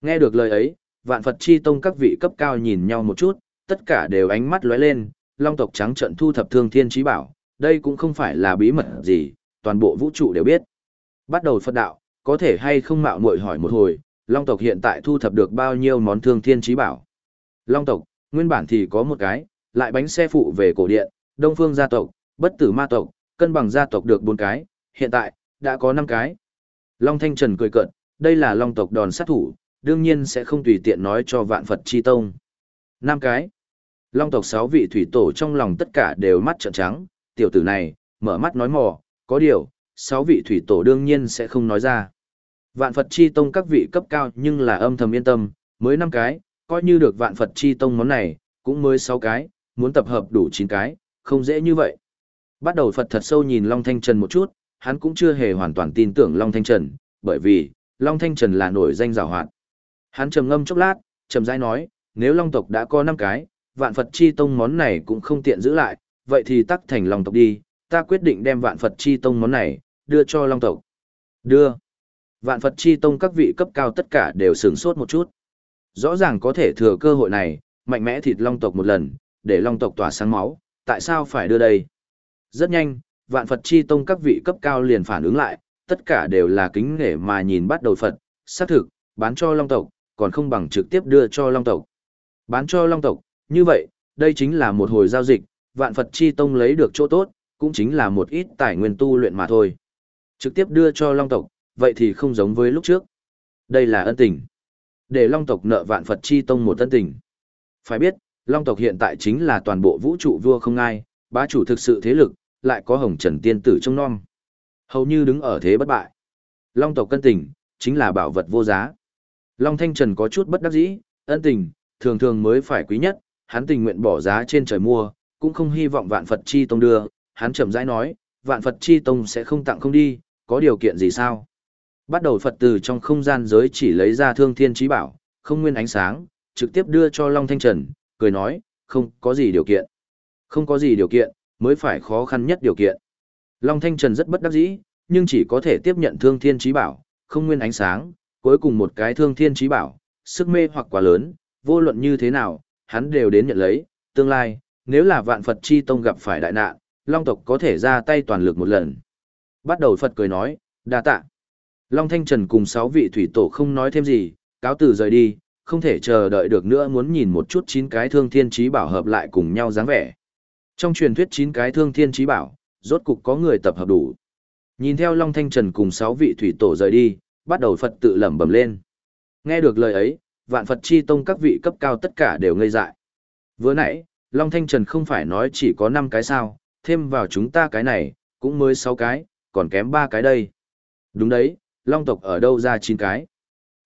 Nghe được lời ấy, vạn Phật Chi Tông các vị cấp cao nhìn nhau một chút, tất cả đều ánh mắt lóe lên, Long tộc trắng trận thu thập thương thiên trí bảo, đây cũng không phải là bí mật gì, toàn bộ vũ trụ đều biết. Bắt đầu Phật đạo, có thể hay không mạo muội hỏi một hồi, Long tộc hiện tại thu thập được bao nhiêu món thương thiên trí bảo. Long tộc, nguyên bản thì có một cái, lại bánh xe phụ về cổ điện, Đông Phương gia tộc, Bất Tử ma tộc, cân bằng gia tộc được bốn cái, hiện tại, đã có năm cái. Long Thanh Trần cười cợt, đây là Long tộc đòn sát thủ, đương nhiên sẽ không tùy tiện nói cho vạn Phật chi tông. Năm cái. Long tộc sáu vị thủy tổ trong lòng tất cả đều mắt trợn trắng, tiểu tử này, mở mắt nói mò, có điều, sáu vị thủy tổ đương nhiên sẽ không nói ra. Vạn Phật chi tông các vị cấp cao nhưng là âm thầm yên tâm, mới năm cái, coi như được vạn Phật chi tông món này, cũng mới sáu cái, muốn tập hợp đủ chín cái, không dễ như vậy. Bắt đầu Phật thật sâu nhìn Long Thanh Trần một chút, hắn cũng chưa hề hoàn toàn tin tưởng Long Thanh Trần, bởi vì, Long Thanh Trần là nổi danh rào hoạt. Hắn trầm ngâm chốc lát, trầm rãi nói, nếu Long tộc đã có năm cái, vạn Phật chi tông món này cũng không tiện giữ lại, vậy thì tắc thành Long tộc đi, ta quyết định đem vạn Phật chi tông món này, đưa cho Long tộc. Đưa. Vạn Phật chi tông các vị cấp cao tất cả đều sửng sốt một chút. Rõ ràng có thể thừa cơ hội này, mạnh mẽ thịt Long tộc một lần, để Long tộc tỏa sáng máu, tại sao phải đưa đây? Rất nhanh, Vạn Phật chi tông các vị cấp cao liền phản ứng lại, tất cả đều là kính nể mà nhìn bắt đầu Phật, xác thực, bán cho Long tộc, còn không bằng trực tiếp đưa cho Long tộc. Bán cho Long tộc, như vậy, đây chính là một hồi giao dịch, Vạn Phật chi tông lấy được chỗ tốt, cũng chính là một ít tài nguyên tu luyện mà thôi. Trực tiếp đưa cho Long tộc, vậy thì không giống với lúc trước. Đây là ân tình. Để Long tộc nợ vạn Phật chi tông một ân tình. Phải biết, Long tộc hiện tại chính là toàn bộ vũ trụ vua không ai, bá chủ thực sự thế lực, lại có hồng trần tiên tử trong non. Hầu như đứng ở thế bất bại. Long tộc cân tình, chính là bảo vật vô giá. Long Thanh Trần có chút bất đắc dĩ, ân tình, thường thường mới phải quý nhất, hắn tình nguyện bỏ giá trên trời mua, cũng không hy vọng vạn Phật chi tông đưa, hắn chậm rãi nói, vạn Phật chi tông sẽ không tặng không đi, có điều kiện gì sao? Bắt đầu Phật từ trong không gian giới chỉ lấy ra thương thiên trí bảo, không nguyên ánh sáng, trực tiếp đưa cho Long Thanh Trần, cười nói, không có gì điều kiện. Không có gì điều kiện, mới phải khó khăn nhất điều kiện. Long Thanh Trần rất bất đắc dĩ, nhưng chỉ có thể tiếp nhận thương thiên trí bảo, không nguyên ánh sáng, cuối cùng một cái thương thiên trí bảo, sức mê hoặc quá lớn, vô luận như thế nào, hắn đều đến nhận lấy, tương lai, nếu là vạn Phật chi tông gặp phải đại nạn, Long tộc có thể ra tay toàn lực một lần. Bắt đầu Phật cười nói, đa tạ. Long Thanh Trần cùng sáu vị thủy tổ không nói thêm gì, cáo từ rời đi, không thể chờ đợi được nữa muốn nhìn một chút chín cái thương thiên trí bảo hợp lại cùng nhau dáng vẻ. Trong truyền thuyết chín cái thương thiên trí bảo, rốt cục có người tập hợp đủ. Nhìn theo Long Thanh Trần cùng sáu vị thủy tổ rời đi, bắt đầu Phật tự lẩm bẩm lên. Nghe được lời ấy, vạn Phật chi tông các vị cấp cao tất cả đều ngây dại. Vừa nãy, Long Thanh Trần không phải nói chỉ có 5 cái sao, thêm vào chúng ta cái này, cũng mới 6 cái, còn kém 3 cái đây. Đúng đấy, Long tộc ở đâu ra 9 cái?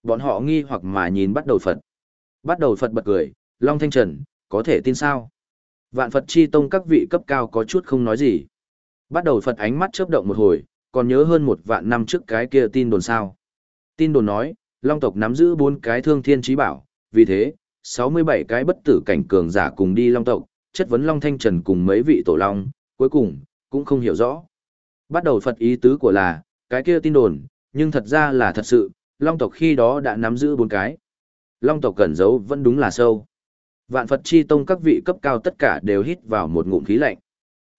Bọn họ nghi hoặc mà nhìn bắt đầu Phật. Bắt đầu Phật bật cười, Long Thanh Trần, có thể tin sao? Vạn Phật chi tông các vị cấp cao có chút không nói gì. Bắt đầu Phật ánh mắt chớp động một hồi, còn nhớ hơn một vạn năm trước cái kia tin đồn sao. Tin đồn nói, Long tộc nắm giữ bốn cái thương thiên trí bảo, vì thế, 67 cái bất tử cảnh cường giả cùng đi Long tộc, chất vấn Long Thanh Trần cùng mấy vị tổ Long, cuối cùng, cũng không hiểu rõ. Bắt đầu Phật ý tứ của là, cái kia tin đồn, nhưng thật ra là thật sự, Long tộc khi đó đã nắm giữ bốn cái. Long tộc cẩn giấu vẫn đúng là sâu. Vạn Phật chi tông các vị cấp cao tất cả đều hít vào một ngụm khí lạnh.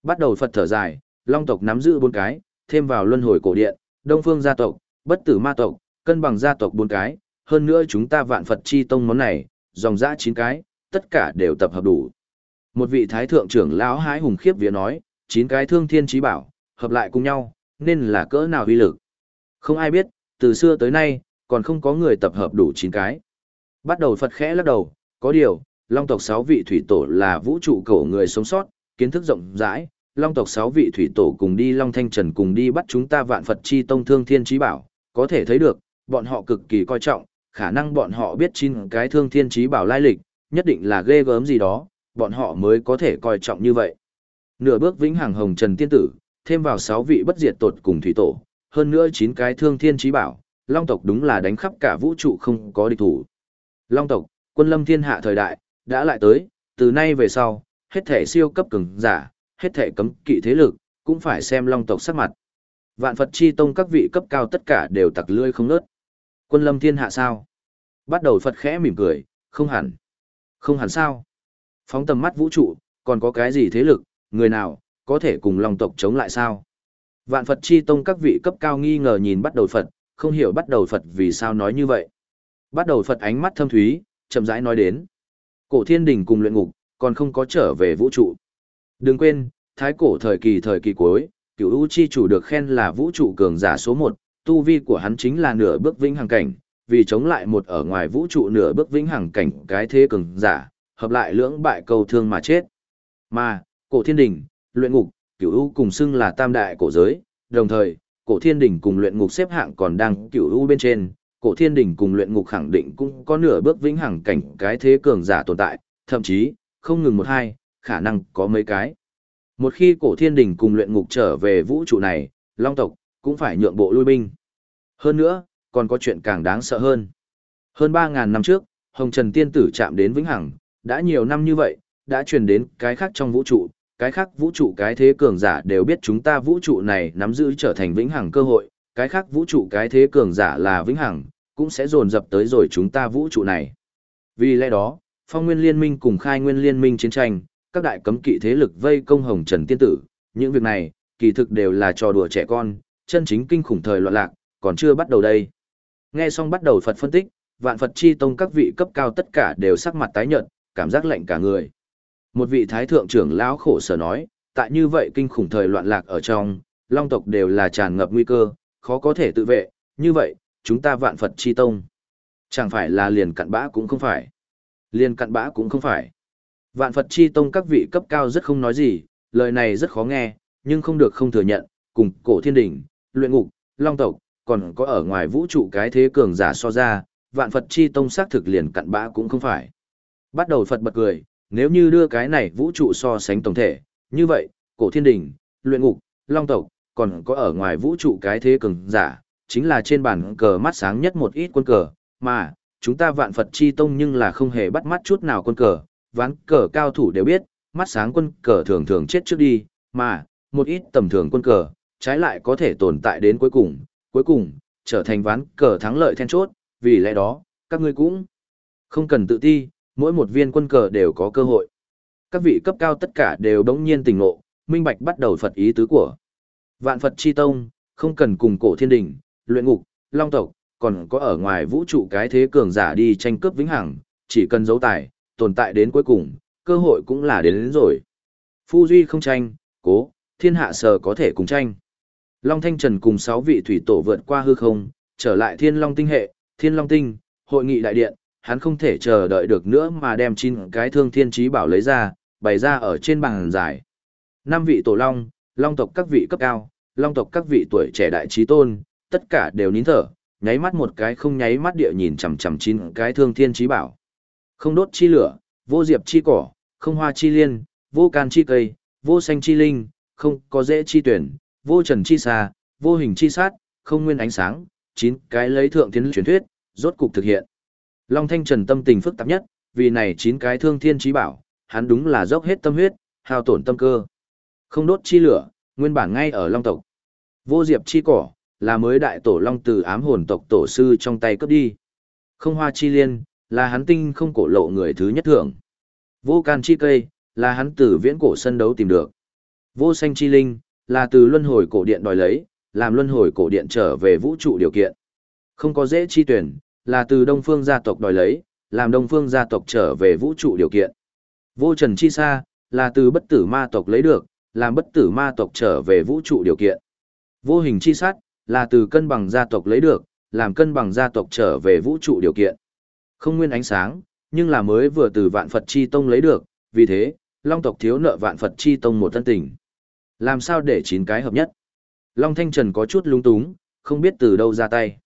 Bắt đầu Phật thở dài, Long tộc nắm giữ bốn cái, thêm vào luân hồi cổ điện, Đông Phương gia tộc, Bất Tử ma tộc, cân bằng gia tộc bốn cái, hơn nữa chúng ta Vạn Phật chi tông món này, dòng dã chín cái, tất cả đều tập hợp đủ. Một vị thái thượng trưởng lão hái hùng khiếp vía nói, chín cái thương thiên trí bảo, hợp lại cùng nhau, nên là cỡ nào uy lực. Không ai biết, từ xưa tới nay, còn không có người tập hợp đủ chín cái. Bắt đầu Phật khẽ lắc đầu, có điều, Long tộc sáu vị thủy tổ là vũ trụ cổ người sống sót, kiến thức rộng rãi, Long tộc sáu vị thủy tổ cùng đi Long Thanh Trần cùng đi bắt chúng ta vạn Phật chi tông thương thiên trí bảo, có thể thấy được, bọn họ cực kỳ coi trọng, khả năng bọn họ biết chín cái thương thiên trí bảo lai lịch, nhất định là ghê gớm gì đó, bọn họ mới có thể coi trọng như vậy. Nửa bước vĩnh hằng hồng trần tiên tử, thêm vào sáu vị bất diệt tột cùng thủy tổ, hơn nữa chín cái thương thiên trí bảo, Long tộc đúng là đánh khắp cả vũ trụ không có địch thủ. Long tộc, quân lâm thiên hạ thời đại, đã lại tới, từ nay về sau, hết thể siêu cấp cường giả, hết thể cấm kỵ thế lực, cũng phải xem long tộc sắc mặt. Vạn Phật chi tông các vị cấp cao tất cả đều tặc lươi không nớt. Quân lâm thiên hạ sao? Bắt đầu Phật khẽ mỉm cười, không hẳn. Không hẳn sao? Phóng tầm mắt vũ trụ, còn có cái gì thế lực, người nào, có thể cùng long tộc chống lại sao? Vạn Phật chi tông các vị cấp cao nghi ngờ nhìn bắt đầu Phật, không hiểu bắt đầu Phật vì sao nói như vậy. Bắt đầu Phật ánh mắt thâm thúy, chậm rãi nói đến. Cổ thiên đình cùng luyện ngục, còn không có trở về vũ trụ. Đừng quên, thái cổ thời kỳ thời kỳ cuối, cửu U chi chủ được khen là vũ trụ cường giả số một, tu vi của hắn chính là nửa bước vĩnh hằng cảnh, vì chống lại một ở ngoài vũ trụ nửa bước vĩnh hằng cảnh cái thế cường giả, hợp lại lưỡng bại cầu thương mà chết. Mà, cổ thiên đình, luyện ngục, cửu u cùng xưng là tam đại cổ giới, đồng thời, cổ thiên đình cùng luyện ngục xếp hạng còn đang cựu u bên trên, cổ thiên đình cùng luyện ngục khẳng định cũng có nửa bước vĩnh hằng cảnh cái thế cường giả tồn tại, thậm chí, không ngừng một hai, khả năng có mấy cái. Một khi cổ thiên đình cùng luyện ngục trở về vũ trụ này, long tộc, cũng phải nhượng bộ lui binh. Hơn nữa, còn có chuyện càng đáng sợ hơn. Hơn 3.000 năm trước, Hồng Trần Tiên Tử chạm đến Vĩnh Hằng, đã nhiều năm như vậy, đã truyền đến cái khác trong vũ trụ, cái khác vũ trụ cái thế cường giả đều biết chúng ta vũ trụ này nắm giữ trở thành Vĩnh Hằng cơ hội, cái khác vũ trụ cái thế cường giả là Vĩnh Hằng, cũng sẽ dồn dập tới rồi chúng ta vũ trụ này. Vì lẽ đó, Phong Nguyên Liên minh cùng Khai Nguyên Liên minh chiến tranh, các đại cấm kỵ thế lực vây công Hồng Trần Tiên Tử, những việc này, kỳ thực đều là trò đùa trẻ con, chân chính kinh khủng thời loạn lạc, còn chưa bắt đầu đây. Nghe xong bắt đầu Phật phân tích, vạn Phật chi tông các vị cấp cao tất cả đều sắc mặt tái nhợt, cảm giác lạnh cả người. Một vị thái thượng trưởng lão khổ sở nói, tại như vậy kinh khủng thời loạn lạc ở trong, long tộc đều là tràn ngập nguy cơ, khó có thể tự vệ, như vậy, chúng ta vạn Phật chi tông. Chẳng phải là liền cặn bã cũng không phải. Liền cặn bã cũng không phải. Vạn Phật chi tông các vị cấp cao rất không nói gì, lời này rất khó nghe, nhưng không được không thừa nhận, cùng cổ thiên đỉnh, luyện ngục, long tộc, còn có ở ngoài vũ trụ cái thế cường giả so ra, vạn Phật chi tông xác thực liền cặn bã cũng không phải. Bắt đầu Phật bật cười, nếu như đưa cái này vũ trụ so sánh tổng thể, như vậy, cổ thiên đình, luyện ngục, long tộc, còn có ở ngoài vũ trụ cái thế cường giả, chính là trên bàn cờ mắt sáng nhất một ít quân cờ, mà, chúng ta vạn Phật chi tông nhưng là không hề bắt mắt chút nào quân cờ, ván cờ cao thủ đều biết, mắt sáng quân cờ thường thường chết trước đi, mà, một ít tầm thường quân cờ, trái lại có thể tồn tại đến cuối cùng, cuối cùng, trở thành ván cờ thắng lợi then chốt, vì lẽ đó, các ngươi cũng không cần tự ti, mỗi một viên quân cờ đều có cơ hội. Các vị cấp cao tất cả đều đống nhiên tỉnh ngộ, minh bạch bắt đầu Phật ý tứ của. Vạn Phật chi tông, không cần cùng cổ thiên đình, luyện ngục, long tộc, còn có ở ngoài vũ trụ cái thế cường giả đi tranh cướp vĩnh hằng, chỉ cần dấu tài, tồn tại đến cuối cùng, cơ hội cũng là đến, đến rồi. Phu Duy không tranh, cố, thiên hạ sở có thể cùng tranh. Long Thanh Trần cùng 6 vị thủy tổ vượt qua hư không, trở lại Thiên Long Tinh hệ, Thiên Long Tinh, hội nghị đại điện, hắn không thể chờ đợi được nữa mà đem chín cái thương thiên trí bảo lấy ra, bày ra ở trên bàn giải. Năm vị tổ long, long tộc các vị cấp cao, long tộc các vị tuổi trẻ đại trí tôn, tất cả đều nín thở, nháy mắt một cái không nháy mắt địa nhìn chằm chằm chín cái thương thiên trí bảo. Không đốt chi lửa, vô diệp chi cỏ, không hoa chi liên, vô can chi cây, vô xanh chi linh, không có dễ chi tuyển, vô trần chi xa, vô hình chi sát, không nguyên ánh sáng, chín cái lấy thượng tiến truyền thuyết, rốt cục thực hiện. Long Thanh Trần tâm tình phức tạp nhất, vì này chín cái thương thiên trí bảo, hắn đúng là dốc hết tâm huyết, hao tổn tâm cơ. Không đốt chi lửa, nguyên bản ngay ở Long tộc. Vô diệp chi cỏ, là mới đại tổ Long từ ám hồn tộc tổ sư trong tay cướp đi. Không hoa chi liên, là hắn tinh không cổ lộ người thứ nhất thưởng. Vô can chi cây, là hắn từ viễn cổ sân đấu tìm được. Vô xanh chi linh, là từ luân hồi cổ điện đòi lấy, làm luân hồi cổ điện trở về vũ trụ điều kiện. Không có dễ chi tuyển, là từ đông phương gia tộc đòi lấy, làm đông phương gia tộc trở về vũ trụ điều kiện. Vô trần chi sa, là từ bất tử ma tộc lấy được, làm bất tử ma tộc trở về vũ trụ điều kiện. Vô hình chi sát, là từ cân bằng gia tộc lấy được, làm cân bằng gia tộc trở về vũ trụ điều kiện. Không nguyên ánh sáng, nhưng là mới vừa từ vạn Phật chi tông lấy được, vì thế, Long tộc thiếu nợ vạn Phật chi tông một thân tình. Làm sao để chín cái hợp nhất? Long Thanh Trần có chút lung túng, không biết từ đâu ra tay.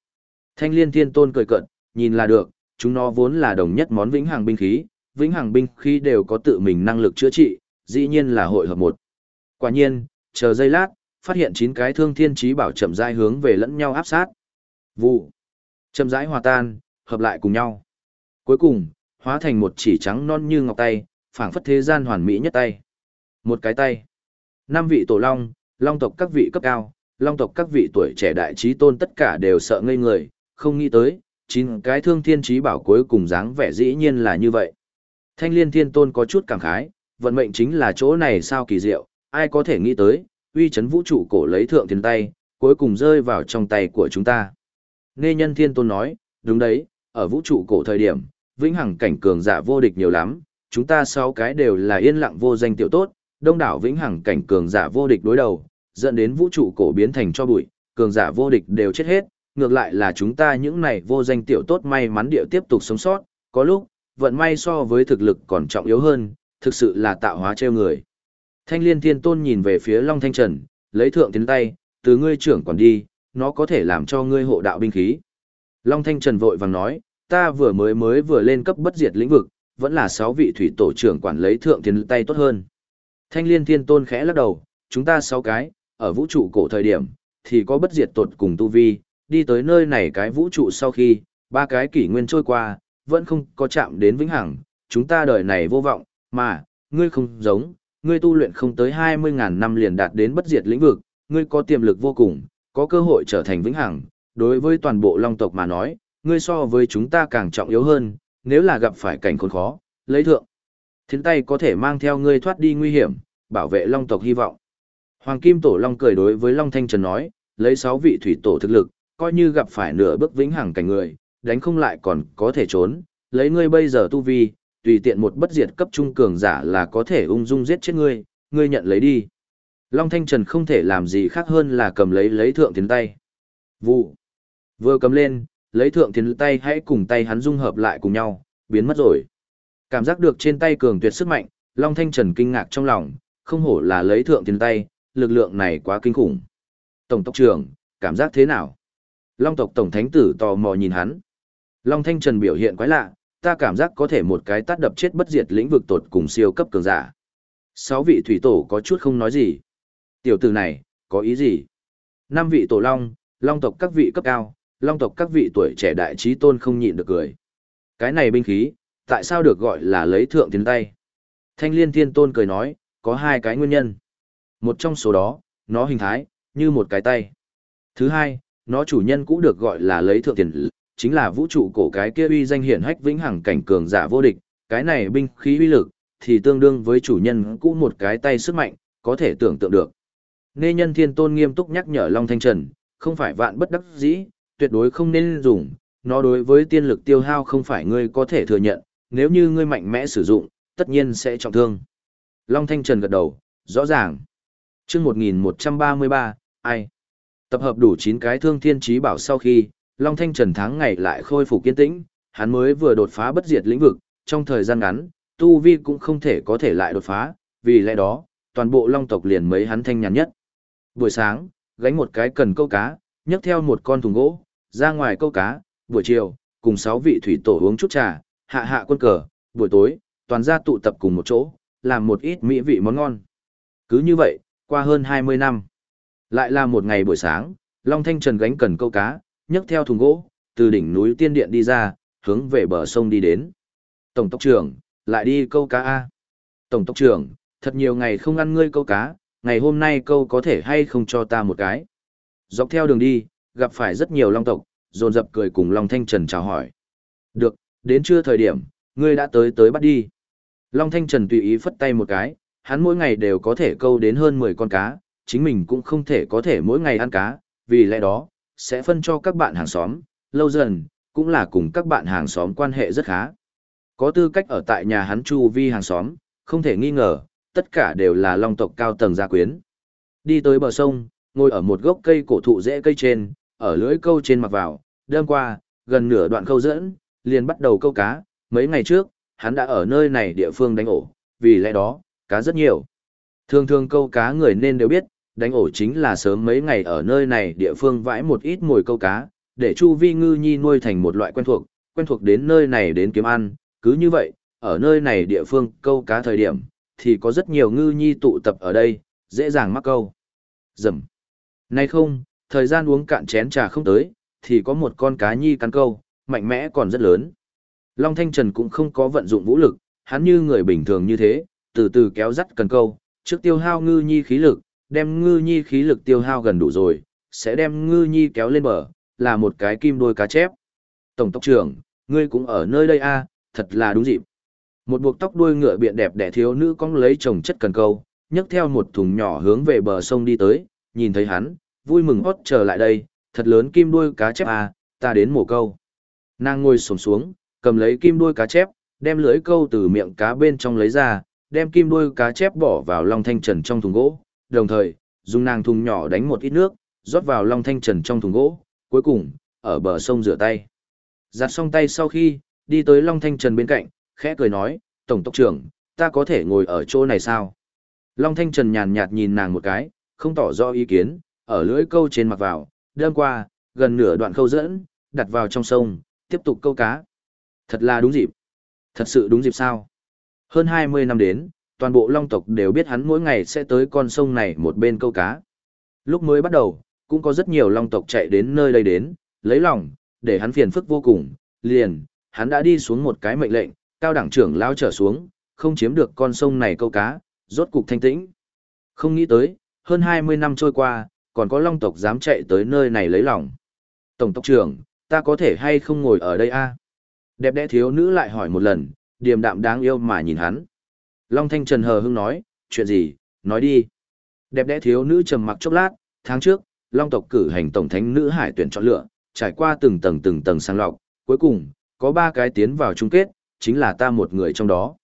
Thanh Liên Thiên Tôn cười cận, nhìn là được, chúng nó vốn là đồng nhất món vĩnh hằng binh khí, vĩnh hằng binh khí đều có tự mình năng lực chữa trị, dĩ nhiên là hội hợp một. Quả nhiên, chờ giây lát, phát hiện chín cái thương thiên chí bảo chậm rãi hướng về lẫn nhau áp sát. Vụ. Chậm rãi hòa tan, hợp lại cùng nhau. Cuối cùng, hóa thành một chỉ trắng non như ngọc tay, phảng phất thế gian hoàn mỹ nhất tay. Một cái tay. Năm vị tổ long, long tộc các vị cấp cao, long tộc các vị tuổi trẻ đại trí tôn tất cả đều sợ ngây người, không nghĩ tới, chín cái thương thiên trí bảo cuối cùng dáng vẻ dĩ nhiên là như vậy. Thanh liên thiên tôn có chút cảm khái, vận mệnh chính là chỗ này sao kỳ diệu, ai có thể nghĩ tới, uy chấn vũ trụ cổ lấy thượng thiên tay, cuối cùng rơi vào trong tay của chúng ta. Nghe nhân thiên tôn nói, đúng đấy, ở vũ trụ cổ thời điểm, vĩnh hằng cảnh cường giả vô địch nhiều lắm, chúng ta sáu cái đều là yên lặng vô danh tiểu tốt, đông đảo vĩnh hằng cảnh cường giả vô địch đối đầu, dẫn đến vũ trụ cổ biến thành cho bụi, cường giả vô địch đều chết hết, ngược lại là chúng ta những này vô danh tiểu tốt may mắn địa tiếp tục sống sót, có lúc, vận may so với thực lực còn trọng yếu hơn, thực sự là tạo hóa treo người. Thanh liên thiên tôn nhìn về phía Long Thanh Trần, lấy thượng tiến tay, từ ngươi trưởng quản đi, nó có thể làm cho ngươi hộ đạo binh khí. Long Thanh Trần vội vàng nói, ta vừa mới mới vừa lên cấp bất diệt lĩnh vực, vẫn là sáu vị thủy tổ trưởng quản lấy thượng tiến tay tốt hơn. Thanh liên thiên tôn khẽ lắc đầu, chúng ta sáu cái, ở vũ trụ cổ thời điểm, thì có bất diệt tột cùng tu vi, đi tới nơi này cái vũ trụ sau khi, ba cái kỷ nguyên trôi qua, vẫn không có chạm đến vĩnh hằng, chúng ta đời này vô vọng, mà, ngươi không giống, ngươi tu luyện không tới 20.000 năm liền đạt đến bất diệt lĩnh vực, ngươi có tiềm lực vô cùng, có cơ hội trở thành vĩnh hằng, đối với toàn bộ long tộc mà nói, ngươi so với chúng ta càng trọng yếu hơn, nếu là gặp phải cảnh khốn khó, lấy thượng. Thiên tay có thể mang theo ngươi thoát đi nguy hiểm, bảo vệ long tộc hy vọng. Hoàng Kim Tổ Long cười đối với Long Thanh Trần nói, lấy 6 vị thủy tổ thực lực, coi như gặp phải nửa bước vĩnh hằng cảnh người, đánh không lại còn có thể trốn, lấy ngươi bây giờ tu vi, tùy tiện một bất diệt cấp trung cường giả là có thể ung dung giết chết ngươi, ngươi nhận lấy đi. Long Thanh Trần không thể làm gì khác hơn là cầm lấy lấy thượng tiến tay. Vụ. Vừa cầm lên, lấy thượng tiến tay hãy cùng tay hắn dung hợp lại cùng nhau, biến mất rồi. Cảm giác được trên tay cường tuyệt sức mạnh, Long Thanh Trần kinh ngạc trong lòng, không hổ là lấy thượng tiến tay, lực lượng này quá kinh khủng. Tổng tốc trưởng, cảm giác thế nào? Long tộc tổng thánh tử tò mò nhìn hắn. Long Thanh Trần biểu hiện quái lạ, ta cảm giác có thể một cái tát đập chết bất diệt lĩnh vực tột cùng siêu cấp cường giả. Sáu vị thủy tổ có chút không nói gì. Tiểu tử này, có ý gì? Năm vị tổ long, long tộc các vị cấp cao, long tộc các vị tuổi trẻ đại trí tôn không nhịn được cười. Cái này binh khí, tại sao được gọi là lấy thượng tiến tay? Thanh liên thiên tôn cười nói, có hai cái nguyên nhân. Một trong số đó, nó hình thái, như một cái tay. Thứ hai, nó chủ nhân cũng được gọi là lấy thượng tiền, chính là vũ trụ cổ cái kia uy danh hiển hách vĩnh hằng cảnh cường giả vô địch, cái này binh khí uy lực, thì tương đương với chủ nhân cũ một cái tay sức mạnh, có thể tưởng tượng được. Nghe nhân thiên tôn nghiêm túc nhắc nhở Long Thanh Trần, không phải vạn bất đắc dĩ, tuyệt đối không nên dùng, nó đối với tiên lực tiêu hao không phải ngươi có thể thừa nhận, nếu như ngươi mạnh mẽ sử dụng, tất nhiên sẽ trọng thương. Long Thanh Trần gật đầu, rõ ràng. chương 1133, ai? Tập hợp đủ 9 cái thương thiên trí bảo sau khi, Long Thanh Trần tháng ngày lại khôi phục kiên tĩnh, hắn mới vừa đột phá bất diệt lĩnh vực, trong thời gian ngắn, tu vi cũng không thể có thể lại đột phá, vì lẽ đó, toàn bộ Long tộc liền mấy hắn thanh nhàn nhất. Buổi sáng, gánh một cái cần câu cá, nhấc theo một con thùng gỗ, ra ngoài câu cá, buổi chiều, cùng 6 vị thủy tổ uống chút trà, hạ hạ quân cờ, buổi tối, toàn gia tụ tập cùng một chỗ, làm một ít mỹ vị món ngon. Cứ như vậy, qua hơn 20 năm. Lại là một ngày buổi sáng, Long Thanh Trần gánh cần câu cá, nhấc theo thùng gỗ, từ đỉnh núi Tiên Điện đi ra, hướng về bờ sông đi đến. Tổng tộc trưởng, lại đi câu cá A. Tổng tộc trưởng, thật nhiều ngày không ăn ngươi câu cá, ngày hôm nay câu có thể hay không cho ta một cái. Dọc theo đường đi, gặp phải rất nhiều long tộc, dồn dập cười cùng Long Thanh Trần chào hỏi. Được, đến trưa thời điểm, ngươi đã tới tới bắt đi. Long Thanh Trần tùy ý phất tay một cái, hắn mỗi ngày đều có thể câu đến hơn 10 con cá, chính mình cũng không thể có thể mỗi ngày ăn cá, vì lẽ đó, sẽ phân cho các bạn hàng xóm, lâu dần, cũng là cùng các bạn hàng xóm quan hệ rất khá. Có tư cách ở tại nhà hắn chu vi hàng xóm, không thể nghi ngờ, tất cả đều là long tộc cao tầng gia quyến. Đi tới bờ sông, ngồi ở một gốc cây cổ thụ rễ cây trên, ở lưỡi câu trên mặt vào, đêm qua, gần nửa đoạn câu dẫn, liền bắt đầu câu cá, mấy ngày trước, hắn đã ở nơi này địa phương đánh ổ, vì lẽ đó, cá rất nhiều. Thường thường câu cá người nên đều biết, đánh ổ chính là sớm mấy ngày ở nơi này địa phương vãi một ít mồi câu cá, để Chu Vi Ngư Nhi nuôi thành một loại quen thuộc, quen thuộc đến nơi này đến kiếm ăn, cứ như vậy, ở nơi này địa phương câu cá thời điểm, thì có rất nhiều ngư nhi tụ tập ở đây, dễ dàng mắc câu. Dầm. Nay không, thời gian uống cạn chén trà không tới, thì có một con cá nhi cắn câu, mạnh mẽ còn rất lớn. Long Thanh Trần cũng không có vận dụng vũ lực, hắn như người bình thường như thế, từ từ kéo dắt cần câu, trước tiêu hao ngư nhi khí lực, đem ngư nhi khí lực tiêu hao gần đủ rồi, sẽ đem ngư nhi kéo lên bờ, là một cái kim đôi cá chép. Tổng tộc trưởng, ngươi cũng ở nơi đây a, à, thật là đúng dịp. Một buộc tóc đuôi ngựa biện đẹp đẽ thiếu nữ cong lấy chồng chất cần câu, nhấc theo một thùng nhỏ hướng về bờ sông đi tới, nhìn thấy hắn, vui mừng hót trở lại đây, thật lớn kim đuôi cá chép à, ta đến mổ câu. Nàng ngồi xổm xuống, cầm lấy kim đuôi cá chép, đem lưới câu từ miệng cá bên trong lấy ra, đem kim đuôi cá chép bỏ vào Long Thanh Trần trong thùng gỗ, đồng thời, dùng nàng thùng nhỏ đánh một ít nước, rót vào Long Thanh Trần trong thùng gỗ, cuối cùng, ở bờ sông rửa tay. Giặt xong tay sau khi, đi tới Long Thanh Trần bên cạnh, khẽ cười nói, Tổng tốc trưởng, ta có thể ngồi ở chỗ này sao? Long Thanh Trần nhàn nhạt nhìn nàng một cái, không tỏ rõ ý kiến, ở lưỡi câu trên mặt vào, đâm qua, gần nửa đoạn câu dẫn, đặt vào trong sông, tiếp tục câu cá. Thật là đúng dịp. Thật sự đúng dịp sao? Hơn 20 năm đến, toàn bộ long tộc đều biết hắn mỗi ngày sẽ tới con sông này một bên câu cá. Lúc mới bắt đầu, cũng có rất nhiều long tộc chạy đến nơi đây đến, lấy lòng, để hắn phiền phức vô cùng, liền, hắn đã đi xuống một cái mệnh lệnh, cao đẳng trưởng lao trở xuống, không chiếm được con sông này câu cá, rốt cục thanh tĩnh. Không nghĩ tới, hơn 20 năm trôi qua, còn có long tộc dám chạy tới nơi này lấy lòng. Tổng tộc trưởng, ta có thể hay không ngồi ở đây a? Đẹp đẽ thiếu nữ lại hỏi một lần, điềm đạm đáng yêu mà nhìn hắn. Long Thanh Trần hờ hững nói, chuyện gì, nói đi. Đẹp đẽ thiếu nữ trầm mặc chốc lát, tháng trước, Long tộc cử hành tổng thánh nữ hải tuyển chọn lựa, trải qua từng tầng từng tầng sang lọc, cuối cùng, có ba cái tiến vào chung kết, chính là ta một người trong đó.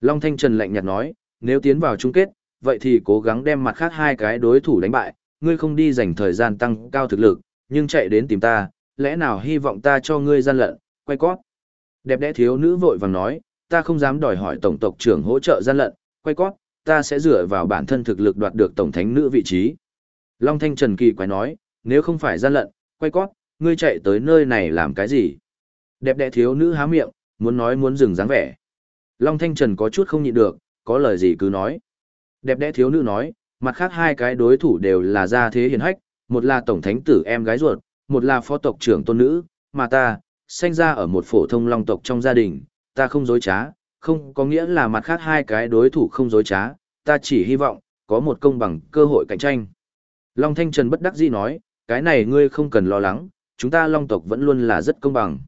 Long Thanh Trần lạnh nhạt nói, nếu tiến vào chung kết, vậy thì cố gắng đem mặt khác hai cái đối thủ đánh bại, ngươi không đi dành thời gian tăng cao thực lực, nhưng chạy đến tìm ta, lẽ nào hy vọng ta cho ngươi gian lận, quay cót. Đẹp đẽ thiếu nữ vội vàng nói, ta không dám đòi hỏi tổng tộc trưởng hỗ trợ gian lận, quay cót, ta sẽ dựa vào bản thân thực lực đoạt được tổng thánh nữ vị trí. Long Thanh Trần kỳ quái nói, nếu không phải gian lận, quay cót, ngươi chạy tới nơi này làm cái gì? Đẹp đẽ thiếu nữ há miệng, muốn nói muốn dừng dáng vẻ. Long Thanh Trần có chút không nhịn được, có lời gì cứ nói. Đẹp đẽ thiếu nữ nói, mặt khác hai cái đối thủ đều là gia thế hiền hách, một là tổng thánh tử em gái ruột, một là phó tộc trưởng tôn nữ, mà ta, sinh ra ở một phổ thông long tộc trong gia đình, ta không dối trá, không có nghĩa là mặt khác hai cái đối thủ không dối trá, ta chỉ hy vọng, có một công bằng cơ hội cạnh tranh. Long Thanh Trần bất đắc dĩ nói, cái này ngươi không cần lo lắng, chúng ta long tộc vẫn luôn là rất công bằng.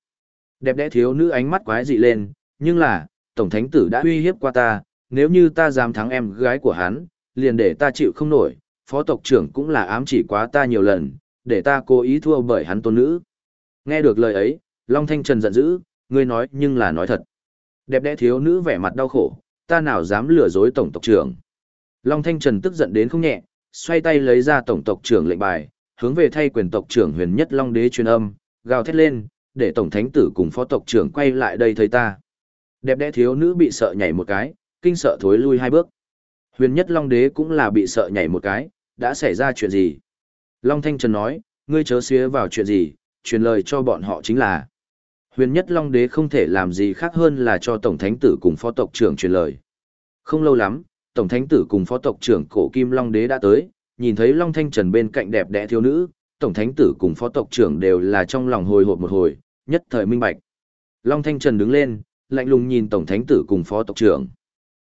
Đẹp đẽ thiếu nữ ánh mắt quái dị lên, nhưng là, Tổng Thánh Tử đã uy hiếp qua ta, nếu như ta dám thắng em gái của hắn, liền để ta chịu không nổi, phó tộc trưởng cũng là ám chỉ quá ta nhiều lần, để ta cố ý thua bởi hắn tôn nữ. Nghe được lời ấy, Long Thanh Trần giận dữ, ngươi nói nhưng là nói thật. Đẹp đẽ thiếu nữ vẻ mặt đau khổ, ta nào dám lừa dối tổng tộc trưởng. Long Thanh Trần tức giận đến không nhẹ, xoay tay lấy ra tổng tộc trưởng lệnh bài, hướng về thay quyền tộc trưởng huyền nhất Long Đế truyền âm, gào thét lên, để tổng thánh tử cùng phó tộc trưởng quay lại đây thấy ta. Đẹp đẽ thiếu nữ bị sợ nhảy một cái, kinh sợ thối lui hai bước. Huyền nhất Long Đế cũng là bị sợ nhảy một cái, đã xảy ra chuyện gì? Long Thanh Trần nói, ngươi chớ xía vào chuyện gì, truyền lời cho bọn họ chính là. Huyền nhất Long Đế không thể làm gì khác hơn là cho Tổng Thánh Tử cùng Phó Tộc trưởng truyền lời. Không lâu lắm, Tổng Thánh Tử cùng Phó Tộc trưởng Cổ Kim Long Đế đã tới, nhìn thấy Long Thanh Trần bên cạnh đẹp đẽ thiếu nữ, Tổng Thánh Tử cùng Phó Tộc trưởng đều là trong lòng hồi hộp một hồi, nhất thời minh bạch. Long Thanh Trần đứng lên, lạnh lùng nhìn Tổng Thánh Tử cùng Phó Tộc trưởng.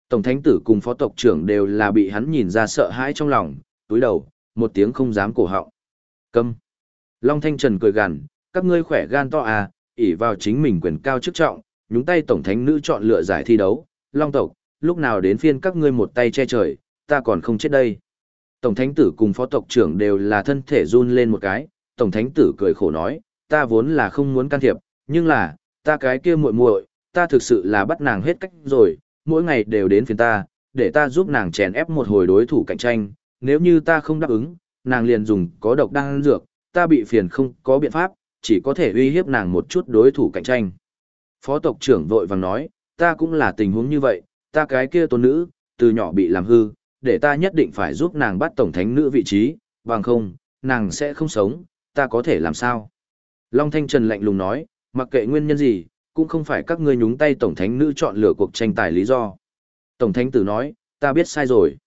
Tổng Thánh Tử cùng Phó Tộc trưởng đều là bị hắn nhìn ra sợ hãi trong lòng, túi đầu, một tiếng không dám cổ họng. Câm. Long Thanh Trần cười gằn, các ngươi khỏe gan to à, ỷ vào chính mình quyền cao chức trọng, nhúng tay tổng thánh nữ chọn lựa giải thi đấu, Long tộc, lúc nào đến phiên các ngươi một tay che trời, ta còn không chết đây. Tổng thánh tử cùng phó tộc trưởng đều là thân thể run lên một cái, tổng thánh tử cười khổ nói, ta vốn là không muốn can thiệp, nhưng là, ta cái kia muội muội, ta thực sự là bắt nàng hết cách rồi, mỗi ngày đều đến phiền ta, để ta giúp nàng chèn ép một hồi đối thủ cạnh tranh, nếu như ta không đáp ứng, nàng liền dùng có độc đan dược, ta bị phiền không có biện pháp, chỉ có thể uy hiếp nàng một chút đối thủ cạnh tranh. Phó tộc trưởng vội vàng nói, ta cũng là tình huống như vậy, ta cái kia tôn nữ, từ nhỏ bị làm hư, để ta nhất định phải giúp nàng bắt tổng thánh nữ vị trí, bằng không, nàng sẽ không sống, ta có thể làm sao? Long Thanh Trần lạnh lùng nói, mặc kệ nguyên nhân gì, cũng không phải các ngươi nhúng tay tổng thánh nữ chọn lựa cuộc tranh tài lý do. Tổng thánh tử nói, ta biết sai rồi.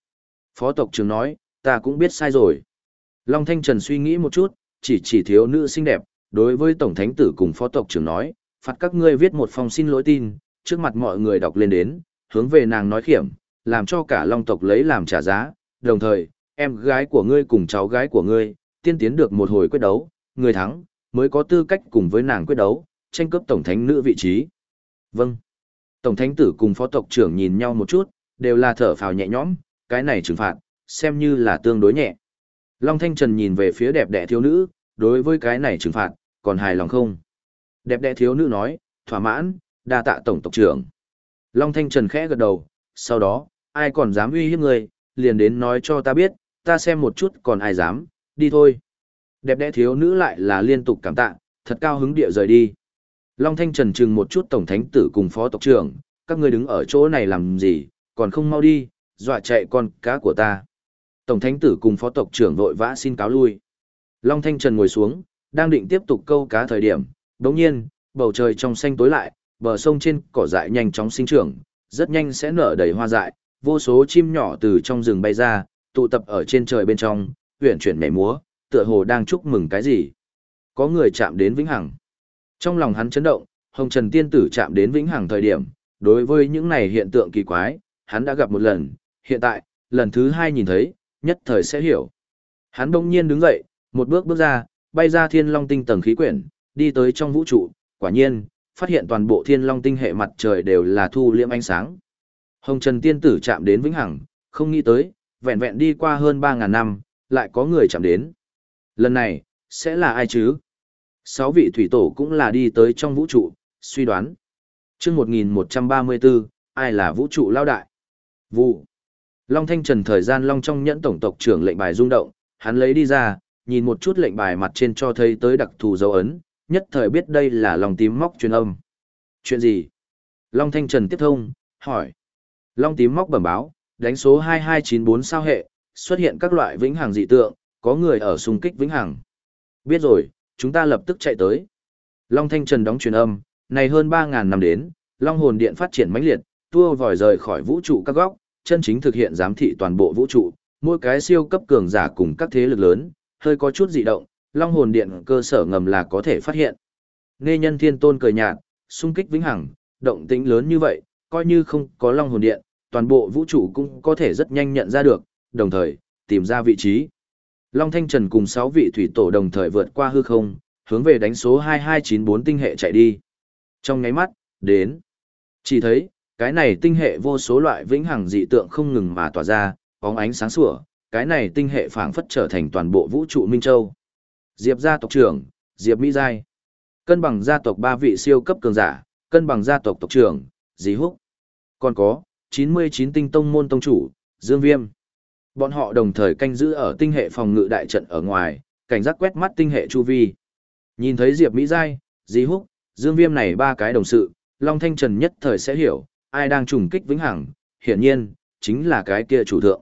Phó tộc trưởng nói, ta cũng biết sai rồi. Long Thanh Trần suy nghĩ một chút, chỉ chỉ thiếu nữ xinh đẹp, đối với Tổng Thánh Tử cùng Phó Tộc trưởng nói, phạt các ngươi viết một phong xin lỗi tin, trước mặt mọi người đọc lên đến, hướng về nàng nói khiểm, làm cho cả Long tộc lấy làm trả giá, đồng thời, em gái của ngươi cùng cháu gái của ngươi, tiên tiến được một hồi quyết đấu, người thắng, mới có tư cách cùng với nàng quyết đấu, tranh cướp Tổng Thánh nữ vị trí. Vâng. Tổng Thánh Tử cùng Phó Tộc trưởng nhìn nhau một chút, đều là thở phào nhẹ nhõm, cái này trừng phạt, xem như là tương đối nhẹ. Long Thanh Trần nhìn về phía đẹp đẽ thiếu nữ, đối với cái này trừng phạt, còn hài lòng không? Đẹp đẽ thiếu nữ nói, thỏa mãn, đa tạ tổng tộc trưởng. Long Thanh Trần khẽ gật đầu, sau đó, ai còn dám uy hiếp người, liền đến nói cho ta biết, ta xem một chút còn ai dám, đi thôi. Đẹp đẽ thiếu nữ lại là liên tục cảm tạ, thật cao hứng địa rời đi. Long Thanh Trần chừng một chút tổng thánh tử cùng phó tộc trưởng, các ngươi đứng ở chỗ này làm gì, còn không mau đi, dọa chạy con cá của ta. Tổng thánh tử cùng phó tộc trưởng vội vã xin cáo lui. Long Thanh Trần ngồi xuống, đang định tiếp tục câu cá thời điểm, đồng nhiên, bầu trời trong xanh tối lại, bờ sông trên cỏ dại nhanh chóng sinh trưởng, rất nhanh sẽ nở đầy hoa dại, vô số chim nhỏ từ trong rừng bay ra, tụ tập ở trên trời bên trong, huyền chuyển nhảy múa, tựa hồ đang chúc mừng cái gì. Có người chạm đến vĩnh hằng. Trong lòng hắn chấn động, Hồng Trần Tiên Tử chạm đến vĩnh hằng thời điểm, đối với những này hiện tượng kỳ quái, hắn đã gặp một lần, hiện tại, lần thứ hai nhìn thấy, nhất thời sẽ hiểu. Hắn đông nhiên đứng dậy, một bước bước ra, bay ra thiên long tinh tầng khí quyển, đi tới trong vũ trụ, quả nhiên, phát hiện toàn bộ thiên long tinh hệ mặt trời đều là thu liễm ánh sáng. Hồng Trần Tiên Tử chạm đến vĩnh hằng, không nghĩ tới, vẹn vẹn đi qua hơn 3.000 năm, lại có người chạm đến. Lần này, sẽ là ai chứ? Sáu vị thủy tổ cũng là đi tới trong vũ trụ, suy đoán. chương 1134, ai là vũ trụ lao đại? Vụ. Long Thanh Trần thời gian Long trong nhẫn tổng tộc trưởng lệnh bài rung động, hắn lấy đi ra, nhìn một chút lệnh bài mặt trên cho thấy tới đặc thù dấu ấn, nhất thời biết đây là Long tím móc truyền âm. Chuyện gì? Long Thanh Trần tiếp thông, hỏi. Long tím móc bẩm báo, đánh số 2294 sao hệ, xuất hiện các loại vĩnh hằng dị tượng, có người ở xung kích vĩnh hằng. Biết rồi, chúng ta lập tức chạy tới. Long Thanh Trần đóng truyền âm, này hơn 3.000 năm đến, Long hồn điện phát triển mãnh liệt, tua vòi rời khỏi vũ trụ các góc, chân chính thực hiện giám thị toàn bộ vũ trụ, mỗi cái siêu cấp cường giả cùng các thế lực lớn, hơi có chút dị động, Long hồn điện cơ sở ngầm là có thể phát hiện. Nghe nhân thiên tôn cười nhạt, xung kích vĩnh hằng, động tĩnh lớn như vậy, coi như không có Long hồn điện, toàn bộ vũ trụ cũng có thể rất nhanh nhận ra được, đồng thời, tìm ra vị trí. Long Thanh Trần cùng 6 vị thủy tổ đồng thời vượt qua hư không, hướng về đánh số 2294 tinh hệ chạy đi. Trong ngáy mắt, đến. Chỉ thấy, cái này tinh hệ vô số loại vĩnh hằng dị tượng không ngừng mà tỏa ra, bóng ánh sáng sủa, cái này tinh hệ phảng phất trở thành toàn bộ vũ trụ Minh Châu. Diệp gia tộc trưởng, Diệp Mỹ Giai. Cân bằng gia tộc ba vị siêu cấp cường giả, cân bằng gia tộc tộc trưởng, Dí Húc. Còn có, 99 tinh tông môn tông chủ, Dương Viêm. Bọn họ đồng thời canh giữ ở tinh hệ phòng ngự đại trận ở ngoài, cảnh giác quét mắt tinh hệ chu vi. Nhìn thấy Diệp Mỹ Giai, Dí Húc, Dương Viêm này ba cái đồng sự, Long Thanh Trần nhất thời sẽ hiểu, ai đang trùng kích vĩnh hằng, hiển nhiên, chính là cái kia chủ thượng.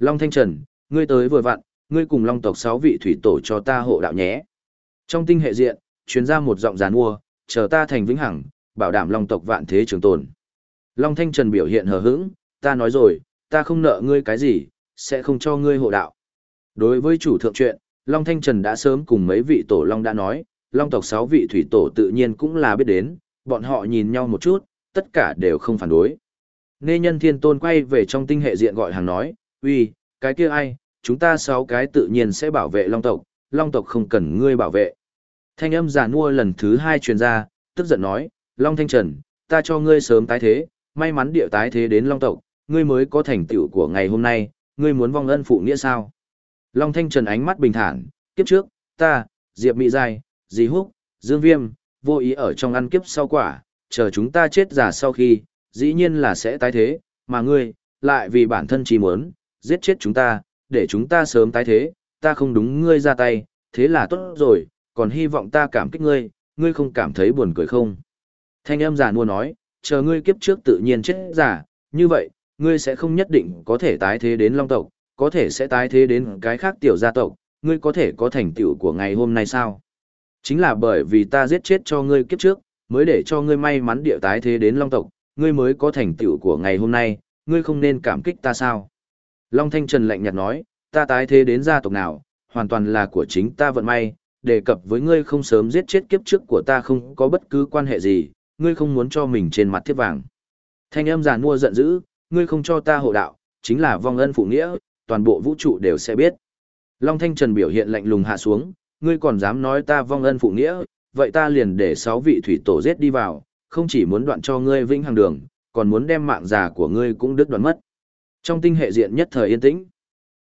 Long Thanh Trần, ngươi tới vừa vặn, ngươi cùng Long tộc 6 vị thủy tổ cho ta hộ đạo nhé. Trong tinh hệ diện, truyền ra một giọng giàn mua, chờ ta thành vĩnh hằng, bảo đảm Long tộc vạn thế trường tồn. Long Thanh Trần biểu hiện hờ hững, ta nói rồi, ta không nợ ngươi cái gì, sẽ không cho ngươi hộ đạo. Đối với chủ thượng chuyện, Long Thanh Trần đã sớm cùng mấy vị tổ Long đã nói, Long tộc 6 vị thủy tổ tự nhiên cũng là biết đến, bọn họ nhìn nhau một chút, tất cả đều không phản đối. Nê nhân thiên tôn quay về trong tinh hệ diện gọi hàng nói, uy, cái kia ai, chúng ta sáu cái tự nhiên sẽ bảo vệ Long tộc, Long tộc không cần ngươi bảo vệ. Thanh âm giả mua lần thứ hai truyền ra, tức giận nói, Long Thanh Trần, ta cho ngươi sớm tái thế, may mắn địa tái thế đến Long tộc, ngươi mới có thành tựu của ngày hôm nay, ngươi muốn vong ân phụ nghĩa sao? Long Thanh Trần ánh mắt bình thản, kiếp trước, ta, Diệp Mị Giai, Dì Húc, Dương Viêm, vô ý ở trong ăn kiếp sau quả, chờ chúng ta chết già sau khi, dĩ nhiên là sẽ tái thế, mà ngươi, lại vì bản thân chỉ muốn, giết chết chúng ta, để chúng ta sớm tái thế, ta không đúng ngươi ra tay, thế là tốt rồi, còn hy vọng ta cảm kích ngươi, ngươi không cảm thấy buồn cười không? Thanh âm giả nua nói, chờ ngươi kiếp trước tự nhiên chết giả, như vậy, ngươi sẽ không nhất định có thể tái thế đến long tộc, có thể sẽ tái thế đến cái khác tiểu gia tộc, ngươi có thể có thành tựu của ngày hôm nay sao? Chính là bởi vì ta giết chết cho ngươi kiếp trước, mới để cho ngươi may mắn địa tái thế đến long tộc, ngươi mới có thành tựu của ngày hôm nay, ngươi không nên cảm kích ta sao? Long Thanh Trần lạnh nhạt nói, ta tái thế đến gia tộc nào, hoàn toàn là của chính ta vận may, đề cập với ngươi không sớm giết chết kiếp trước của ta không có bất cứ quan hệ gì, ngươi không muốn cho mình trên mặt thiết vàng. Thanh âm giàn mua giận dữ, ngươi không cho ta hộ đạo, chính là vong ân phụ nghĩa, toàn bộ vũ trụ đều sẽ biết. Long Thanh Trần biểu hiện lạnh lùng hạ xuống, ngươi còn dám nói ta vong ân phụ nghĩa, vậy ta liền để sáu vị thủy tổ giết đi vào, không chỉ muốn đoạn cho ngươi vĩnh hằng đường, còn muốn đem mạng già của ngươi cũng đứt đoạn mất. Trong tinh hệ diện nhất thời yên tĩnh,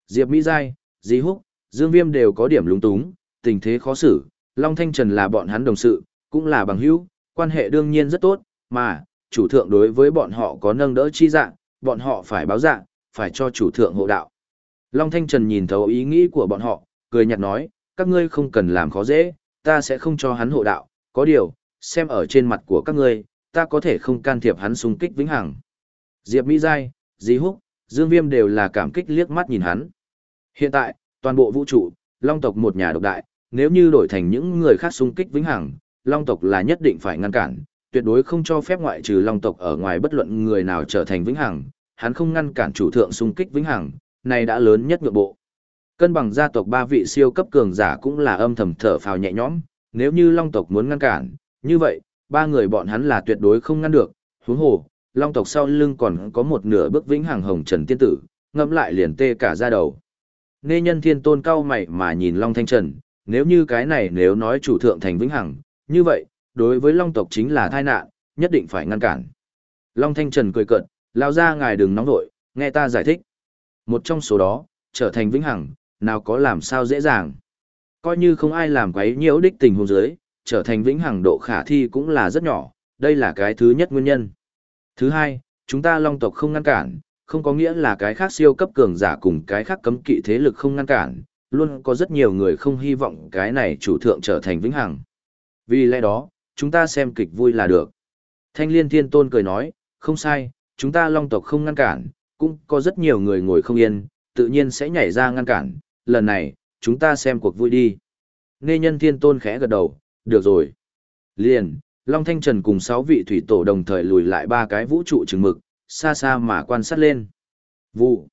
Diệp Mỹ Giai, Di Húc, Dương Viêm đều có điểm lúng túng, tình thế khó xử, Long Thanh Trần là bọn hắn đồng sự, cũng là bằng hữu, quan hệ đương nhiên rất tốt, mà, chủ thượng đối với bọn họ có nâng đỡ chi dạng, bọn họ phải báo dạng, phải cho chủ thượng hộ đạo. Long Thanh Trần nhìn thấu ý nghĩ của bọn họ, cười nhạt nói, các ngươi không cần làm khó dễ, ta sẽ không cho hắn hộ đạo, có điều, xem ở trên mặt của các ngươi, ta có thể không can thiệp hắn xung kích vĩnh hằng. Diệp Mỹ Giai, Di Húc, Dương Viêm đều là cảm kích liếc mắt nhìn hắn. Hiện tại, toàn bộ vũ trụ, Long tộc một nhà độc đại, nếu như đổi thành những người khác xung kích vĩnh hằng, Long tộc là nhất định phải ngăn cản, tuyệt đối không cho phép ngoại trừ Long tộc ở ngoài bất luận người nào trở thành vĩnh hằng, hắn không ngăn cản chủ thượng xung kích vĩnh hằng, này đã lớn nhất nhượng bộ. Cân bằng gia tộc ba vị siêu cấp cường giả cũng là âm thầm thở phào nhẹ nhõm, nếu như Long tộc muốn ngăn cản, như vậy, ba người bọn hắn là tuyệt đối không ngăn được, huống hồ, Long tộc sau lưng còn có một nửa bước vĩnh hằng hồng trần tiên tử, ngẫm lại liền tê cả da đầu. Nê nhân thiên tôn cao mày mà nhìn Long Thanh Trần, nếu như cái này nếu nói chủ thượng thành vĩnh hằng, như vậy, đối với Long tộc chính là tai nạn, nhất định phải ngăn cản. Long Thanh Trần cười cợt, lao ra ngài đừng nóng nội, nghe ta giải thích. Một trong số đó, trở thành vĩnh hằng, nào có làm sao dễ dàng. Coi như không ai làm quấy nhiễu đích tình huống dưới, trở thành vĩnh hằng độ khả thi cũng là rất nhỏ, đây là cái thứ nhất nguyên nhân. Thứ hai, chúng ta long tộc không ngăn cản, không có nghĩa là cái khác siêu cấp cường giả cùng cái khác cấm kỵ thế lực không ngăn cản, luôn có rất nhiều người không hy vọng cái này chủ thượng trở thành vĩnh hằng. Vì lẽ đó, chúng ta xem kịch vui là được. Thanh liên thiên tôn cười nói, không sai, chúng ta long tộc không ngăn cản, cũng có rất nhiều người ngồi không yên, tự nhiên sẽ nhảy ra ngăn cản, lần này, chúng ta xem cuộc vui đi. Nghe nhân thiên tôn khẽ gật đầu, được rồi. Liền, Long Thanh Trần cùng sáu vị thủy tổ đồng thời lùi lại ba cái vũ trụ trừng mực, xa xa mà quan sát lên. Vụ.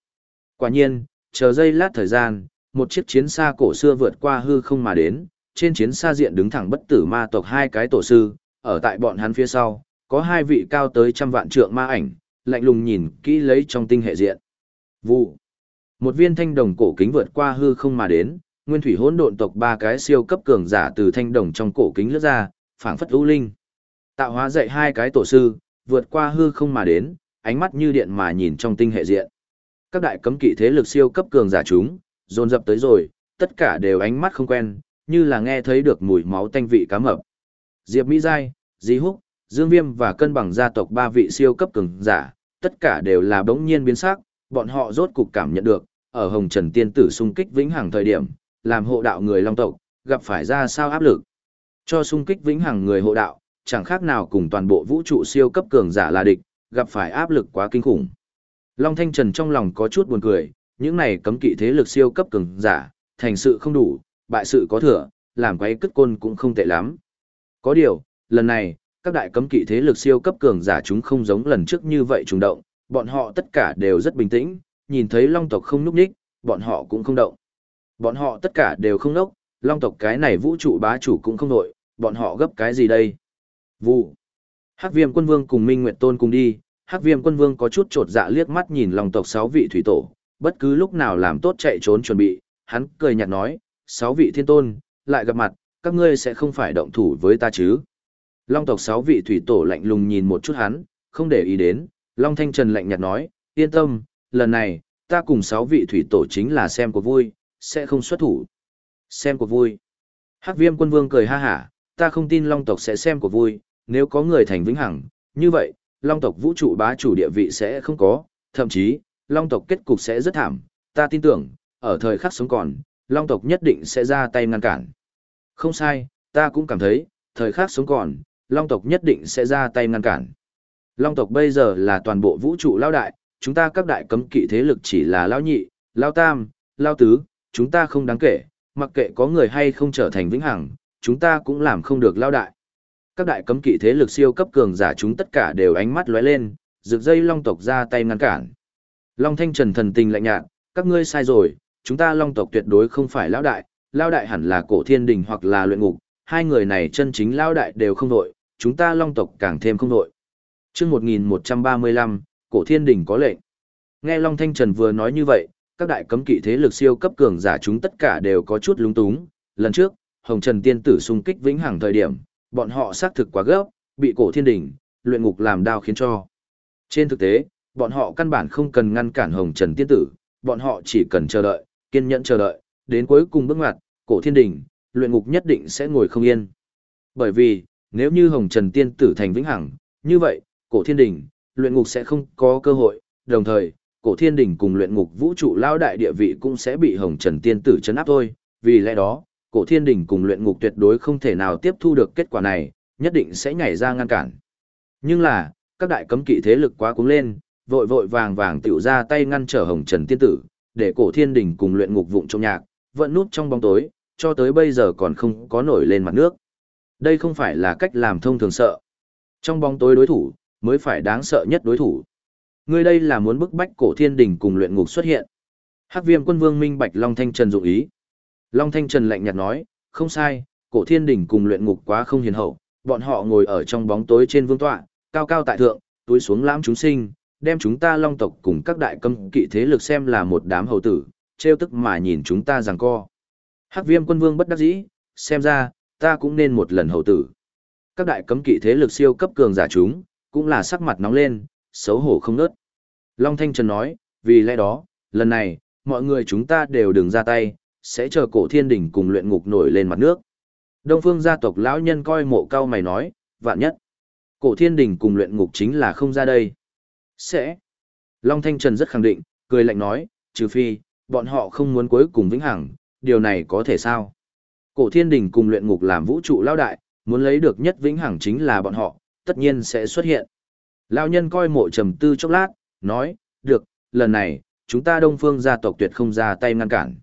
Quả nhiên, chờ giây lát thời gian, một chiếc chiến xa cổ xưa vượt qua hư không mà đến, trên chiến xa diện đứng thẳng bất tử ma tộc hai cái tổ sư, ở tại bọn hắn phía sau, có hai vị cao tới trăm vạn trượng ma ảnh, lạnh lùng nhìn kỹ lấy trong tinh hệ diện. Vụ. Một viên thanh đồng cổ kính vượt qua hư không mà đến, nguyên thủy hỗn độn tộc ba cái siêu cấp cường giả từ thanh đồng trong cổ kính lướt ra, phảng phất u linh. Tạo hóa dạy hai cái tổ sư, vượt qua hư không mà đến, ánh mắt như điện mà nhìn trong tinh hệ diện. Các đại cấm kỵ thế lực siêu cấp cường giả chúng, dồn dập tới rồi, tất cả đều ánh mắt không quen, như là nghe thấy được mùi máu tanh vị cá mập. Diệp Mỹ Giai, Di Húc, Dương Viêm và cân bằng gia tộc ba vị siêu cấp cường giả, tất cả đều là bỗng nhiên biến sắc, bọn họ rốt cục cảm nhận được, ở Hồng Trần Tiên Tử xung kích vĩnh hằng thời điểm, làm hộ đạo người Long tộc, gặp phải ra sao áp lực. Cho xung kích vĩnh hằng người hộ đạo, chẳng khác nào cùng toàn bộ vũ trụ siêu cấp cường giả là địch, gặp phải áp lực quá kinh khủng. Long Thanh Trần trong lòng có chút buồn cười, những này cấm kỵ thế lực siêu cấp cường giả, thành sự không đủ, bại sự có thừa, làm quấy cất côn cũng không tệ lắm. Có điều, lần này, các đại cấm kỵ thế lực siêu cấp cường giả chúng không giống lần trước như vậy trùng động, bọn họ tất cả đều rất bình tĩnh, nhìn thấy long tộc không núp ních bọn họ cũng không động. Bọn họ tất cả đều không nốc, long tộc cái này vũ trụ bá chủ cũng không nội, bọn họ gấp cái gì đây? Vụ. Hắc Viêm Quân Vương cùng Minh Nguyệt Tôn cùng đi, Hắc Viêm Quân Vương có chút chột dạ liếc mắt nhìn Long tộc sáu vị thủy tổ, bất cứ lúc nào làm tốt chạy trốn chuẩn bị, hắn cười nhạt nói, sáu vị thiên tôn, lại gặp mặt, các ngươi sẽ không phải động thủ với ta chứ? Long tộc sáu vị thủy tổ lạnh lùng nhìn một chút hắn, không để ý đến, Long Thanh Trần lạnh nhạt nói, yên tâm, lần này, ta cùng sáu vị thủy tổ chính là xem của vui, sẽ không xuất thủ. Xem của vui. Hắc Viêm Quân Vương cười ha hả, ta không tin Long tộc sẽ xem của vui, nếu có người thành vĩnh hằng, như vậy, Long tộc vũ trụ bá chủ địa vị sẽ không có, thậm chí, Long tộc kết cục sẽ rất thảm, ta tin tưởng, ở thời khắc sống còn, Long tộc nhất định sẽ ra tay ngăn cản. Không sai, ta cũng cảm thấy, thời khắc sống còn, Long tộc nhất định sẽ ra tay ngăn cản. Long tộc bây giờ là toàn bộ vũ trụ lao đại, chúng ta các đại cấm kỵ thế lực chỉ là lao nhị, lao tam, lao tứ, chúng ta không đáng kể, mặc kệ có người hay không trở thành vĩnh hằng, chúng ta cũng làm không được lao đại. Các đại cấm kỵ thế lực siêu cấp cường giả chúng tất cả đều ánh mắt lóe lên, rực dây long tộc ra tay ngăn cản. Long Thanh Trần thần tình lạnh nhạt, các ngươi sai rồi, chúng ta long tộc tuyệt đối không phải lão đại, lão đại hẳn là cổ thiên đình hoặc là luyện ngục, hai người này chân chính lão đại đều không đội, chúng ta long tộc càng thêm không đội. Trước 1135, cổ thiên đình có lệnh. Nghe Long Thanh Trần vừa nói như vậy, các đại cấm kỵ thế lực siêu cấp cường giả chúng tất cả đều có chút lúng túng. Lần trước, Hồng Trần Tiên Tử xung kích vĩnh hằng thời điểm, bọn họ xác thực quá gấp, bị cổ thiên đình, luyện ngục làm đau khiến cho. Trên thực tế, bọn họ căn bản không cần ngăn cản Hồng Trần Tiên Tử, bọn họ chỉ cần chờ đợi, kiên nhẫn chờ đợi, đến cuối cùng bước ngoặt, cổ thiên đình, luyện ngục nhất định sẽ ngồi không yên. Bởi vì, nếu như Hồng Trần Tiên Tử thành vĩnh hằng, như vậy, cổ thiên đình, luyện ngục sẽ không có cơ hội, đồng thời, cổ thiên đình cùng luyện ngục vũ trụ lao đại địa vị cũng sẽ bị Hồng Trần Tiên Tử chấn áp thôi, vì lẽ đó, cổ thiên đình cùng luyện ngục tuyệt đối không thể nào tiếp thu được kết quả này, nhất định sẽ nhảy ra ngăn cản. Nhưng là, các đại cấm kỵ thế lực quá cuống lên, vội vội vàng vàng tiểu ra tay ngăn trở Hồng Trần Tiên Tử, để cổ thiên đình cùng luyện ngục vụng trong nhạc, vẫn núp trong bóng tối, cho tới bây giờ còn không có nổi lên mặt nước. Đây không phải là cách làm thông thường sợ. Trong bóng tối đối thủ, mới phải đáng sợ nhất đối thủ. Ngươi đây là muốn bức bách cổ thiên đình cùng luyện ngục xuất hiện. Hắc viêm quân vương minh bạch Long Thanh Trần dụng ý. Long Thanh Trần lạnh nhạt nói, không sai, cổ thiên Đỉnh cùng luyện ngục quá không hiền hậu, bọn họ ngồi ở trong bóng tối trên vương tọa, cao cao tại thượng, túi xuống lãm chúng sinh, đem chúng ta long tộc cùng các đại cấm kỵ thế lực xem là một đám hầu tử, trêu tức mà nhìn chúng ta rằng co. Hắc viêm quân vương bất đắc dĩ, xem ra, ta cũng nên một lần hầu tử. Các đại cấm kỵ thế lực siêu cấp cường giả chúng, cũng là sắc mặt nóng lên, xấu hổ không nớt. Long Thanh Trần nói, vì lẽ đó, lần này, mọi người chúng ta đều đừng ra tay, sẽ chờ cổ thiên Đình cùng luyện ngục nổi lên mặt nước. Đông phương gia tộc lão nhân coi mộ cao mày nói, vạn nhất. Cổ thiên Đình cùng luyện ngục chính là không ra đây. Sẽ. Long Thanh Trần rất khẳng định, cười lạnh nói, trừ phi, bọn họ không muốn cuối cùng vĩnh hằng, điều này có thể sao? Cổ thiên đình cùng luyện ngục làm vũ trụ lao đại, muốn lấy được nhất vĩnh hằng chính là bọn họ, tất nhiên sẽ xuất hiện. Lão nhân coi mộ trầm tư chốc lát, nói, được, lần này, chúng ta đông phương gia tộc tuyệt không ra tay ngăn cản.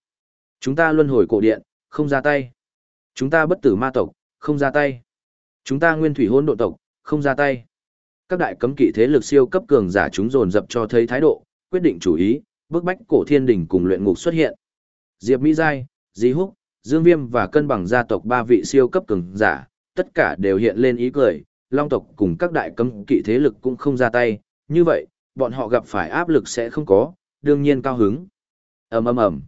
Chúng ta luân hồi cổ điện, không ra tay. Chúng ta bất tử ma tộc, không ra tay. Chúng ta nguyên thủy hôn độ tộc, không ra tay. Các đại cấm kỵ thế lực siêu cấp cường giả chúng dồn dập cho thấy thái độ, quyết định chủ ý, bước bách cổ thiên đình cùng luyện ngục xuất hiện. Diệp Mỹ Giai, Di Húc, Dương Viêm và cân bằng gia tộc ba vị siêu cấp cường giả, tất cả đều hiện lên ý cười, Long tộc cùng các đại cấm kỵ thế lực cũng không ra tay, như vậy, bọn họ gặp phải áp lực sẽ không có, đương nhiên cao hứng. Ầm ầm ầm.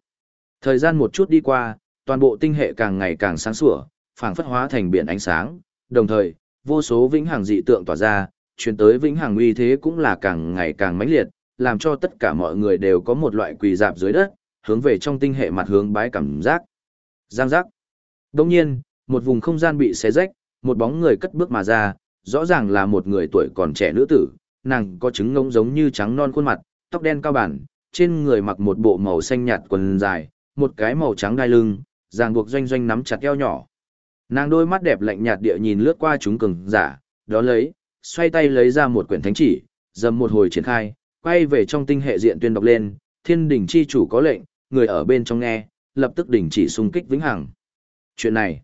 Thời gian một chút đi qua, toàn bộ tinh hệ càng ngày càng sáng sủa, phảng phất hóa thành biển ánh sáng, đồng thời, vô số vĩnh hằng dị tượng tỏa ra, truyền tới vĩnh hằng uy thế cũng là càng ngày càng mãnh liệt, làm cho tất cả mọi người đều có một loại quỳ dạp dưới đất, hướng về trong tinh hệ mặt hướng bái cảm giác. Giang giác. Đồng nhiên, một vùng không gian bị xé rách, một bóng người cất bước mà ra, rõ ràng là một người tuổi còn trẻ nữ tử, nàng có trứng ngông giống như trắng non khuôn mặt, tóc đen cao bản, trên người mặc một bộ màu xanh nhạt quần dài, một cái màu trắng đai lưng, ràng buộc doanh doanh nắm chặt eo nhỏ. Nàng đôi mắt đẹp lạnh nhạt địa nhìn lướt qua chúng cường giả, đó lấy, xoay tay lấy ra một quyển thánh chỉ, dầm một hồi triển khai, quay về trong tinh hệ diện tuyên đọc lên, thiên đỉnh chi chủ có lệnh, người ở bên trong nghe, lập tức đình chỉ xung kích vĩnh hằng. Chuyện này,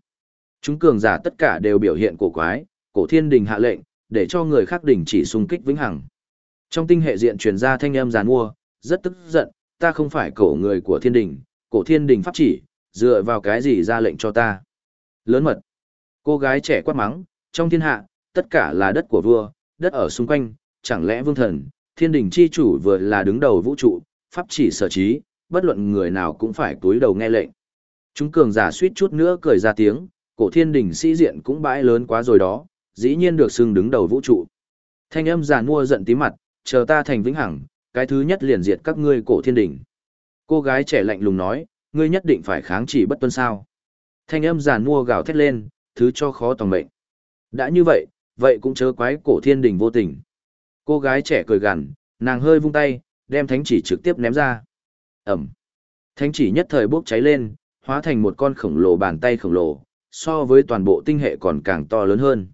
chúng cường giả tất cả đều biểu hiện cổ quái, cổ thiên đình hạ lệnh, để cho người khác đình chỉ xung kích vĩnh hằng. Trong tinh hệ diện truyền ra thanh âm giàn mua, rất tức giận, ta không phải cổ người của thiên đình, cổ thiên đình pháp chỉ, dựa vào cái gì ra lệnh cho ta. Lớn mật, cô gái trẻ quát mắng, trong thiên hạ, tất cả là đất của vua, đất ở xung quanh, chẳng lẽ vương thần, thiên đình chi chủ vừa là đứng đầu vũ trụ, pháp chỉ sở trí, bất luận người nào cũng phải túi đầu nghe lệnh. Chúng cường giả suýt chút nữa cười ra tiếng, cổ thiên đình sĩ diện cũng bãi lớn quá rồi đó, dĩ nhiên được xưng đứng đầu vũ trụ. Thanh âm giả mua giận tí mặt, chờ ta thành vĩnh hằng, cái thứ nhất liền diệt các ngươi cổ thiên đình. Cô gái trẻ lạnh lùng nói, ngươi nhất định phải kháng chỉ bất tuân sao. Thanh âm giàn mua gào thét lên, thứ cho khó tòng mệnh. Đã như vậy, vậy cũng chớ quái cổ thiên đình vô tình. Cô gái trẻ cười gằn, nàng hơi vung tay, đem thánh chỉ trực tiếp ném ra. Ẩm. Thánh chỉ nhất thời bốc cháy lên, hóa thành một con khổng lồ bàn tay khổng lồ, so với toàn bộ tinh hệ còn càng to lớn hơn.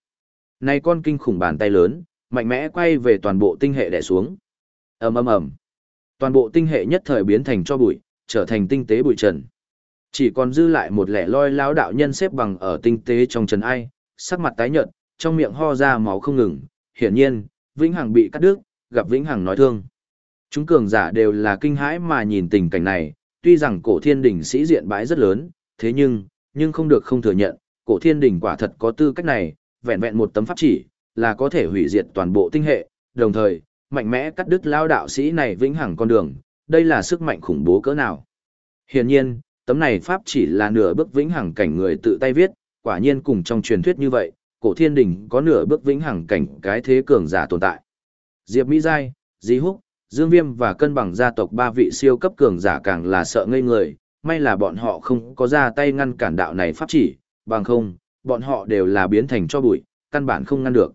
Này con kinh khủng bàn tay lớn, mạnh mẽ quay về toàn bộ tinh hệ đè xuống. ầm ầm ầm, toàn bộ tinh hệ nhất thời biến thành cho bụi, trở thành tinh tế bụi trần. Chỉ còn dư lại một lẻ loi lão đạo nhân xếp bằng ở tinh tế trong trần ai, sắc mặt tái nhợt, trong miệng ho ra máu không ngừng. Hiển nhiên, Vĩnh Hằng bị cắt đứt, gặp Vĩnh Hằng nói thương. Chúng cường giả đều là kinh hãi mà nhìn tình cảnh này, tuy rằng cổ thiên đỉnh sĩ diện bãi rất lớn, thế nhưng, nhưng không được không thừa nhận, cổ thiên đỉnh quả thật có tư cách này, vẹn vẹn một tấm pháp chỉ, là có thể hủy diệt toàn bộ tinh hệ, đồng thời, mạnh mẽ cắt đứt lao đạo sĩ này vĩnh hằng con đường, đây là sức mạnh khủng bố cỡ nào. Hiển nhiên, tấm này pháp chỉ là nửa bước vĩnh hằng cảnh người tự tay viết, quả nhiên cùng trong truyền thuyết như vậy, cổ thiên đình có nửa bước vĩnh hằng cảnh cái thế cường giả tồn tại. Diệp Mỹ Giai, Di Húc, Dương Viêm và cân bằng gia tộc ba vị siêu cấp cường giả càng là sợ ngây người, may là bọn họ không có ra tay ngăn cản đạo này pháp chỉ, bằng không, bọn họ đều là biến thành cho bụi, căn bản không ngăn được.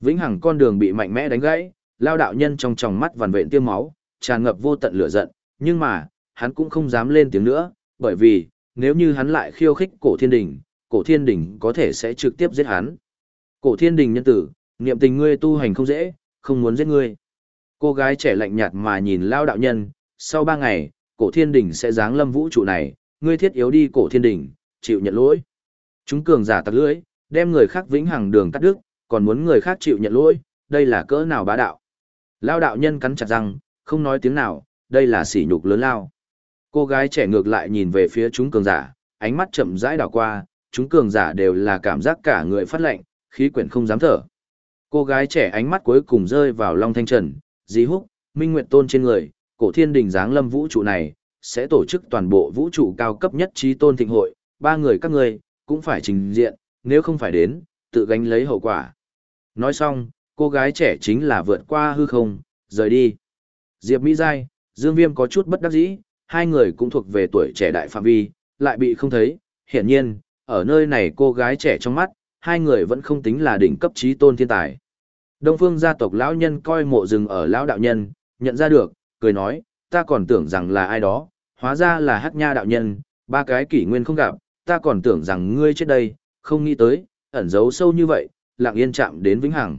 Vĩnh hằng con đường bị mạnh mẽ đánh gãy, lao đạo nhân trong tròng mắt vằn vện tiêm máu, tràn ngập vô tận lửa giận, nhưng mà, hắn cũng không dám lên tiếng nữa, bởi vì, nếu như hắn lại khiêu khích cổ thiên đình, cổ thiên đình có thể sẽ trực tiếp giết hắn. Cổ thiên đình nhân tử, niệm tình ngươi tu hành không dễ, không muốn giết ngươi. Cô gái trẻ lạnh nhạt mà nhìn lao đạo nhân, sau ba ngày, cổ thiên đình sẽ giáng lâm vũ trụ này, ngươi thiết yếu đi cổ thiên đình, chịu nhận lỗi. Chúng cường giả tặc lưỡi, đem người khác vĩnh hằng đường cắt đứt, còn muốn người khác chịu nhận lỗi, đây là cỡ nào bá đạo. Lao đạo nhân cắn chặt răng, không nói tiếng nào, đây là sỉ nhục lớn lao. Cô gái trẻ ngược lại nhìn về phía chúng cường giả, ánh mắt chậm rãi đảo qua, chúng cường giả đều là cảm giác cả người phát lạnh, khí quyển không dám thở. Cô gái trẻ ánh mắt cuối cùng rơi vào Long Thanh Trần, Dí Húc, Minh Nguyệt Tôn trên người, cổ thiên đình giáng lâm vũ trụ này, sẽ tổ chức toàn bộ vũ trụ cao cấp nhất trí tôn thịnh hội, ba người các người, cũng phải trình diện, nếu không phải đến, tự gánh lấy hậu quả. Nói xong, cô gái trẻ chính là vượt qua hư không, rời đi. Diệp Mỹ Giai, Dương Viêm có chút bất đắc dĩ, hai người cũng thuộc về tuổi trẻ đại phạm vi, lại bị không thấy. Hiển nhiên, ở nơi này cô gái trẻ trong mắt, hai người vẫn không tính là đỉnh cấp trí tôn thiên tài. Đông phương gia tộc lão nhân coi mộ rừng ở lão đạo nhân, nhận ra được, cười nói, ta còn tưởng rằng là ai đó, hóa ra là hắc nha đạo nhân, ba cái kỷ nguyên không gặp, ta còn tưởng rằng ngươi chết đây, không nghĩ tới, ẩn giấu sâu như vậy, lặng yên chạm đến vĩnh hằng.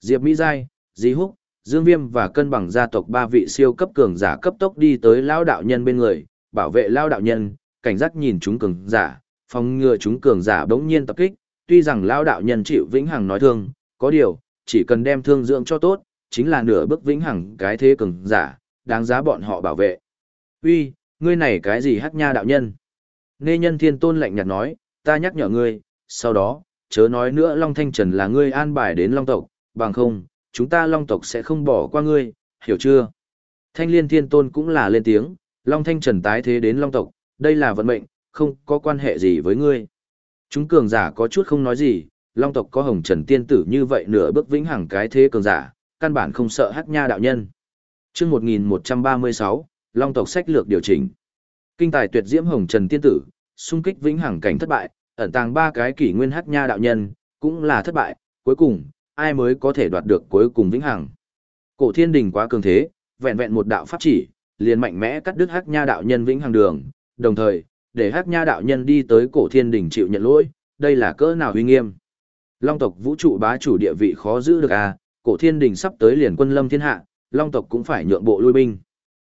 Diệp Mỹ Giai, Di Húc, Dương Viêm và cân bằng gia tộc ba vị siêu cấp cường giả cấp tốc đi tới lão đạo nhân bên người, bảo vệ lão đạo nhân, cảnh giác nhìn chúng cường giả, phòng ngừa chúng cường giả bỗng nhiên tập kích, tuy rằng lão đạo nhân chịu vĩnh hằng nói thương, có điều, chỉ cần đem thương dưỡng cho tốt, chính là nửa bước vĩnh hằng cái thế cường giả, đáng giá bọn họ bảo vệ. Uy, ngươi này cái gì hắc nha đạo nhân? Nê nhân thiên tôn lạnh nhạt nói, ta nhắc nhở ngươi, sau đó, chớ nói nữa Long Thanh Trần là ngươi an bài đến Long tộc, bằng không, chúng ta Long tộc sẽ không bỏ qua ngươi, hiểu chưa? Thanh liên thiên tôn cũng là lên tiếng, Long Thanh Trần tái thế đến Long tộc, đây là vận mệnh, không có quan hệ gì với ngươi. Chúng cường giả có chút không nói gì, Long tộc có hồng trần tiên tử như vậy nửa bước vĩnh hằng cái thế cường giả, căn bản không sợ hắc nha đạo nhân. chương 1136, Long tộc sách lược điều chỉnh. Kinh tài tuyệt diễm hồng trần tiên tử, xung kích vĩnh hằng cảnh thất bại, ẩn tàng ba cái kỷ nguyên hắc nha đạo nhân, cũng là thất bại, cuối cùng, ai mới có thể đoạt được cuối cùng vĩnh hằng. Cổ thiên đình quá cường thế, vẹn vẹn một đạo pháp chỉ, liền mạnh mẽ cắt đứt hắc nha đạo nhân vĩnh hằng đường, đồng thời, để hắc nha đạo nhân đi tới cổ thiên đình chịu nhận lỗi, đây là cỡ nào uy nghiêm. Long tộc vũ trụ bá chủ địa vị khó giữ được à, cổ thiên đình sắp tới liền quân lâm thiên hạ, long tộc cũng phải nhượng bộ lui binh.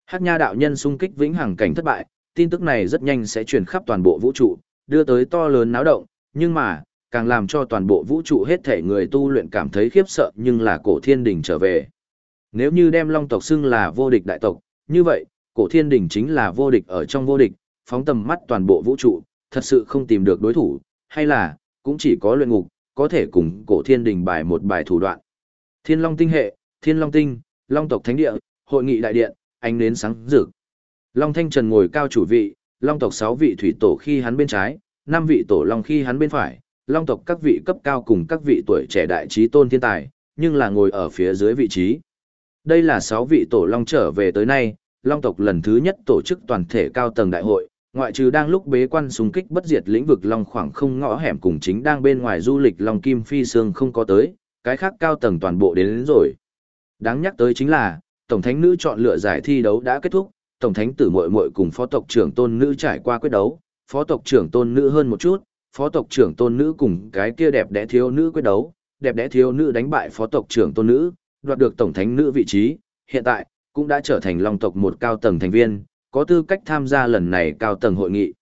Hắc nha đạo nhân xung kích vĩnh hằng cảnh thất bại, tin tức này rất nhanh sẽ truyền khắp toàn bộ vũ trụ, đưa tới to lớn náo động, nhưng mà, càng làm cho toàn bộ vũ trụ hết thể người tu luyện cảm thấy khiếp sợ nhưng là cổ thiên đình trở về. Nếu như đem long tộc xưng là vô địch đại tộc, như vậy, cổ thiên đình chính là vô địch ở trong vô địch, phóng tầm mắt toàn bộ vũ trụ, thật sự không tìm được đối thủ, hay là, cũng chỉ có luyện ngục, có thể cùng cổ thiên đình bài một bài thủ đoạn. Thiên Long tinh hệ, Thiên Long tinh, Long tộc thánh địa, hội nghị đại điện, ánh nến sáng rực. Long Thanh Trần ngồi cao chủ vị, Long tộc 6 vị thủy tổ khi hắn bên trái, 5 vị tổ long khi hắn bên phải, Long tộc các vị cấp cao cùng các vị tuổi trẻ đại trí tôn thiên tài, nhưng là ngồi ở phía dưới vị trí. Đây là 6 vị tổ long trở về tới nay, Long tộc lần thứ nhất tổ chức toàn thể cao tầng đại hội, ngoại trừ đang lúc bế quan xung kích bất diệt lĩnh vực long khoảng không ngõ hẻm cùng chính đang bên ngoài du lịch long kim phi sương không có tới, cái khác cao tầng toàn bộ đến, đến rồi. Đáng nhắc tới chính là, tổng thánh nữ chọn lựa giải thi đấu đã kết thúc, tổng thánh tử muội muội cùng phó tộc trưởng tôn nữ trải qua quyết đấu, phó tộc trưởng tôn nữ hơn một chút, phó tộc trưởng tôn nữ cùng cái kia đẹp đẽ thiếu nữ quyết đấu, đẹp đẽ thiếu nữ đánh bại phó tộc trưởng tôn nữ, đoạt được tổng thánh nữ vị trí, hiện tại cũng đã trở thành long tộc một cao tầng thành viên, có tư cách tham gia lần này cao tầng hội nghị.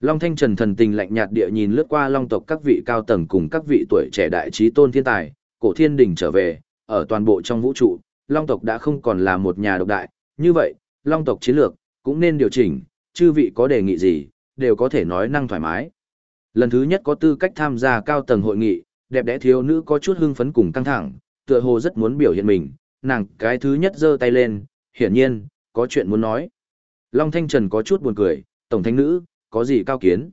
Long Thanh Trần thần tình lạnh nhạt địa nhìn lướt qua Long tộc các vị cao tầng cùng các vị tuổi trẻ đại trí tôn thiên tài, cổ thiên đình trở về, ở toàn bộ trong vũ trụ, Long tộc đã không còn là một nhà độc đại, như vậy, Long tộc chiến lược cũng nên điều chỉnh, chư vị có đề nghị gì, đều có thể nói năng thoải mái. Lần thứ nhất có tư cách tham gia cao tầng hội nghị, đẹp đẽ thiếu nữ có chút hưng phấn cùng căng thẳng, tựa hồ rất muốn biểu hiện mình, nàng cái thứ nhất giơ tay lên, hiển nhiên, có chuyện muốn nói. Long Thanh Trần có chút buồn cười, tổng thánh nữ, có gì cao kiến?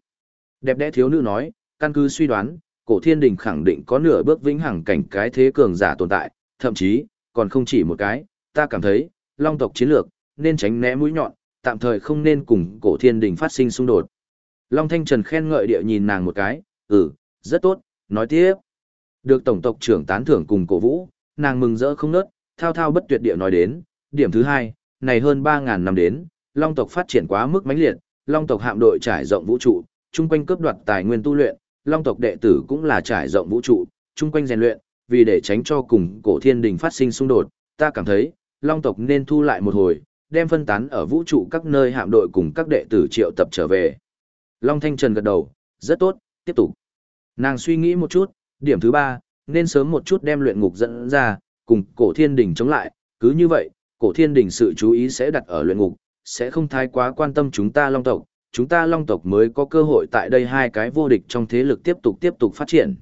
Đẹp đẽ thiếu nữ nói, căn cứ suy đoán, cổ thiên đình khẳng định có nửa bước vĩnh hằng cảnh cái thế cường giả tồn tại, thậm chí, còn không chỉ một cái, ta cảm thấy, long tộc chiến lược, nên tránh né mũi nhọn, tạm thời không nên cùng cổ thiên đình phát sinh xung đột. Long Thanh Trần khen ngợi địa nhìn nàng một cái, ừ, rất tốt, nói tiếp. Được Tổng tộc trưởng tán thưởng cùng cổ vũ, nàng mừng rỡ không nớt, thao thao bất tuyệt địa nói đến. Điểm thứ hai, này hơn 3.000 năm đến, Long tộc phát triển quá mức mãnh liệt, Long tộc hạm đội trải rộng vũ trụ, chung quanh cướp đoạt tài nguyên tu luyện, Long tộc đệ tử cũng là trải rộng vũ trụ, chung quanh rèn luyện, vì để tránh cho cùng cổ thiên đình phát sinh xung đột, ta cảm thấy, Long tộc nên thu lại một hồi, đem phân tán ở vũ trụ các nơi hạm đội cùng các đệ tử triệu tập trở về. Long Thanh Trần gật đầu, rất tốt, tiếp tục. Nàng suy nghĩ một chút, điểm thứ ba, nên sớm một chút đem luyện ngục dẫn ra, cùng cổ thiên đình chống lại, cứ như vậy, cổ thiên đình sự chú ý sẽ đặt ở luyện ngục, sẽ không thái quá quan tâm chúng ta long tộc, chúng ta long tộc mới có cơ hội tại đây hai cái vô địch trong thế lực tiếp tục tiếp tục phát triển.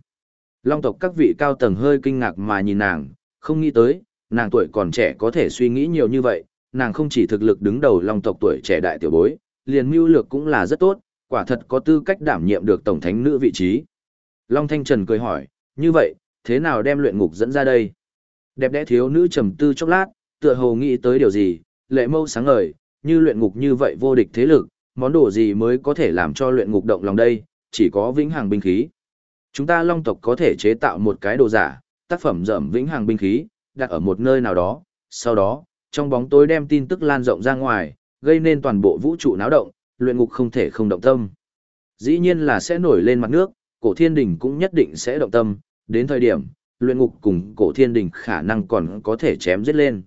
Long tộc các vị cao tầng hơi kinh ngạc mà nhìn nàng, không nghĩ tới, nàng tuổi còn trẻ có thể suy nghĩ nhiều như vậy, nàng không chỉ thực lực đứng đầu long tộc tuổi trẻ đại tiểu bối, liền mưu lược cũng là rất tốt, quả thật có tư cách đảm nhiệm được tổng thánh nữ vị trí. Long Thanh Trần cười hỏi, như vậy, thế nào đem luyện ngục dẫn ra đây? Đẹp đẽ thiếu nữ trầm tư chốc lát, tựa hồ nghĩ tới điều gì, lệ mâu sáng ngời, như luyện ngục như vậy vô địch thế lực, món đồ gì mới có thể làm cho luyện ngục động lòng đây, chỉ có vĩnh hằng binh khí. Chúng ta long tộc có thể chế tạo một cái đồ giả, tác phẩm dởm vĩnh hằng binh khí, đặt ở một nơi nào đó, sau đó, trong bóng tối đem tin tức lan rộng ra ngoài, gây nên toàn bộ vũ trụ náo động, luyện ngục không thể không động tâm. Dĩ nhiên là sẽ nổi lên mặt nước, cổ thiên đình cũng nhất định sẽ động tâm, đến thời điểm, luyện ngục cùng cổ thiên đình khả năng còn có thể chém giết lên.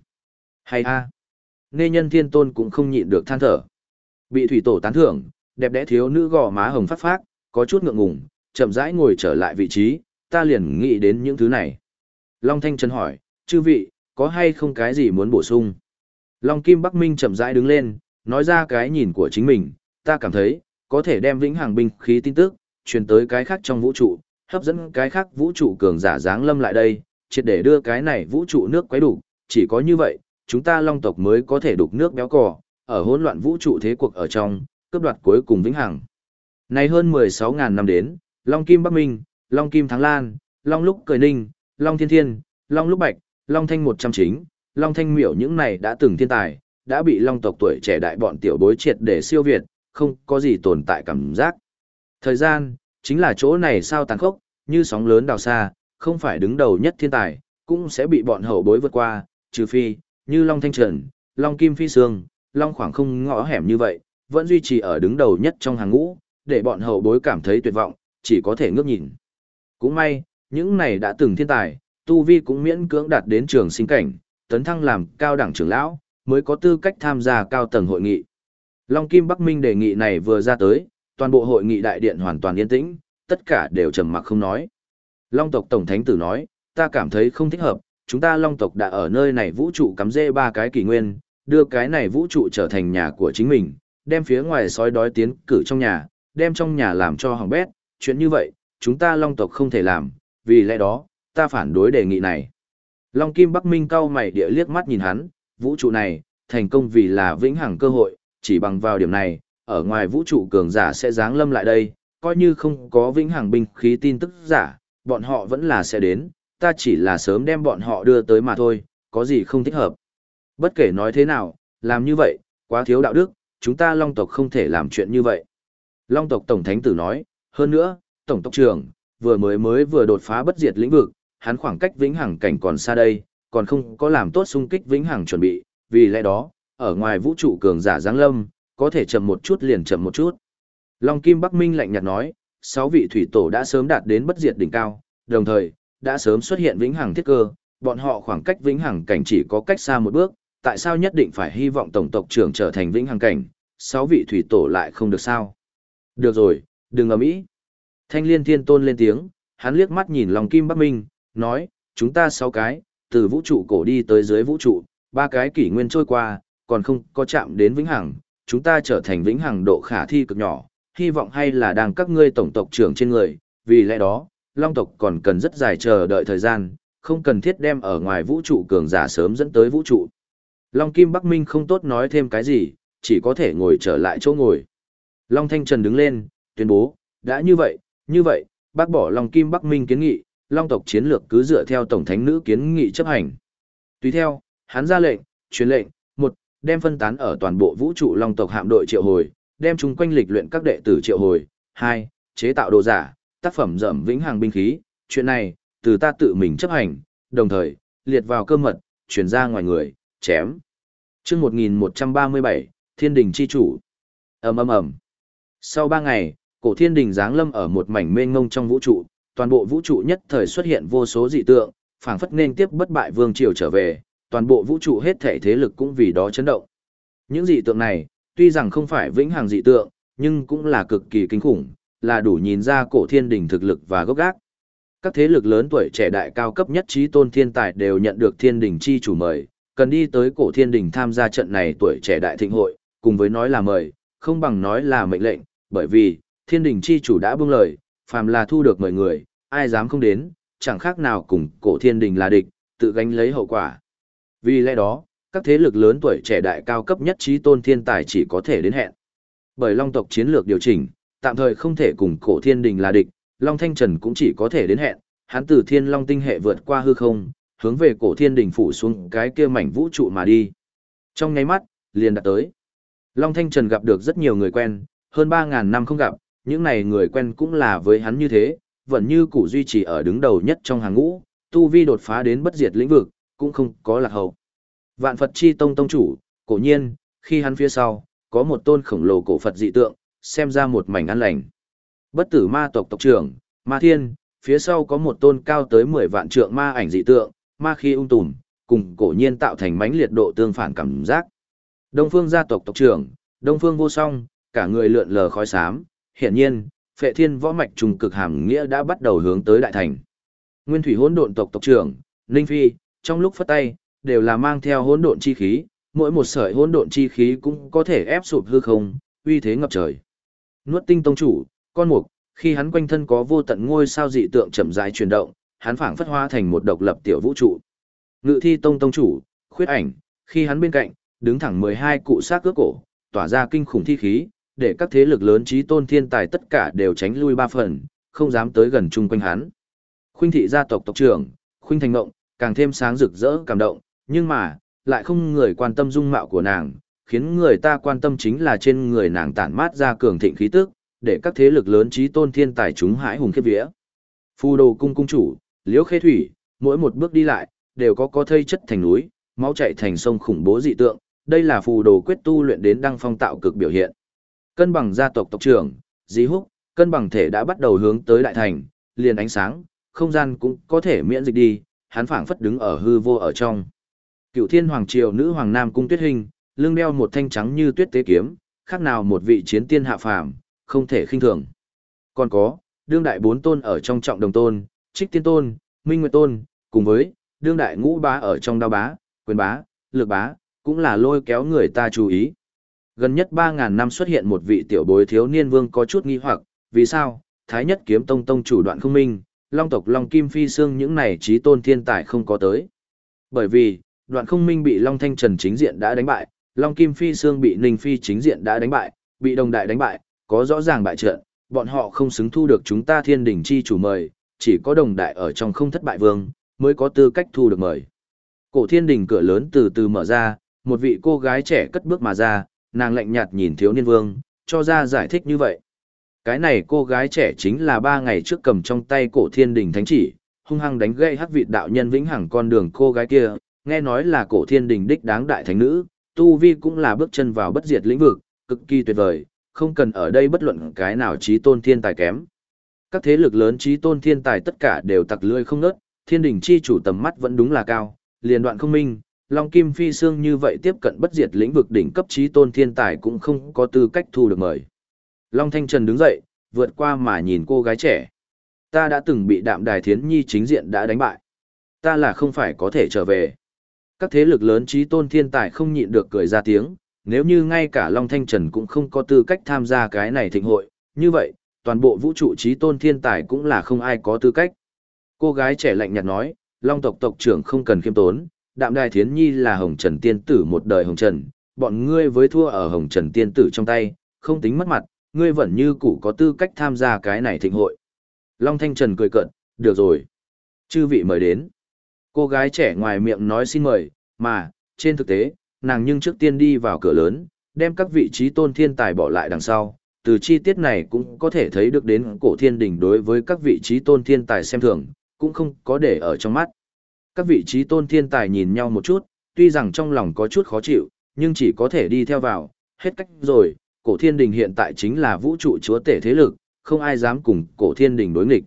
Hay a Nghe nhân thiên tôn cũng không nhịn được than thở. Bị thủy tổ tán thưởng, đẹp đẽ thiếu nữ gò má hồng phát phát, có chút ngượng ngùng, chậm rãi ngồi trở lại vị trí, ta liền nghĩ đến những thứ này. Long Thanh Trần hỏi, chư vị, có hay không cái gì muốn bổ sung? Long Kim Bắc Minh chậm rãi đứng lên, nói ra cái nhìn của chính mình, ta cảm thấy, có thể đem vĩnh hằng binh khí tin tức, truyền tới cái khác trong vũ trụ, hấp dẫn cái khác vũ trụ cường giả dáng lâm lại đây, triệt để đưa cái này vũ trụ nước quấy đủ, chỉ có như vậy, chúng ta long tộc mới có thể đục nước béo cò, ở hỗn loạn vũ trụ thế cuộc ở trong, cướp đoạt cuối cùng vĩnh hằng. Này hơn 16.000 năm đến, Long Kim Bắc Minh, Long Kim Thắng Lan, Long Lúc Cười Ninh, Long Thiên Thiên, Long Lúc Bạch, Long Thanh 100 chính, Long Thanh Miểu những này đã từng thiên tài, đã bị Long tộc tuổi trẻ đại bọn tiểu bối triệt để siêu việt, không có gì tồn tại cảm giác. Thời gian, chính là chỗ này sao tàn khốc, như sóng lớn đào xa, không phải đứng đầu nhất thiên tài, cũng sẽ bị bọn hậu bối vượt qua, trừ phi, như Long Thanh Trần, Long Kim Phi Sương, Long khoảng không ngõ hẻm như vậy, vẫn duy trì ở đứng đầu nhất trong hàng ngũ, để bọn hậu bối cảm thấy tuyệt vọng, chỉ có thể ngước nhìn. Cũng may, những này đã từng thiên tài, Tu Vi cũng miễn cưỡng đạt đến trường sinh cảnh, tấn thăng làm cao đẳng trưởng lão, mới có tư cách tham gia cao tầng hội nghị. Long Kim Bắc Minh đề nghị này vừa ra tới, toàn bộ hội nghị đại điện hoàn toàn yên tĩnh, tất cả đều trầm mặc không nói. Long tộc Tổng Thánh Tử nói, ta cảm thấy không thích hợp, chúng ta Long tộc đã ở nơi này vũ trụ cắm rễ ba cái kỷ nguyên, đưa cái này vũ trụ trở thành nhà của chính mình, đem phía ngoài sói đói tiến cử trong nhà, đem trong nhà làm cho hỏng bét, chuyện như vậy, chúng ta Long tộc không thể làm, vì lẽ đó, ta phản đối đề nghị này. Long Kim Bắc Minh cau mày địa liếc mắt nhìn hắn, vũ trụ này, thành công vì là vĩnh hằng cơ hội, chỉ bằng vào điểm này, ở ngoài vũ trụ cường giả sẽ giáng lâm lại đây, coi như không có vĩnh hằng binh khí tin tức giả, bọn họ vẫn là sẽ đến, ta chỉ là sớm đem bọn họ đưa tới mà thôi, có gì không thích hợp. Bất kể nói thế nào, làm như vậy, quá thiếu đạo đức, chúng ta long tộc không thể làm chuyện như vậy. Long tộc Tổng Thánh Tử nói, hơn nữa, Tổng tộc trưởng, vừa mới mới vừa đột phá bất diệt lĩnh vực, hắn khoảng cách vĩnh hằng cảnh còn xa đây, còn không có làm tốt xung kích vĩnh hằng chuẩn bị, vì lẽ đó, ở ngoài vũ trụ cường giả giáng lâm, có thể chậm một chút liền chậm một chút. Long Kim Bắc Minh lạnh nhạt nói, sáu vị thủy tổ đã sớm đạt đến bất diệt đỉnh cao, đồng thời, đã sớm xuất hiện vĩnh hằng thiết cơ, bọn họ khoảng cách vĩnh hằng cảnh chỉ có cách xa một bước, tại sao nhất định phải hy vọng tổng tộc trưởng trở thành vĩnh hằng cảnh, sáu vị thủy tổ lại không được sao? Được rồi, đừng ầm ĩ. Thanh Liên Thiên Tôn lên tiếng, hắn liếc mắt nhìn Long Kim Bắc Minh, nói, chúng ta sáu cái, từ vũ trụ cổ đi tới dưới vũ trụ, ba cái kỷ nguyên trôi qua, còn không có chạm đến vĩnh hằng, chúng ta trở thành vĩnh hằng độ khả thi cực nhỏ, hy vọng hay là đang các ngươi tổng tộc trưởng trên người, vì lẽ đó, Long tộc còn cần rất dài chờ đợi thời gian, không cần thiết đem ở ngoài vũ trụ cường giả sớm dẫn tới vũ trụ. Long Kim Bắc Minh không tốt nói thêm cái gì, chỉ có thể ngồi trở lại chỗ ngồi. Long Thanh Trần đứng lên, tuyên bố, đã như vậy, như vậy, bác bỏ Long Kim Bắc Minh kiến nghị, Long tộc chiến lược cứ dựa theo Tổng Thánh Nữ kiến nghị chấp hành. Tùy theo, hắn ra lệnh, truyền lệnh, đem phân tán ở toàn bộ vũ trụ long tộc hạm đội triệu hồi, đem chúng quanh lịch luyện các đệ tử triệu hồi. 2. Chế tạo đồ giả, tác phẩm dẫm vĩnh hằng binh khí, chuyện này, từ ta tự mình chấp hành, đồng thời, liệt vào cơ mật, chuyển ra ngoài người, chém. chương 1137, Thiên Đình Chi Chủ. ầm ầm ầm Sau 3 ngày, cổ thiên đình giáng lâm ở một mảnh mênh ngông trong vũ trụ, toàn bộ vũ trụ nhất thời xuất hiện vô số dị tượng, phảng phất nên tiếp bất bại vương triều trở về, toàn bộ vũ trụ hết thể thế lực cũng vì đó chấn động. Những dị tượng này, tuy rằng không phải vĩnh hằng dị tượng, nhưng cũng là cực kỳ kinh khủng, là đủ nhìn ra cổ thiên đình thực lực và gốc gác. Các thế lực lớn tuổi trẻ đại cao cấp nhất trí tôn thiên tài đều nhận được thiên đình chi chủ mời, cần đi tới cổ thiên đình tham gia trận này tuổi trẻ đại thịnh hội, cùng với nói là mời, không bằng nói là mệnh lệnh, bởi vì, thiên đình chi chủ đã buông lời, phàm là thu được mời người, ai dám không đến, chẳng khác nào cùng cổ thiên đình là địch, tự gánh lấy hậu quả. Vì lẽ đó, các thế lực lớn tuổi trẻ đại cao cấp nhất trí tôn thiên tài chỉ có thể đến hẹn. Bởi long tộc chiến lược điều chỉnh, tạm thời không thể cùng cổ thiên đình là địch, Long Thanh Trần cũng chỉ có thể đến hẹn, hắn từ thiên long tinh hệ vượt qua hư không, hướng về cổ thiên đình phủ xuống cái kia mảnh vũ trụ mà đi. Trong ngay mắt, liền đã tới. Long Thanh Trần gặp được rất nhiều người quen, hơn 3.000 năm không gặp, những này người quen cũng là với hắn như thế, vẫn như cũ duy trì ở đứng đầu nhất trong hàng ngũ, tu vi đột phá đến bất diệt lĩnh vực, cũng không có lạc hậu. Vạn Phật chi tông tông chủ, cổ nhiên, khi hắn phía sau, có một tôn khổng lồ cổ Phật dị tượng, xem ra một mảnh an lành. Bất tử ma tộc tộc trưởng, ma thiên, phía sau có một tôn cao tới 10 vạn trượng ma ảnh dị tượng, ma khi ung tùm, cùng cổ nhiên tạo thành mánh liệt độ tương phản cảm giác. Đông phương gia tộc tộc trưởng, Đông phương vô song, cả người lượn lờ khói xám, hiện nhiên, phệ thiên võ mạch trùng cực hàm nghĩa đã bắt đầu hướng tới đại thành. Nguyên thủy hỗn độn tộc tộc trưởng, Ninh Phi, trong lúc phất tay, đều là mang theo hỗn độn chi khí, mỗi một sợi hỗn độn chi khí cũng có thể ép sụp hư không, uy thế ngập trời. Nuốt tinh tông chủ, con mục, khi hắn quanh thân có vô tận ngôi sao dị tượng chậm rãi chuyển động, hắn phảng phất hóa thành một độc lập tiểu vũ trụ. Ngự thi tông tông chủ, khuyết ảnh, khi hắn bên cạnh, đứng thẳng 12 cụ xác cước cổ, tỏa ra kinh khủng thi khí, để các thế lực lớn trí tôn thiên tài tất cả đều tránh lui ba phần, không dám tới gần chung quanh hắn. Khuynh thị gia tộc tộc trưởng, Khuynh Thành Ngộng, càng thêm sáng rực rỡ cảm động, nhưng mà, lại không người quan tâm dung mạo của nàng, khiến người ta quan tâm chính là trên người nàng tản mát ra cường thịnh khí tức, để các thế lực lớn trí tôn thiên tài chúng hãi hùng khiếp vía. Phù đồ cung cung chủ, liễu khê thủy, mỗi một bước đi lại, đều có có thây chất thành núi, máu chảy thành sông khủng bố dị tượng, đây là phù đồ quyết tu luyện đến đăng phong tạo cực biểu hiện. Cân bằng gia tộc tộc trưởng, dí Húc, cân bằng thể đã bắt đầu hướng tới đại thành, liền ánh sáng, không gian cũng có thể miễn dịch đi, hắn phảng phất đứng ở hư vô ở trong. Cựu Thiên Hoàng triều nữ hoàng nam cung Tuyết Hình, lưng đeo một thanh trắng như tuyết tế kiếm, khác nào một vị chiến tiên hạ phàm, không thể khinh thường. Còn có, đương đại bốn tôn ở trong trọng đồng tôn, trích tiên tôn, minh nguyệt tôn, cùng với, đương đại ngũ bá ở trong đao bá, quyền bá, lược bá, cũng là lôi kéo người ta chú ý. Gần nhất 3.000 năm xuất hiện một vị tiểu bối thiếu niên vương có chút nghi hoặc, vì sao, Thái nhất kiếm tông tông chủ đoạn không minh, long tộc long kim phi xương những này trí tôn thiên tài không có tới. Bởi vì, đoạn không minh bị long thanh trần chính diện đã đánh bại, long kim phi xương bị ninh phi chính diện đã đánh bại, bị đồng đại đánh bại, có rõ ràng bại trận, bọn họ không xứng thu được chúng ta thiên đỉnh chi chủ mời, chỉ có đồng đại ở trong không thất bại vương, mới có tư cách thu được mời. Cổ thiên đình cửa lớn từ từ mở ra, một vị cô gái trẻ cất bước mà ra, nàng lạnh nhạt nhìn thiếu niên vương, cho ra giải thích như vậy. Cái này cô gái trẻ chính là ba ngày trước cầm trong tay cổ thiên đình thánh chỉ, hung hăng đánh gây hắc vị đạo nhân vĩnh hằng con đường cô gái kia, nghe nói là cổ thiên đình đích đáng đại thánh nữ, tu vi cũng là bước chân vào bất diệt lĩnh vực, cực kỳ tuyệt vời, không cần ở đây bất luận cái nào trí tôn thiên tài kém. Các thế lực lớn trí tôn thiên tài tất cả đều tặc lưỡi không ngớt, thiên đình chi chủ tầm mắt vẫn đúng là cao, liền đoạn không minh, Long Kim Phi Sương như vậy tiếp cận bất diệt lĩnh vực đỉnh cấp trí tôn thiên tài cũng không có tư cách thu được mời. Long Thanh Trần đứng dậy, vượt qua mà nhìn cô gái trẻ. Ta đã từng bị đạm đài thiến nhi chính diện đã đánh bại. Ta là không phải có thể trở về. Các thế lực lớn trí tôn thiên tài không nhịn được cười ra tiếng, nếu như ngay cả Long Thanh Trần cũng không có tư cách tham gia cái này thịnh hội, như vậy, toàn bộ vũ trụ trí tôn thiên tài cũng là không ai có tư cách. Cô gái trẻ lạnh nhạt nói, Long tộc tộc trưởng không cần khiêm tốn, đạm đài thiến nhi là hồng trần tiên tử một đời hồng trần, bọn ngươi với thua ở hồng trần tiên tử trong tay, không tính mất mặt, ngươi vẫn như cũ có tư cách tham gia cái này thịnh hội. Long Thanh Trần cười cận, được rồi. Chư vị mời đến. Cô gái trẻ ngoài miệng nói xin mời, mà, trên thực tế, nàng nhưng trước tiên đi vào cửa lớn, đem các vị trí tôn thiên tài bỏ lại đằng sau. Từ chi tiết này cũng có thể thấy được đến cổ thiên đình đối với các vị trí tôn thiên tài xem thường, cũng không có để ở trong mắt. Các vị trí tôn thiên tài nhìn nhau một chút, tuy rằng trong lòng có chút khó chịu, nhưng chỉ có thể đi theo vào, hết cách rồi, cổ thiên đình hiện tại chính là vũ trụ chúa tể thế lực, không ai dám cùng cổ thiên đình đối nghịch.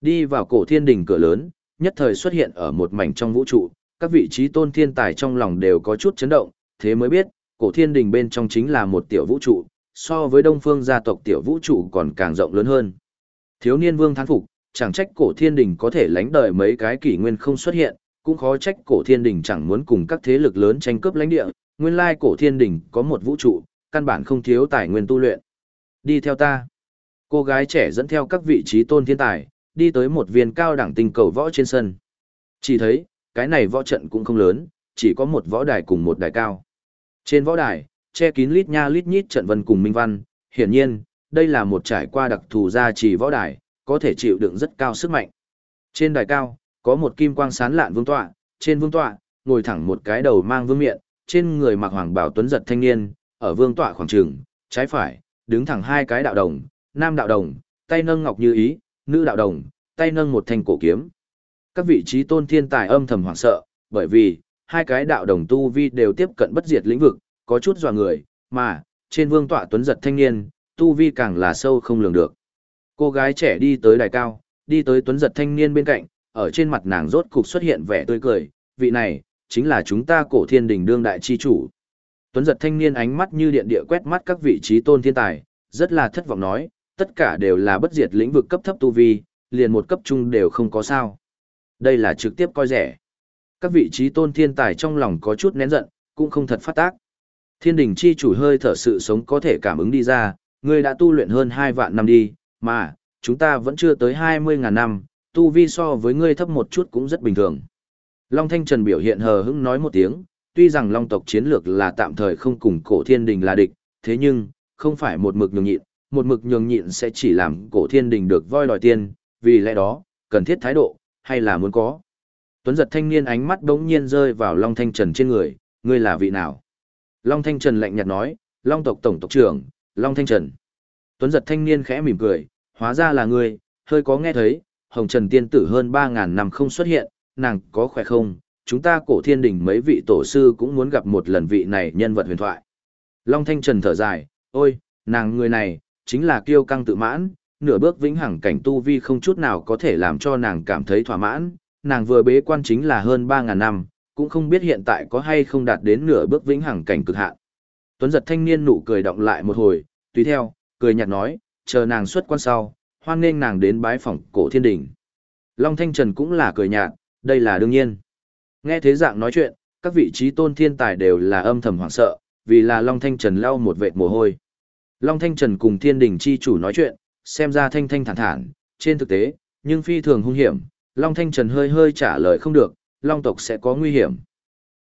Đi vào cổ thiên đình cửa lớn, nhất thời xuất hiện ở một mảnh trong vũ trụ, các vị trí tôn thiên tài trong lòng đều có chút chấn động, thế mới biết, cổ thiên đình bên trong chính là một tiểu vũ trụ, so với đông phương gia tộc tiểu vũ trụ còn càng rộng lớn hơn. Thiếu niên vương thán phục, chẳng trách cổ thiên đình có thể lánh đời mấy cái kỷ nguyên không xuất hiện, cũng khó trách cổ thiên đình chẳng muốn cùng các thế lực lớn tranh cướp lãnh địa, nguyên lai cổ thiên đình có một vũ trụ, căn bản không thiếu tài nguyên tu luyện. Đi theo ta. Cô gái trẻ dẫn theo các vị trí tôn thiên tài, đi tới một viên cao đẳng tinh cầu võ trên sân. Chỉ thấy, cái này võ trận cũng không lớn, chỉ có một võ đài cùng một đài cao. Trên võ đài, che kín lít nha lít nhít trận vân cùng minh văn, hiển nhiên, đây là một trải qua đặc thù gia trì võ đài, có thể chịu đựng rất cao sức mạnh. Trên đài cao, có một kim quang sán lạn vương tọa, trên vương tọa, ngồi thẳng một cái đầu mang vương miện, trên người mặc hoàng bảo tuấn giật thanh niên, ở vương tọa khoảng trường, trái phải, đứng thẳng hai cái đạo đồng, nam đạo đồng, tay nâng ngọc như ý, nữ đạo đồng, tay nâng một thanh cổ kiếm. Các vị trí tôn thiên tài âm thầm hoảng sợ, bởi vì, hai cái đạo đồng tu vi đều tiếp cận bất diệt lĩnh vực, có chút dò người, mà, trên vương tọa tuấn giật thanh niên, tu vi càng là sâu không lường được. Cô gái trẻ đi tới đài cao, đi tới tuấn giật thanh niên bên cạnh, ở trên mặt nàng rốt cục xuất hiện vẻ tươi cười, vị này, chính là chúng ta cổ thiên đình đương đại chi chủ. Tuấn giật thanh niên ánh mắt như điện địa quét mắt các vị trí tôn thiên tài, rất là thất vọng nói, tất cả đều là bất diệt lĩnh vực cấp thấp tu vi, liền một cấp trung đều không có sao. Đây là trực tiếp coi rẻ. Các vị trí tôn thiên tài trong lòng có chút nén giận, cũng không thật phát tác. Thiên đình chi chủ hơi thở sự sống có thể cảm ứng đi ra, ngươi đã tu luyện hơn 2 vạn năm đi, mà, chúng ta vẫn chưa tới 20 ngàn năm, tu vi so với ngươi thấp một chút cũng rất bình thường. Long Thanh Trần biểu hiện hờ hững nói một tiếng, tuy rằng Long tộc chiến lược là tạm thời không cùng cổ thiên đình là địch, thế nhưng, không phải một mực nhường nhịn, một mực nhường nhịn sẽ chỉ làm cổ thiên đình được voi đòi tiền, vì lẽ đó, cần thiết thái độ, hay là muốn có. Tuấn giật thanh niên ánh mắt đống nhiên rơi vào Long Thanh Trần trên người, ngươi là vị nào? Long Thanh Trần lạnh nhạt nói, Long tộc tổng tộc trưởng, Long Thanh Trần. Tuấn giật thanh niên khẽ mỉm cười, hóa ra là ngươi, hơi có nghe thấy, Hồng Trần tiên tử hơn 3.000 năm không xuất hiện, nàng có khỏe không? Chúng ta cổ thiên đình mấy vị tổ sư cũng muốn gặp một lần vị này nhân vật huyền thoại. Long Thanh Trần thở dài, ôi, nàng người này, chính là kiêu căng tự mãn, nửa bước vĩnh hằng cảnh tu vi không chút nào có thể làm cho nàng cảm thấy thỏa mãn, nàng vừa bế quan chính là hơn 3.000 năm, cũng không biết hiện tại có hay không đạt đến nửa bước vĩnh hằng cảnh cực hạn. Tuấn giật thanh niên nụ cười động lại một hồi, tùy theo, cười nhạt nói, chờ nàng xuất quan sau, hoan nghênh nàng đến bái phỏng cổ thiên đình Long Thanh Trần cũng là cười nhạt, đây là đương nhiên. Nghe thế dạng nói chuyện, các vị trí tôn thiên tài đều là âm thầm hoảng sợ, vì là Long Thanh Trần lau một vệt mồ hôi. Long Thanh Trần cùng thiên đình chi chủ nói chuyện, xem ra thanh thanh thản thản, trên thực tế, nhưng phi thường hung hiểm, Long Thanh Trần hơi hơi trả lời không được, Long tộc sẽ có nguy hiểm.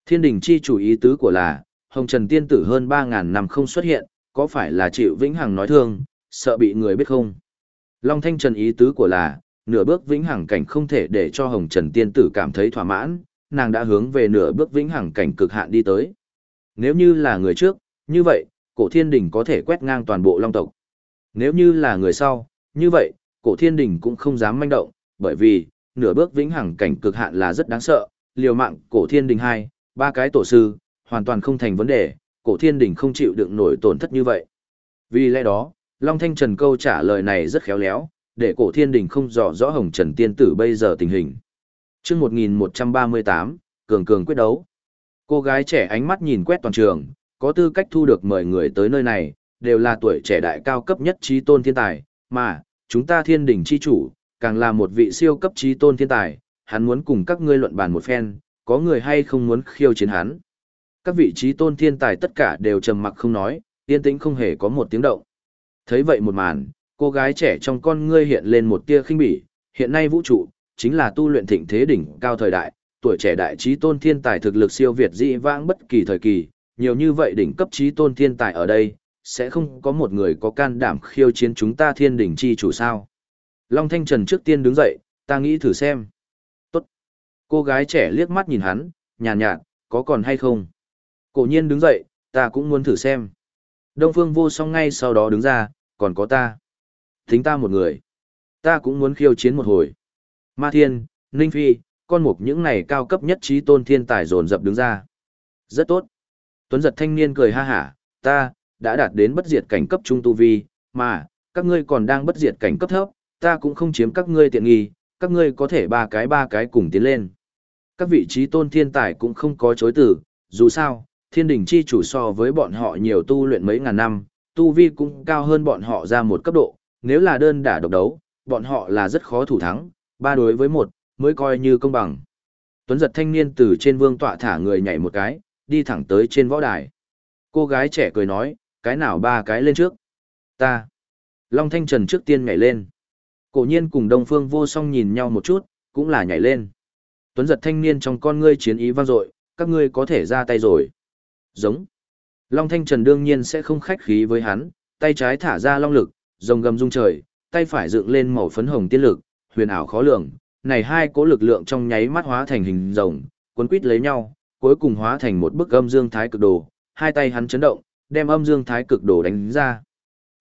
Thiên đình chi chủ ý tứ của là, Hồng Trần tiên tử hơn 3.000 năm không xuất hiện, có phải là chịu vĩnh hằng nói thương, sợ bị người biết không? Long Thanh Trần ý tứ của là, nửa bước vĩnh hằng cảnh không thể để cho Hồng Trần tiên tử cảm thấy thỏa mãn, nàng đã hướng về nửa bước vĩnh hằng cảnh cực hạn đi tới. Nếu như là người trước, như vậy, cổ thiên đình có thể quét ngang toàn bộ long tộc. Nếu như là người sau, như vậy, cổ thiên đình cũng không dám manh động, bởi vì, nửa bước vĩnh hằng cảnh cực hạn là rất đáng sợ, liều mạng cổ thiên đình hai, ba cái tổ sư, hoàn toàn không thành vấn đề, cổ thiên đình không chịu đựng nổi tổn thất như vậy. Vì lẽ đó, Long Thanh Trần câu trả lời này rất khéo léo, để cổ thiên đình không rõ rõ hồng trần tiên tử bây giờ tình hình chương 1138, cường cường quyết đấu. Cô gái trẻ ánh mắt nhìn quét toàn trường, có tư cách thu được mời người tới nơi này, đều là tuổi trẻ đại cao cấp nhất trí tôn thiên tài, mà, chúng ta thiên đỉnh chi chủ, càng là một vị siêu cấp trí tôn thiên tài, hắn muốn cùng các ngươi luận bàn một phen, có người hay không muốn khiêu chiến hắn. Các vị trí tôn thiên tài tất cả đều trầm mặc không nói, yên tĩnh không hề có một tiếng động. Thấy vậy một màn, cô gái trẻ trong con ngươi hiện lên một tia khinh bỉ, hiện nay vũ trụ, chính là tu luyện thịnh thế đỉnh cao thời đại, tuổi trẻ đại trí tôn thiên tài thực lực siêu việt dị vãng bất kỳ thời kỳ, nhiều như vậy đỉnh cấp trí tôn thiên tài ở đây, sẽ không có một người có can đảm khiêu chiến chúng ta thiên đỉnh chi chủ sao. Long Thanh Trần trước tiên đứng dậy, ta nghĩ thử xem. Tốt. Cô gái trẻ liếc mắt nhìn hắn, nhàn nhạt, có còn hay không? Cổ nhiên đứng dậy, ta cũng muốn thử xem. Đông Phương vô song ngay sau đó đứng ra, còn có ta. Tính ta một người. Ta cũng muốn khiêu chiến một hồi. Ma Thiên, Ninh Phi, con mục những này cao cấp nhất trí tôn thiên tài dồn dập đứng ra. Rất tốt. Tuấn giật thanh niên cười ha hả, ta, đã đạt đến bất diệt cảnh cấp trung tu vi, mà, các ngươi còn đang bất diệt cảnh cấp thấp, ta cũng không chiếm các ngươi tiện nghi, các ngươi có thể ba cái ba cái cùng tiến lên. Các vị trí tôn thiên tài cũng không có chối từ, dù sao, thiên đình chi chủ so với bọn họ nhiều tu luyện mấy ngàn năm, tu vi cũng cao hơn bọn họ ra một cấp độ, nếu là đơn đả độc đấu, bọn họ là rất khó thủ thắng, ba đối với một, mới coi như công bằng. Tuấn giật thanh niên từ trên vương tọa thả người nhảy một cái, đi thẳng tới trên võ đài. Cô gái trẻ cười nói, cái nào ba cái lên trước? Ta. Long Thanh Trần trước tiên nhảy lên. Cổ nhiên cùng Đông Phương vô song nhìn nhau một chút, cũng là nhảy lên. Tuấn giật thanh niên trong con ngươi chiến ý vang dội, các ngươi có thể ra tay rồi. Giống. Long Thanh Trần đương nhiên sẽ không khách khí với hắn, tay trái thả ra long lực, rồng gầm rung trời, tay phải dựng lên màu phấn hồng tiên lực, huyền ảo khó lường. Này hai cố lực lượng trong nháy mắt hóa thành hình rồng, cuốn quít lấy nhau, cuối cùng hóa thành một bức âm dương thái cực đồ, hai tay hắn chấn động, đem âm dương thái cực đồ đánh ra.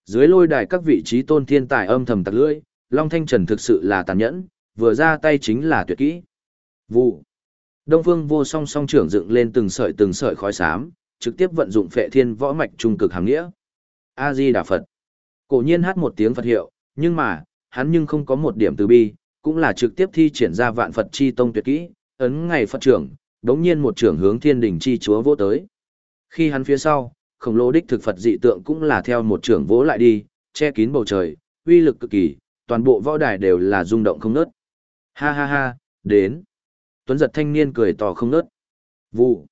Dưới lôi đài các vị trí tôn thiên tài âm thầm tặc lưỡi, Long Thanh Trần thực sự là tàn nhẫn, vừa ra tay chính là tuyệt kỹ. Vụ. Đông Phương Vô Song song trưởng dựng lên từng sợi từng sợi khói xám, trực tiếp vận dụng Phệ Thiên võ mạch trung cực hàng nghĩa. A Di Đà Phật. Cổ nhiên hát một tiếng Phật hiệu, nhưng mà, hắn nhưng không có một điểm từ bi, cũng là trực tiếp thi triển ra vạn Phật chi tông tuyệt kỹ, ấn ngày Phật trưởng, đống nhiên một trưởng hướng thiên đỉnh chi chúa vô tới. Khi hắn phía sau, khổng lồ đích thực Phật dị tượng cũng là theo một trưởng vỗ lại đi, che kín bầu trời, uy lực cực kỳ, toàn bộ võ đài đều là rung động không nớt. Ha ha ha, đến. Tuấn giật thanh niên cười to không nớt. Vụ.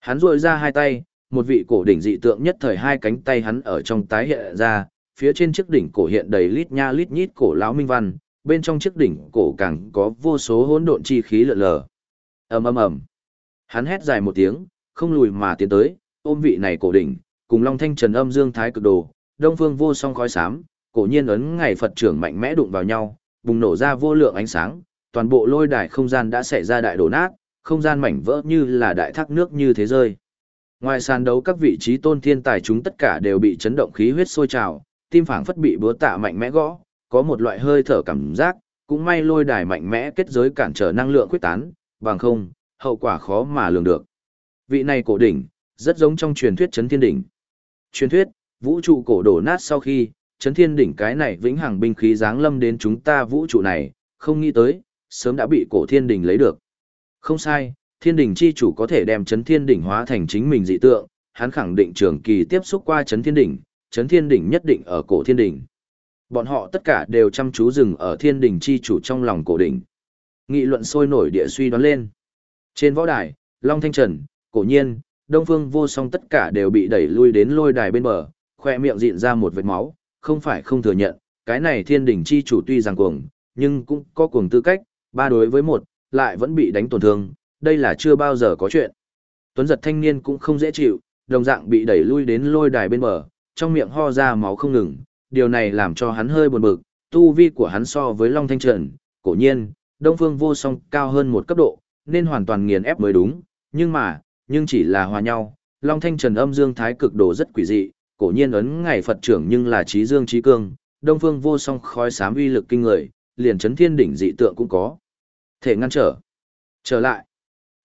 Hắn rội ra hai tay, một vị cổ đỉnh dị tượng nhất thời hai cánh tay hắn ở trong tái hiện ra, phía trên chiếc đỉnh cổ hiện đầy lít nha lít nhít cổ lão minh văn, bên trong chiếc đỉnh cổ càng có vô số hỗn độn chi khí lượn lờ. Ầm ầm ầm. Hắn hét dài một tiếng, không lùi mà tiến tới, ôm vị này cổ đỉnh, cùng Long Thanh Trần âm dương thái cực đồ, Đông Phương vô song khói xám, cổ nhiên ấn ngày Phật trưởng mạnh mẽ đụng vào nhau, bùng nổ ra vô lượng ánh sáng, toàn bộ lôi đài không gian đã xảy ra đại đổ nát, không gian mảnh vỡ như là đại thác nước như thế rơi. Ngoài sàn đấu các vị trí tôn thiên tài chúng tất cả đều bị chấn động khí huyết sôi trào, tim phảng phất bị búa tạ mạnh mẽ gõ, có một loại hơi thở cảm giác, cũng may lôi đài mạnh mẽ kết giới cản trở năng lượng quyết tán, bằng không, hậu quả khó mà lường được. Vị này cổ đỉnh, rất giống trong truyền thuyết chấn thiên đỉnh. Truyền thuyết, vũ trụ cổ đổ nát sau khi, chấn thiên đỉnh cái này vĩnh hằng binh khí giáng lâm đến chúng ta vũ trụ này, không nghĩ tới, sớm đã bị cổ thiên đỉnh lấy được. Không sai, thiên đỉnh chi chủ có thể đem chấn thiên đỉnh hóa thành chính mình dị tượng, hắn khẳng định trường kỳ tiếp xúc qua chấn thiên đỉnh, chấn thiên đỉnh nhất định ở cổ thiên đỉnh. Bọn họ tất cả đều chăm chú dừng ở thiên đỉnh chi chủ trong lòng cổ đỉnh. Nghị luận sôi nổi địa suy đoán lên. Trên võ đài, Long Thanh Trần, cổ nhiên, Đông Phương vô song tất cả đều bị đẩy lui đến lôi đài bên bờ, khoe miệng dịn ra một vệt máu, không phải không thừa nhận, cái này thiên đỉnh chi chủ tuy rằng cuồng, nhưng cũng có cuồng tư cách, ba đối với một, lại vẫn bị đánh tổn thương, đây là chưa bao giờ có chuyện. Tuấn giật thanh niên cũng không dễ chịu, đồng dạng bị đẩy lui đến lôi đài bên bờ, trong miệng ho ra máu không ngừng, điều này làm cho hắn hơi buồn bực, tu vi của hắn so với Long Thanh Trần, cổ nhiên, Đông Phương vô song cao hơn một cấp độ, nên hoàn toàn nghiền ép mới đúng, nhưng mà, nhưng chỉ là hòa nhau, Long Thanh Trần âm dương thái cực đồ rất quỷ dị, cổ nhiên ấn ngày Phật trưởng nhưng là trí dương trí cương, Đông Phương vô song khói xám uy lực kinh người, liền chấn thiên đỉnh dị tượng cũng có. Thể ngăn trở. Trở lại.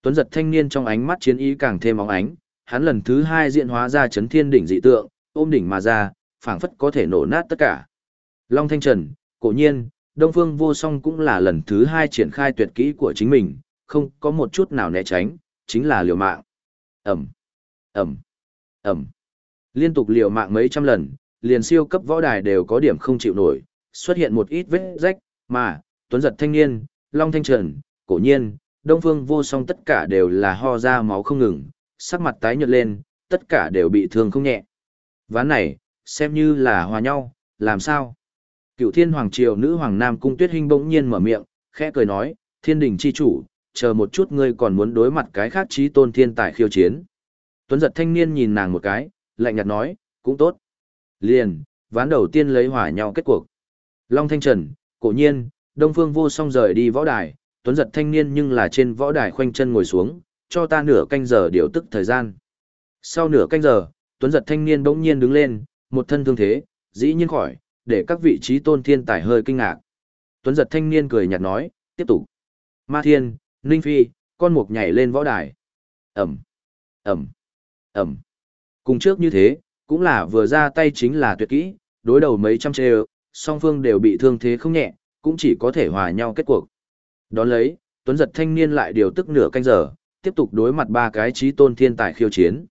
Tuấn giật thanh niên trong ánh mắt chiến ý càng thêm óng ánh, hắn lần thứ hai diện hóa ra chấn thiên đỉnh dị tượng, ôm đỉnh mà ra, phảng phất có thể nổ nát tất cả. Long Thanh Trần, cổ nhiên, Đông Phương vô song cũng là lần thứ hai triển khai tuyệt kỹ của chính mình, không có một chút nào né tránh, chính là liều mạng. Ẩm, Ẩm, Ẩm. Liên tục liều mạng mấy trăm lần, liền siêu cấp võ đài đều có điểm không chịu nổi, xuất hiện một ít vết rách, mà, tuấn giật thanh niên, long thanh trần, cổ nhiên, đông phương vô song tất cả đều là ho ra máu không ngừng, sắc mặt tái nhợt lên, tất cả đều bị thương không nhẹ. Ván này, xem như là hòa nhau, làm sao? Cựu thiên hoàng triều nữ hoàng nam cung tuyết hinh bỗng nhiên mở miệng, khẽ cười nói, thiên đình chi chủ, chờ một chút ngươi còn muốn đối mặt cái khác trí tôn thiên tài khiêu chiến. Tuấn giật thanh niên nhìn nàng một cái, lạnh nhạt nói, cũng tốt. Liền, ván đầu tiên lấy hỏa nhau kết cuộc. Long Thanh Trần, cổ nhiên, Đông Phương vô song rời đi võ đài, Tuấn giật thanh niên nhưng là trên võ đài khoanh chân ngồi xuống, cho ta nửa canh giờ điều tức thời gian. Sau nửa canh giờ, Tuấn giật thanh niên bỗng nhiên đứng lên, một thân thương thế, dĩ nhiên khỏi, để các vị trí tôn thiên tài hơi kinh ngạc. Tuấn giật thanh niên cười nhạt nói, tiếp tục. Ma Thiên, Ninh Phi, con mục nhảy lên võ đài. Ẩm, Ẩm, Ẩm. Cùng trước như thế, cũng là vừa ra tay chính là tuyệt kỹ, đối đầu mấy trăm chê song phương đều bị thương thế không nhẹ, cũng chỉ có thể hòa nhau kết cuộc. Đón lấy, Tuấn giật thanh niên lại điều tức nửa canh giờ, tiếp tục đối mặt ba cái trí tôn thiên tài khiêu chiến.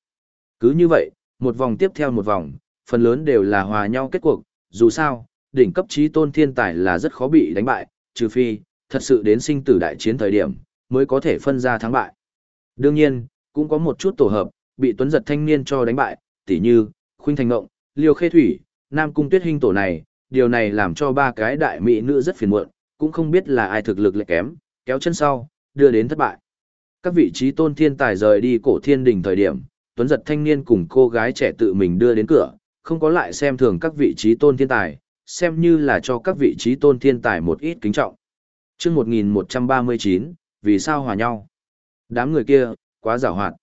Cứ như vậy, một vòng tiếp theo một vòng, phần lớn đều là hòa nhau kết cuộc, dù sao, đỉnh cấp trí tôn thiên tài là rất khó bị đánh bại, trừ phi, thật sự đến sinh tử đại chiến thời điểm, mới có thể phân ra thắng bại. Đương nhiên, cũng có một chút tổ hợp, bị tuấn giật thanh niên cho đánh bại, tỉ như, khuynh thành ngộng, liêu khê thủy, nam cung tuyết hình tổ này, điều này làm cho ba cái đại mỹ nữ rất phiền muộn, cũng không biết là ai thực lực lại kém, kéo chân sau, đưa đến thất bại. Các vị trí tôn thiên tài rời đi cổ thiên đỉnh thời điểm, tuấn giật thanh niên cùng cô gái trẻ tự mình đưa đến cửa, không có lại xem thường các vị trí tôn thiên tài, xem như là cho các vị trí tôn thiên tài một ít kính trọng. Trước 1139, vì sao hòa nhau? Đám người kia, quá giảo hoạt.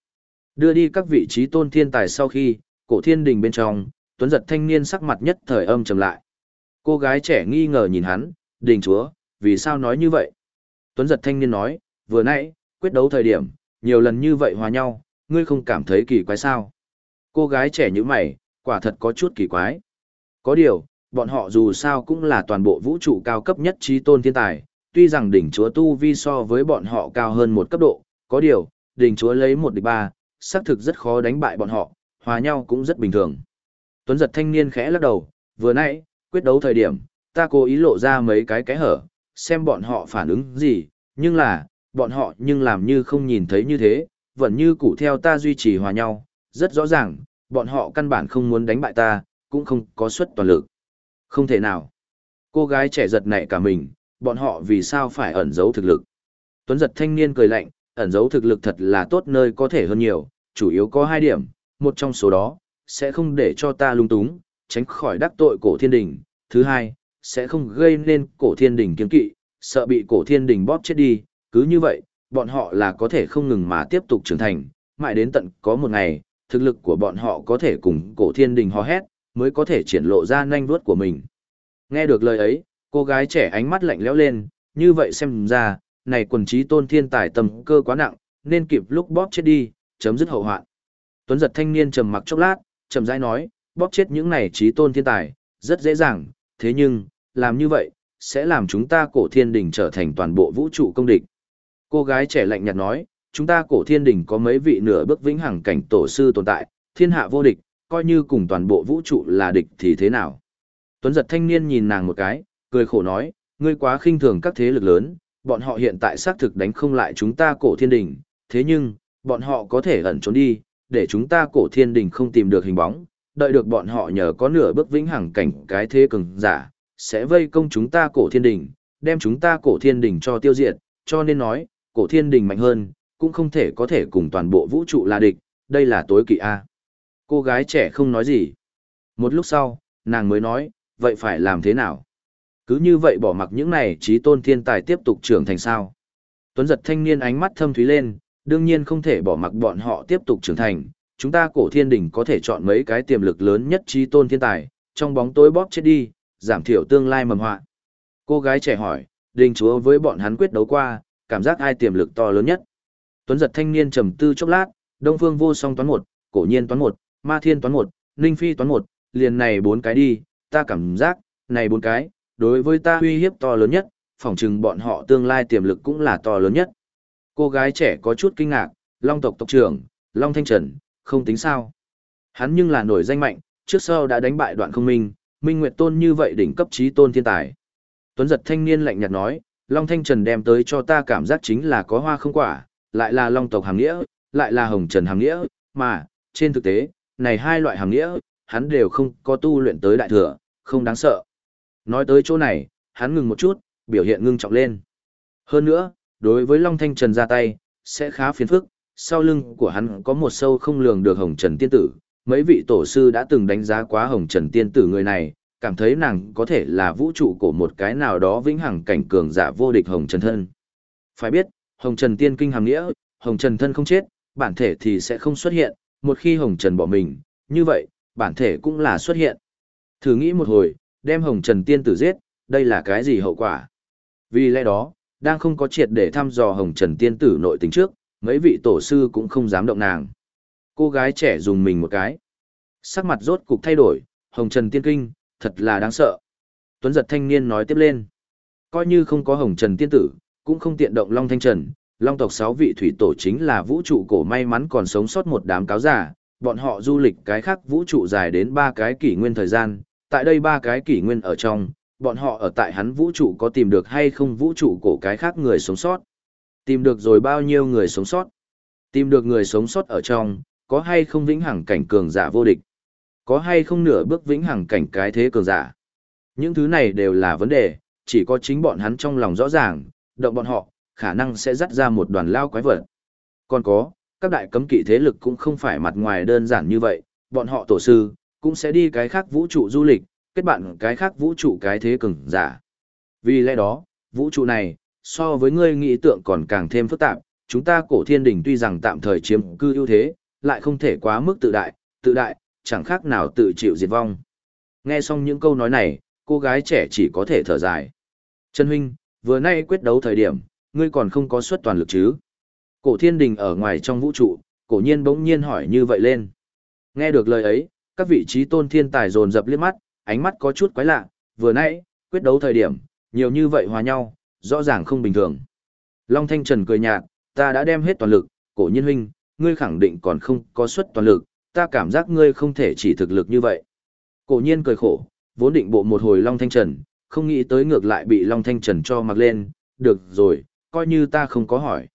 Đưa đi các vị trí tôn thiên tài sau khi, cổ thiên đình bên trong, tuấn giật thanh niên sắc mặt nhất thời âm trầm lại. Cô gái trẻ nghi ngờ nhìn hắn, đình chúa, vì sao nói như vậy? Tuấn giật thanh niên nói, vừa nãy, quyết đấu thời điểm, nhiều lần như vậy hòa nhau, ngươi không cảm thấy kỳ quái sao? Cô gái trẻ như mày, quả thật có chút kỳ quái. Có điều, bọn họ dù sao cũng là toàn bộ vũ trụ cao cấp nhất trí tôn thiên tài, tuy rằng đỉnh chúa tu vi so với bọn họ cao hơn một cấp độ, có điều, đỉnh chúa lấy một địch ba, xác thực rất khó đánh bại bọn họ, hòa nhau cũng rất bình thường. Tuấn giật thanh niên khẽ lắc đầu, vừa nãy, quyết đấu thời điểm, ta cố ý lộ ra mấy cái cái hở, xem bọn họ phản ứng gì, nhưng là, bọn họ nhưng làm như không nhìn thấy như thế, vẫn như củ theo ta duy trì hòa nhau, rất rõ ràng, bọn họ căn bản không muốn đánh bại ta, cũng không có suất toàn lực. Không thể nào. Cô gái trẻ giật nảy cả mình, bọn họ vì sao phải ẩn giấu thực lực. Tuấn giật thanh niên cười lạnh, ẩn giấu thực lực thật là tốt nơi có thể hơn nhiều, chủ yếu có hai điểm, một trong số đó, sẽ không để cho ta lung túng, tránh khỏi đắc tội cổ thiên đình. Thứ hai, sẽ không gây nên cổ thiên đình kiên kỵ, sợ bị cổ thiên đình bóp chết đi. Cứ như vậy, bọn họ là có thể không ngừng mà tiếp tục trưởng thành, mãi đến tận có một ngày, thực lực của bọn họ có thể cùng cổ thiên đình hò hét, mới có thể triển lộ ra nhanh vuốt của mình. Nghe được lời ấy, cô gái trẻ ánh mắt lạnh lẽo lên, như vậy xem ra, này quần trí tôn thiên tài tầm cơ quá nặng, nên kịp lúc bóp chết đi, chấm dứt hậu hoạn. Tuấn giật thanh niên trầm mặc chốc lát, trầm rãi nói, bóp chết những này trí tôn thiên tài, rất dễ dàng, thế nhưng, làm như vậy, sẽ làm chúng ta cổ thiên đình trở thành toàn bộ vũ trụ công địch. Cô gái trẻ lạnh nhạt nói, chúng ta cổ thiên đình có mấy vị nửa bước vĩnh hằng cảnh tổ sư tồn tại, thiên hạ vô địch, coi như cùng toàn bộ vũ trụ là địch thì thế nào. Tuấn giật thanh niên nhìn nàng một cái, cười khổ nói, ngươi quá khinh thường các thế lực lớn, bọn họ hiện tại xác thực đánh không lại chúng ta cổ thiên đình, thế nhưng, bọn họ có thể ẩn trốn đi, để chúng ta cổ thiên đình không tìm được hình bóng, đợi được bọn họ nhờ có nửa bước vĩnh hằng cảnh cái thế cường giả, sẽ vây công chúng ta cổ thiên đình, đem chúng ta cổ thiên đình cho tiêu diệt, cho nên nói, cổ thiên đình mạnh hơn, cũng không thể có thể cùng toàn bộ vũ trụ là địch, đây là tối kỵ A. Cô gái trẻ không nói gì. Một lúc sau, nàng mới nói, vậy phải làm thế nào? Cứ như vậy bỏ mặc những này trí tôn thiên tài tiếp tục trưởng thành sao. Tuấn giật thanh niên ánh mắt thâm thúy lên, đương nhiên không thể bỏ mặc bọn họ tiếp tục trưởng thành. Chúng ta cổ thiên Đình có thể chọn mấy cái tiềm lực lớn nhất trí tôn thiên tài, trong bóng tối bóp chết đi, giảm thiểu tương lai mầm họa. Cô gái trẻ hỏi, đình chúa với bọn hắn quyết đấu qua, cảm giác ai tiềm lực to lớn nhất. Tuấn giật thanh niên trầm tư chốc lát, Đông Phương vô song toán một, cổ nhiên toán một, ma thiên toán một, ninh phi toán một, liền này bốn cái đi, ta cảm giác, này bốn cái, đối với ta uy hiếp to lớn nhất, phỏng chừng bọn họ tương lai tiềm lực cũng là to lớn nhất. Cô gái trẻ có chút kinh ngạc, Long tộc tộc trưởng, Long Thanh Trần, không tính sao. Hắn nhưng là nổi danh mạnh, trước sau đã đánh bại đoạn không minh, minh nguyệt tôn như vậy đỉnh cấp trí tôn thiên tài. Tuấn giật thanh niên lạnh nhạt nói, Long Thanh Trần đem tới cho ta cảm giác chính là có hoa không quả, lại là Long tộc hàng nghĩa, lại là Hồng Trần hàng nghĩa, mà, trên thực tế, này hai loại hàng nghĩa, hắn đều không có tu luyện tới đại thừa, không đáng sợ. Nói tới chỗ này, hắn ngừng một chút, biểu hiện ngưng trọng lên. Hơn nữa, đối với Long Thanh Trần ra tay, sẽ khá phiền phức, sau lưng của hắn có một sâu không lường được Hồng Trần Tiên Tử. Mấy vị tổ sư đã từng đánh giá quá Hồng Trần Tiên Tử người này, cảm thấy nàng có thể là vũ trụ của một cái nào đó vĩnh hằng cảnh cường giả vô địch Hồng Trần Thân. Phải biết, Hồng Trần Tiên Kinh hàm nghĩa, Hồng Trần Thân không chết, bản thể thì sẽ không xuất hiện, một khi Hồng Trần bỏ mình, như vậy, bản thể cũng là xuất hiện. Thử nghĩ một hồi, đem Hồng Trần tiên tử giết, đây là cái gì hậu quả? Vì lẽ đó, đang không có triệt để thăm dò Hồng Trần tiên tử nội tình trước, mấy vị tổ sư cũng không dám động nàng. Cô gái trẻ dùng mình một cái. Sắc mặt rốt cục thay đổi, Hồng Trần tiên kinh, thật là đáng sợ. Tuấn giật thanh niên nói tiếp lên. Coi như không có Hồng Trần tiên tử, cũng không tiện động Long Thanh Trần, Long tộc sáu vị thủy tổ chính là vũ trụ cổ may mắn còn sống sót một đám cáo giả, bọn họ du lịch cái khác vũ trụ dài đến ba cái kỷ nguyên thời gian, tại đây ba cái kỷ nguyên ở trong, bọn họ ở tại hắn vũ trụ có tìm được hay không vũ trụ cổ cái khác người sống sót. Tìm được rồi bao nhiêu người sống sót. Tìm được người sống sót ở trong, có hay không vĩnh hằng cảnh cường giả vô địch. Có hay không nửa bước vĩnh hằng cảnh cái thế cường giả. Những thứ này đều là vấn đề, chỉ có chính bọn hắn trong lòng rõ ràng, động bọn họ, khả năng sẽ dắt ra một đoàn lao quái vật. Còn có, các đại cấm kỵ thế lực cũng không phải mặt ngoài đơn giản như vậy, bọn họ tổ sư, cũng sẽ đi cái khác vũ trụ du lịch, kết bạn cái khác vũ trụ cái thế cường giả. Vì lẽ đó, vũ trụ này, so với ngươi nghĩ tượng còn càng thêm phức tạp, chúng ta cổ thiên đình tuy rằng tạm thời chiếm cư ưu thế, lại không thể quá mức tự đại, tự đại, chẳng khác nào tự chịu diệt vong. Nghe xong những câu nói này, cô gái trẻ chỉ có thể thở dài. Trần Huynh, vừa nay quyết đấu thời điểm, ngươi còn không có suất toàn lực chứ? Cổ thiên đình ở ngoài trong vũ trụ, cổ nhiên bỗng nhiên hỏi như vậy lên. Nghe được lời ấy, các vị trí tôn thiên tài dồn dập liếc mắt, ánh mắt có chút quái lạ, vừa nãy, quyết đấu thời điểm, nhiều như vậy hòa nhau, rõ ràng không bình thường. Long Thanh Trần cười nhạt, ta đã đem hết toàn lực, cổ nhiên huynh, ngươi khẳng định còn không có suất toàn lực, ta cảm giác ngươi không thể chỉ thực lực như vậy. Cổ nhiên cười khổ, vốn định bộ một hồi Long Thanh Trần, không nghĩ tới ngược lại bị Long Thanh Trần cho mặc lên, được rồi, coi như ta không có hỏi.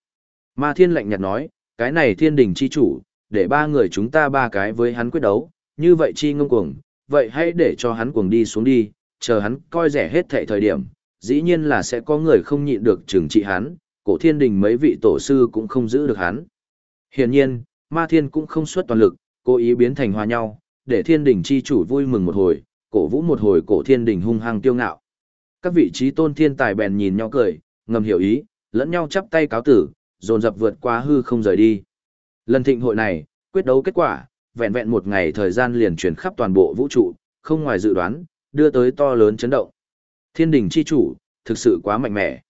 Ma Thiên lạnh nhạt nói, cái này thiên đình chi chủ, để ba người chúng ta ba cái với hắn quyết đấu, như vậy chi ngông cuồng, vậy hãy để cho hắn cuồng đi xuống đi, chờ hắn coi rẻ hết thệ thời điểm, dĩ nhiên là sẽ có người không nhịn được trừng trị hắn, cổ thiên đình mấy vị tổ sư cũng không giữ được hắn. Hiển nhiên, Ma Thiên cũng không xuất toàn lực, cố ý biến thành hòa nhau, để thiên đình chi chủ vui mừng một hồi, cổ vũ một hồi cổ thiên đình hung hăng tiêu ngạo. Các vị trí tôn thiên tài bèn nhìn nhau cười, ngầm hiểu ý, lẫn nhau chắp tay cáo tử, dồn dập vượt qua hư không rời đi. Lần thịnh hội này, quyết đấu kết quả, vẹn vẹn một ngày thời gian liền chuyển khắp toàn bộ vũ trụ, không ngoài dự đoán, đưa tới to lớn chấn động. Thiên đình chi chủ, thực sự quá mạnh mẽ.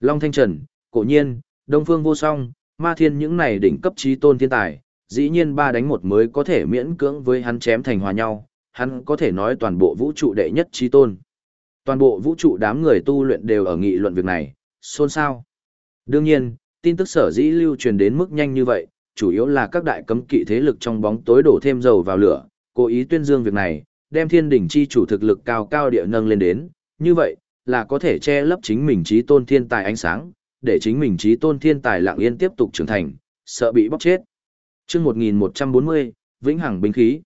Long Thanh Trần, Cổ Nhiên, Đông Phương Vô Song, Ma Thiên những này đỉnh cấp trí tôn thiên tài, dĩ nhiên ba đánh một mới có thể miễn cưỡng với hắn chém thành hòa nhau, hắn có thể nói toàn bộ vũ trụ đệ nhất trí tôn. Toàn bộ vũ trụ đám người tu luyện đều ở nghị luận việc này, xôn xao. Đương nhiên, tin tức sở dĩ lưu truyền đến mức nhanh như vậy, chủ yếu là các đại cấm kỵ thế lực trong bóng tối đổ thêm dầu vào lửa, cố ý tuyên dương việc này, đem thiên đỉnh chi chủ thực lực cao cao địa nâng lên đến, như vậy, là có thể che lấp chính mình trí tôn thiên tài ánh sáng, để chính mình trí tôn thiên tài lặng yên tiếp tục trưởng thành, sợ bị bóc chết chương 1140, Vĩnh Hằng binh khí.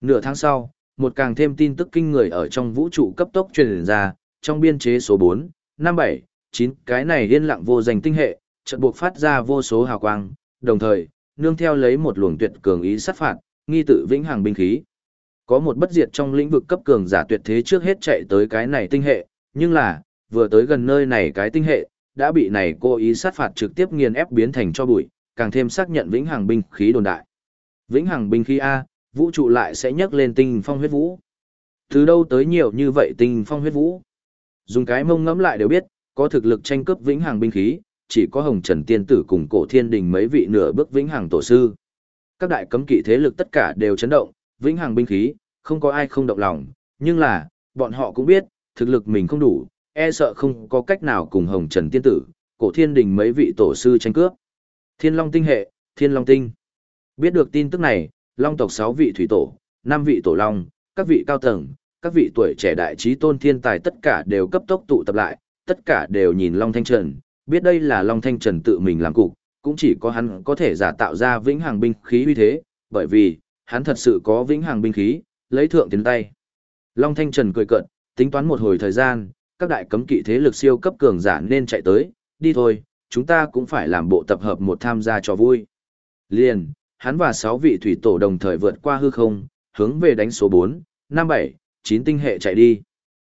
Nửa tháng sau, một càng thêm tin tức kinh người ở trong vũ trụ cấp tốc truyền ra, trong biên chế số 4, 5, 7, 9, cái này yên lặng vô danh tinh hệ, chợt buộc phát ra vô số hào quang, đồng thời, nương theo lấy một luồng tuyệt cường ý sát phạt, nghi tự vĩnh hằng binh khí. Có một bất diệt trong lĩnh vực cấp cường giả tuyệt thế trước hết chạy tới cái này tinh hệ, nhưng là, vừa tới gần nơi này cái tinh hệ, đã bị này cô ý sát phạt trực tiếp nghiền ép biến thành cho bụi, càng thêm xác nhận vĩnh hằng binh khí đồn đại. Vĩnh hằng binh khí A, vũ trụ lại sẽ nhấc lên tinh phong huyết vũ. Từ đâu tới nhiều như vậy tinh phong huyết vũ? Dùng cái mông ngẫm lại đều biết, có thực lực tranh cướp vĩnh hằng binh khí, chỉ có Hồng Trần Tiên Tử cùng Cổ Thiên Đình mấy vị nửa bước vĩnh hằng tổ sư. Các đại cấm kỵ thế lực tất cả đều chấn động, vĩnh hằng binh khí, không có ai không động lòng, nhưng là, bọn họ cũng biết, thực lực mình không đủ, e sợ không có cách nào cùng Hồng Trần Tiên Tử, Cổ Thiên Đình mấy vị tổ sư tranh cướp. Thiên Long Tinh hệ, Thiên Long Tinh. Biết được tin tức này, Long tộc 6 vị thủy tổ, 5 vị tổ long, các vị cao tầng, các vị tuổi trẻ đại trí tôn thiên tài tất cả đều cấp tốc tụ tập lại, tất cả đều nhìn Long Thanh Trần, biết đây là Long Thanh Trần tự mình làm cục, cũng chỉ có hắn có thể giả tạo ra vĩnh hằng binh khí uy thế, bởi vì, hắn thật sự có vĩnh hằng binh khí, lấy thượng tiến tay. Long Thanh Trần cười cợt, tính toán một hồi thời gian, các đại cấm kỵ thế lực siêu cấp cường giả nên chạy tới, đi thôi, chúng ta cũng phải làm bộ tập hợp một tham gia cho vui. Liền, hắn và 6 vị thủy tổ đồng thời vượt qua hư không, hướng về đánh số 4, 5, 7, 9 tinh hệ chạy đi.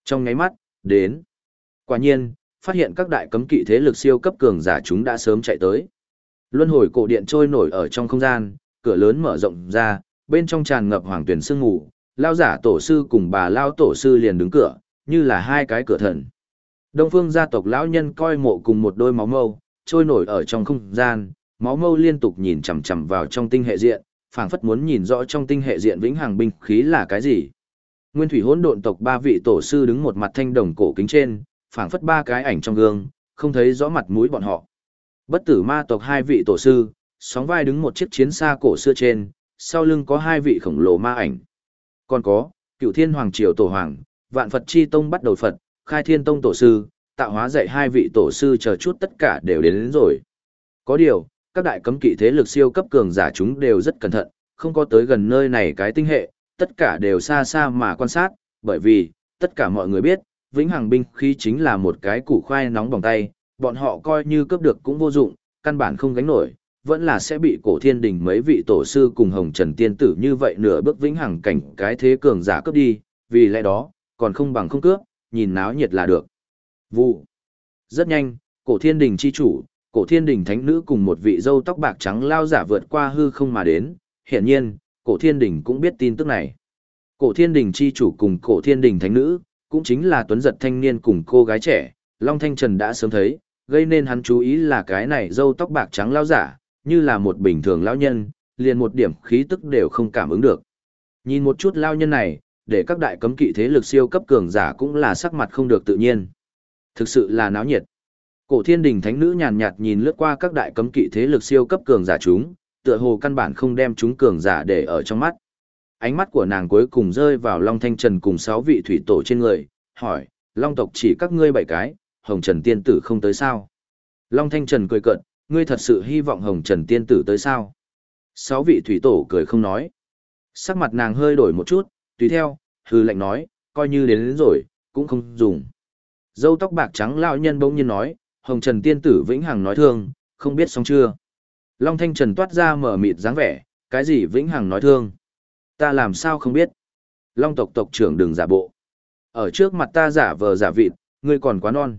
Trong ngáy mắt, đến. Quả nhiên, phát hiện các đại cấm kỵ thế lực siêu cấp cường giả chúng đã sớm chạy tới. Luân hồi cổ điện trôi nổi ở trong không gian, cửa lớn mở rộng ra, bên trong tràn ngập hoàng tuyển sương ngủ, lao giả tổ sư cùng bà lao tổ sư liền đứng cửa, như là hai cái cửa thần. Đông phương gia tộc lão nhân coi mộ cùng một đôi máu mâu, trôi nổi ở trong không gian, máu mâu liên tục nhìn chằm chằm vào trong tinh hệ diện, phảng phất muốn nhìn rõ trong tinh hệ diện vĩnh hằng binh khí là cái gì. Nguyên thủy hỗn độn tộc ba vị tổ sư đứng một mặt thanh đồng cổ kính trên, phảng phất ba cái ảnh trong gương, không thấy rõ mặt mũi bọn họ. Bất tử ma tộc hai vị tổ sư, sóng vai đứng một chiếc chiến xa cổ xưa trên, sau lưng có hai vị khổng lồ ma ảnh. Còn có, cựu thiên hoàng triều tổ hoàng, vạn Phật chi tông bắt đầu Phật, khai thiên tông tổ sư, tạo hóa dạy hai vị tổ sư chờ chút tất cả đều đến, đến rồi. Có điều, các đại cấm kỵ thế lực siêu cấp cường giả chúng đều rất cẩn thận, không có tới gần nơi này cái tinh hệ, tất cả đều xa xa mà quan sát, bởi vì, tất cả mọi người biết, vĩnh hằng binh khí chính là một cái củ khoai nóng bỏng tay, bọn họ coi như cướp được cũng vô dụng, căn bản không gánh nổi, vẫn là sẽ bị cổ thiên đình mấy vị tổ sư cùng hồng trần tiên tử như vậy nửa bước vĩnh hằng cảnh cái thế cường giả cướp đi, vì lẽ đó, còn không bằng không cướp, nhìn náo nhiệt là được. Vụ. Rất nhanh, cổ thiên đình chi chủ, cổ thiên đình thánh nữ cùng một vị dâu tóc bạc trắng lao giả vượt qua hư không mà đến, hiển nhiên, cổ thiên đình cũng biết tin tức này. Cổ thiên đình chi chủ cùng cổ thiên đình thánh nữ, cũng chính là tuấn giật thanh niên cùng cô gái trẻ, Long Thanh Trần đã sớm thấy, gây nên hắn chú ý là cái này dâu tóc bạc trắng lao giả, như là một bình thường lao nhân, liền một điểm khí tức đều không cảm ứng được. Nhìn một chút lao nhân này, để các đại cấm kỵ thế lực siêu cấp cường giả cũng là sắc mặt không được tự nhiên. Thực sự là náo nhiệt. Cổ thiên đình thánh nữ nhàn nhạt nhìn lướt qua các đại cấm kỵ thế lực siêu cấp cường giả chúng, tựa hồ căn bản không đem chúng cường giả để ở trong mắt. Ánh mắt của nàng cuối cùng rơi vào Long Thanh Trần cùng sáu vị thủy tổ trên người, hỏi, Long tộc chỉ các ngươi bảy cái, Hồng Trần Tiên Tử không tới sao? Long Thanh Trần cười cợt, ngươi thật sự hy vọng Hồng Trần Tiên Tử tới sao? Sáu vị thủy tổ cười không nói. Sắc mặt nàng hơi đổi một chút, tùy theo, hư lệnh nói, coi như đến, đến rồi, cũng không dùng. Dâu tóc bạc trắng lão nhân bỗng nhiên nói, Hồng Trần Tiên Tử vĩnh hằng nói thương, không biết xong chưa? Long Thanh Trần toát ra mở mịt dáng vẻ, cái gì vĩnh hằng nói thương? Ta làm sao không biết? Long tộc tộc trưởng đừng giả bộ. Ở trước mặt ta giả vờ giả vịt, ngươi còn quá non.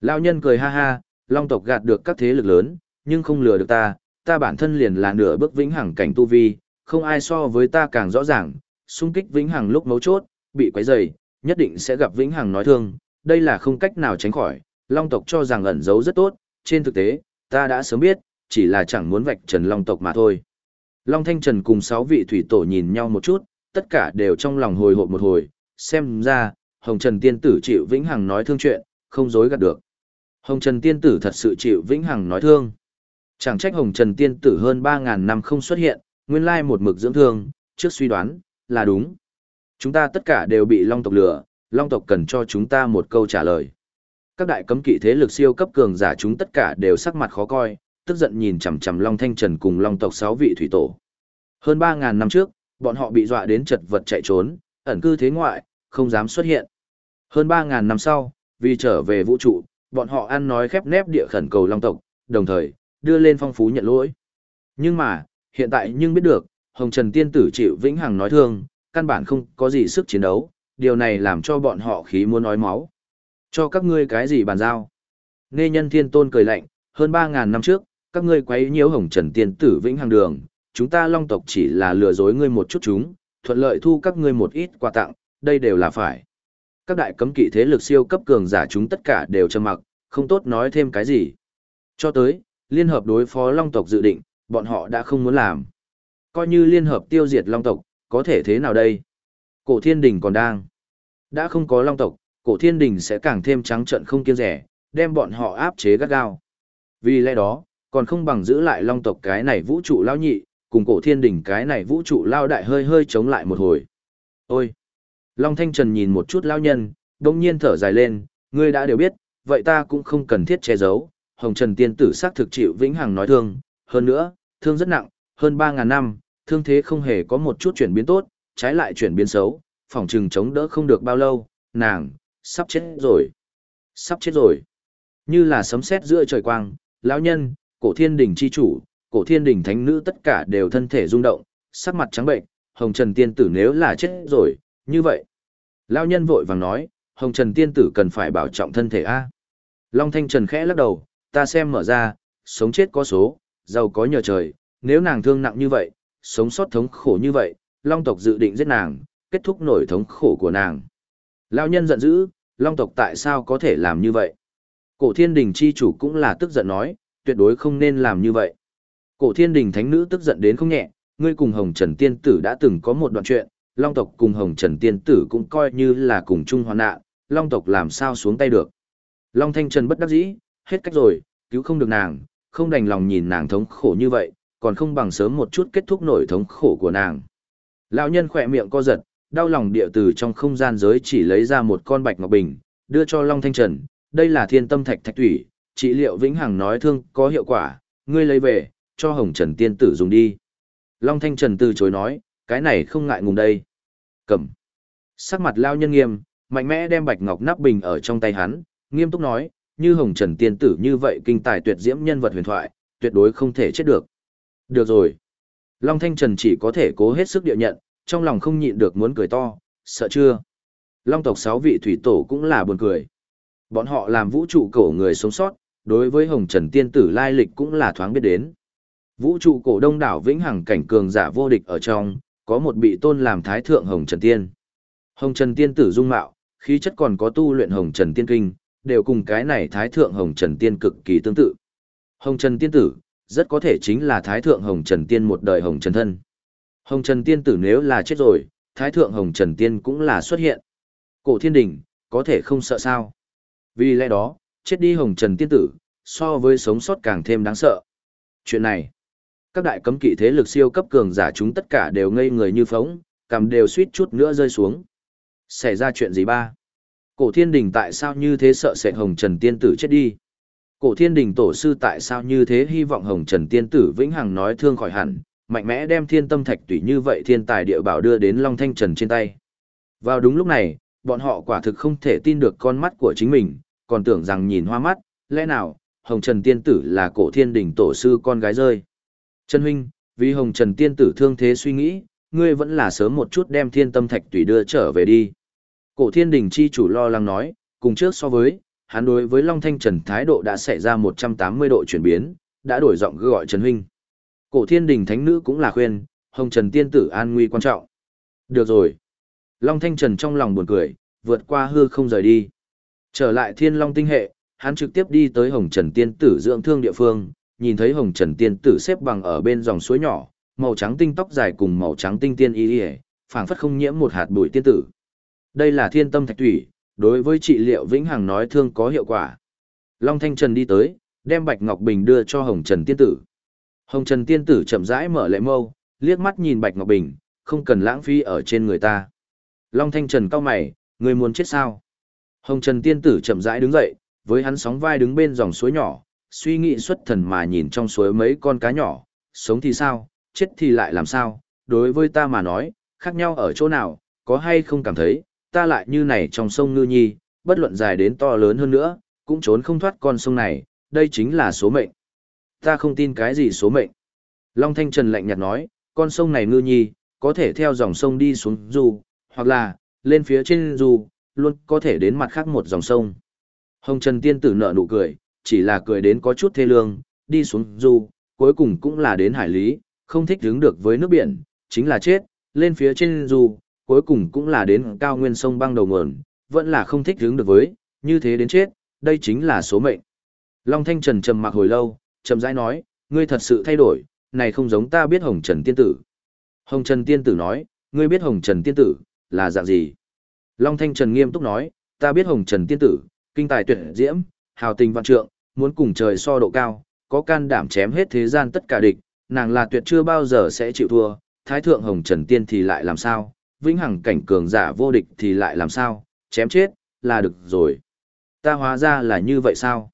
Lão nhân cười ha ha, Long tộc gạt được các thế lực lớn, nhưng không lừa được ta, ta bản thân liền là nửa bước vĩnh hằng cảnh tu vi, không ai so với ta càng rõ ràng, xung kích vĩnh hằng lúc mấu chốt, bị quấy rầy, nhất định sẽ gặp vĩnh hằng nói thương, đây là không cách nào tránh khỏi, Long tộc cho rằng ẩn giấu rất tốt, trên thực tế, ta đã sớm biết, chỉ là chẳng muốn vạch trần Long tộc mà thôi. Long Thanh Trần cùng sáu vị thủy tổ nhìn nhau một chút, tất cả đều trong lòng hồi hộp một hồi, xem ra, Hồng Trần Tiên Tử chịu Vĩnh Hằng nói thương chuyện, không dối gạt được. Hồng Trần Tiên Tử thật sự chịu Vĩnh Hằng nói thương. Chẳng trách Hồng Trần Tiên Tử hơn 3.000 năm không xuất hiện, nguyên lai một mực dưỡng thương, trước suy đoán, là đúng. Chúng ta tất cả đều bị Long tộc lừa, Long tộc cần cho chúng ta một câu trả lời. Các đại cấm kỵ thế lực siêu cấp cường giả chúng tất cả đều sắc mặt khó coi, tức giận nhìn chằm chằm Long Thanh Trần cùng Long tộc 6 vị thủy tổ. Hơn 3.000 năm trước, bọn họ bị dọa đến chật vật chạy trốn, ẩn cư thế ngoại, không dám xuất hiện. Hơn 3.000 năm sau, vì trở về vũ trụ, bọn họ ăn nói khép nép địa khẩn cầu Long tộc, đồng thời, đưa lên phong phú nhận lỗi. Nhưng mà, hiện tại nhưng biết được, Hồng Trần Tiên Tử chịu vĩnh hằng nói thương, căn bản không có gì sức chiến đấu, điều này làm cho bọn họ khí muốn nói máu. Cho các ngươi cái gì bàn giao? Nghe nhân thiên tôn cười lạnh, hơn 3.000 năm trước, các ngươi quấy nhiễu hồng trần tiên tử vĩnh hằng đường, chúng ta long tộc chỉ là lừa dối ngươi một chút chúng, thuận lợi thu các ngươi một ít quà tặng, đây đều là phải. Các đại cấm kỵ thế lực siêu cấp cường giả chúng tất cả đều trầm mặc, không tốt nói thêm cái gì. Cho tới, liên hợp đối phó long tộc dự định, bọn họ đã không muốn làm. Coi như liên hợp tiêu diệt long tộc, có thể thế nào đây? Cổ thiên đình còn đang. Đã không có long tộc, cổ thiên đình sẽ càng thêm trắng trận không kiêng rẻ, đem bọn họ áp chế gắt gao. Vì lẽ đó, còn không bằng giữ lại long tộc cái này vũ trụ lao nhị, cùng cổ thiên đình cái này vũ trụ lao đại hơi hơi chống lại một hồi. Ôi! Long Thanh Trần nhìn một chút lao nhân, đông nhiên thở dài lên, ngươi đã đều biết, vậy ta cũng không cần thiết che giấu. Hồng Trần Tiên Tử xác thực chịu vĩnh hằng nói thương, hơn nữa, thương rất nặng, hơn 3.000 năm, thương thế không hề có một chút chuyển biến tốt, trái lại chuyển biến xấu, phòng trừng chống đỡ không được bao lâu, nàng, sắp chết rồi. Sắp chết rồi. Như là sấm sét giữa trời quang, lão nhân, cổ thiên đình chi chủ, cổ thiên đình thánh nữ tất cả đều thân thể rung động, sắc mặt trắng bệnh, hồng trần tiên tử nếu là chết rồi, như vậy. Lão nhân vội vàng nói, hồng trần tiên tử cần phải bảo trọng thân thể a. Long thanh trần khẽ lắc đầu, ta xem mở ra, sống chết có số, giàu có nhờ trời, nếu nàng thương nặng như vậy, sống sót thống khổ như vậy, Long tộc dự định giết nàng, kết thúc nổi thống khổ của nàng. Lão nhân giận dữ, Long tộc tại sao có thể làm như vậy? Cổ thiên đình chi chủ cũng là tức giận nói, tuyệt đối không nên làm như vậy. Cổ thiên đình thánh nữ tức giận đến không nhẹ, ngươi cùng Hồng Trần Tiên Tử đã từng có một đoạn chuyện, Long tộc cùng Hồng Trần Tiên Tử cũng coi như là cùng chung hoàn nạn, Long tộc làm sao xuống tay được. Long Thanh Trần bất đắc dĩ, hết cách rồi, cứu không được nàng, không đành lòng nhìn nàng thống khổ như vậy, còn không bằng sớm một chút kết thúc nổi thống khổ của nàng. Lão nhân khỏe miệng co giật, đau lòng địa từ trong không gian giới chỉ lấy ra một con bạch ngọc bình, đưa cho Long Thanh Trần, đây là thiên tâm thạch thạch thủy, trị liệu vĩnh hằng nói thương có hiệu quả, ngươi lấy về, cho Hồng Trần tiên tử dùng đi. Long Thanh Trần từ chối nói, cái này không ngại ngùng đây. Cầm. Sắc mặt lao nhân nghiêm, mạnh mẽ đem bạch ngọc nắp bình ở trong tay hắn, nghiêm túc nói, như Hồng Trần tiên tử như vậy kinh tài tuyệt diễm nhân vật huyền thoại, tuyệt đối không thể chết được. Được rồi. Long Thanh Trần chỉ có thể cố hết sức địa nhận, trong lòng không nhịn được muốn cười to, sợ chưa? Long tộc sáu vị thủy tổ cũng là buồn cười. Bọn họ làm vũ trụ cổ người sống sót, đối với Hồng Trần Tiên Tử lai lịch cũng là thoáng biết đến. Vũ trụ cổ đông đảo vĩnh hằng cảnh cường giả vô địch ở trong, có một bị tôn làm thái thượng Hồng Trần Tiên. Hồng Trần Tiên Tử dung mạo, khí chất còn có tu luyện Hồng Trần Tiên Kinh, đều cùng cái này thái thượng Hồng Trần Tiên cực kỳ tương tự. Hồng Trần Tiên Tử, rất có thể chính là thái thượng Hồng Trần Tiên một đời Hồng Trần Thân. Hồng Trần Tiên Tử nếu là chết rồi, thái thượng Hồng Trần Tiên cũng là xuất hiện. Cổ thiên đình, có thể không sợ sao. Vì lẽ đó, chết đi hồng trần tiên tử, so với sống sót càng thêm đáng sợ. Chuyện này, các đại cấm kỵ thế lực siêu cấp cường giả chúng tất cả đều ngây người như phóng, cầm đều suýt chút nữa rơi xuống. Xảy ra chuyện gì ba? Cổ thiên đình tại sao như thế sợ sệt hồng trần tiên tử chết đi? Cổ thiên đình tổ sư tại sao như thế hy vọng hồng trần tiên tử vĩnh hằng nói thương khỏi hẳn, mạnh mẽ đem thiên tâm thạch tùy như vậy thiên tài địa bảo đưa đến Long Thanh Trần trên tay. Vào đúng lúc này, bọn họ quả thực không thể tin được con mắt của chính mình, còn tưởng rằng nhìn hoa mắt, lẽ nào, Hồng Trần Tiên Tử là cổ thiên Đình tổ sư con gái rơi. Trần Huynh, vì Hồng Trần Tiên Tử thương thế suy nghĩ, ngươi vẫn là sớm một chút đem thiên tâm thạch tùy đưa trở về đi. Cổ thiên đình chi chủ lo lắng nói, cùng trước so với, hắn đối với Long Thanh Trần thái độ đã xảy ra 180 độ chuyển biến, đã đổi giọng gọi Trần Huynh. Cổ thiên đình thánh nữ cũng là khuyên, Hồng Trần Tiên Tử an nguy quan trọng. Được rồi. Long Thanh Trần trong lòng buồn cười, vượt qua hư không rời đi. Trở lại thiên long tinh hệ, hắn trực tiếp đi tới Hồng Trần Tiên Tử dưỡng thương địa phương, nhìn thấy Hồng Trần Tiên Tử xếp bằng ở bên dòng suối nhỏ, màu trắng tinh tóc dài cùng màu trắng tinh tiên y y, phảng phất không nhiễm một hạt bụi tiên tử. Đây là thiên tâm thạch thủy, đối với trị liệu vĩnh hằng nói thương có hiệu quả. Long Thanh Trần đi tới, đem Bạch Ngọc Bình đưa cho Hồng Trần Tiên Tử. Hồng Trần Tiên Tử chậm rãi mở lệ mâu, liếc mắt nhìn Bạch Ngọc Bình, không cần lãng phí ở trên người ta. Long Thanh Trần cao mày, người muốn chết sao? Hồng Trần Tiên Tử chậm rãi đứng dậy, với hắn sóng vai đứng bên dòng suối nhỏ, suy nghĩ xuất thần mà nhìn trong suối mấy con cá nhỏ, sống thì sao, chết thì lại làm sao, đối với ta mà nói, khác nhau ở chỗ nào, có hay không cảm thấy, ta lại như này trong sông Ngư Nhi, bất luận dài đến to lớn hơn nữa, cũng trốn không thoát con sông này, đây chính là số mệnh. Ta không tin cái gì số mệnh. Long Thanh Trần lạnh nhạt nói, con sông này Ngư Nhi, có thể theo dòng sông đi xuống dù, hoặc là, lên phía trên dù, luôn có thể đến mặt khác một dòng sông. Hồng Trần Tiên Tử nở nụ cười, chỉ là cười đến có chút thê lương, đi xuống dù, cuối cùng cũng là đến hải lý, không thích đứng được với nước biển, chính là chết, lên phía trên dù, cuối cùng cũng là đến cao nguyên sông băng đầu nguồn, vẫn là không thích hướng được với, như thế đến chết, đây chính là số mệnh. Long Thanh Trần trầm mặc hồi lâu, trầm rãi nói, ngươi thật sự thay đổi, này không giống ta biết Hồng Trần Tiên Tử. Hồng Trần Tiên Tử nói, ngươi biết Hồng Trần Tiên Tử, là dạng gì? Long Thanh Trần nghiêm túc nói, ta biết Hồng Trần Tiên Tử, kinh tài tuyệt diễm, hào tình vạn trượng, muốn cùng trời so độ cao, có can đảm chém hết thế gian tất cả địch, nàng là tuyệt chưa bao giờ sẽ chịu thua, Thái Thượng Hồng Trần Tiên thì lại làm sao, vĩnh hằng cảnh cường giả vô địch thì lại làm sao, chém chết, là được rồi. Ta hóa ra là như vậy sao?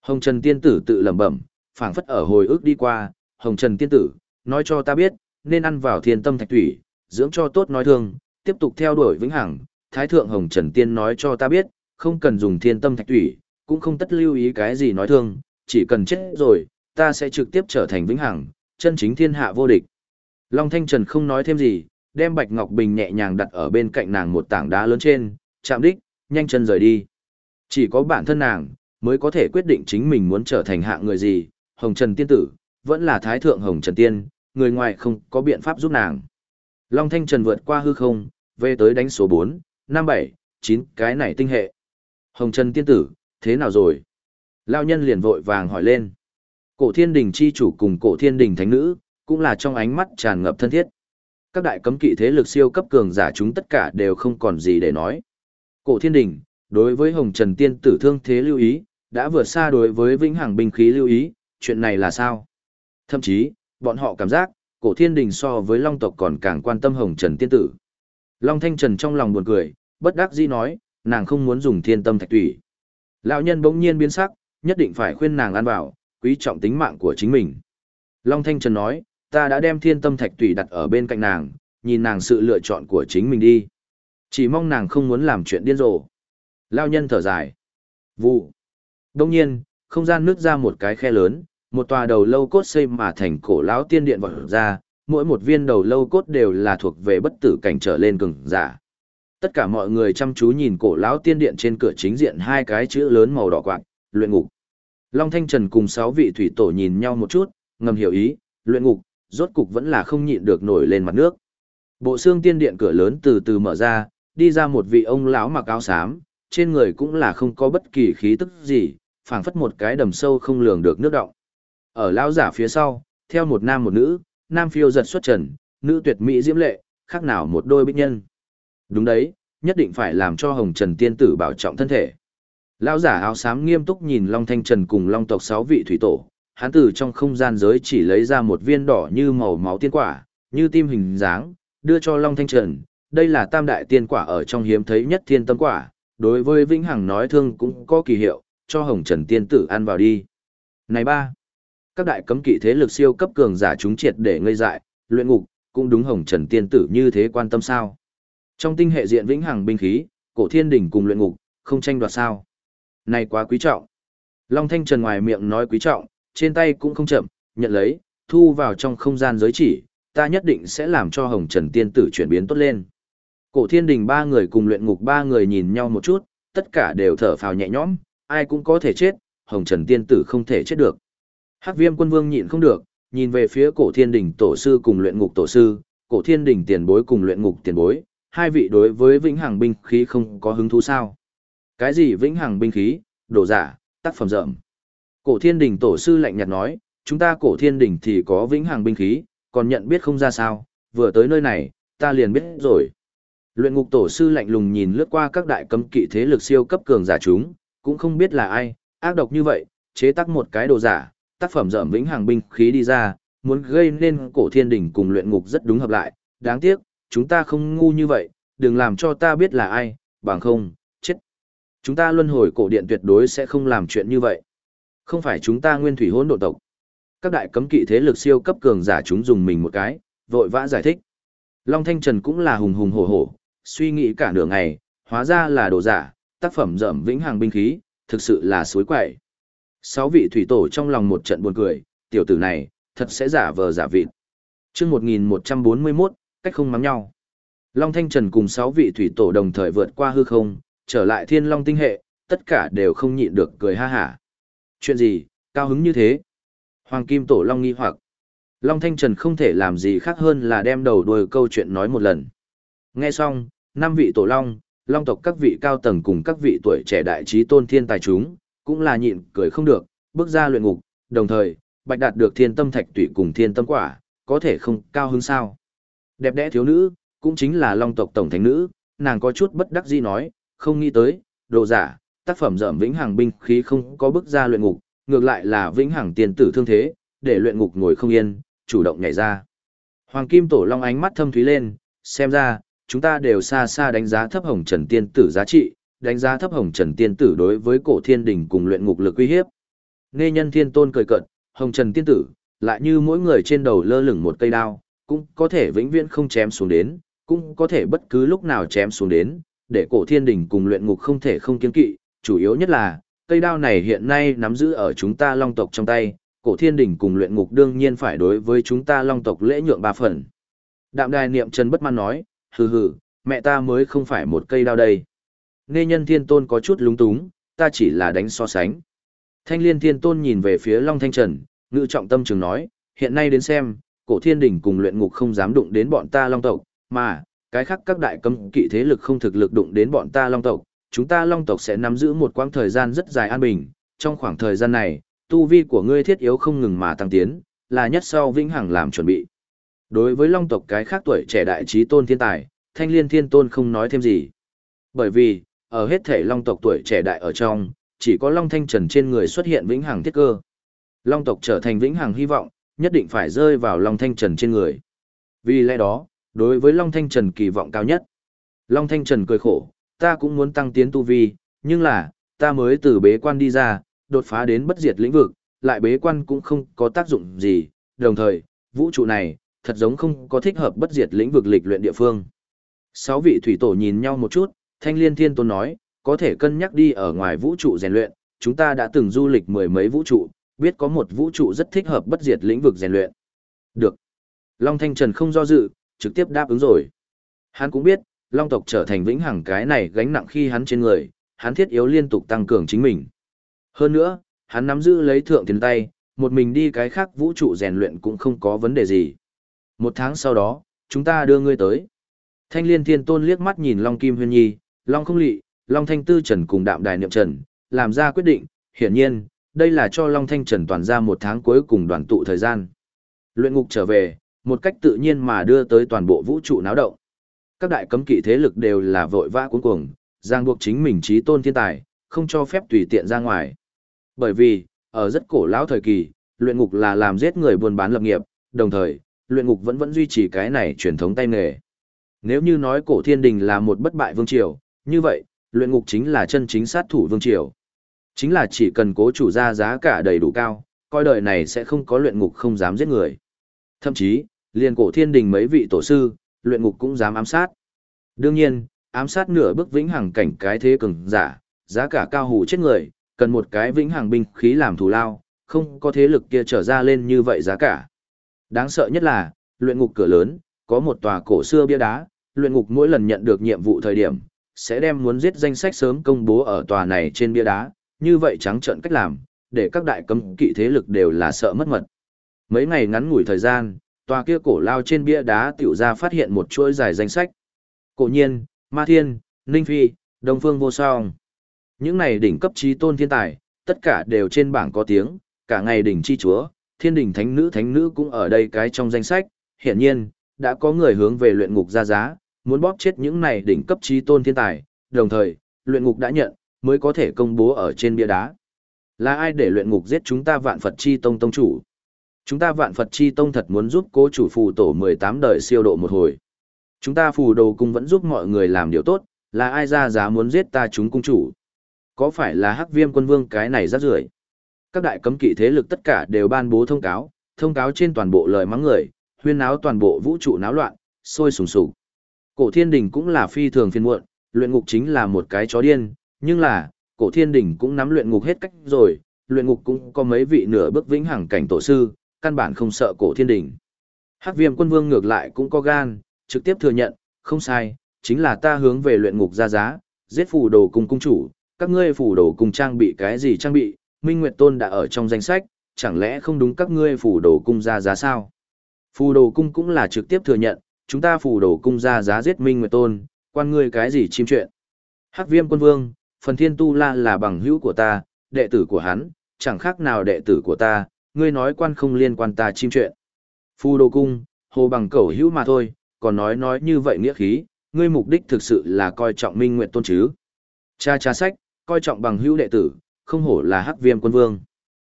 Hồng Trần Tiên Tử tự lẩm bẩm, phảng phất ở hồi ức đi qua, Hồng Trần Tiên Tử, nói cho ta biết, nên ăn vào thiên tâm thạch thủy, dưỡng cho tốt nói thương, tiếp tục theo đuổi vĩnh hằng, Thái Thượng Hồng Trần Tiên nói cho ta biết, không cần dùng thiên tâm thạch thủy, cũng không tất lưu ý cái gì nói thương, chỉ cần chết rồi, ta sẽ trực tiếp trở thành vĩnh hằng, chân chính thiên hạ vô địch. Long Thanh Trần không nói thêm gì, đem Bạch Ngọc Bình nhẹ nhàng đặt ở bên cạnh nàng một tảng đá lớn trên, chạm đích, nhanh chân rời đi. Chỉ có bản thân nàng, mới có thể quyết định chính mình muốn trở thành hạng người gì, Hồng Trần Tiên Tử, vẫn là Thái Thượng Hồng Trần Tiên, người ngoài không có biện pháp giúp nàng. Long Thanh Trần vượt qua hư không, về tới đánh số 4, 5 7, 9 cái này tinh hệ. Hồng Trần tiên tử, thế nào rồi? Lao nhân liền vội vàng hỏi lên. Cổ thiên đình chi chủ cùng cổ thiên đình thánh nữ, cũng là trong ánh mắt tràn ngập thân thiết. Các đại cấm kỵ thế lực siêu cấp cường giả chúng tất cả đều không còn gì để nói. Cổ thiên đình, đối với Hồng Trần tiên tử thương thế lưu ý, đã vượt xa đối với vĩnh hằng binh khí lưu ý, chuyện này là sao? Thậm chí, bọn họ cảm giác, cổ thiên đình so với long tộc còn càng quan tâm hồng trần tiên tử. Long Thanh Trần trong lòng buồn cười, bất đắc dĩ nói, nàng không muốn dùng thiên tâm thạch tủy. Lão nhân bỗng nhiên biến sắc, nhất định phải khuyên nàng ăn vào, quý trọng tính mạng của chính mình. Long Thanh Trần nói, ta đã đem thiên tâm thạch tủy đặt ở bên cạnh nàng, nhìn nàng sự lựa chọn của chính mình đi. Chỉ mong nàng không muốn làm chuyện điên rồ. lao nhân thở dài. Vụ. Đông nhiên, không gian nứt ra một cái khe lớn, một tòa đầu lâu cốt xây mà thành cổ lão tiên điện vọt ra, mỗi một viên đầu lâu cốt đều là thuộc về bất tử cảnh trở lên cường giả. Tất cả mọi người chăm chú nhìn cổ lão tiên điện trên cửa chính diện hai cái chữ lớn màu đỏ quạng, luyện ngục. Long Thanh Trần cùng sáu vị thủy tổ nhìn nhau một chút, ngầm hiểu ý, luyện ngục, rốt cục vẫn là không nhịn được nổi lên mặt nước. Bộ xương tiên điện cửa lớn từ từ mở ra, đi ra một vị ông lão mặc áo xám, trên người cũng là không có bất kỳ khí tức gì, phảng phất một cái đầm sâu không lường được nước động. Ở lão giả phía sau, theo một nam một nữ, nam phiêu giật xuất trần, nữ tuyệt mỹ diễm lệ, khác nào một đôi bích nhân. Đúng đấy, nhất định phải làm cho Hồng Trần tiên tử bảo trọng thân thể. Lão giả áo xám nghiêm túc nhìn Long Thanh Trần cùng Long tộc sáu vị thủy tổ, hắn từ trong không gian giới chỉ lấy ra một viên đỏ như màu máu tiên quả, như tim hình dáng, đưa cho Long Thanh Trần. Đây là tam đại tiên quả ở trong hiếm thấy nhất thiên tâm quả, đối với Vĩnh Hằng nói thương cũng có kỳ hiệu, cho Hồng Trần tiên tử ăn vào đi. Này ba, các đại cấm kỵ thế lực siêu cấp cường giả chúng triệt để ngây dại, luyện ngục, cũng đúng Hồng Trần tiên tử như thế quan tâm sao? Trong tinh hệ diện Vĩnh Hằng binh khí, cổ thiên đỉnh cùng luyện ngục, không tranh đoạt sao? Này quá quý trọng. Long Thanh Trần ngoài miệng nói quý trọng, trên tay cũng không chậm, nhận lấy, thu vào trong không gian giới chỉ, ta nhất định sẽ làm cho Hồng Trần Tiên Tử chuyển biến tốt lên. Cổ thiên đình ba người cùng luyện ngục ba người nhìn nhau một chút, tất cả đều thở phào nhẹ nhõm, ai cũng có thể chết, Hồng Trần Tiên Tử không thể chết được. Hắc viêm quân vương nhịn không được, nhìn về phía cổ thiên đình tổ sư cùng luyện ngục tổ sư, cổ thiên đình tiền bối cùng luyện ngục tiền bối, hai vị đối với vĩnh hằng binh khí không có hứng thú sao. Cái gì vĩnh hằng binh khí, đồ giả, tác phẩm rợm. Cổ thiên đình tổ sư lạnh nhạt nói, chúng ta cổ thiên đình thì có vĩnh hằng binh khí, còn nhận biết không ra sao, vừa tới nơi này, ta liền biết rồi. Luyện ngục tổ sư lạnh lùng nhìn lướt qua các đại cấm kỵ thế lực siêu cấp cường giả chúng, cũng không biết là ai, ác độc như vậy, chế tác một cái đồ giả, tác phẩm dởm vĩnh hằng binh khí đi ra, muốn gây nên cổ thiên đình cùng luyện ngục rất đúng hợp lại, đáng tiếc, chúng ta không ngu như vậy, đừng làm cho ta biết là ai, bằng không, chết. Chúng ta luân hồi cổ điện tuyệt đối sẽ không làm chuyện như vậy. Không phải chúng ta nguyên thủy hỗn độn tộc. Các đại cấm kỵ thế lực siêu cấp cường giả chúng dùng mình một cái, vội vã giải thích. Long Thanh Trần cũng là hùng hùng hổ hổ, suy nghĩ cả nửa ngày, hóa ra là đồ giả, tác phẩm rậm vĩnh hằng binh khí, thực sự là suối quậy. Sáu vị thủy tổ trong lòng một trận buồn cười, tiểu tử này, thật sẽ giả vờ giả vịt. chương 1141, cách không mắng nhau. Long Thanh Trần cùng sáu vị thủy tổ đồng thời vượt qua hư không, trở lại thiên long tinh hệ, tất cả đều không nhịn được cười ha hả. Chuyện gì, cao hứng như thế? Hoàng Kim Tổ Long nghi hoặc. Long Thanh Trần không thể làm gì khác hơn là đem đầu đuôi câu chuyện nói một lần. Nghe xong, năm vị Tổ Long, Long tộc các vị cao tầng cùng các vị tuổi trẻ đại trí tôn thiên tài chúng, cũng là nhịn cười không được, bước ra luyện ngục, đồng thời, bạch đạt được thiên tâm thạch tụy cùng thiên tâm quả, có thể không cao hứng sao. Đẹp đẽ thiếu nữ, cũng chính là long tộc tổng thánh nữ, nàng có chút bất đắc dĩ nói, không nghĩ tới, đồ giả, tác phẩm dởm vĩnh hằng binh khí không có bước ra luyện ngục, ngược lại là vĩnh hằng tiền tử thương thế, để luyện ngục ngồi không yên, chủ động nhảy ra. Hoàng Kim Tổ Long ánh mắt thâm thúy lên, xem ra, chúng ta đều xa xa đánh giá thấp hồng trần tiên tử giá trị, đánh giá thấp hồng trần tiên tử đối với cổ thiên đình cùng luyện ngục lực uy hiếp. Nghe nhân thiên tôn cười cợt hồng trần tiên tử, lại như mỗi người trên đầu lơ lửng một cây đao, cũng có thể vĩnh viễn không chém xuống đến, cũng có thể bất cứ lúc nào chém xuống đến, để cổ thiên đình cùng luyện ngục không thể không kiên kỵ, chủ yếu nhất là, cây đao này hiện nay nắm giữ ở chúng ta long tộc trong tay, cổ thiên đình cùng luyện ngục đương nhiên phải đối với chúng ta long tộc lễ nhượng ba phần. Đạm đài niệm trần bất mãn nói, hừ hừ, mẹ ta mới không phải một cây đao đây. Nghe nhân thiên tôn có chút lúng túng, ta chỉ là đánh so sánh. Thanh liên thiên tôn nhìn về phía long thanh trần, ngự trọng tâm trường nói, hiện nay đến xem, cổ thiên đình cùng luyện ngục không dám đụng đến bọn ta long tộc, mà, cái khác các đại cấm kỵ thế lực không thực lực đụng đến bọn ta long tộc, chúng ta long tộc sẽ nắm giữ một quãng thời gian rất dài an bình, trong khoảng thời gian này, tu vi của ngươi thiết yếu không ngừng mà tăng tiến, là nhất sau vĩnh hằng làm chuẩn bị. Đối với long tộc cái khác tuổi trẻ đại trí tôn thiên tài, thanh liên thiên tôn không nói thêm gì. Bởi vì, ở hết thể long tộc tuổi trẻ đại ở trong, chỉ có long thanh trần trên người xuất hiện vĩnh hằng thiết cơ. Long tộc trở thành vĩnh hằng hy vọng, nhất định phải rơi vào long thanh trần trên người. Vì lẽ đó, đối với long thanh trần kỳ vọng cao nhất. Long thanh trần cười khổ, ta cũng muốn tăng tiến tu vi, nhưng là, ta mới từ bế quan đi ra, đột phá đến bất diệt lĩnh vực, lại bế quan cũng không có tác dụng gì, đồng thời, vũ trụ này, thật giống không có thích hợp bất diệt lĩnh vực lịch luyện địa phương. Sáu vị thủy tổ nhìn nhau một chút, thanh liên thiên tôn nói, có thể cân nhắc đi ở ngoài vũ trụ rèn luyện, chúng ta đã từng du lịch mười mấy vũ trụ, biết có một vũ trụ rất thích hợp bất diệt lĩnh vực rèn luyện. Được. Long Thanh Trần không do dự, trực tiếp đáp ứng rồi. Hắn cũng biết, Long tộc trở thành vĩnh hằng cái này gánh nặng khi hắn trên người, hắn thiết yếu liên tục tăng cường chính mình. Hơn nữa, hắn nắm giữ lấy thượng tiền tay, một mình đi cái khác vũ trụ rèn luyện cũng không có vấn đề gì. Một tháng sau đó, chúng ta đưa ngươi tới. Thanh liên thiên tôn liếc mắt nhìn Long Kim Huyên Nhi, Long Không Lị, Long Thanh Tư Trần cùng đạm đài niệm trần, làm ra quyết định, hiển nhiên, đây là cho Long Thanh Trần toàn ra một tháng cuối cùng đoàn tụ thời gian. Luyện ngục trở về, một cách tự nhiên mà đưa tới toàn bộ vũ trụ náo động. Các đại cấm kỵ thế lực đều là vội vã cuống cuồng, giang buộc chính mình trí tôn thiên tài, không cho phép tùy tiện ra ngoài. Bởi vì, ở rất cổ lão thời kỳ, luyện ngục là làm giết người buôn bán lập nghiệp, đồng thời, luyện ngục vẫn vẫn duy trì cái này truyền thống tay nghề. Nếu như nói cổ thiên đình là một bất bại vương triều, như vậy, luyện ngục chính là chân chính sát thủ vương triều. Chính là chỉ cần cố chủ ra giá cả đầy đủ cao, coi đời này sẽ không có luyện ngục không dám giết người. Thậm chí, liền cổ thiên đình mấy vị tổ sư, luyện ngục cũng dám ám sát. Đương nhiên, ám sát nửa bước vĩnh hằng cảnh cái thế cường giả, giá cả cao hủ chết người, cần một cái vĩnh hằng binh khí làm thù lao, không có thế lực kia trở ra lên như vậy giá cả. Đáng sợ nhất là, luyện ngục cửa lớn, có một tòa cổ xưa bia đá, luyện ngục mỗi lần nhận được nhiệm vụ thời điểm, sẽ đem muốn giết danh sách sớm công bố ở tòa này trên bia đá, như vậy trắng trợn cách làm, để các đại cấm kỵ thế lực đều là sợ mất mật. Mấy ngày ngắn ngủi thời gian, tòa kia cổ lao trên bia đá tiểu ra phát hiện một chuỗi dài danh sách. Cổ nhiên, Ma Thiên, Ninh Phi, Đông Phương Vô Song. Những này đỉnh cấp trí tôn thiên tài, tất cả đều trên bảng có tiếng, cả ngày đỉnh chi chúa, thiên đỉnh thánh nữ thánh nữ cũng ở đây cái trong danh sách. Hiện nhiên, đã có người hướng về luyện ngục ra giá, muốn bóp chết những này đỉnh cấp trí tôn thiên tài, đồng thời, luyện ngục đã nhận, mới có thể công bố ở trên bia đá. Là ai để luyện ngục giết chúng ta vạn Phật chi tông tông chủ? Chúng ta vạn Phật chi tông thật muốn giúp cố chủ phù tổ 18 đời siêu độ một hồi. Chúng ta phù đồ cung vẫn giúp mọi người làm điều tốt, là ai ra giá muốn giết ta chúng cung chủ? Có phải là hắc viêm quân vương cái này rắc rưởi? Các đại cấm kỵ thế lực tất cả đều ban bố thông cáo, thông cáo trên toàn bộ lời mắng người, huyên náo toàn bộ vũ trụ náo loạn, sôi sùng sục. Cổ thiên đình cũng là phi thường phiền muộn, luyện ngục chính là một cái chó điên, nhưng là, cổ thiên đình cũng nắm luyện ngục hết cách rồi, luyện ngục cũng có mấy vị nửa bước vĩnh hằng cảnh tổ sư, căn bản không sợ cổ thiên đình. Hắc viêm quân vương ngược lại cũng có gan, trực tiếp thừa nhận, không sai, chính là ta hướng về luyện ngục ra giá, giết phù đồ cung cung chủ, các ngươi phù đồ cung trang bị cái gì trang bị, Minh Nguyệt Tôn đã ở trong danh sách, chẳng lẽ không đúng các ngươi phù đồ cung ra giá sao? Phù đồ cung cũng là trực tiếp thừa nhận, chúng ta phù đồ cung ra giá giết Minh Nguyệt Tôn, quan ngươi cái gì chim chuyện. Hắc viêm quân vương, phần thiên tu la là bằng hữu của ta, đệ tử của hắn, chẳng khác nào đệ tử của ta, ngươi nói quan không liên quan ta chim chuyện. Phu đồ cung, hồ bằng cẩu hữu mà thôi, còn nói nói như vậy nghĩa khí, ngươi mục đích thực sự là coi trọng minh nguyện tôn chứ. Cha cha sách, coi trọng bằng hữu đệ tử, không hổ là hắc viêm quân vương.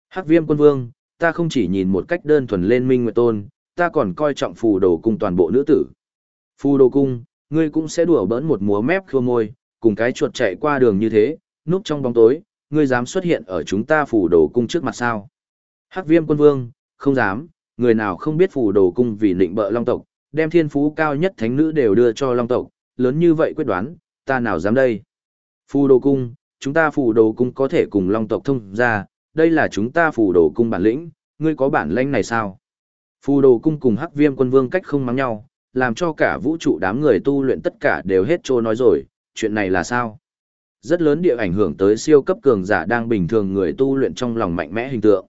Hắc viêm quân vương, ta không chỉ nhìn một cách đơn thuần lên minh nguyện tôn, ta còn coi trọng phù đồ cung toàn bộ nữ tử. Phù đồ cung, ngươi cũng sẽ đùa bỡn một múa mép khua môi, cùng cái chuột chạy qua đường như thế, núp trong bóng tối, ngươi dám xuất hiện ở chúng ta phù đồ cung trước mặt sao? Hắc viêm quân vương, không dám, người nào không biết phù đồ cung vì nịnh bợ long tộc, đem thiên phú cao nhất thánh nữ đều đưa cho long tộc, lớn như vậy quyết đoán, ta nào dám đây? Phù đồ cung, chúng ta phù đồ cung có thể cùng long tộc thông ra, đây là chúng ta phù đồ cung bản lĩnh, ngươi có bản lĩnh này sao? Phù đồ cung cùng hắc viêm quân vương cách không mắng nhau, làm cho cả vũ trụ đám người tu luyện tất cả đều hết trô nói rồi, chuyện này là sao? Rất lớn địa ảnh hưởng tới siêu cấp cường giả đang bình thường người tu luyện trong lòng mạnh mẽ hình tượng.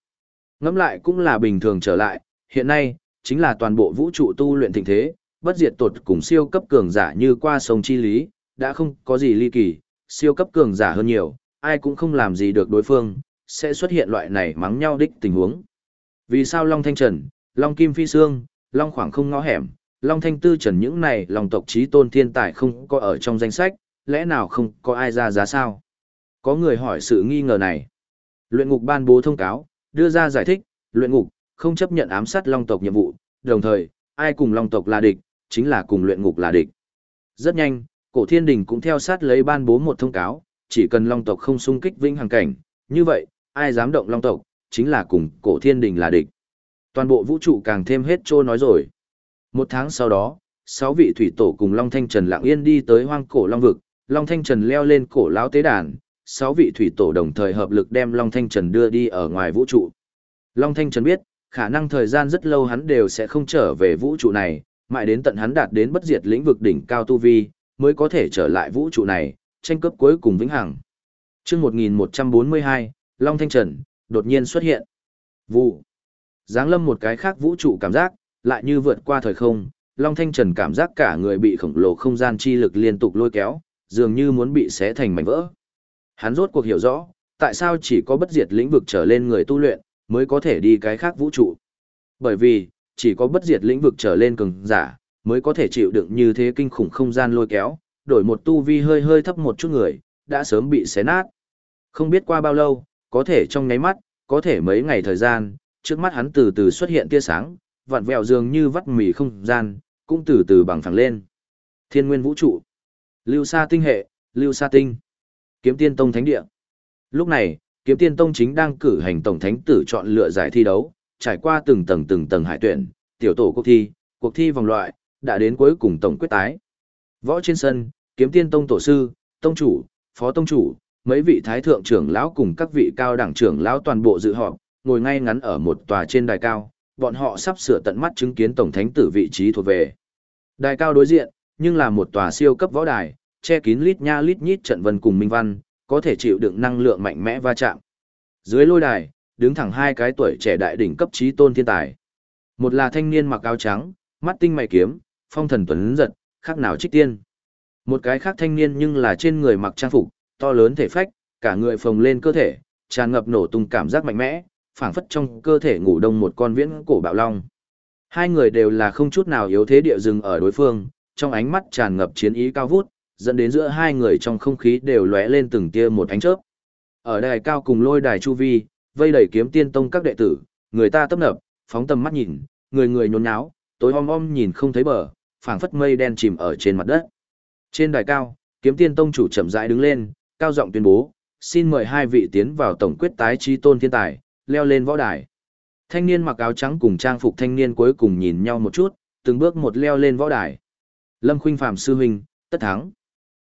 Ngẫm lại cũng là bình thường trở lại, hiện nay, chính là toàn bộ vũ trụ tu luyện thịnh thế, bất diệt tột cùng siêu cấp cường giả như qua sông chi lý, đã không có gì ly kỳ, siêu cấp cường giả hơn nhiều, ai cũng không làm gì được đối phương, sẽ xuất hiện loại này mắng nhau đích tình huống. Vì sao Long Thanh Trần, Long Kim Phi Sương, Long Khoảng không ngõ hẻm, Long Thanh Tư Trần những này lòng tộc trí tôn thiên tài không có ở trong danh sách, lẽ nào không có ai ra giá sao? Có người hỏi sự nghi ngờ này. Luyện ngục ban bố thông cáo, đưa ra giải thích, luyện ngục, không chấp nhận ám sát long tộc nhiệm vụ, đồng thời, ai cùng long tộc là địch, chính là cùng luyện ngục là địch. Rất nhanh, cổ thiên đình cũng theo sát lấy ban bố một thông cáo, chỉ cần long tộc không xung kích vĩnh hằng cảnh, như vậy, ai dám động long tộc, chính là cùng cổ thiên đình là địch. Toàn bộ vũ trụ càng thêm hết trô nói rồi. Một tháng sau đó, sáu vị thủy tổ cùng Long Thanh Trần lặng yên đi tới hoang cổ Long Vực, Long Thanh Trần leo lên cổ lão tế đàn, sáu vị thủy tổ đồng thời hợp lực đem Long Thanh Trần đưa đi ở ngoài vũ trụ. Long Thanh Trần biết, khả năng thời gian rất lâu hắn đều sẽ không trở về vũ trụ này, mãi đến tận hắn đạt đến bất diệt lĩnh vực đỉnh cao tu vi, mới có thể trở lại vũ trụ này, tranh cướp cuối cùng vĩnh hằng. Chương 1142, Long Thanh Trần đột nhiên xuất hiện. Vụ. Giáng lâm một cái khác vũ trụ cảm giác, lại như vượt qua thời không, Long Thanh Trần cảm giác cả người bị khổng lồ không gian chi lực liên tục lôi kéo, dường như muốn bị xé thành mảnh vỡ. Hắn rốt cuộc hiểu rõ, tại sao chỉ có bất diệt lĩnh vực trở lên người tu luyện, mới có thể đi cái khác vũ trụ. Bởi vì, chỉ có bất diệt lĩnh vực trở lên cường giả, mới có thể chịu đựng như thế kinh khủng không gian lôi kéo, đổi một tu vi hơi hơi thấp một chút người, đã sớm bị xé nát. Không biết qua bao lâu, có thể trong nháy mắt, có thể mấy ngày thời gian, trước mắt hắn từ từ xuất hiện tia sáng, vặn vẹo dường như vắt mì không gian, cũng từ từ bằng phẳng lên. Thiên nguyên vũ trụ, lưu sa tinh hệ, lưu sa tinh, kiếm tiên tông thánh địa. Lúc này, kiếm tiên tông chính đang cử hành tổng thánh tử chọn lựa giải thi đấu, trải qua từng tầng từng tầng hải tuyển, tiểu tổ cuộc thi, cuộc thi vòng loại, đã đến cuối cùng tổng quyết tái. Võ trên sân, kiếm tiên tông tổ sư, tông chủ, phó tông chủ, mấy vị thái thượng trưởng lão cùng các vị cao đẳng trưởng lão toàn bộ dự họp, ngồi ngay ngắn ở một tòa trên đài cao, bọn họ sắp sửa tận mắt chứng kiến tổng thánh tử vị trí thuộc về. Đài cao đối diện, nhưng là một tòa siêu cấp võ đài, che kín lít nha lít nhít trận vân cùng minh văn, có thể chịu đựng năng lượng mạnh mẽ va chạm. Dưới lôi đài, đứng thẳng hai cái tuổi trẻ đại đỉnh cấp trí tôn thiên tài. Một là thanh niên mặc áo trắng, mắt tinh mày kiếm, phong thần tuấn giật, khác nào trích tiên. Một cái khác thanh niên nhưng là trên người mặc trang phục, to lớn thể phách, cả người phồng lên cơ thể, tràn ngập nổ tung cảm giác mạnh mẽ, phảng phất trong cơ thể ngủ đông một con viễn cổ bạo long. Hai người đều là không chút nào yếu thế địa dừng ở đối phương, trong ánh mắt tràn ngập chiến ý cao vút, dẫn đến giữa hai người trong không khí đều lóe lên từng tia một ánh chớp. Ở đài cao cùng lôi đài chu vi, vây đầy kiếm tiên tông các đệ tử, người ta tấp nập, phóng tầm mắt nhìn, người người nhốn nháo, tối om om nhìn không thấy bờ, phảng phất mây đen chìm ở trên mặt đất. Trên đài cao, kiếm tiên tông chủ chậm rãi đứng lên, cao giọng tuyên bố, xin mời hai vị tiến vào tổng quyết tái chi tôn thiên tài, leo lên võ đài. Thanh niên mặc áo trắng cùng trang phục thanh niên cuối cùng nhìn nhau một chút, từng bước một leo lên võ đài. Lâm Khuynh Phàm sư huynh, tất thắng.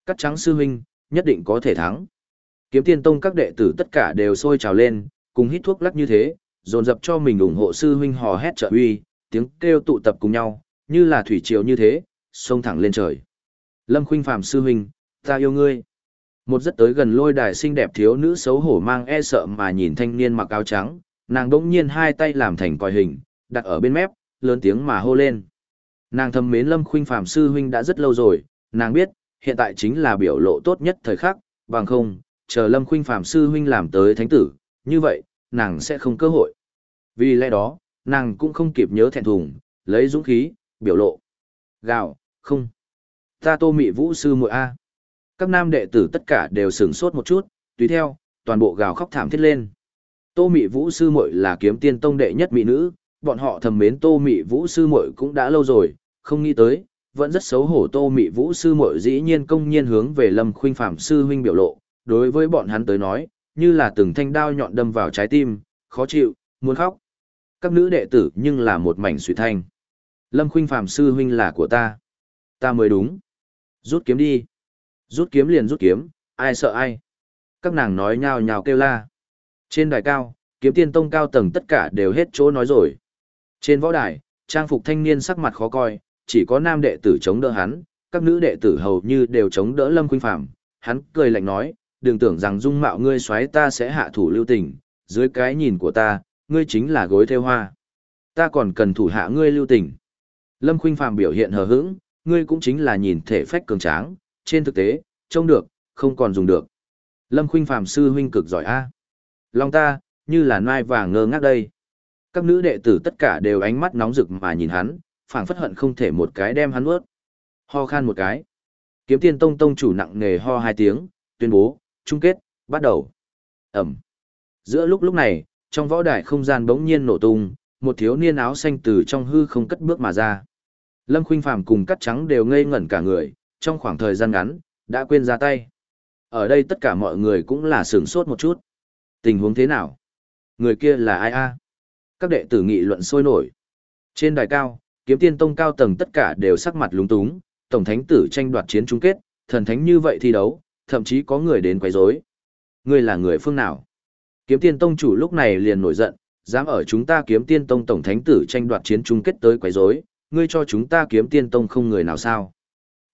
Cắt trắng sư huynh, nhất định có thể thắng. Kiếm Tiên Tông các đệ tử tất cả đều sôi trào lên, cùng hít thuốc lắc như thế, dồn dập cho mình ủng hộ sư huynh hò hét trợ uy, tiếng kêu tụ tập cùng nhau, như là thủy triều như thế, xông thẳng lên trời. Lâm Khuynh Phàm sư huynh, ta yêu ngươi. Một rất tới gần lôi đài xinh đẹp thiếu nữ xấu hổ mang e sợ mà nhìn thanh niên mặc áo trắng, nàng đỗng nhiên hai tay làm thành còi hình, đặt ở bên mép, lớn tiếng mà hô lên. Nàng thầm mến Lâm Khuynh Phàm sư huynh đã rất lâu rồi, nàng biết, hiện tại chính là biểu lộ tốt nhất thời khắc, bằng không, chờ Lâm Khuynh Phàm sư huynh làm tới thánh tử, như vậy, nàng sẽ không cơ hội. Vì lẽ đó, nàng cũng không kịp nhớ thẹn thùng, lấy dũng khí, biểu lộ. Gạo, không. Ta tô mị vũ sư muội A các nam đệ tử tất cả đều sửng sốt một chút, tùy theo, toàn bộ gào khóc thảm thiết lên. Tô Mị Vũ sư muội là kiếm tiên tông đệ nhất mỹ nữ, bọn họ thầm mến Tô Mị Vũ sư muội cũng đã lâu rồi, không nghĩ tới, vẫn rất xấu hổ Tô Mị Vũ sư muội dĩ nhiên công nhiên hướng về Lâm Khuynh Phạm sư huynh biểu lộ, đối với bọn hắn tới nói, như là từng thanh đao nhọn đâm vào trái tim, khó chịu, muốn khóc. Các nữ đệ tử nhưng là một mảnh suy thanh. Lâm Khuynh Phạm sư huynh là của ta. Ta mới đúng. Rút kiếm đi. Rút kiếm liền rút kiếm, ai sợ ai. Các nàng nói nhào nhào kêu la. Trên đài cao, kiếm tiên tông cao tầng tất cả đều hết chỗ nói rồi. Trên võ đài, trang phục thanh niên sắc mặt khó coi, chỉ có nam đệ tử chống đỡ hắn, các nữ đệ tử hầu như đều chống đỡ Lâm Khuynh Phàm. Hắn cười lạnh nói, đừng tưởng rằng dung mạo ngươi xoáy ta sẽ hạ thủ lưu tình, dưới cái nhìn của ta, ngươi chính là gối theo hoa. Ta còn cần thủ hạ ngươi lưu tình. Lâm Khuynh Phàm biểu hiện hờ hững, ngươi cũng chính là nhìn thể phách cường tráng, trên thực tế, trông được, không còn dùng được. Lâm Khuynh Phàm sư huynh cực giỏi a. Long ta, như là nai vàng ngơ ngác đây. Các nữ đệ tử tất cả đều ánh mắt nóng rực mà nhìn hắn, phảng phất hận không thể một cái đem hắn nuốt. Ho khan một cái. Kiếm Tiên Tông tông chủ nặng nề ho hai tiếng, tuyên bố, chung kết, bắt đầu. Ẩm. Giữa lúc lúc này, trong võ đài không gian bỗng nhiên nổ tung, một thiếu niên áo xanh từ trong hư không cất bước mà ra. Lâm Khuynh Phàm cùng cắt trắng đều ngây ngẩn cả người, trong khoảng thời gian ngắn, đã quên ra tay. Ở đây tất cả mọi người cũng là sửng sốt một chút. Tình huống thế nào? Người kia là ai a? Các đệ tử nghị luận sôi nổi. Trên đài cao, kiếm tiên tông cao tầng tất cả đều sắc mặt lúng túng, tổng thánh tử tranh đoạt chiến chung kết, thần thánh như vậy thi đấu, thậm chí có người đến quấy rối. Ngươi là người phương nào? Kiếm tiên tông chủ lúc này liền nổi giận, dám ở chúng ta kiếm tiên tông tổng thánh tử tranh đoạt chiến chung kết tới quấy rối, ngươi cho chúng ta kiếm tiên tông không người nào sao?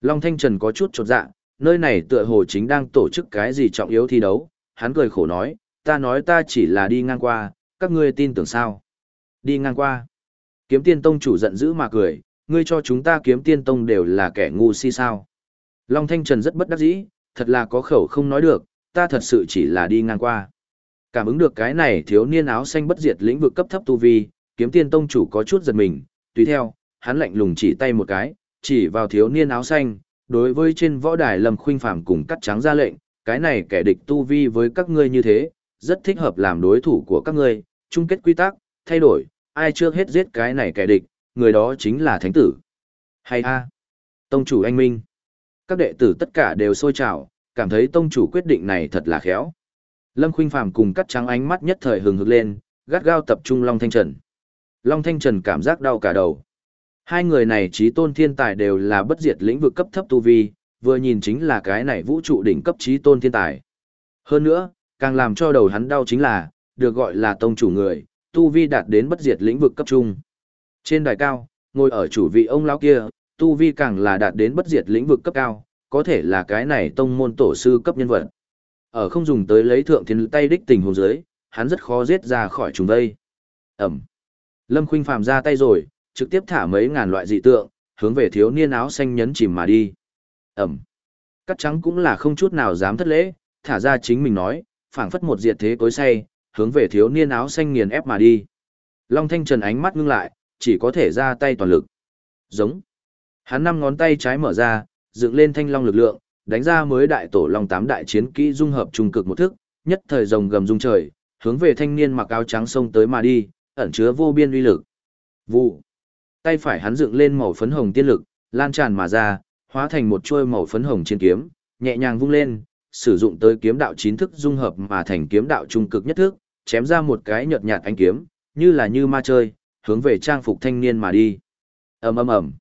Long Thanh Trần có chút chột dạ, nơi này tựa hồ chính đang tổ chức cái gì trọng yếu thi đấu, hắn cười khổ nói, ta nói ta chỉ là đi ngang qua, các ngươi tin tưởng sao? Đi ngang qua. Kiếm tiên tông chủ giận dữ mà cười, ngươi cho chúng ta kiếm tiên tông đều là kẻ ngu si sao. Long Thanh Trần rất bất đắc dĩ, thật là có khẩu không nói được, ta thật sự chỉ là đi ngang qua. Cảm ứng được cái này thiếu niên áo xanh bất diệt lĩnh vực cấp thấp tu vi, kiếm tiên tông chủ có chút giật mình, tùy theo, hắn lạnh lùng chỉ tay một cái, chỉ vào thiếu niên áo xanh, đối với trên võ đài Lâm Khuynh Phàm cùng cắt trắng ra lệnh, cái này kẻ địch tu vi với các ngươi như thế, rất thích hợp làm đối thủ của các ngươi, chung kết quy tắc, thay đổi, ai trước hết giết cái này kẻ địch, người đó chính là thánh tử. Hay a, tông chủ anh minh. Các đệ tử tất cả đều sôi trào, cảm thấy tông chủ quyết định này thật là khéo. Lâm Khuynh Phàm cùng cắt trắng ánh mắt nhất thời hừng hực lên, gắt gao tập trung Long Thanh Trần. Long Thanh Trần cảm giác đau cả đầu. Hai người này trí tôn thiên tài đều là bất diệt lĩnh vực cấp thấp tu vi, vừa nhìn chính là cái này vũ trụ đỉnh cấp trí tôn thiên tài. Hơn nữa, càng làm cho đầu hắn đau chính là, được gọi là tông chủ người, tu vi đạt đến bất diệt lĩnh vực cấp trung. Trên đài cao, ngồi ở chủ vị ông lão kia, tu vi càng là đạt đến bất diệt lĩnh vực cấp cao, có thể là cái này tông môn tổ sư cấp nhân vật. Ở không dùng tới lấy thượng thiên tay đích tình hồ dưới, hắn rất khó giết ra khỏi chúng đây. Ẩm. Lâm Khuynh phàm ra tay rồi, trực tiếp thả mấy ngàn loại dị tượng, hướng về thiếu niên áo xanh nhấn chìm mà đi. Ẩm. Cắt trắng cũng là không chút nào dám thất lễ, thả ra chính mình nói, phảng phất một diệt thế cối say, hướng về thiếu niên áo xanh nghiền ép mà đi. Long Thanh Trần ánh mắt ngưng lại, chỉ có thể ra tay toàn lực. Giống. Hắn năm ngón tay trái mở ra, dựng lên thanh long lực lượng, đánh ra mới đại tổ long tám đại chiến kỹ dung hợp trung cực một thức, nhất thời rồng gầm rung trời, hướng về thanh niên mặc áo trắng xông tới mà đi, ẩn chứa vô biên uy lực. Vụ. Tay phải hắn dựng lên màu phấn hồng tiên lực, lan tràn mà ra, hóa thành một chuôi màu phấn hồng trên kiếm, nhẹ nhàng vung lên, sử dụng tới kiếm đạo chín thức dung hợp mà thành kiếm đạo trung cực nhất thức, chém ra một cái nhợt nhạt ánh kiếm, như là như ma chơi, hướng về trang phục thanh niên mà đi. Ầm ầm ầm.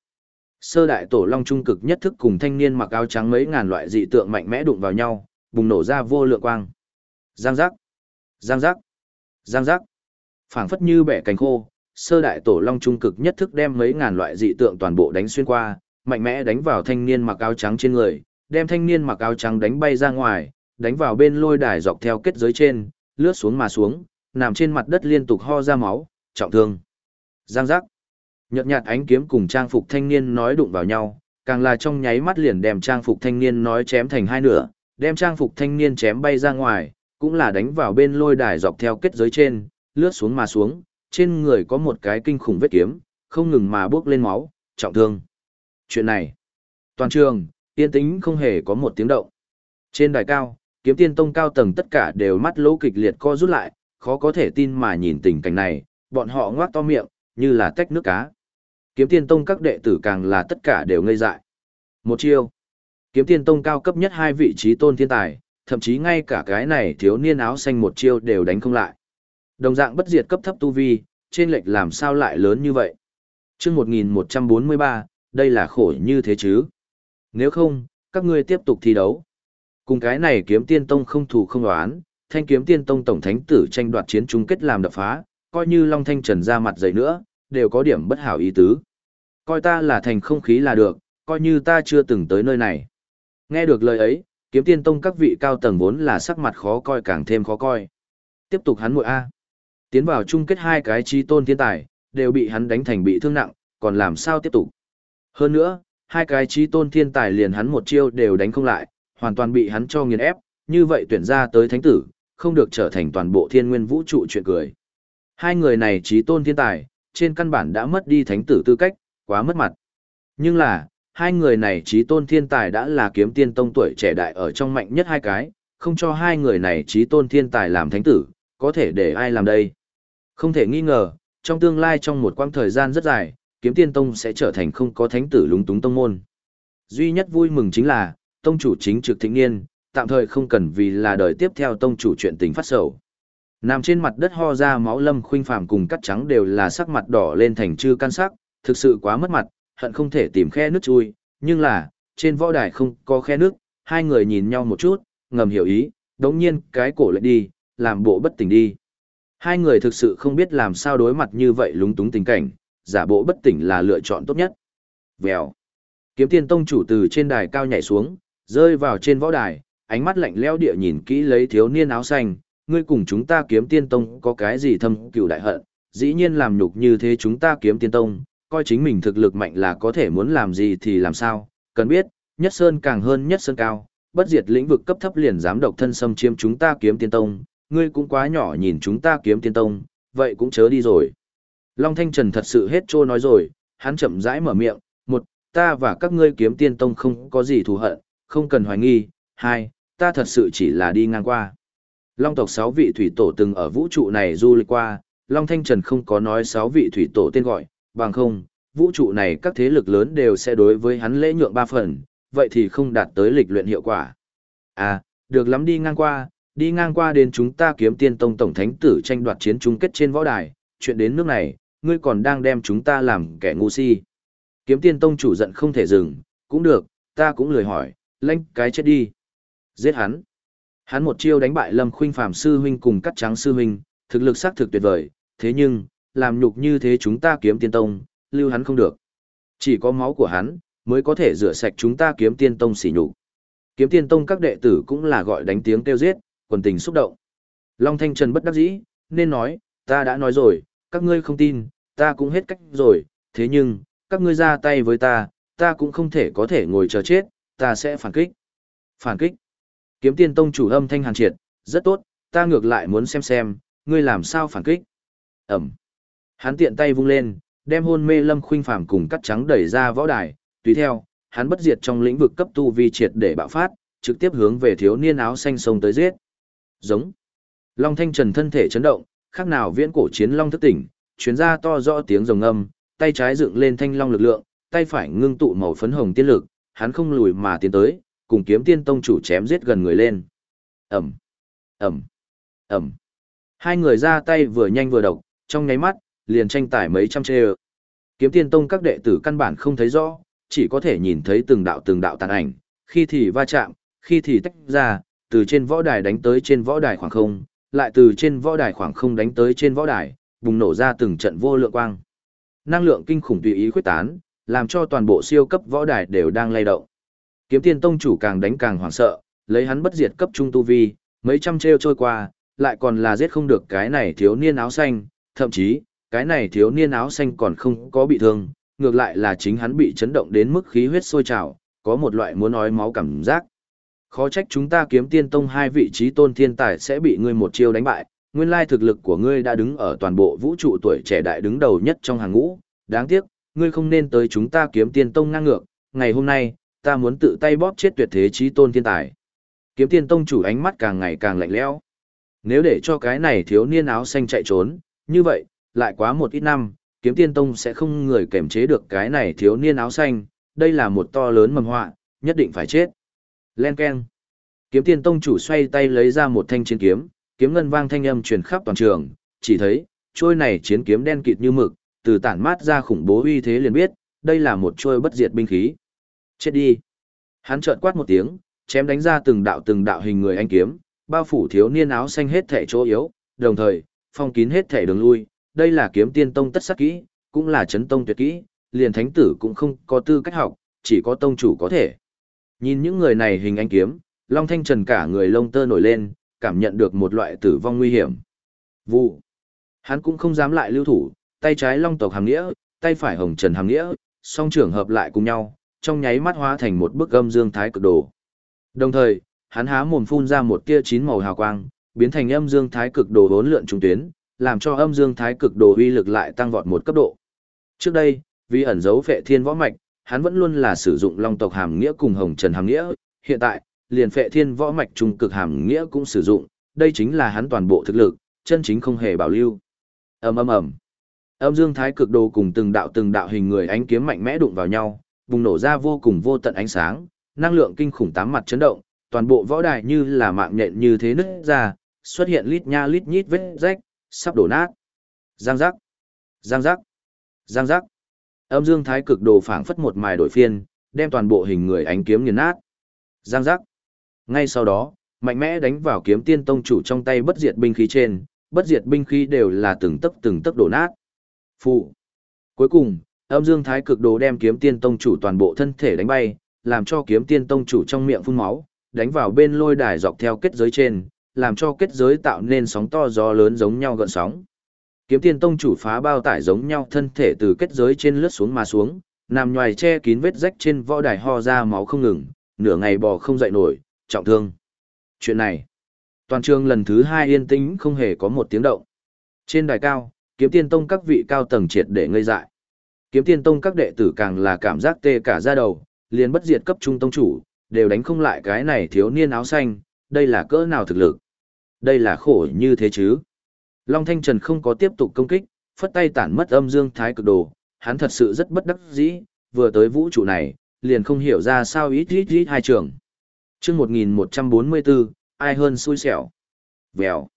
Sơ đại tổ long trung cực nhất thức cùng thanh niên mặc áo trắng mấy ngàn loại dị tượng mạnh mẽ đụng vào nhau, bùng nổ ra vô lượng quang. Giang giác, giang giác, giang giác. Phảng phất như bẻ cánh khô, sơ đại tổ long trung cực nhất thức đem mấy ngàn loại dị tượng toàn bộ đánh xuyên qua, mạnh mẽ đánh vào thanh niên mặc áo trắng trên người, đem thanh niên mặc áo trắng đánh bay ra ngoài, đánh vào bên lôi đài dọc theo kết giới trên, lướt xuống mà xuống, nằm trên mặt đất liên tục ho ra máu, trọng thương. Giang giác. Nhợt nhạt ánh kiếm cùng trang phục thanh niên nói đụng vào nhau, càng là trong nháy mắt liền đem trang phục thanh niên nói chém thành hai nửa, đem trang phục thanh niên chém bay ra ngoài, cũng là đánh vào bên lôi đài dọc theo kết giới trên, lướt xuống mà xuống, trên người có một cái kinh khủng vết kiếm, không ngừng mà bước lên máu, trọng thương. Chuyện này, toàn trường, yên tĩnh không hề có một tiếng động. Trên đài cao, kiếm tiên tông cao tầng tất cả đều mắt lỗ kịch liệt co rút lại, khó có thể tin mà nhìn tình cảnh này, bọn họ ngoác to miệng, như là tách nước cá. Kiếm tiên tông các đệ tử càng là tất cả đều ngây dại. Một chiêu. Kiếm tiên tông cao cấp nhất hai vị trí tôn thiên tài, thậm chí ngay cả cái này thiếu niên áo xanh một chiêu đều đánh không lại. Đồng dạng bất diệt cấp thấp tu vi, trên lệch làm sao lại lớn như vậy? Chương 1143, đây là khổ như thế chứ? Nếu không, các ngươi tiếp tục thi đấu. Cùng cái này kiếm tiên tông không thù không đoán, thanh kiếm tiên tông tổng thánh tử tranh đoạt chiến chung kết làm đập phá, coi như Long Thanh Trần ra mặt dày nữa, đều có điểm bất hảo ý tứ. Coi ta là thành không khí là được, coi như ta chưa từng tới nơi này. Nghe được lời ấy, kiếm tiên tông các vị cao tầng vốn là sắc mặt khó coi càng thêm khó coi. Tiếp tục hắn muội A. Tiến vào chung kết hai cái chi tôn thiên tài, đều bị hắn đánh thành bị thương nặng, còn làm sao tiếp tục. Hơn nữa, hai cái trí tôn thiên tài liền hắn một chiêu đều đánh không lại, hoàn toàn bị hắn cho nghiền ép, như vậy tuyển ra tới thánh tử, không được trở thành toàn bộ thiên nguyên vũ trụ chuyện cười. Hai người này trí tôn thiên tài, trên căn bản đã mất đi thánh tử tư cách, quá mất mặt. Nhưng là, hai người này trí tôn thiên tài đã là kiếm tiên tông tuổi trẻ đại ở trong mạnh nhất hai cái, không cho hai người này trí tôn thiên tài làm thánh tử, có thể để ai làm đây. Không thể nghi ngờ, trong tương lai trong một quãng thời gian rất dài, kiếm tiên tông sẽ trở thành không có thánh tử lúng túng tông môn. Duy nhất vui mừng chính là, tông chủ chính trực thịnh niên, tạm thời không cần vì là đời tiếp theo tông chủ chuyện tình phát sầu. Nằm trên mặt đất ho ra máu lâm khuynh phàm cùng cắt trắng đều là sắc mặt đỏ lên thành chư căn sắc, thực sự quá mất mặt, hận không thể tìm khe nước chui, nhưng là, trên võ đài không có khe nước, hai người nhìn nhau một chút, ngầm hiểu ý, đống nhiên cái cổ lại đi, làm bộ bất tỉnh đi. Hai người thực sự không biết làm sao đối mặt như vậy lúng túng tình cảnh, giả bộ bất tỉnh là lựa chọn tốt nhất. Vèo. Kiếm tiên tông chủ từ trên đài cao nhảy xuống, rơi vào trên võ đài, ánh mắt lạnh lẽo địa nhìn kỹ lấy thiếu niên áo xanh, ngươi cùng chúng ta kiếm tiên tông có cái gì thâm cựu đại hận, dĩ nhiên làm nhục như thế chúng ta kiếm tiên tông, coi chính mình thực lực mạnh là có thể muốn làm gì thì làm sao, cần biết, nhất sơn càng hơn nhất sơn cao, bất diệt lĩnh vực cấp thấp liền dám độc thân xâm chiếm chúng ta kiếm tiên tông, ngươi cũng quá nhỏ nhìn chúng ta kiếm tiên tông, vậy cũng chớ đi rồi. Long Thanh Trần thật sự hết trô nói rồi, hắn chậm rãi mở miệng, một, ta và các ngươi kiếm tiên tông không có gì thù hận, không cần hoài nghi, hai, ta thật sự chỉ là đi ngang qua. Long tộc sáu vị thủy tổ từng ở vũ trụ này du lịch qua, Long Thanh Trần không có nói sáu vị thủy tổ tên gọi, bằng không, vũ trụ này các thế lực lớn đều sẽ đối với hắn lễ nhượng ba phần, vậy thì không đạt tới lịch luyện hiệu quả. À, được lắm đi ngang qua, đi ngang qua đến chúng ta kiếm tiên tông tổng thánh tử tranh đoạt chiến chung kết trên võ đài, chuyện đến nước này, ngươi còn đang đem chúng ta làm kẻ ngu si. Kiếm tiên tông chủ giận không thể dừng, cũng được, ta cũng lười hỏi, lanh cái chết đi. Giết hắn. Hắn một chiêu đánh bại Lâm Khuynh Phàm sư huynh cùng cắt trắng sư huynh, thực lực xác thực tuyệt vời, thế nhưng, làm nhục như thế chúng ta kiếm tiên tông, lưu hắn không được. Chỉ có máu của hắn, mới có thể rửa sạch chúng ta kiếm tiên tông xỉ nhục. Kiếm tiên tông các đệ tử cũng là gọi đánh tiếng kêu giết, quần tình xúc động. Long Thanh Trần bất đắc dĩ, nên nói, ta đã nói rồi, các ngươi không tin, ta cũng hết cách rồi, thế nhưng, các ngươi ra tay với ta, ta cũng không thể có thể ngồi chờ chết, ta sẽ phản kích. Phản kích. Kiếm tiên tông chủ âm thanh hàn triệt, rất tốt, ta ngược lại muốn xem xem, ngươi làm sao phản kích. Ẩm. Hắn tiện tay vung lên, đem hôn mê lâm khuynh phàm cùng cắt trắng đẩy ra võ đài, tùy theo, hắn bất diệt trong lĩnh vực cấp tu vi triệt để bạo phát, trực tiếp hướng về thiếu niên áo xanh sông tới giết. Giống. Long Thanh Trần thân thể chấn động, khác nào viễn cổ chiến long thức tỉnh, chuyến ra to rõ tiếng rồng âm, tay trái dựng lên thanh long lực lượng, tay phải ngưng tụ màu phấn hồng tiên lực, hắn không lùi mà tiến tới, cùng kiếm tiên tông chủ chém giết gần người lên. Ẩm, Ẩm, Ẩm. Hai người ra tay vừa nhanh vừa độc, trong nháy mắt, liền tranh tải mấy trăm chê Kiếm tiên tông các đệ tử căn bản không thấy rõ, chỉ có thể nhìn thấy từng đạo từng đạo tàn ảnh, khi thì va chạm, khi thì tách ra, từ trên võ đài đánh tới trên võ đài khoảng không, lại từ trên võ đài khoảng không đánh tới trên võ đài, bùng nổ ra từng trận vô lượng quang. Năng lượng kinh khủng tùy ý khuếch tán, làm cho toàn bộ siêu cấp võ đài đều đang lay động. Kiếm Tiên tông chủ càng đánh càng hoảng sợ, lấy hắn bất diệt cấp trung tu vi, mấy trăm trêu trôi qua, lại còn là giết không được cái này thiếu niên áo xanh, thậm chí, cái này thiếu niên áo xanh còn không có bị thương, ngược lại là chính hắn bị chấn động đến mức khí huyết sôi trào, có một loại muốn nói máu cảm giác. Khó trách chúng ta kiếm tiên tông hai vị trí tôn thiên tài sẽ bị ngươi một chiêu đánh bại, nguyên lai thực lực của ngươi đã đứng ở toàn bộ vũ trụ tuổi trẻ đại đứng đầu nhất trong hàng ngũ, đáng tiếc, ngươi không nên tới chúng ta kiếm tiên tông ngang ngược, ngày hôm nay, ta muốn tự tay bóp chết tuyệt thế trí tôn thiên tài. Kiếm tiên tông chủ ánh mắt càng ngày càng lạnh lẽo. Nếu để cho cái này thiếu niên áo xanh chạy trốn, như vậy, lại quá một ít năm, kiếm tiên tông sẽ không người kềm chế được cái này thiếu niên áo xanh, đây là một to lớn mầm họa, nhất định phải chết. Len Ken. Kiếm tiên tông chủ xoay tay lấy ra một thanh chiến kiếm, kiếm ngân vang thanh âm truyền khắp toàn trường, chỉ thấy, trôi này chiến kiếm đen kịt như mực, từ tản mát ra khủng bố uy thế liền biết, đây là một trôi bất diệt binh khí. Chết đi. Hắn trợn quát một tiếng, chém đánh ra từng đạo từng đạo hình người anh kiếm, bao phủ thiếu niên áo xanh hết thể chỗ yếu, đồng thời, phong kín hết thể đường lui, đây là kiếm tiên tông tất sắc kỹ, cũng là chấn tông tuyệt kỹ, liền thánh tử cũng không có tư cách học, chỉ có tông chủ có thể. Nhìn những người này hình anh kiếm, Long Thanh Trần cả người lông tơ nổi lên, cảm nhận được một loại tử vong nguy hiểm. Vụ. Hắn cũng không dám lại lưu thủ, tay trái long tộc hàm nghĩa, tay phải hồng trần hàm nghĩa, song trưởng hợp lại cùng nhau, trong nháy mắt hóa thành một bức âm dương thái cực đồ. Đồng thời, hắn há mồm phun ra một tia chín màu hào quang, biến thành âm dương thái cực đồ vốn lượn trung tuyến, làm cho âm dương thái cực đồ uy lực lại tăng vọt một cấp độ. Trước đây, vì ẩn giấu phệ thiên võ mạch, hắn vẫn luôn là sử dụng long tộc hàm nghĩa cùng hồng trần hàm nghĩa, hiện tại, liền phệ thiên võ mạch trung cực hàm nghĩa cũng sử dụng, đây chính là hắn toàn bộ thực lực, chân chính không hề bảo lưu. Ầm ầm ầm. Âm dương thái cực đồ cùng từng đạo từng đạo hình người ánh kiếm mạnh mẽ đụng vào nhau, bùng nổ ra vô cùng vô tận ánh sáng, năng lượng kinh khủng tám mặt chấn động, toàn bộ võ đài như là mạng nhện như thế nứt ra, xuất hiện lít nha lít nhít vết rách, sắp đổ nát. Giang giác, giang giác, giang giác. Âm dương thái cực đồ phảng phất một mài đổi phiên, đem toàn bộ hình người ánh kiếm nghiền nát. Giang giác. Ngay sau đó, mạnh mẽ đánh vào kiếm tiên tông chủ trong tay bất diệt binh khí trên, bất diệt binh khí đều là từng tấc từng tấc đổ nát. Phụ. Cuối cùng, âm dương thái cực đồ đem kiếm tiên tông chủ toàn bộ thân thể đánh bay, làm cho kiếm tiên tông chủ trong miệng phun máu, đánh vào bên lôi đài dọc theo kết giới trên, làm cho kết giới tạo nên sóng to gió lớn giống nhau gợn sóng. Kiếm tiên tông chủ phá bao tải giống nhau thân thể từ kết giới trên lướt xuống mà xuống, nằm nhoài che kín vết rách trên võ đài ho ra máu không ngừng, nửa ngày bò không dậy nổi, trọng thương. Chuyện này, toàn trường lần thứ hai yên tĩnh không hề có một tiếng động. Trên đài cao, kiếm tiên tông các vị cao tầng triệt để ngây dại. Kiếm tiên tông các đệ tử càng là cảm giác tê cả da đầu, liền bất diệt cấp trung tông chủ, đều đánh không lại cái này thiếu niên áo xanh, đây là cỡ nào thực lực. Đây là khổ như thế chứ. Long Thanh Trần không có tiếp tục công kích, phất tay tản mất âm dương thái cực đồ, hắn thật sự rất bất đắc dĩ, vừa tới vũ trụ này, liền không hiểu ra sao ít ít ít hai trường. chương 1144, ai hơn xui xẻo. Vèo.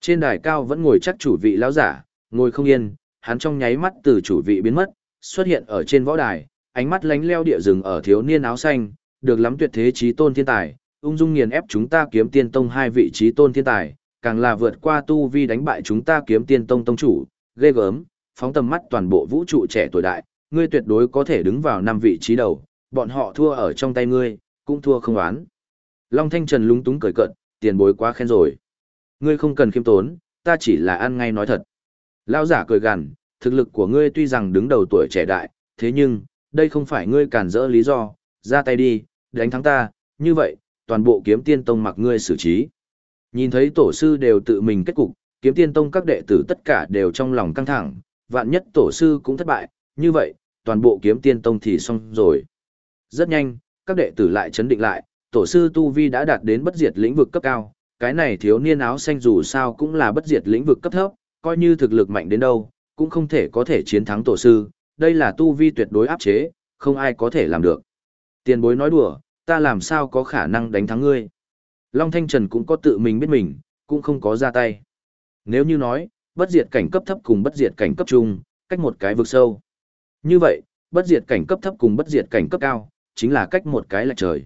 Trên đài cao vẫn ngồi chắc chủ vị lão giả, ngồi không yên, hắn trong nháy mắt từ chủ vị biến mất, xuất hiện ở trên võ đài, ánh mắt lánh leo địa rừng ở thiếu niên áo xanh, được lắm tuyệt thế trí tôn thiên tài, ung dung nghiền ép chúng ta kiếm tiên tông hai vị trí tôn thiên tài, càng là vượt qua tu vi đánh bại chúng ta kiếm tiên tông tông chủ, ghê gớm, phóng tầm mắt toàn bộ vũ trụ trẻ tuổi đại, ngươi tuyệt đối có thể đứng vào năm vị trí đầu, bọn họ thua ở trong tay ngươi, cũng thua không oán. Long Thanh Trần lúng túng cười cận, tiền bối quá khen rồi. Ngươi không cần khiêm tốn, ta chỉ là ăn ngay nói thật. Lão giả cười gằn, thực lực của ngươi tuy rằng đứng đầu tuổi trẻ đại, thế nhưng, đây không phải ngươi cản rỡ lý do, ra tay đi, đánh thắng ta, như vậy, toàn bộ kiếm tiên tông mặc ngươi xử trí. Nhìn thấy tổ sư đều tự mình kết cục, kiếm tiên tông các đệ tử tất cả đều trong lòng căng thẳng, vạn nhất tổ sư cũng thất bại, như vậy, toàn bộ kiếm tiên tông thì xong rồi. Rất nhanh, các đệ tử lại chấn định lại, tổ sư Tu Vi đã đạt đến bất diệt lĩnh vực cấp cao, cái này thiếu niên áo xanh dù sao cũng là bất diệt lĩnh vực cấp thấp, coi như thực lực mạnh đến đâu, cũng không thể có thể chiến thắng tổ sư, đây là Tu Vi tuyệt đối áp chế, không ai có thể làm được. Tiền bối nói đùa, ta làm sao có khả năng đánh thắng ngươi. Long Thanh Trần cũng có tự mình biết mình, cũng không có ra tay. Nếu như nói, bất diệt cảnh cấp thấp cùng bất diệt cảnh cấp trung, cách một cái vực sâu. Như vậy, bất diệt cảnh cấp thấp cùng bất diệt cảnh cấp cao, chính là cách một cái là trời.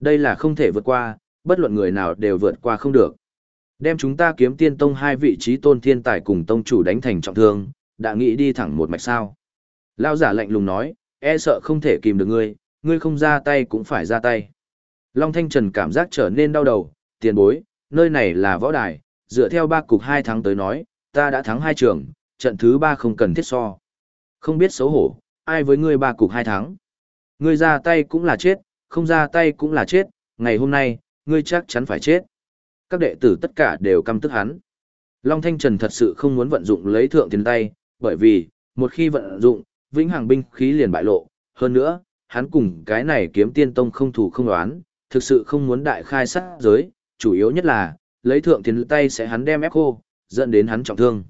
Đây là không thể vượt qua, bất luận người nào đều vượt qua không được. Đem chúng ta kiếm tiên tông hai vị trí tôn thiên tài cùng tông chủ đánh thành trọng thương, đã nghĩ đi thẳng một mạch sao. Lao giả lạnh lùng nói, e sợ không thể kìm được ngươi, ngươi không ra tay cũng phải ra tay. Long Thanh Trần cảm giác trở nên đau đầu, tiền bối, nơi này là võ đài, dựa theo ba cục hai tháng tới nói, ta đã thắng hai trường, trận thứ ba không cần thiết so. Không biết xấu hổ, ai với ngươi ba cục hai tháng. Ngươi ra tay cũng là chết, không ra tay cũng là chết, ngày hôm nay, ngươi chắc chắn phải chết. Các đệ tử tất cả đều căm tức hắn. Long Thanh Trần thật sự không muốn vận dụng lấy thượng tiền tay, bởi vì, một khi vận dụng, vĩnh hằng binh khí liền bại lộ. Hơn nữa, hắn cùng cái này kiếm tiên tông không thủ không đoán, thực sự không muốn đại khai sát giới, chủ yếu nhất là, lấy thượng tiền tay sẽ hắn đem ép khô, dẫn đến hắn trọng thương.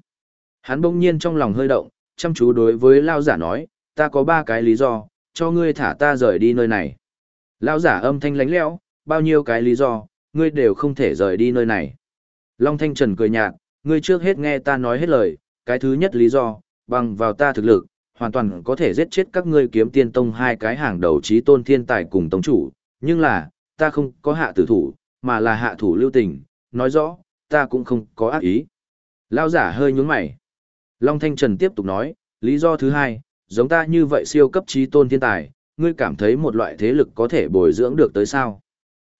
Hắn bỗng nhiên trong lòng hơi động, chăm chú đối với Lao giả nói, ta có ba cái lý do, cho ngươi thả ta rời đi nơi này. Lao giả âm thanh lánh lẽo, bao nhiêu cái lý do, ngươi đều không thể rời đi nơi này. Long Thanh Trần cười nhạt, ngươi trước hết nghe ta nói hết lời, cái thứ nhất lý do, bằng vào ta thực lực, hoàn toàn có thể giết chết các ngươi kiếm tiên tông hai cái hàng đầu trí tôn thiên tài cùng tông chủ, nhưng là, ta không có hạ tử thủ, mà là hạ thủ lưu tình, nói rõ, ta cũng không có ác ý. Lao giả hơi nhướng mày. Long Thanh Trần tiếp tục nói, lý do thứ hai, giống ta như vậy siêu cấp trí tôn thiên tài, ngươi cảm thấy một loại thế lực có thể bồi dưỡng được tới sao?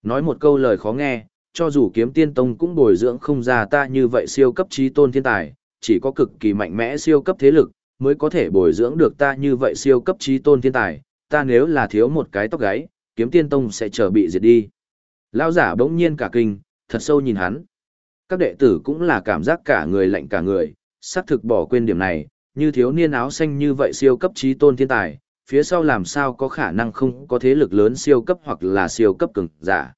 Nói một câu lời khó nghe, cho dù kiếm tiên tông cũng bồi dưỡng không ra ta như vậy siêu cấp trí tôn thiên tài, chỉ có cực kỳ mạnh mẽ siêu cấp thế lực, mới có thể bồi dưỡng được ta như vậy siêu cấp trí tôn thiên tài, ta nếu là thiếu một cái tóc gáy, kiếm tiên tông sẽ trở bị diệt đi. Lão giả bỗng nhiên cả kinh, thật sâu nhìn hắn. Các đệ tử cũng là cảm giác cả người lạnh cả người, xác thực bỏ quên điểm này, như thiếu niên áo xanh như vậy siêu cấp trí tôn thiên tài, phía sau làm sao có khả năng không có thế lực lớn siêu cấp hoặc là siêu cấp cường giả.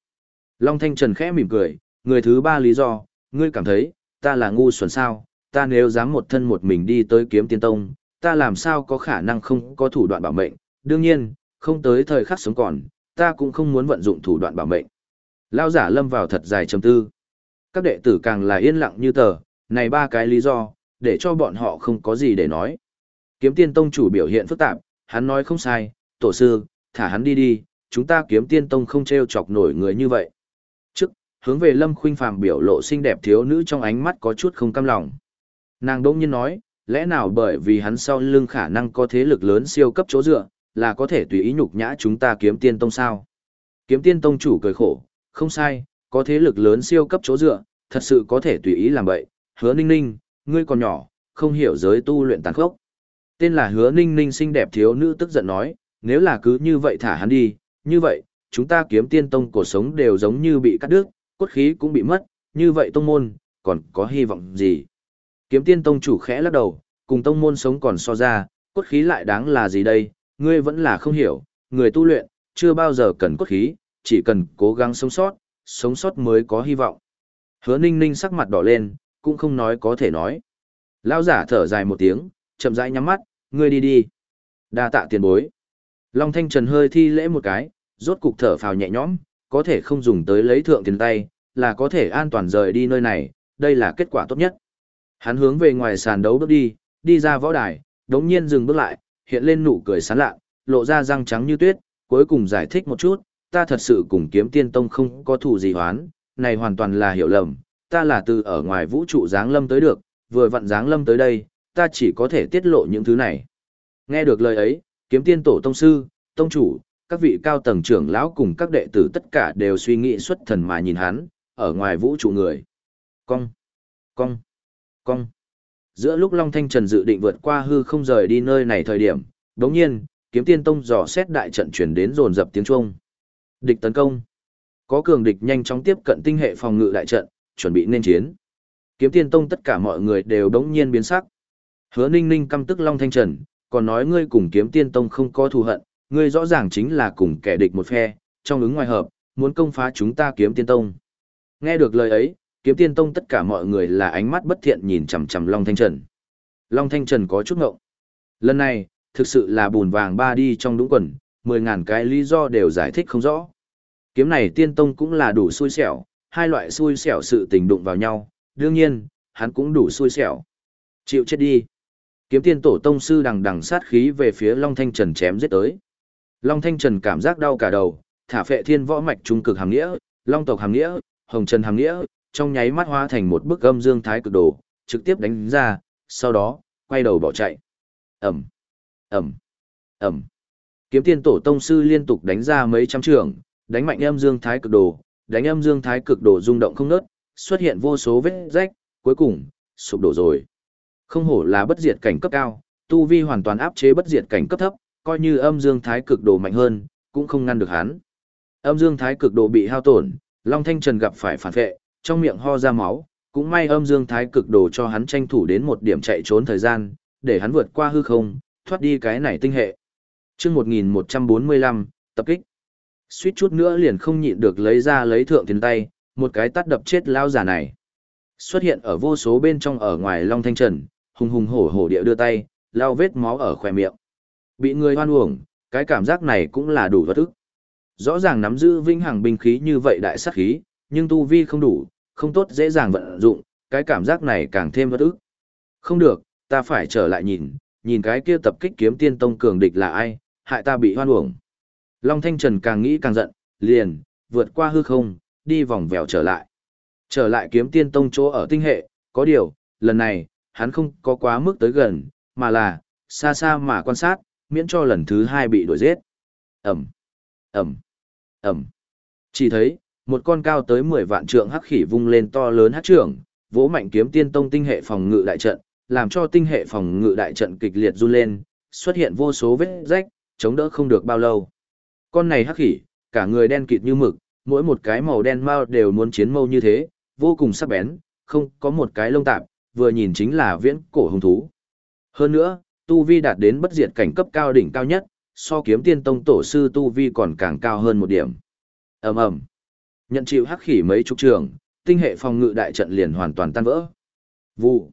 Long Thanh Trần khẽ mỉm cười, người thứ ba lý do, ngươi cảm thấy, ta là ngu xuẩn sao, ta nếu dám một thân một mình đi tới kiếm tiên tông, ta làm sao có khả năng không có thủ đoạn bảo mệnh, đương nhiên, không tới thời khắc sống còn, ta cũng không muốn vận dụng thủ đoạn bảo mệnh. Lao giả lâm vào thật dài trầm tư. Các đệ tử càng là yên lặng như tờ, này ba cái lý do, để cho bọn họ không có gì để nói. Kiếm tiên tông chủ biểu hiện phức tạp, hắn nói không sai, tổ sư, thả hắn đi đi, chúng ta kiếm tiên tông không treo chọc nổi người như vậy. Trước, hướng về lâm khuynh phàm biểu lộ xinh đẹp thiếu nữ trong ánh mắt có chút không cam lòng. Nàng đông nhiên nói, lẽ nào bởi vì hắn sau lưng khả năng có thế lực lớn siêu cấp chỗ dựa, là có thể tùy ý nhục nhã chúng ta kiếm tiên tông sao? Kiếm tiên tông chủ cười khổ, không sai, có thế lực lớn siêu cấp chỗ dựa, thật sự có thể tùy ý làm vậy. Hứa ninh ninh, ngươi còn nhỏ, không hiểu giới tu luyện tàn khốc. Tên là hứa ninh ninh xinh đẹp thiếu nữ tức giận nói, nếu là cứ như vậy thả hắn đi, như vậy, chúng ta kiếm tiên tông cổ sống đều giống như bị cắt đứt, cốt khí cũng bị mất, như vậy tông môn, còn có hy vọng gì? Kiếm tiên tông chủ khẽ lắc đầu, cùng tông môn sống còn so ra, cốt khí lại đáng là gì đây, ngươi vẫn là không hiểu, người tu luyện, chưa bao giờ cần cốt khí, chỉ cần cố gắng sống sót, sống sót mới có hy vọng. Hứa ninh ninh sắc mặt đỏ lên, cũng không nói có thể nói. Lao giả thở dài một tiếng, chậm rãi nhắm mắt, ngươi đi đi. đa tạ tiền bối. Long Thanh Trần hơi thi lễ một cái, rốt cục thở phào nhẹ nhõm, có thể không dùng tới lấy thượng tiền tay, là có thể an toàn rời đi nơi này, đây là kết quả tốt nhất. Hắn hướng về ngoài sàn đấu bước đi, đi ra võ đài, đống nhiên dừng bước lại, hiện lên nụ cười sán lạ, lộ ra răng trắng như tuyết, cuối cùng giải thích một chút, ta thật sự cùng kiếm tiên tông không có thù gì hoán, này hoàn toàn là hiểu lầm, ta là từ ở ngoài vũ trụ giáng lâm tới được, vừa vặn giáng lâm tới đây, ta chỉ có thể tiết lộ những thứ này. Nghe được lời ấy, kiếm tiên tổ tông sư, tông chủ, các vị cao tầng trưởng lão cùng các đệ tử tất cả đều suy nghĩ xuất thần mà nhìn hắn, ở ngoài vũ trụ người. Cong, cong, cong. Giữa lúc Long Thanh Trần dự định vượt qua hư không rời đi nơi này thời điểm, đồng nhiên, kiếm tiên tông dò xét đại trận chuyển đến rồn dập tiếng Trung. Địch tấn công. Có cường địch nhanh chóng tiếp cận tinh hệ phòng ngự đại trận, chuẩn bị nên chiến. Kiếm tiên tông tất cả mọi người đều đống nhiên biến sắc. Hứa ninh ninh căm tức Long Thanh Trần, còn nói ngươi cùng kiếm tiên tông không có thù hận, ngươi rõ ràng chính là cùng kẻ địch một phe, trong ứng ngoài hợp, muốn công phá chúng ta kiếm tiên tông. Nghe được lời ấy, kiếm tiên tông tất cả mọi người là ánh mắt bất thiện nhìn chằm chằm Long Thanh Trần. Long Thanh Trần có chút ngộng. Lần này, thực sự là bùn vàng ba đi trong đúng quần, mười ngàn cái lý do đều giải thích không rõ. Kiếm này tiên tông cũng là đủ xui xẻo, hai loại xui xẻo sự tình đụng vào nhau, đương nhiên, hắn cũng đủ xui xẻo. Chịu chết đi. Kiếm tiên tổ tông sư đằng đằng sát khí về phía Long Thanh Trần chém giết tới. Long Thanh Trần cảm giác đau cả đầu, thả phệ thiên võ mạch trung cực hàng nghĩa, Long tộc hàng nghĩa, Hồng Trần hàng nghĩa, trong nháy mắt hóa thành một bức âm dương thái cực đồ, trực tiếp đánh ra, sau đó, quay đầu bỏ chạy. Ẩm, Ẩm, Ẩm. Kiếm tiên tổ tông sư liên tục đánh ra mấy trăm trường, đánh mạnh âm dương thái cực đồ, đánh âm dương thái cực đồ rung động không nớt, xuất hiện vô số vết rách, cuối cùng, sụp đổ rồi. Không hổ là bất diệt cảnh cấp cao, tu vi hoàn toàn áp chế bất diệt cảnh cấp thấp, coi như âm dương thái cực đồ mạnh hơn, cũng không ngăn được hắn. Âm dương thái cực đồ bị hao tổn, Long Thanh Trần gặp phải phản vệ, trong miệng ho ra máu, cũng may âm dương thái cực đồ cho hắn tranh thủ đến một điểm chạy trốn thời gian, để hắn vượt qua hư không, thoát đi cái này tinh hệ. chương 1145, tập kích. Suýt chút nữa liền không nhịn được lấy ra lấy thượng tiền tay, một cái tát đập chết lao giả này. Xuất hiện ở vô số bên trong ở ngoài Long Thanh Trần, hùng hùng hổ hổ địa đưa tay, lao vết máu ở khóe miệng. Bị người hoan uổng, cái cảm giác này cũng là đủ vật ức. Rõ ràng nắm giữ vinh hằng binh khí như vậy đại sát khí, nhưng tu vi không đủ, không tốt dễ dàng vận dụng, cái cảm giác này càng thêm vật ức. Không được, ta phải trở lại nhìn, nhìn cái kia tập kích kiếm tiên tông cường địch là ai, hại ta bị hoan uổng. Long Thanh Trần càng nghĩ càng giận, liền, vượt qua hư không, đi vòng vèo trở lại. Trở lại kiếm tiên tông chỗ ở tinh hệ, có điều, lần này, hắn không có quá mức tới gần, mà là, xa xa mà quan sát, miễn cho lần thứ hai bị đuổi giết. Ẩm, Ẩm, Ẩm. Chỉ thấy, một con cao tới 10 vạn trượng hắc khỉ vung lên to lớn hắc trưởng, vỗ mạnh kiếm tiên tông tinh hệ phòng ngự đại trận, làm cho tinh hệ phòng ngự đại trận kịch liệt run lên, xuất hiện vô số vết rách, chống đỡ không được bao lâu. Con này hắc khỉ, cả người đen kịt như mực, mỗi một cái màu đen mao đều muốn chiến mâu như thế, vô cùng sắc bén, không có một cái lông tạp, vừa nhìn chính là viễn cổ hung thú. Hơn nữa, tu vi đạt đến bất diệt cảnh cấp cao đỉnh cao nhất, so kiếm tiên tông tổ sư tu vi còn càng cao hơn một điểm. Ầm ầm. Nhận chịu hắc khỉ mấy chục trường, tinh hệ phòng ngự đại trận liền hoàn toàn tan vỡ. Vụ.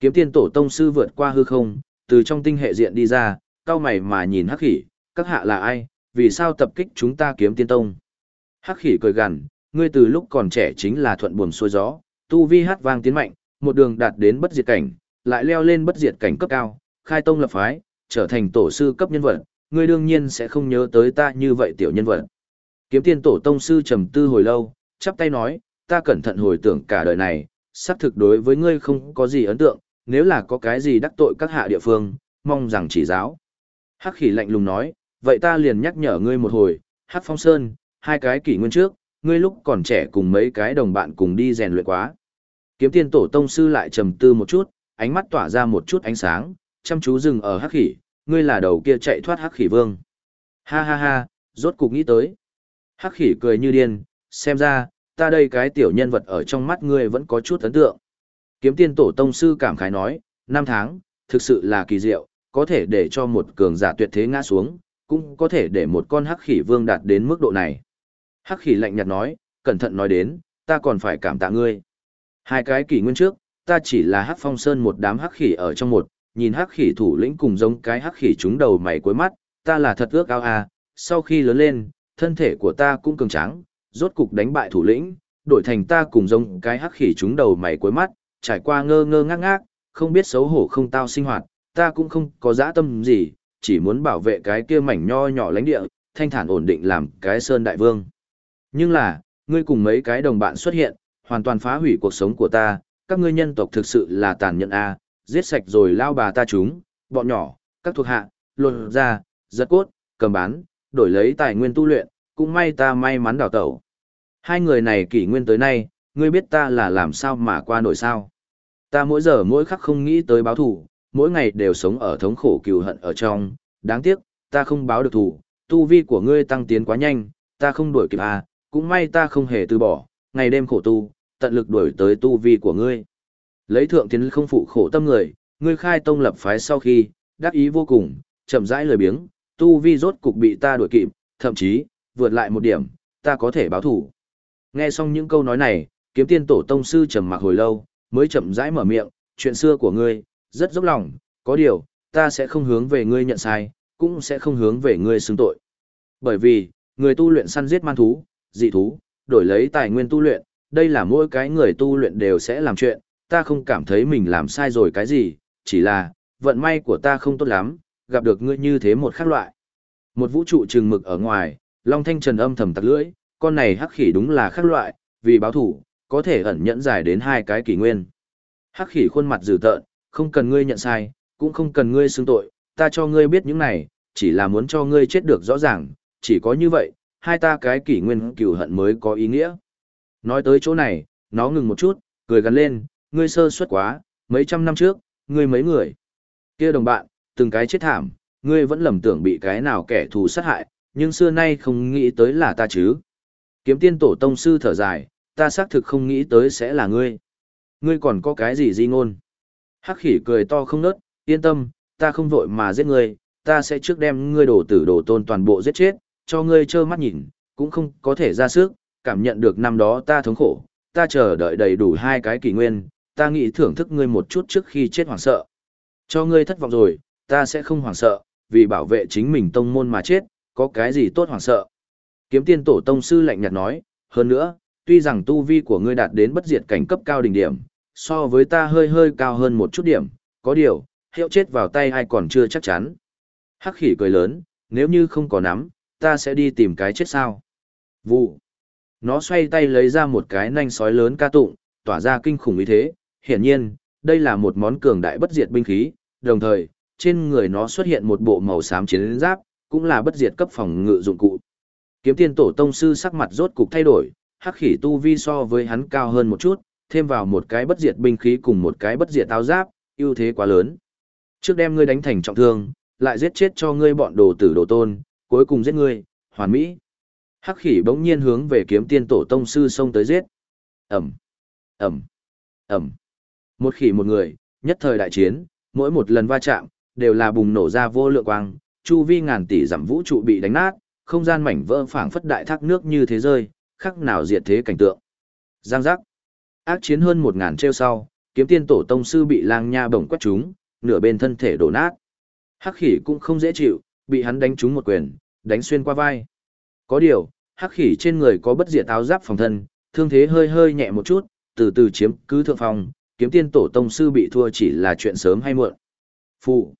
Kiếm tiên tổ tông sư vượt qua hư không, từ trong tinh hệ diện đi ra, cao mày mà nhìn hắc khỉ, các hạ là ai, vì sao tập kích chúng ta kiếm tiên tông. Hắc khỉ cười gằn, ngươi từ lúc còn trẻ chính là thuận buồm xuôi gió, tu vi hát vang tiến mạnh, một đường đạt đến bất diệt cảnh, lại leo lên bất diệt cảnh cấp cao, khai tông lập phái, trở thành tổ sư cấp nhân vật, ngươi đương nhiên sẽ không nhớ tới ta như vậy tiểu nhân vật. Kiếm tiên tổ tông sư trầm tư hồi lâu, chắp tay nói, ta cẩn thận hồi tưởng cả đời này, xác thực đối với ngươi không có gì ấn tượng, nếu là có cái gì đắc tội các hạ địa phương, mong rằng chỉ giáo. Hắc khỉ lạnh lùng nói, vậy ta liền nhắc nhở ngươi một hồi, Hắc Phong Sơn, hai cái kỷ nguyên trước, ngươi lúc còn trẻ cùng mấy cái đồng bạn cùng đi rèn luyện quá. Kiếm tiên tổ tông sư lại trầm tư một chút, ánh mắt tỏa ra một chút ánh sáng, chăm chú dừng ở Hắc khỉ, ngươi là đầu kia chạy thoát Hắc khỉ vương. Ha ha ha, rốt cục nghĩ tới. Hắc khỉ cười như điên, xem ra, ta đây cái tiểu nhân vật ở trong mắt ngươi vẫn có chút ấn tượng. Kiếm tiên tổ tông sư cảm khái nói, năm tháng, thực sự là kỳ diệu, có thể để cho một cường giả tuyệt thế ngã xuống, cũng có thể để một con hắc khỉ vương đạt đến mức độ này. Hắc khỉ lạnh nhạt nói, cẩn thận nói đến, ta còn phải cảm tạ ngươi. Hai cái kỷ nguyên trước, ta chỉ là hắc phong sơn một đám hắc khỉ ở trong một, nhìn hắc khỉ thủ lĩnh cùng giống cái hắc khỉ chúng đầu mày cuối mắt, ta là thật ước ao à, sau khi lớn lên, thân thể của ta cũng cường tráng, rốt cục đánh bại thủ lĩnh, đổi thành ta cùng giống cái hắc khỉ chúng đầu mày cuối mắt, trải qua ngơ ngơ ngác ngác, không biết xấu hổ không tao sinh hoạt, ta cũng không có dã tâm gì, chỉ muốn bảo vệ cái kia mảnh nho nhỏ lãnh địa, thanh thản ổn định làm cái sơn đại vương. Nhưng là, ngươi cùng mấy cái đồng bạn xuất hiện, hoàn toàn phá hủy cuộc sống của ta, các ngươi nhân tộc thực sự là tàn nhẫn a, giết sạch rồi lao bà ta chúng, bọn nhỏ, các thuộc hạ, lột ra, giật cốt, cầm bán, đổi lấy tài nguyên tu luyện, cũng may ta may mắn đào tẩu. Hai người này kỷ nguyên tới nay, ngươi biết ta là làm sao mà qua nổi sao. Ta mỗi giờ mỗi khắc không nghĩ tới báo thù, mỗi ngày đều sống ở thống khổ cừu hận ở trong, đáng tiếc, ta không báo được thù, tu vi của ngươi tăng tiến quá nhanh, ta không đuổi kịp à, cũng may ta không hề từ bỏ, ngày đêm khổ tu, tận lực đuổi tới tu vi của ngươi. Lấy thượng tiến không phụ khổ tâm người, ngươi khai tông lập phái sau khi, đắc ý vô cùng, chậm rãi lười biếng, tu vi rốt cục bị ta đuổi kịp, thậm chí, vượt lại một điểm, ta có thể báo thủ. Nghe xong những câu nói này, kiếm tiên tổ tông sư trầm mặc hồi lâu, mới chậm rãi mở miệng, chuyện xưa của ngươi, rất dốc lòng, có điều, ta sẽ không hướng về ngươi nhận sai, cũng sẽ không hướng về ngươi xứng tội. Bởi vì, người tu luyện săn giết man thú, dị thú, đổi lấy tài nguyên tu luyện, đây là mỗi cái người tu luyện đều sẽ làm chuyện, ta không cảm thấy mình làm sai rồi cái gì, chỉ là, vận may của ta không tốt lắm, gặp được ngươi như thế một khác loại. Một vũ trụ trừng mực ở ngoài, Long Thanh Trần âm thầm tặc lưỡi, con này hắc khỉ đúng là khác loại, vì báo thủ, có thể ẩn nhẫn dài đến hai cái kỷ nguyên. Hắc khỉ khuôn mặt dữ tợn, không cần ngươi nhận sai, cũng không cần ngươi xưng tội, ta cho ngươi biết những này, chỉ là muốn cho ngươi chết được rõ ràng, chỉ có như vậy, hai ta cái kỷ nguyên cửu hận mới có ý nghĩa. Nói tới chỗ này, nó ngừng một chút, cười gắn lên, ngươi sơ suất quá, mấy trăm năm trước, ngươi mấy người. kia đồng bạn, từng cái chết thảm, ngươi vẫn lầm tưởng bị cái nào kẻ thù sát hại, nhưng xưa nay không nghĩ tới là ta chứ. Kiếm tiên tổ tông sư thở dài, ta xác thực không nghĩ tới sẽ là ngươi. Ngươi còn có cái gì di ngôn? Hắc khỉ cười to không nớt, yên tâm, ta không vội mà giết ngươi, ta sẽ trước đem ngươi đổ tử đổ tôn toàn bộ giết chết, cho ngươi trơ mắt nhìn, cũng không có thể ra sức, cảm nhận được năm đó ta thống khổ, ta chờ đợi đầy đủ hai cái kỷ nguyên, ta nghĩ thưởng thức ngươi một chút trước khi chết hoảng sợ. Cho ngươi thất vọng rồi, ta sẽ không hoảng sợ, vì bảo vệ chính mình tông môn mà chết, có cái gì tốt hoảng sợ. Kiếm tiên tổ tông sư lạnh nhạt nói, hơn nữa, tuy rằng tu vi của ngươi đạt đến bất diệt cảnh cấp cao đỉnh điểm, so với ta hơi hơi cao hơn một chút điểm, có điều, hiệu chết vào tay ai còn chưa chắc chắn. Hắc khỉ cười lớn, nếu như không có nắm, ta sẽ đi tìm cái chết sao. Vụ. Nó xoay tay lấy ra một cái nanh sói lớn ca tụng, tỏa ra kinh khủng ý thế, hiển nhiên, đây là một món cường đại bất diệt binh khí, đồng thời, trên người nó xuất hiện một bộ màu xám chiến giáp, cũng là bất diệt cấp phòng ngự dụng cụ. Kiếm tiên tổ tông sư sắc mặt rốt cục thay đổi, hắc khỉ tu vi so với hắn cao hơn một chút, thêm vào một cái bất diệt binh khí cùng một cái bất diệt táo giáp, ưu thế quá lớn. Trước đem ngươi đánh thành trọng thương, lại giết chết cho ngươi bọn đồ tử đồ tôn, cuối cùng giết ngươi, hoàn mỹ. Hắc khỉ bỗng nhiên hướng về kiếm tiên tổ tông sư xông tới giết. Ẩm, Ẩm, Ẩm. Một khỉ một người, nhất thời đại chiến, mỗi một lần va chạm, đều là bùng nổ ra vô lượng quang, chu vi ngàn tỷ giảm vũ trụ bị đánh nát, không gian mảnh vỡ phảng phất đại thác nước như thế rơi, khắc nào diệt thế cảnh tượng. Giang giác. Ác chiến hơn một ngàn treo sau, kiếm tiên tổ tông sư bị lang nha bổng quét trúng, nửa bên thân thể đổ nát. Hắc khỉ cũng không dễ chịu, bị hắn đánh trúng một quyền, đánh xuyên qua vai. Có điều, hắc khỉ trên người có bất diệt áo giáp phòng thân, thương thế hơi hơi nhẹ một chút, từ từ chiếm cứ thượng phòng, kiếm tiên tổ tông sư bị thua chỉ là chuyện sớm hay muộn. Phụ.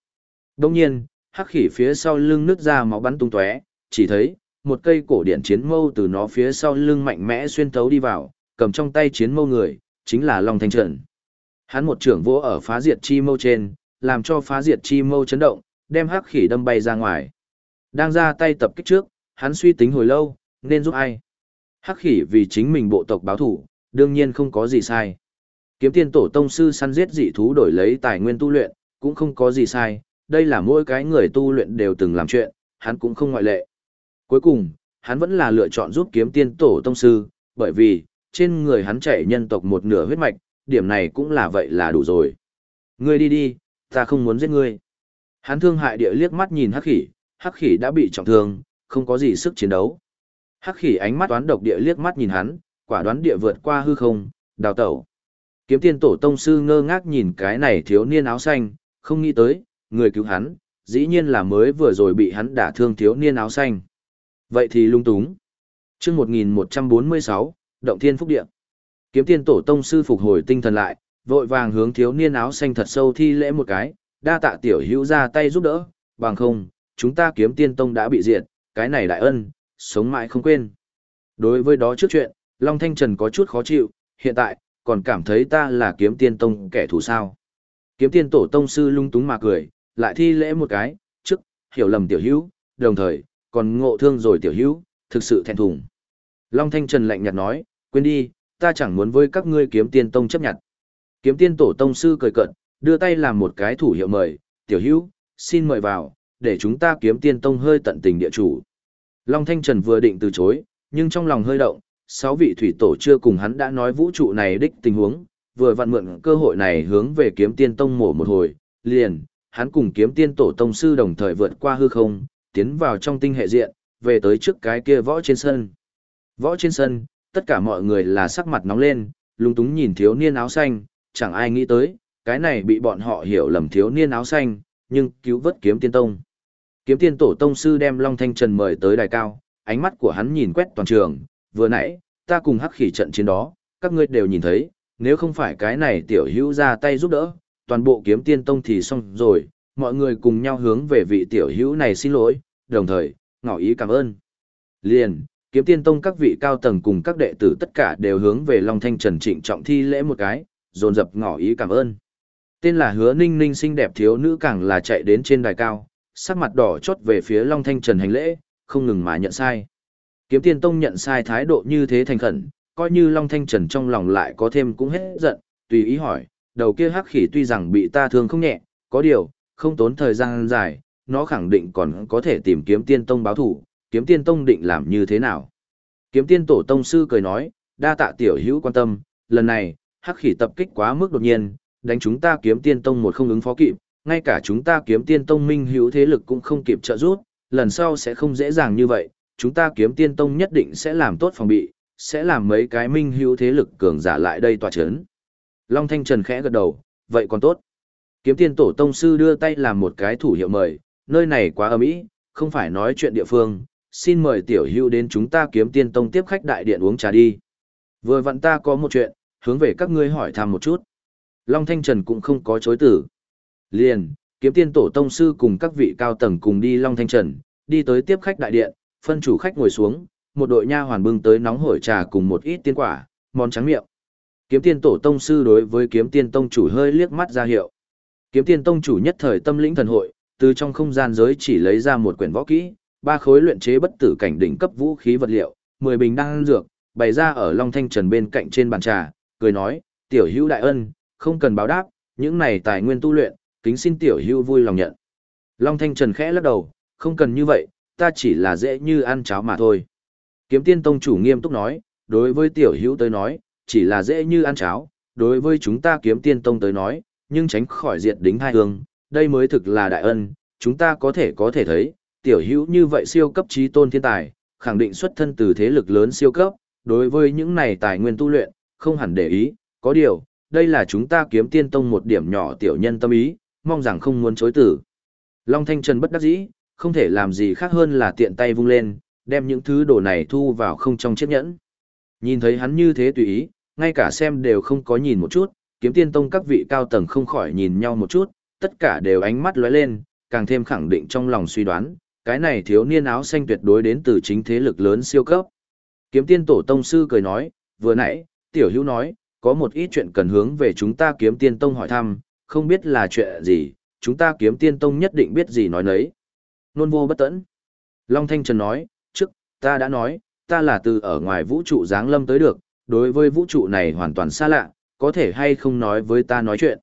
Đông nhiên, hắc khỉ phía sau lưng nứt ra máu bắn tung tóe, chỉ thấy một cây cổ điện chiến mâu từ nó phía sau lưng mạnh mẽ xuyên thấu đi vào, cầm trong tay chiến mâu người, chính là Long Thanh Trần. Hắn một trưởng vỗ ở phá diệt chi mâu trên, làm cho phá diệt chi mâu chấn động, đem hắc khỉ đâm bay ra ngoài. Đang ra tay tập kích trước, hắn suy tính hồi lâu, nên giúp ai. Hắc khỉ vì chính mình bộ tộc báo thủ, đương nhiên không có gì sai. Kiếm tiên tổ tông sư săn giết dị thú đổi lấy tài nguyên tu luyện, cũng không có gì sai, đây là mỗi cái người tu luyện đều từng làm chuyện, hắn cũng không ngoại lệ. Cuối cùng, hắn vẫn là lựa chọn giúp kiếm tiên tổ tông sư, bởi vì, trên người hắn chạy nhân tộc một nửa huyết mạch, điểm này cũng là vậy là đủ rồi. Ngươi đi đi, ta không muốn giết ngươi. Hắn thương hại địa liếc mắt nhìn hắc khỉ, hắc khỉ đã bị trọng thương, không có gì sức chiến đấu. Hắc khỉ ánh mắt toán độc địa liếc mắt nhìn hắn, quả đoán địa vượt qua hư không, đào tẩu. Kiếm tiên tổ tông sư ngơ ngác nhìn cái này thiếu niên áo xanh, không nghĩ tới, người cứu hắn, dĩ nhiên là mới vừa rồi bị hắn đả thương thiếu niên áo xanh. Vậy thì lung túng. chương 1146, Động Thiên Phúc Địa. Kiếm tiên tổ tông sư phục hồi tinh thần lại, vội vàng hướng thiếu niên áo xanh thật sâu thi lễ một cái, đa tạ tiểu hữu ra tay giúp đỡ, bằng không, chúng ta kiếm tiên tông đã bị diệt, cái này đại ân, sống mãi không quên. Đối với đó trước chuyện, Long Thanh Trần có chút khó chịu, hiện tại, còn cảm thấy ta là kiếm tiên tông kẻ thù sao. Kiếm tiên tổ tông sư lung túng mà cười, lại thi lễ một cái, trước, hiểu lầm tiểu hữu, đồng thời, còn ngộ thương rồi tiểu hữu, thực sự thẹn thùng. Long Thanh Trần lạnh nhạt nói, quên đi, ta chẳng muốn với các ngươi kiếm tiên tông chấp nhận. Kiếm tiên tổ tông sư cười cận, đưa tay làm một cái thủ hiệu mời, tiểu hữu, xin mời vào, để chúng ta kiếm tiên tông hơi tận tình địa chủ. Long Thanh Trần vừa định từ chối, nhưng trong lòng hơi động, sáu vị thủy tổ chưa cùng hắn đã nói vũ trụ này đích tình huống, vừa vặn mượn cơ hội này hướng về kiếm tiên tông mổ một hồi, liền, hắn cùng kiếm tiên tổ tông sư đồng thời vượt qua hư không, tiến vào trong tinh hệ diện, về tới trước cái kia võ trên sân. Võ trên sân, tất cả mọi người là sắc mặt nóng lên, lung túng nhìn thiếu niên áo xanh, chẳng ai nghĩ tới, cái này bị bọn họ hiểu lầm thiếu niên áo xanh, nhưng cứu vớt kiếm tiên tông. Kiếm tiên tổ tông sư đem Long Thanh Trần mời tới đài cao, ánh mắt của hắn nhìn quét toàn trường, vừa nãy, ta cùng hắc khỉ trận chiến đó, các ngươi đều nhìn thấy, nếu không phải cái này tiểu hữu ra tay giúp đỡ, toàn bộ kiếm tiên tông thì xong rồi, mọi người cùng nhau hướng về vị tiểu hữu này xin lỗi, đồng thời, ngỏ ý cảm ơn. Liền, kiếm tiên tông các vị cao tầng cùng các đệ tử tất cả đều hướng về Long Thanh Trần trịnh trọng thi lễ một cái, dồn dập ngỏ ý cảm ơn. Tên là hứa ninh ninh xinh đẹp thiếu nữ càng là chạy đến trên đài cao, sắc mặt đỏ chót về phía Long Thanh Trần hành lễ, không ngừng mà nhận sai. Kiếm tiên tông nhận sai thái độ như thế thành khẩn, coi như Long Thanh Trần trong lòng lại có thêm cũng hết giận, tùy ý hỏi, đầu kia hắc khỉ tuy rằng bị ta thương không nhẹ, có điều, không tốn thời gian dài, nó khẳng định còn có thể tìm kiếm tiên tông báo thủ, kiếm tiên tông định làm như thế nào. Kiếm tiên tổ tông sư cười nói, đa tạ tiểu hữu quan tâm, lần này, hắc khỉ tập kích quá mức đột nhiên, đánh chúng ta kiếm tiên tông một không ứng phó kịp, ngay cả chúng ta kiếm tiên tông minh hữu thế lực cũng không kịp trợ giúp, lần sau sẽ không dễ dàng như vậy, chúng ta kiếm tiên tông nhất định sẽ làm tốt phòng bị, sẽ làm mấy cái minh hữu thế lực cường giả lại đây tòa chấn. Long Thanh Trần khẽ gật đầu, vậy còn tốt. Kiếm tiên tổ tông sư đưa tay làm một cái thủ hiệu mời, nơi này quá ấm ý, không phải nói chuyện địa phương, xin mời tiểu hữu đến chúng ta kiếm tiên tông tiếp khách đại điện uống trà đi. Vừa vặn ta có một chuyện, hướng về các ngươi hỏi thăm một chút. Long Thanh Trần cũng không có chối tử. Liền, kiếm tiên tổ tông sư cùng các vị cao tầng cùng đi Long Thanh Trần, đi tới tiếp khách đại điện, phân chủ khách ngồi xuống, một đội nha hoàn bưng tới nóng hổi trà cùng một ít tiên quả, món trắng miệng. Kiếm tiên tổ tông sư đối với kiếm tiên tông chủ hơi liếc mắt ra hiệu. Kiếm tiên tông chủ nhất thời tâm lĩnh thần hội, từ trong không gian giới chỉ lấy ra một quyển võ kỹ, ba khối luyện chế bất tử cảnh đỉnh cấp vũ khí vật liệu, mười bình đan dược, bày ra ở Long Thanh Trần bên cạnh trên bàn trà, cười nói, tiểu hữu đại ân, không cần báo đáp, những này tài nguyên tu luyện, kính xin tiểu hưu vui lòng nhận. Long Thanh Trần khẽ lắc đầu, không cần như vậy, ta chỉ là dễ như ăn cháo mà thôi. Kiếm tiên tông chủ nghiêm túc nói, đối với tiểu hữu tới nói, chỉ là dễ như ăn cháo, đối với chúng ta kiếm tiên tông tới nói, nhưng tránh khỏi diệt đính hai hương, đây mới thực là đại ân, chúng ta có thể có thể thấy, tiểu hữu như vậy siêu cấp trí tôn thiên tài, khẳng định xuất thân từ thế lực lớn siêu cấp, đối với những này tài nguyên tu luyện, không hẳn để ý, có điều, đây là chúng ta kiếm tiên tông một điểm nhỏ tiểu nhân tâm ý, mong rằng không muốn chối tử. Long Thanh Trần bất đắc dĩ, không thể làm gì khác hơn là tiện tay vung lên, đem những thứ đồ này thu vào không trong chiếc nhẫn. Nhìn thấy hắn như thế tùy ý, ngay cả xem đều không có nhìn một chút, kiếm tiên tông các vị cao tầng không khỏi nhìn nhau một chút, tất cả đều ánh mắt lóe lên, càng thêm khẳng định trong lòng suy đoán, cái này thiếu niên áo xanh tuyệt đối đến từ chính thế lực lớn siêu cấp. Kiếm tiên tổ tông sư cười nói, vừa nãy, tiểu hữu nói, có một ít chuyện cần hướng về chúng ta kiếm tiên tông hỏi thăm, không biết là chuyện gì, chúng ta kiếm tiên tông nhất định biết gì nói nấy. Nôn vô bất tẫn. Long Thanh Trần nói, trước, ta đã nói, ta là từ ở ngoài vũ trụ giáng lâm tới được, đối với vũ trụ này hoàn toàn xa lạ, có thể hay không nói với ta nói chuyện.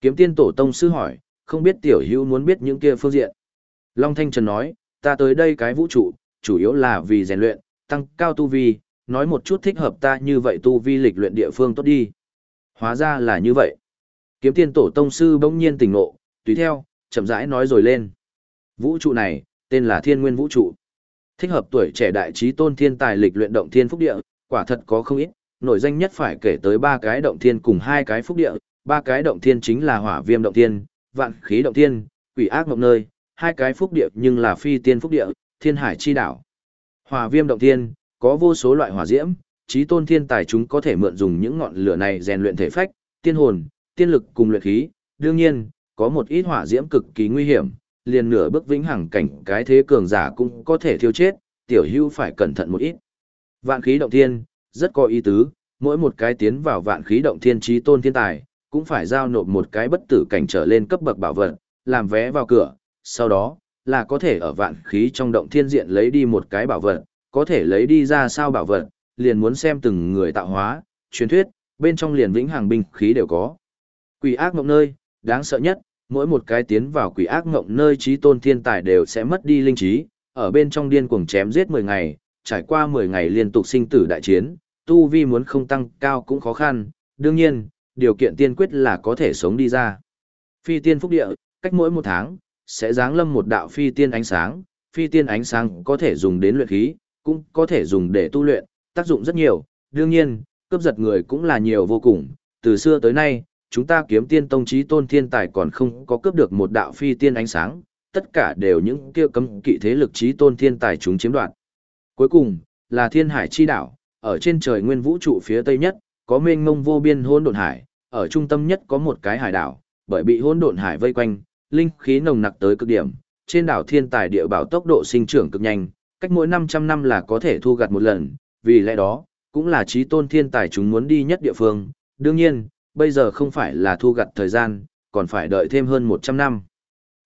Kiếm tiên tổ tông sư hỏi, không biết tiểu hữu muốn biết những kia phương diện. Long Thanh Trần nói, ta tới đây cái vũ trụ, chủ yếu là vì rèn luyện, tăng cao tu vi, nói một chút thích hợp ta như vậy tu vi lịch luyện địa phương tốt đi. Hóa ra là như vậy. Kiếm tiên tổ tông sư bỗng nhiên tỉnh ngộ, tùy theo, chậm rãi nói rồi lên. Vũ trụ này, tên là thiên nguyên vũ trụ. Thích hợp tuổi trẻ đại trí tôn thiên tài lịch luyện động thiên phúc địa, quả thật có không ít, nổi danh nhất phải kể tới ba cái động thiên cùng hai cái phúc địa, ba cái động thiên chính là hỏa viêm động thiên, vạn khí động thiên, quỷ ác mộng nơi, hai cái phúc địa nhưng là phi tiên phúc địa, thiên hải chi đảo. Hỏa viêm động thiên, có vô số loại hỏa diễm, trí tôn thiên tài chúng có thể mượn dùng những ngọn lửa này rèn luyện thể phách, tiên hồn, tiên lực cùng luyện khí, đương nhiên, có một ít hỏa diễm cực kỳ nguy hiểm, liền nửa bước vĩnh hằng cảnh cái thế cường giả cũng có thể thiêu chết, tiểu hưu phải cẩn thận một ít. Vạn khí động thiên, rất có ý tứ, mỗi một cái tiến vào vạn khí động thiên trí tôn thiên tài, cũng phải giao nộp một cái bất tử cảnh trở lên cấp bậc bảo vật, làm vé vào cửa, sau đó, là có thể ở vạn khí trong động thiên diện lấy đi một cái bảo vật, có thể lấy đi ra sao bảo vật, liền muốn xem từng người tạo hóa, truyền thuyết, bên trong liền vĩnh hằng binh khí đều có. Quỷ ác mộng nơi, đáng sợ nhất, mỗi một cái tiến vào quỷ ác ngộng nơi trí tôn thiên tài đều sẽ mất đi linh trí, ở bên trong điên cuồng chém giết 10 ngày, trải qua 10 ngày liên tục sinh tử đại chiến, tu vi muốn không tăng cao cũng khó khăn, đương nhiên, điều kiện tiên quyết là có thể sống đi ra. Phi tiên phúc địa, cách mỗi một tháng, sẽ giáng lâm một đạo phi tiên ánh sáng, phi tiên ánh sáng có thể dùng đến luyện khí, cũng có thể dùng để tu luyện, tác dụng rất nhiều, đương nhiên, cướp giật người cũng là nhiều vô cùng, từ xưa tới nay, chúng ta kiếm tiên tông trí tôn thiên tài còn không có cướp được một đạo phi tiên ánh sáng, tất cả đều những kia cấm kỵ thế lực trí tôn thiên tài chúng chiếm đoạt. Cuối cùng, là thiên hải chi đảo, ở trên trời nguyên vũ trụ phía tây nhất, có mênh mông vô biên hỗn độn hải, ở trung tâm nhất có một cái hải đảo, bởi bị hỗn độn hải vây quanh, linh khí nồng nặc tới cực điểm, trên đảo thiên tài địa bảo tốc độ sinh trưởng cực nhanh, cách mỗi 500 năm là có thể thu gặt một lần, vì lẽ đó, cũng là trí tôn thiên tài chúng muốn đi nhất địa phương. Đương nhiên, bây giờ không phải là thu gặt thời gian, còn phải đợi thêm hơn 100 năm.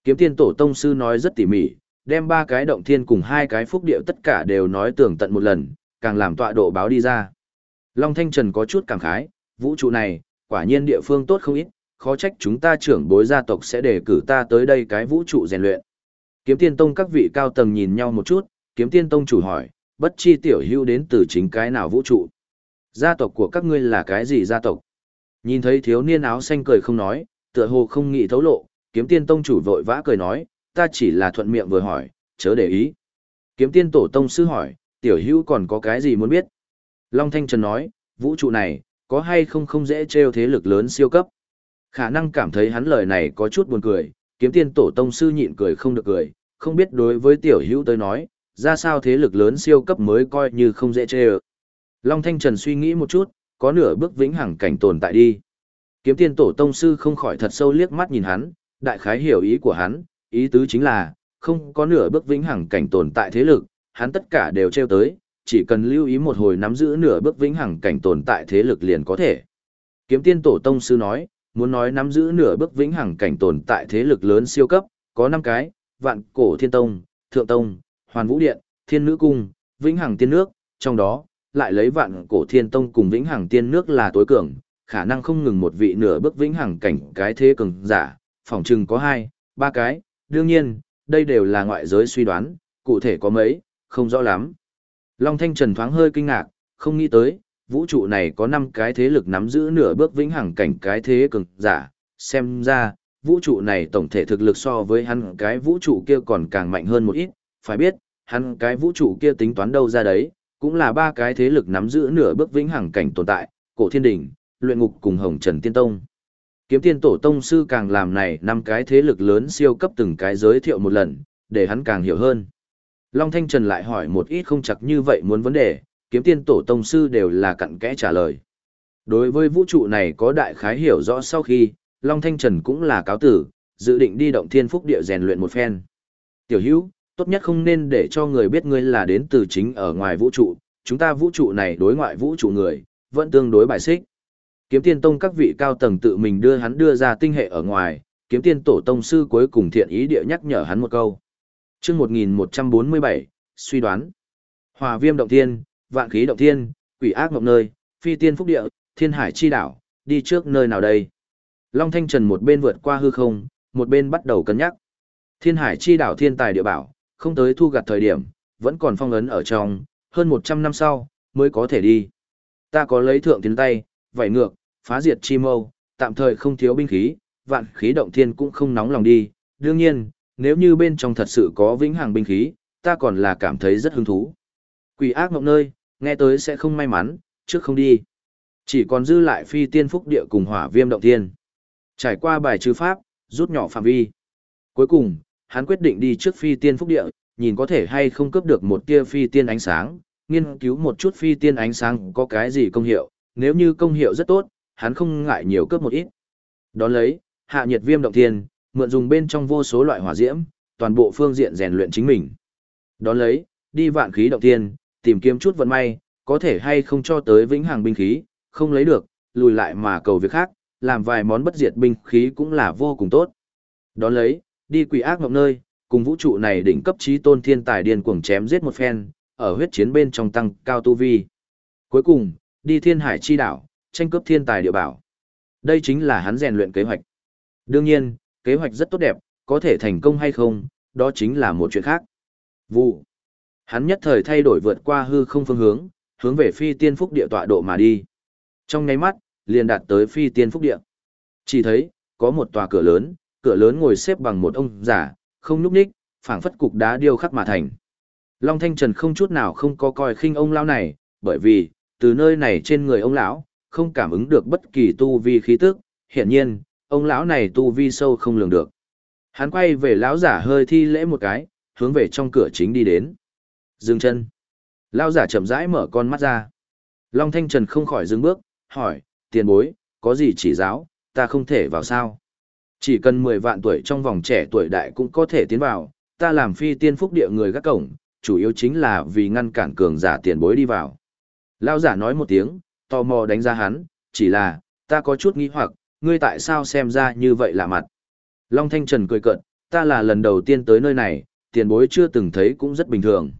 Kiếm tiên tổ tông sư nói rất tỉ mỉ, đem ba cái động thiên cùng hai cái phúc điệu tất cả đều nói tường tận một lần, càng làm tọa độ báo đi ra. Long Thanh Trần có chút cảm khái, vũ trụ này, quả nhiên địa phương tốt không ít, khó trách chúng ta trưởng bối gia tộc sẽ đề cử ta tới đây cái vũ trụ rèn luyện. Kiếm tiên tông các vị cao tầng nhìn nhau một chút, kiếm tiên tông chủ hỏi, bất chi tiểu hưu đến từ chính cái nào vũ trụ. Gia tộc của các ngươi là cái gì gia tộc? Nhìn thấy thiếu niên áo xanh cười không nói, tựa hồ không nghĩ thấu lộ, kiếm tiên tông chủ vội vã cười nói, ta chỉ là thuận miệng vừa hỏi, chớ để ý. Kiếm tiên tổ tông sư hỏi, tiểu hữu còn có cái gì muốn biết? Long Thanh Trần nói, vũ trụ này, có hay không không dễ treo thế lực lớn siêu cấp? Khả năng cảm thấy hắn lời này có chút buồn cười, kiếm tiên tổ tông sư nhịn cười không được cười, không biết đối với tiểu hữu tới nói, ra sao thế lực lớn siêu cấp mới coi như không dễ treo. Long Thanh Trần suy nghĩ một chút, có nửa bước vĩnh hằng cảnh tồn tại đi. Kiếm tiên tổ tông sư không khỏi thật sâu liếc mắt nhìn hắn, đại khái hiểu ý của hắn, ý tứ chính là, không có nửa bước vĩnh hằng cảnh tồn tại thế lực, hắn tất cả đều treo tới, chỉ cần lưu ý một hồi nắm giữ nửa bước vĩnh hằng cảnh tồn tại thế lực liền có thể. Kiếm tiên tổ tông sư nói, muốn nói nắm giữ nửa bước vĩnh hằng cảnh tồn tại thế lực lớn siêu cấp, có 5 cái, vạn cổ thiên tông, thượng tông, hoàn vũ điện, thiên nữ cung, vĩnh hằng tiên nước, trong đó, lại lấy vạn cổ thiên tông cùng vĩnh hằng tiên nước là tối cường, khả năng không ngừng một vị nửa bước vĩnh hằng cảnh cái thế cường giả, phỏng chừng có hai, ba cái, đương nhiên, đây đều là ngoại giới suy đoán, cụ thể có mấy, không rõ lắm. Long Thanh Trần thoáng hơi kinh ngạc, không nghĩ tới, vũ trụ này có 5 cái thế lực nắm giữ nửa bước vĩnh hằng cảnh cái thế cường giả, xem ra, vũ trụ này tổng thể thực lực so với hắn cái vũ trụ kia còn càng mạnh hơn một ít, phải biết, hắn cái vũ trụ kia tính toán đâu ra đấy, cũng là ba cái thế lực nắm giữ nửa bước vĩnh hằng cảnh tồn tại, cổ thiên đỉnh, luyện ngục cùng hồng trần tiên tông. Kiếm tiên tổ tông sư càng làm này năm cái thế lực lớn siêu cấp từng cái giới thiệu một lần, để hắn càng hiểu hơn. Long Thanh Trần lại hỏi một ít không chặt như vậy muốn vấn đề, kiếm tiên tổ tông sư đều là cặn kẽ trả lời. Đối với vũ trụ này có đại khái hiểu rõ sau khi, Long Thanh Trần cũng là cáo tử, dự định đi động thiên phúc địa rèn luyện một phen. Tiểu hữu, tốt nhất không nên để cho người biết ngươi là đến từ chính ở ngoài vũ trụ, chúng ta vũ trụ này đối ngoại vũ trụ người, vẫn tương đối bài xích. Kiếm tiên tông các vị cao tầng tự mình đưa hắn đưa ra tinh hệ ở ngoài, kiếm tiên tổ tông sư cuối cùng thiện ý địa nhắc nhở hắn một câu. chương 1147, suy đoán. Hòa viêm động thiên, vạn khí động thiên, quỷ ác mộng nơi, phi tiên phúc địa, thiên hải chi đảo, đi trước nơi nào đây? Long Thanh Trần một bên vượt qua hư không, một bên bắt đầu cân nhắc. Thiên hải chi đảo thiên tài địa bảo, không tới thu gặt thời điểm, vẫn còn phong ấn ở trong, hơn 100 năm sau, mới có thể đi. Ta có lấy thượng tiến tay, vảy ngược, phá diệt chi mâu, tạm thời không thiếu binh khí, vạn khí động thiên cũng không nóng lòng đi. Đương nhiên, nếu như bên trong thật sự có vĩnh hằng binh khí, ta còn là cảm thấy rất hứng thú. Quỷ ác mộng nơi, nghe tới sẽ không may mắn, trước không đi. Chỉ còn dư lại phi tiên phúc địa cùng hỏa viêm động thiên. Trải qua bài trừ pháp, rút nhỏ phạm vi. Cuối cùng, hắn quyết định đi trước phi tiên phúc địa, nhìn có thể hay không cướp được một tia phi tiên ánh sáng, nghiên cứu một chút phi tiên ánh sáng có cái gì công hiệu, nếu như công hiệu rất tốt, hắn không ngại nhiều cướp một ít. Đón lấy, hạ nhiệt viêm động thiên, mượn dùng bên trong vô số loại hỏa diễm, toàn bộ phương diện rèn luyện chính mình. Đón lấy, đi vạn khí động thiên, tìm kiếm chút vận may, có thể hay không cho tới vĩnh hằng binh khí, không lấy được, lùi lại mà cầu việc khác, làm vài món bất diệt binh khí cũng là vô cùng tốt. Đón lấy, đi quỷ ác ngọc nơi, cùng vũ trụ này đỉnh cấp trí tôn thiên tài điên cuồng chém giết một phen, ở huyết chiến bên trong tăng cao tu vi. Cuối cùng, đi thiên hải chi đảo, tranh cướp thiên tài địa bảo. Đây chính là hắn rèn luyện kế hoạch. Đương nhiên, kế hoạch rất tốt đẹp, có thể thành công hay không, đó chính là một chuyện khác. Vụ. Hắn nhất thời thay đổi vượt qua hư không phương hướng, hướng về phi tiên phúc địa tọa độ mà đi. Trong nháy mắt, liền đạt tới phi tiên phúc địa. Chỉ thấy, có một tòa cửa lớn, cửa lớn ngồi xếp bằng một ông giả, không núp ních, phảng phất cục đá điêu khắc mà thành. Long Thanh Trần không chút nào không có coi khinh ông lão này, bởi vì, từ nơi này trên người ông lão, không cảm ứng được bất kỳ tu vi khí tức, hiển nhiên, ông lão này tu vi sâu không lường được. Hắn quay về lão giả hơi thi lễ một cái, hướng về trong cửa chính đi đến. Dừng chân. Lão giả chậm rãi mở con mắt ra. Long Thanh Trần không khỏi dừng bước, hỏi, tiền bối, có gì chỉ giáo, ta không thể vào sao? Chỉ cần 10 vạn tuổi trong vòng trẻ tuổi đại cũng có thể tiến vào, ta làm phi tiên phúc địa người gác cổng, chủ yếu chính là vì ngăn cản cường giả tiền bối đi vào. Lao giả nói một tiếng, tò mò đánh ra hắn, chỉ là, ta có chút nghi hoặc, ngươi tại sao xem ra như vậy lạ mặt. Long Thanh Trần cười cợt, ta là lần đầu tiên tới nơi này, tiền bối chưa từng thấy cũng rất bình thường.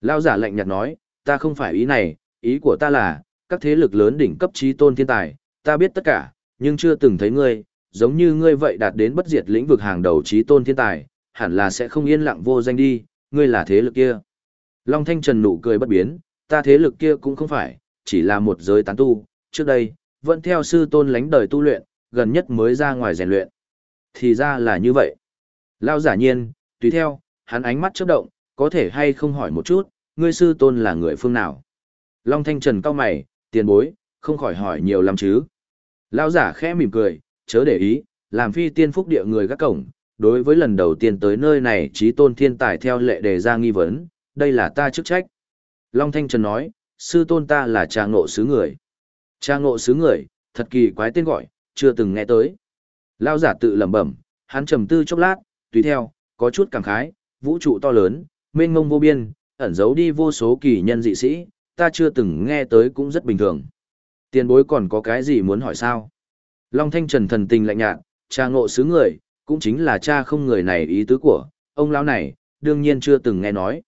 Lao giả lạnh nhạt nói, ta không phải ý này, ý của ta là, các thế lực lớn đỉnh cấp trí tôn thiên tài, ta biết tất cả, nhưng chưa từng thấy ngươi, giống như ngươi vậy đạt đến bất diệt lĩnh vực hàng đầu trí tôn thiên tài, hẳn là sẽ không yên lặng vô danh đi, ngươi là thế lực kia. Long Thanh Trần nụ cười bất biến, ta thế lực kia cũng không phải, chỉ là một giới tán tu, trước đây, vẫn theo sư tôn lánh đời tu luyện, gần nhất mới ra ngoài rèn luyện. Thì ra là như vậy. Lao giả nhiên, tùy theo, hắn ánh mắt chớp động, có thể hay không hỏi một chút, ngươi sư tôn là người phương nào? Long Thanh Trần cao mày, tiền bối, không khỏi hỏi nhiều lắm chứ. Lao giả khẽ mỉm cười, chớ để ý, làm phi tiên phúc địa người gác cổng, đối với lần đầu tiên tới nơi này trí tôn thiên tài theo lệ đề ra nghi vấn, đây là ta chức trách. Long Thanh Trần nói, sư tôn ta là Trang ngộ sứ người. Trang ngộ sứ người, thật kỳ quái tên gọi, chưa từng nghe tới. Lao giả tự lẩm bẩm, hắn trầm tư chốc lát, tùy theo, có chút cảm khái, vũ trụ to lớn, mênh mông vô biên, ẩn giấu đi vô số kỳ nhân dị sĩ, ta chưa từng nghe tới cũng rất bình thường. Tiền bối còn có cái gì muốn hỏi sao? Long Thanh Trần thần tình lạnh nhạt, cha ngộ sứ người, cũng chính là cha không người này ý tứ của, ông lão này, đương nhiên chưa từng nghe nói.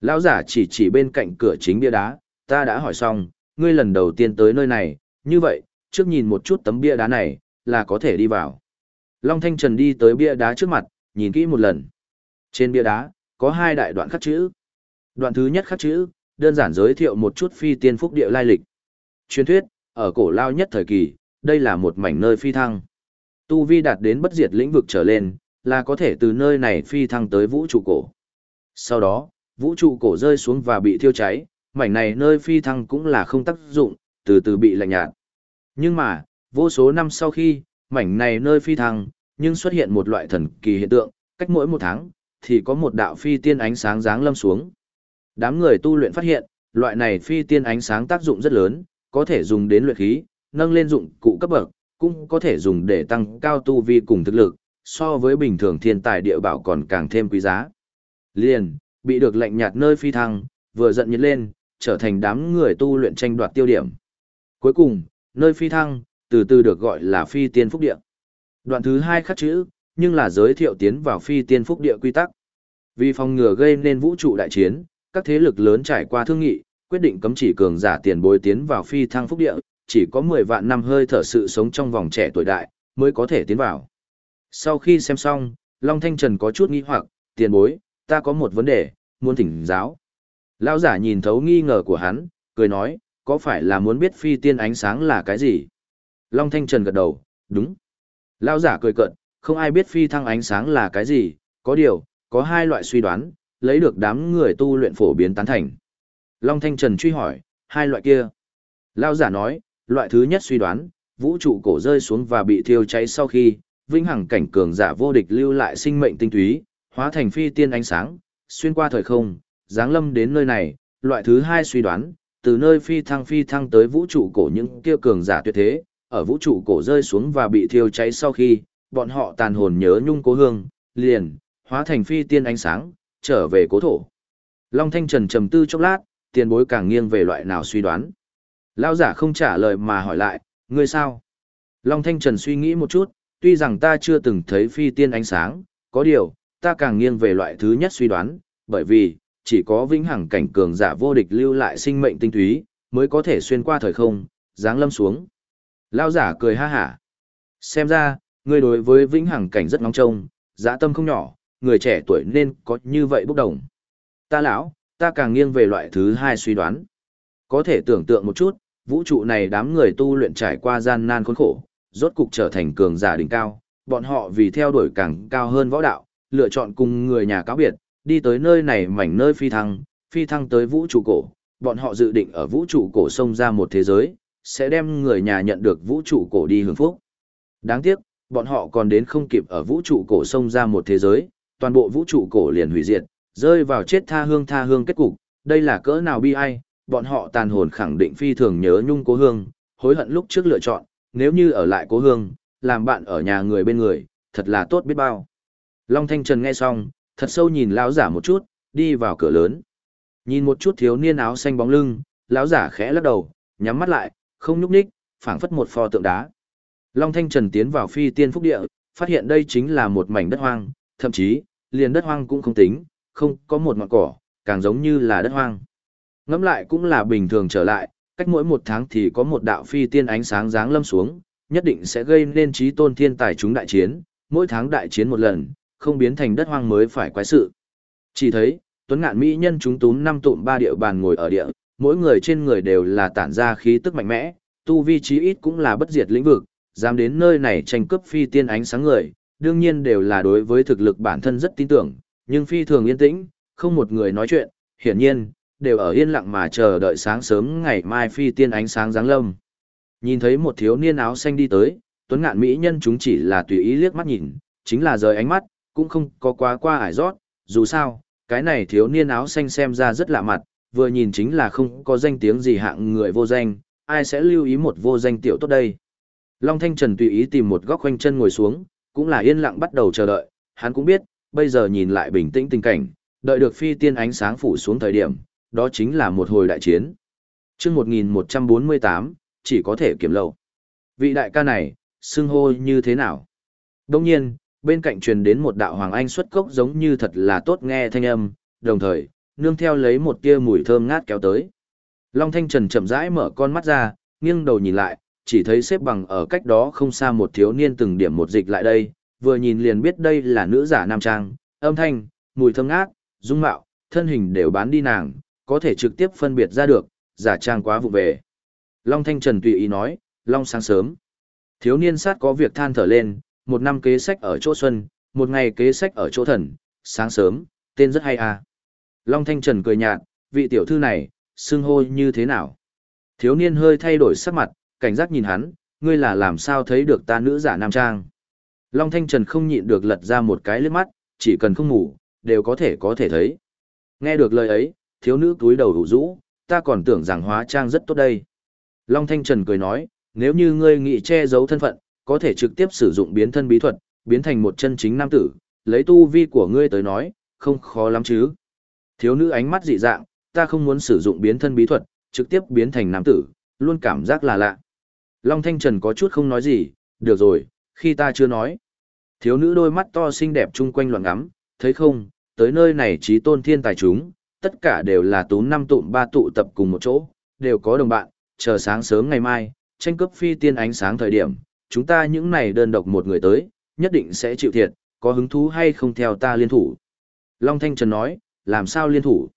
Lão giả chỉ chỉ bên cạnh cửa chính bia đá, ta đã hỏi xong, ngươi lần đầu tiên tới nơi này, như vậy, trước nhìn một chút tấm bia đá này, là có thể đi vào. Long Thanh Trần đi tới bia đá trước mặt, nhìn kỹ một lần. Trên bia đá, có hai đại đoạn khắc chữ. Đoạn thứ nhất khắc chữ, đơn giản giới thiệu một chút phi tiên phúc địa lai lịch. Truyền thuyết, ở cổ lao nhất thời kỳ, đây là một mảnh nơi phi thăng. Tu vi đạt đến bất diệt lĩnh vực trở lên, là có thể từ nơi này phi thăng tới vũ trụ cổ. Sau đó, vũ trụ cổ rơi xuống và bị thiêu cháy, mảnh này nơi phi thăng cũng là không tác dụng, từ từ bị lạnh nhạt. Nhưng mà, vô số năm sau khi, mảnh này nơi phi thăng, nhưng xuất hiện một loại thần kỳ hiện tượng, cách mỗi một tháng, thì có một đạo phi tiên ánh sáng giáng lâm xuống. Đám người tu luyện phát hiện, loại này phi tiên ánh sáng tác dụng rất lớn, có thể dùng đến luyện khí, nâng lên dụng cụ cấp bậc, cũng có thể dùng để tăng cao tu vi cùng thực lực, so với bình thường thiên tài địa bảo còn càng thêm quý giá. Liền, bị được lạnh nhạt nơi phi thăng, vừa giận nhiệt lên, trở thành đám người tu luyện tranh đoạt tiêu điểm. Cuối cùng, nơi phi thăng, từ từ được gọi là phi tiên phúc địa. Đoạn thứ hai khắc chữ, nhưng là giới thiệu tiến vào phi tiên phúc địa quy tắc. Vì phòng ngừa gây nên vũ trụ đại chiến, các thế lực lớn trải qua thương nghị, quyết định cấm chỉ cường giả tiền bối tiến vào phi thăng phúc địa, chỉ có 10 vạn năm hơi thở sự sống trong vòng trẻ tuổi đại, mới có thể tiến vào. Sau khi xem xong, Long Thanh Trần có chút nghi hoặc, tiền bối, ta có một vấn đề, muốn thỉnh giáo. Lão giả nhìn thấu nghi ngờ của hắn, cười nói, có phải là muốn biết phi tiên ánh sáng là cái gì? Long Thanh Trần gật đầu, đúng. Lão giả cười cợt, không ai biết phi thăng ánh sáng là cái gì, có điều, có hai loại suy đoán, lấy được đám người tu luyện phổ biến tán thành. Long Thanh Trần truy hỏi, hai loại kia. Lão giả nói, loại thứ nhất suy đoán, vũ trụ cổ rơi xuống và bị thiêu cháy sau khi, vinh hằng cảnh cường giả vô địch lưu lại sinh mệnh tinh túy, hóa thành phi tiên ánh sáng, xuyên qua thời không, giáng lâm đến nơi này, loại thứ hai suy đoán, từ nơi phi thăng phi thăng tới vũ trụ cổ những kia cường giả tuyệt thế, ở vũ trụ cổ rơi xuống và bị thiêu cháy sau khi, bọn họ tàn hồn nhớ nhung cố hương, liền, hóa thành phi tiên ánh sáng, trở về cố thổ. Long Thanh Trần trầm tư chốc lát, tiền bối càng nghiêng về loại nào suy đoán. Lao giả không trả lời mà hỏi lại, ngươi sao? Long Thanh Trần suy nghĩ một chút, tuy rằng ta chưa từng thấy phi tiên ánh sáng, có điều, ta càng nghiêng về loại thứ nhất suy đoán, bởi vì, chỉ có vĩnh hằng cảnh cường giả vô địch lưu lại sinh mệnh tinh túy, mới có thể xuyên qua thời không, dáng lâm xuống. Lao giả cười ha hả. Xem ra, ngươi đối với vĩnh hằng cảnh rất nóng trông, dã tâm không nhỏ, người trẻ tuổi nên có như vậy bốc đồng. Ta lão, ta càng nghiêng về loại thứ hai suy đoán. Có thể tưởng tượng một chút, vũ trụ này đám người tu luyện trải qua gian nan khốn khổ, rốt cục trở thành cường giả đỉnh cao, bọn họ vì theo đuổi càng cao hơn võ đạo, lựa chọn cùng người nhà cáo biệt, đi tới nơi này mảnh nơi phi thăng, phi thăng tới vũ trụ cổ, bọn họ dự định ở vũ trụ cổ sông ra một thế giới, sẽ đem người nhà nhận được vũ trụ cổ đi hưởng phúc. Đáng tiếc, bọn họ còn đến không kịp ở vũ trụ cổ sông ra một thế giới, toàn bộ vũ trụ cổ liền hủy diệt, rơi vào chết tha hương tha hương kết cục, đây là cỡ nào bi ai, bọn họ tàn hồn khẳng định phi thường nhớ nhung cố hương, hối hận lúc trước lựa chọn, nếu như ở lại cố hương, làm bạn ở nhà người bên người, thật là tốt biết bao. Long Thanh Trần nghe xong, thật sâu nhìn lão giả một chút, đi vào cửa lớn. Nhìn một chút thiếu niên áo xanh bóng lưng, lão giả khẽ lắc đầu, nhắm mắt lại, không nhúc nhích, phảng phất một pho tượng đá. Long Thanh Trần tiến vào phi tiên phúc địa, phát hiện đây chính là một mảnh đất hoang, thậm chí, liền đất hoang cũng không tính, không có một ngọn cỏ, càng giống như là đất hoang. Ngẫm lại cũng là bình thường trở lại, cách mỗi một tháng thì có một đạo phi tiên ánh sáng giáng lâm xuống, nhất định sẽ gây nên trí tôn thiên tài chúng đại chiến, mỗi tháng đại chiến một lần, không biến thành đất hoang mới phải quái sự. Chỉ thấy, tuấn ngạn mỹ nhân chúng túm năm tụm ba địa bàn ngồi ở địa, mỗi người trên người đều là tản ra khí tức mạnh mẽ, tu vi trí ít cũng là bất diệt lĩnh vực, dám đến nơi này tranh cướp phi tiên ánh sáng người, đương nhiên đều là đối với thực lực bản thân rất tin tưởng, nhưng phi thường yên tĩnh, không một người nói chuyện, hiển nhiên, đều ở yên lặng mà chờ đợi sáng sớm ngày mai phi tiên ánh sáng giáng lâm. Nhìn thấy một thiếu niên áo xanh đi tới, tuấn ngạn mỹ nhân chúng chỉ là tùy ý liếc mắt nhìn, chính là rời ánh mắt, cũng không có quá qua ải rót, dù sao, cái này thiếu niên áo xanh xem ra rất lạ mặt, vừa nhìn chính là không có danh tiếng gì hạng người vô danh, ai sẽ lưu ý một vô danh tiểu tốt đây. Long Thanh Trần tùy ý tìm một góc khoanh chân ngồi xuống, cũng là yên lặng bắt đầu chờ đợi, hắn cũng biết, bây giờ nhìn lại bình tĩnh tình cảnh, đợi được phi tiên ánh sáng phủ xuống thời điểm, đó chính là một hồi đại chiến. chương 1148, chỉ có thể kiểm lậu. Vị đại ca này, xưng hô như thế nào? Đông nhiên, bên cạnh truyền đến một đạo hoàng anh xuất cốc giống như thật là tốt nghe thanh âm, đồng thời, nương theo lấy một tia mùi thơm ngát kéo tới. Long Thanh Trần chậm rãi mở con mắt ra, nghiêng đầu nhìn lại, chỉ thấy xếp bằng ở cách đó không xa một thiếu niên từng điểm một dịch lại đây, vừa nhìn liền biết đây là nữ giả nam trang, âm thanh, mùi thơm ngát, dung mạo, thân hình đều bán đi nàng, có thể trực tiếp phân biệt ra được, giả trang quá vụ về. Long Thanh Trần tùy ý nói, Long sáng sớm. Thiếu niên sát có việc than thở lên, một năm kế sách ở chỗ xuân, một ngày kế sách ở chỗ thần, sáng sớm, tên rất hay à. Long Thanh Trần cười nhạt, vị tiểu thư này, xưng hô như thế nào? Thiếu niên hơi thay đổi sắc mặt, cảnh giác nhìn hắn, ngươi là làm sao thấy được ta nữ giả nam trang. Long Thanh Trần không nhịn được lật ra một cái lướt mắt, chỉ cần không ngủ, đều có thể có thể thấy. Nghe được lời ấy, thiếu nữ túi đầu đủ rũ, ta còn tưởng rằng hóa trang rất tốt đây. Long Thanh Trần cười nói, nếu như ngươi nghĩ che giấu thân phận, có thể trực tiếp sử dụng biến thân bí thuật, biến thành một chân chính nam tử, lấy tu vi của ngươi tới nói, không khó lắm chứ. Thiếu nữ ánh mắt dị dạng, ta không muốn sử dụng biến thân bí thuật, trực tiếp biến thành nam tử, luôn cảm giác là lạ. Long Thanh Trần có chút không nói gì, được rồi, khi ta chưa nói. Thiếu nữ đôi mắt to xinh đẹp chung quanh loạn ngắm, thấy không, tới nơi này trí tôn thiên tài chúng, tất cả đều là tú năm tụm ba tụ tập cùng một chỗ, đều có đồng bạn, chờ sáng sớm ngày mai, tranh cướp phi tiên ánh sáng thời điểm, chúng ta những này đơn độc một người tới, nhất định sẽ chịu thiệt, có hứng thú hay không theo ta liên thủ. Long Thanh Trần nói, làm sao liên thủ?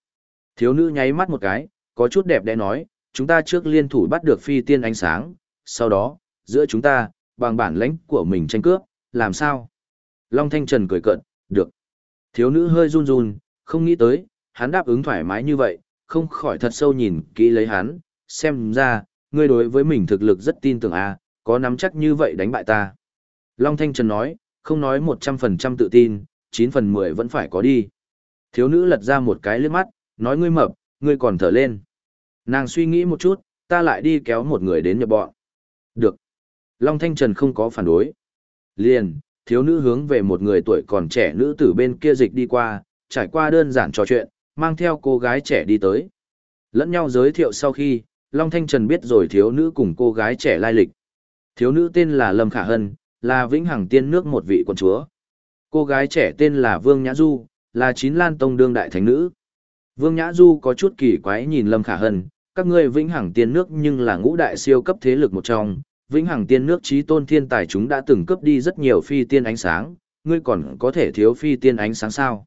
Thiếu nữ nháy mắt một cái, có chút đẹp đẽ nói, chúng ta trước liên thủ bắt được phi tiên ánh sáng, sau đó, giữa chúng ta, bằng bản lãnh của mình tranh cướp, làm sao? Long Thanh Trần cười cợt, được. Thiếu nữ hơi run run, không nghĩ tới, hắn đáp ứng thoải mái như vậy, không khỏi thật sâu nhìn kỹ lấy hắn, xem ra, ngươi đối với mình thực lực rất tin tưởng à, có nắm chắc như vậy đánh bại ta. Long Thanh Trần nói, không nói 100% tự tin, 9 phần 10 vẫn phải có đi. Thiếu nữ lật ra một cái liếc mắt, nói ngươi mập, ngươi còn thở lên. Nàng suy nghĩ một chút, ta lại đi kéo một người đến nhập bọn. Được. Long Thanh Trần không có phản đối. Liền, thiếu nữ hướng về một người tuổi còn trẻ nữ tử bên kia dịch đi qua, trải qua đơn giản trò chuyện, mang theo cô gái trẻ đi tới. Lẫn nhau giới thiệu sau khi, Long Thanh Trần biết rồi thiếu nữ cùng cô gái trẻ lai lịch. Thiếu nữ tên là Lâm Khả Hân, là vĩnh hằng tiên nước một vị quân chúa. Cô gái trẻ tên là Vương Nhã Du, là chín lan tông đương đại thánh nữ. Vương Nhã Du có chút kỳ quái nhìn Lâm Khả Hân, các ngươi vĩnh hằng tiên nước nhưng là ngũ đại siêu cấp thế lực một trong, vĩnh hằng tiên nước trí tôn thiên tài chúng đã từng cướp đi rất nhiều phi tiên ánh sáng, ngươi còn có thể thiếu phi tiên ánh sáng sao?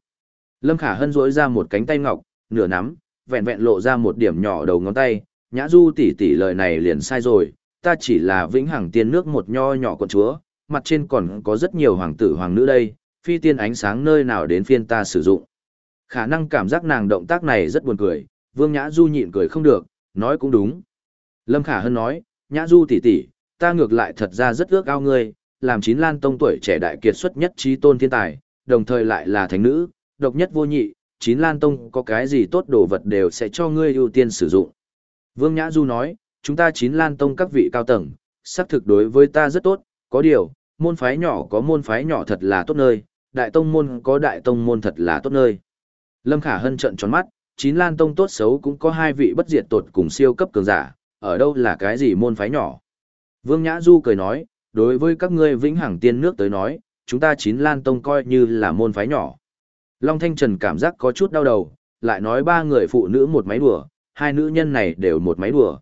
Lâm Khả Hân rỗi ra một cánh tay ngọc, nửa nắm, vẹn vẹn lộ ra một điểm nhỏ đầu ngón tay, Nhã Du tỷ tỷ lời này liền sai rồi, ta chỉ là vĩnh hằng tiên nước một nho nhỏ con chúa, mặt trên còn có rất nhiều hoàng tử hoàng nữ đây, phi tiên ánh sáng nơi nào đến phiên ta sử dụng. Khả năng cảm giác nàng động tác này rất buồn cười, Vương Nhã Du nhịn cười không được, nói cũng đúng. Lâm Khả Hân nói, Nhã Du tỷ tỷ, ta ngược lại thật ra rất ước ao ngươi, làm chín lan tông tuổi trẻ đại kiệt xuất nhất trí tôn thiên tài, đồng thời lại là thánh nữ, độc nhất vô nhị, chín lan tông có cái gì tốt đồ vật đều sẽ cho ngươi ưu tiên sử dụng. Vương Nhã Du nói, chúng ta chín lan tông các vị cao tầng, xác thực đối với ta rất tốt, có điều, môn phái nhỏ có môn phái nhỏ thật là tốt nơi, đại tông môn có đại tông môn thật là tốt nơi. Lâm Khả Hân trận tròn mắt, chín lan tông tốt xấu cũng có hai vị bất diệt tột cùng siêu cấp cường giả, ở đâu là cái gì môn phái nhỏ. Vương Nhã Du cười nói, đối với các ngươi vĩnh hằng tiên nước tới nói, chúng ta chín lan tông coi như là môn phái nhỏ. Long Thanh Trần cảm giác có chút đau đầu, lại nói ba người phụ nữ một máy đùa, hai nữ nhân này đều một máy đùa.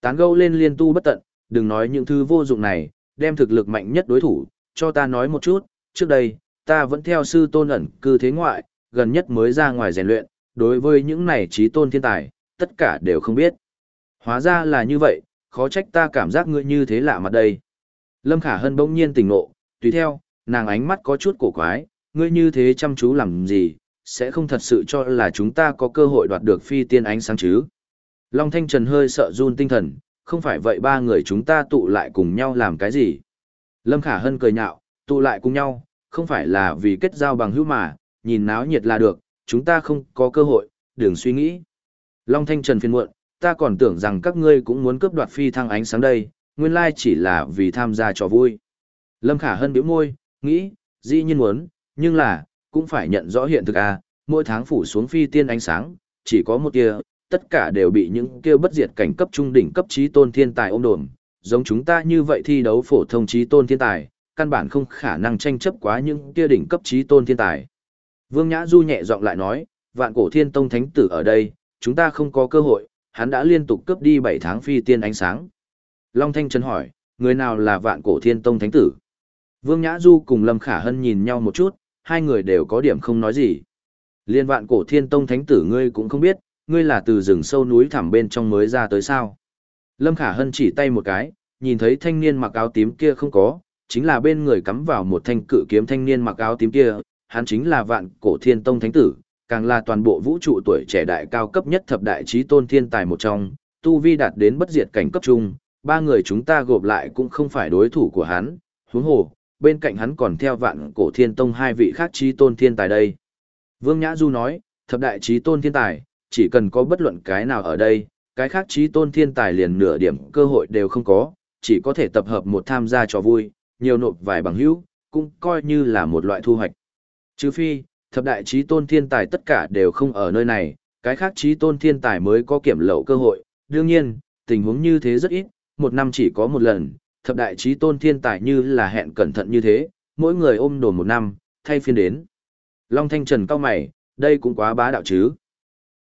Tán gẫu lên liên tu bất tận, đừng nói những thứ vô dụng này, đem thực lực mạnh nhất đối thủ, cho ta nói một chút, trước đây, ta vẫn theo sư tôn ẩn cư thế ngoại, gần nhất mới ra ngoài rèn luyện, đối với những này trí tôn thiên tài, tất cả đều không biết. Hóa ra là như vậy, khó trách ta cảm giác ngươi như thế lạ mặt đây. Lâm Khả Hân bỗng nhiên tỉnh ngộ, tùy theo, nàng ánh mắt có chút cổ quái, ngươi như thế chăm chú làm gì, sẽ không thật sự cho là chúng ta có cơ hội đoạt được phi tiên ánh sáng chứ. Long Thanh Trần hơi sợ run tinh thần, không phải vậy ba người chúng ta tụ lại cùng nhau làm cái gì. Lâm Khả Hân cười nhạo, tụ lại cùng nhau, không phải là vì kết giao bằng hữu mà, nhìn náo nhiệt là được, chúng ta không có cơ hội, đừng suy nghĩ. Long Thanh Trần phiền muộn, ta còn tưởng rằng các ngươi cũng muốn cướp đoạt phi thăng ánh sáng đây, nguyên lai chỉ là vì tham gia trò vui. Lâm Khả Hân biểu môi, nghĩ, dĩ nhiên muốn, nhưng là, cũng phải nhận rõ hiện thực à, mỗi tháng phủ xuống phi tiên ánh sáng, chỉ có một tia, tất cả đều bị những kia bất diệt cảnh cấp trung đỉnh cấp trí tôn thiên tài ôm đồn, giống chúng ta như vậy thi đấu phổ thông trí tôn thiên tài, căn bản không khả năng tranh chấp quá những kia đỉnh cấp trí tôn thiên tài. Vương Nhã Du nhẹ giọng lại nói, vạn cổ thiên tông thánh tử ở đây, chúng ta không có cơ hội, hắn đã liên tục cướp đi 7 tháng phi tiên ánh sáng. Long Thanh Trần hỏi, người nào là vạn cổ thiên tông thánh tử? Vương Nhã Du cùng Lâm Khả Hân nhìn nhau một chút, hai người đều có điểm không nói gì. Liên vạn cổ thiên tông thánh tử ngươi cũng không biết, ngươi là từ rừng sâu núi thẳm bên trong mới ra tới sao. Lâm Khả Hân chỉ tay một cái, nhìn thấy thanh niên mặc áo tím kia không có, chính là bên người cắm vào một thanh cự kiếm thanh niên mặc áo tím kia, hắn chính là vạn cổ thiên tông thánh tử, càng là toàn bộ vũ trụ tuổi trẻ đại cao cấp nhất thập đại trí tôn thiên tài một trong, tu vi đạt đến bất diệt cảnh cấp trung, ba người chúng ta gộp lại cũng không phải đối thủ của hắn, huống hồ, bên cạnh hắn còn theo vạn cổ thiên tông hai vị khác trí tôn thiên tài đây. Vương Nhã Du nói, thập đại trí tôn thiên tài, chỉ cần có bất luận cái nào ở đây, cái khác trí tôn thiên tài liền nửa điểm cơ hội đều không có, chỉ có thể tập hợp một tham gia trò vui, nhiều nộp vài bằng hữu, cũng coi như là một loại thu hoạch. Trừ phi, thập đại trí tôn thiên tài tất cả đều không ở nơi này, cái khác trí tôn thiên tài mới có kiểm lậu cơ hội. Đương nhiên, tình huống như thế rất ít, một năm chỉ có một lần, thập đại trí tôn thiên tài như là hẹn cẩn thận như thế, mỗi người ôm đồn một năm, thay phiên đến. Long Thanh Trần cao mày, đây cũng quá bá đạo chứ.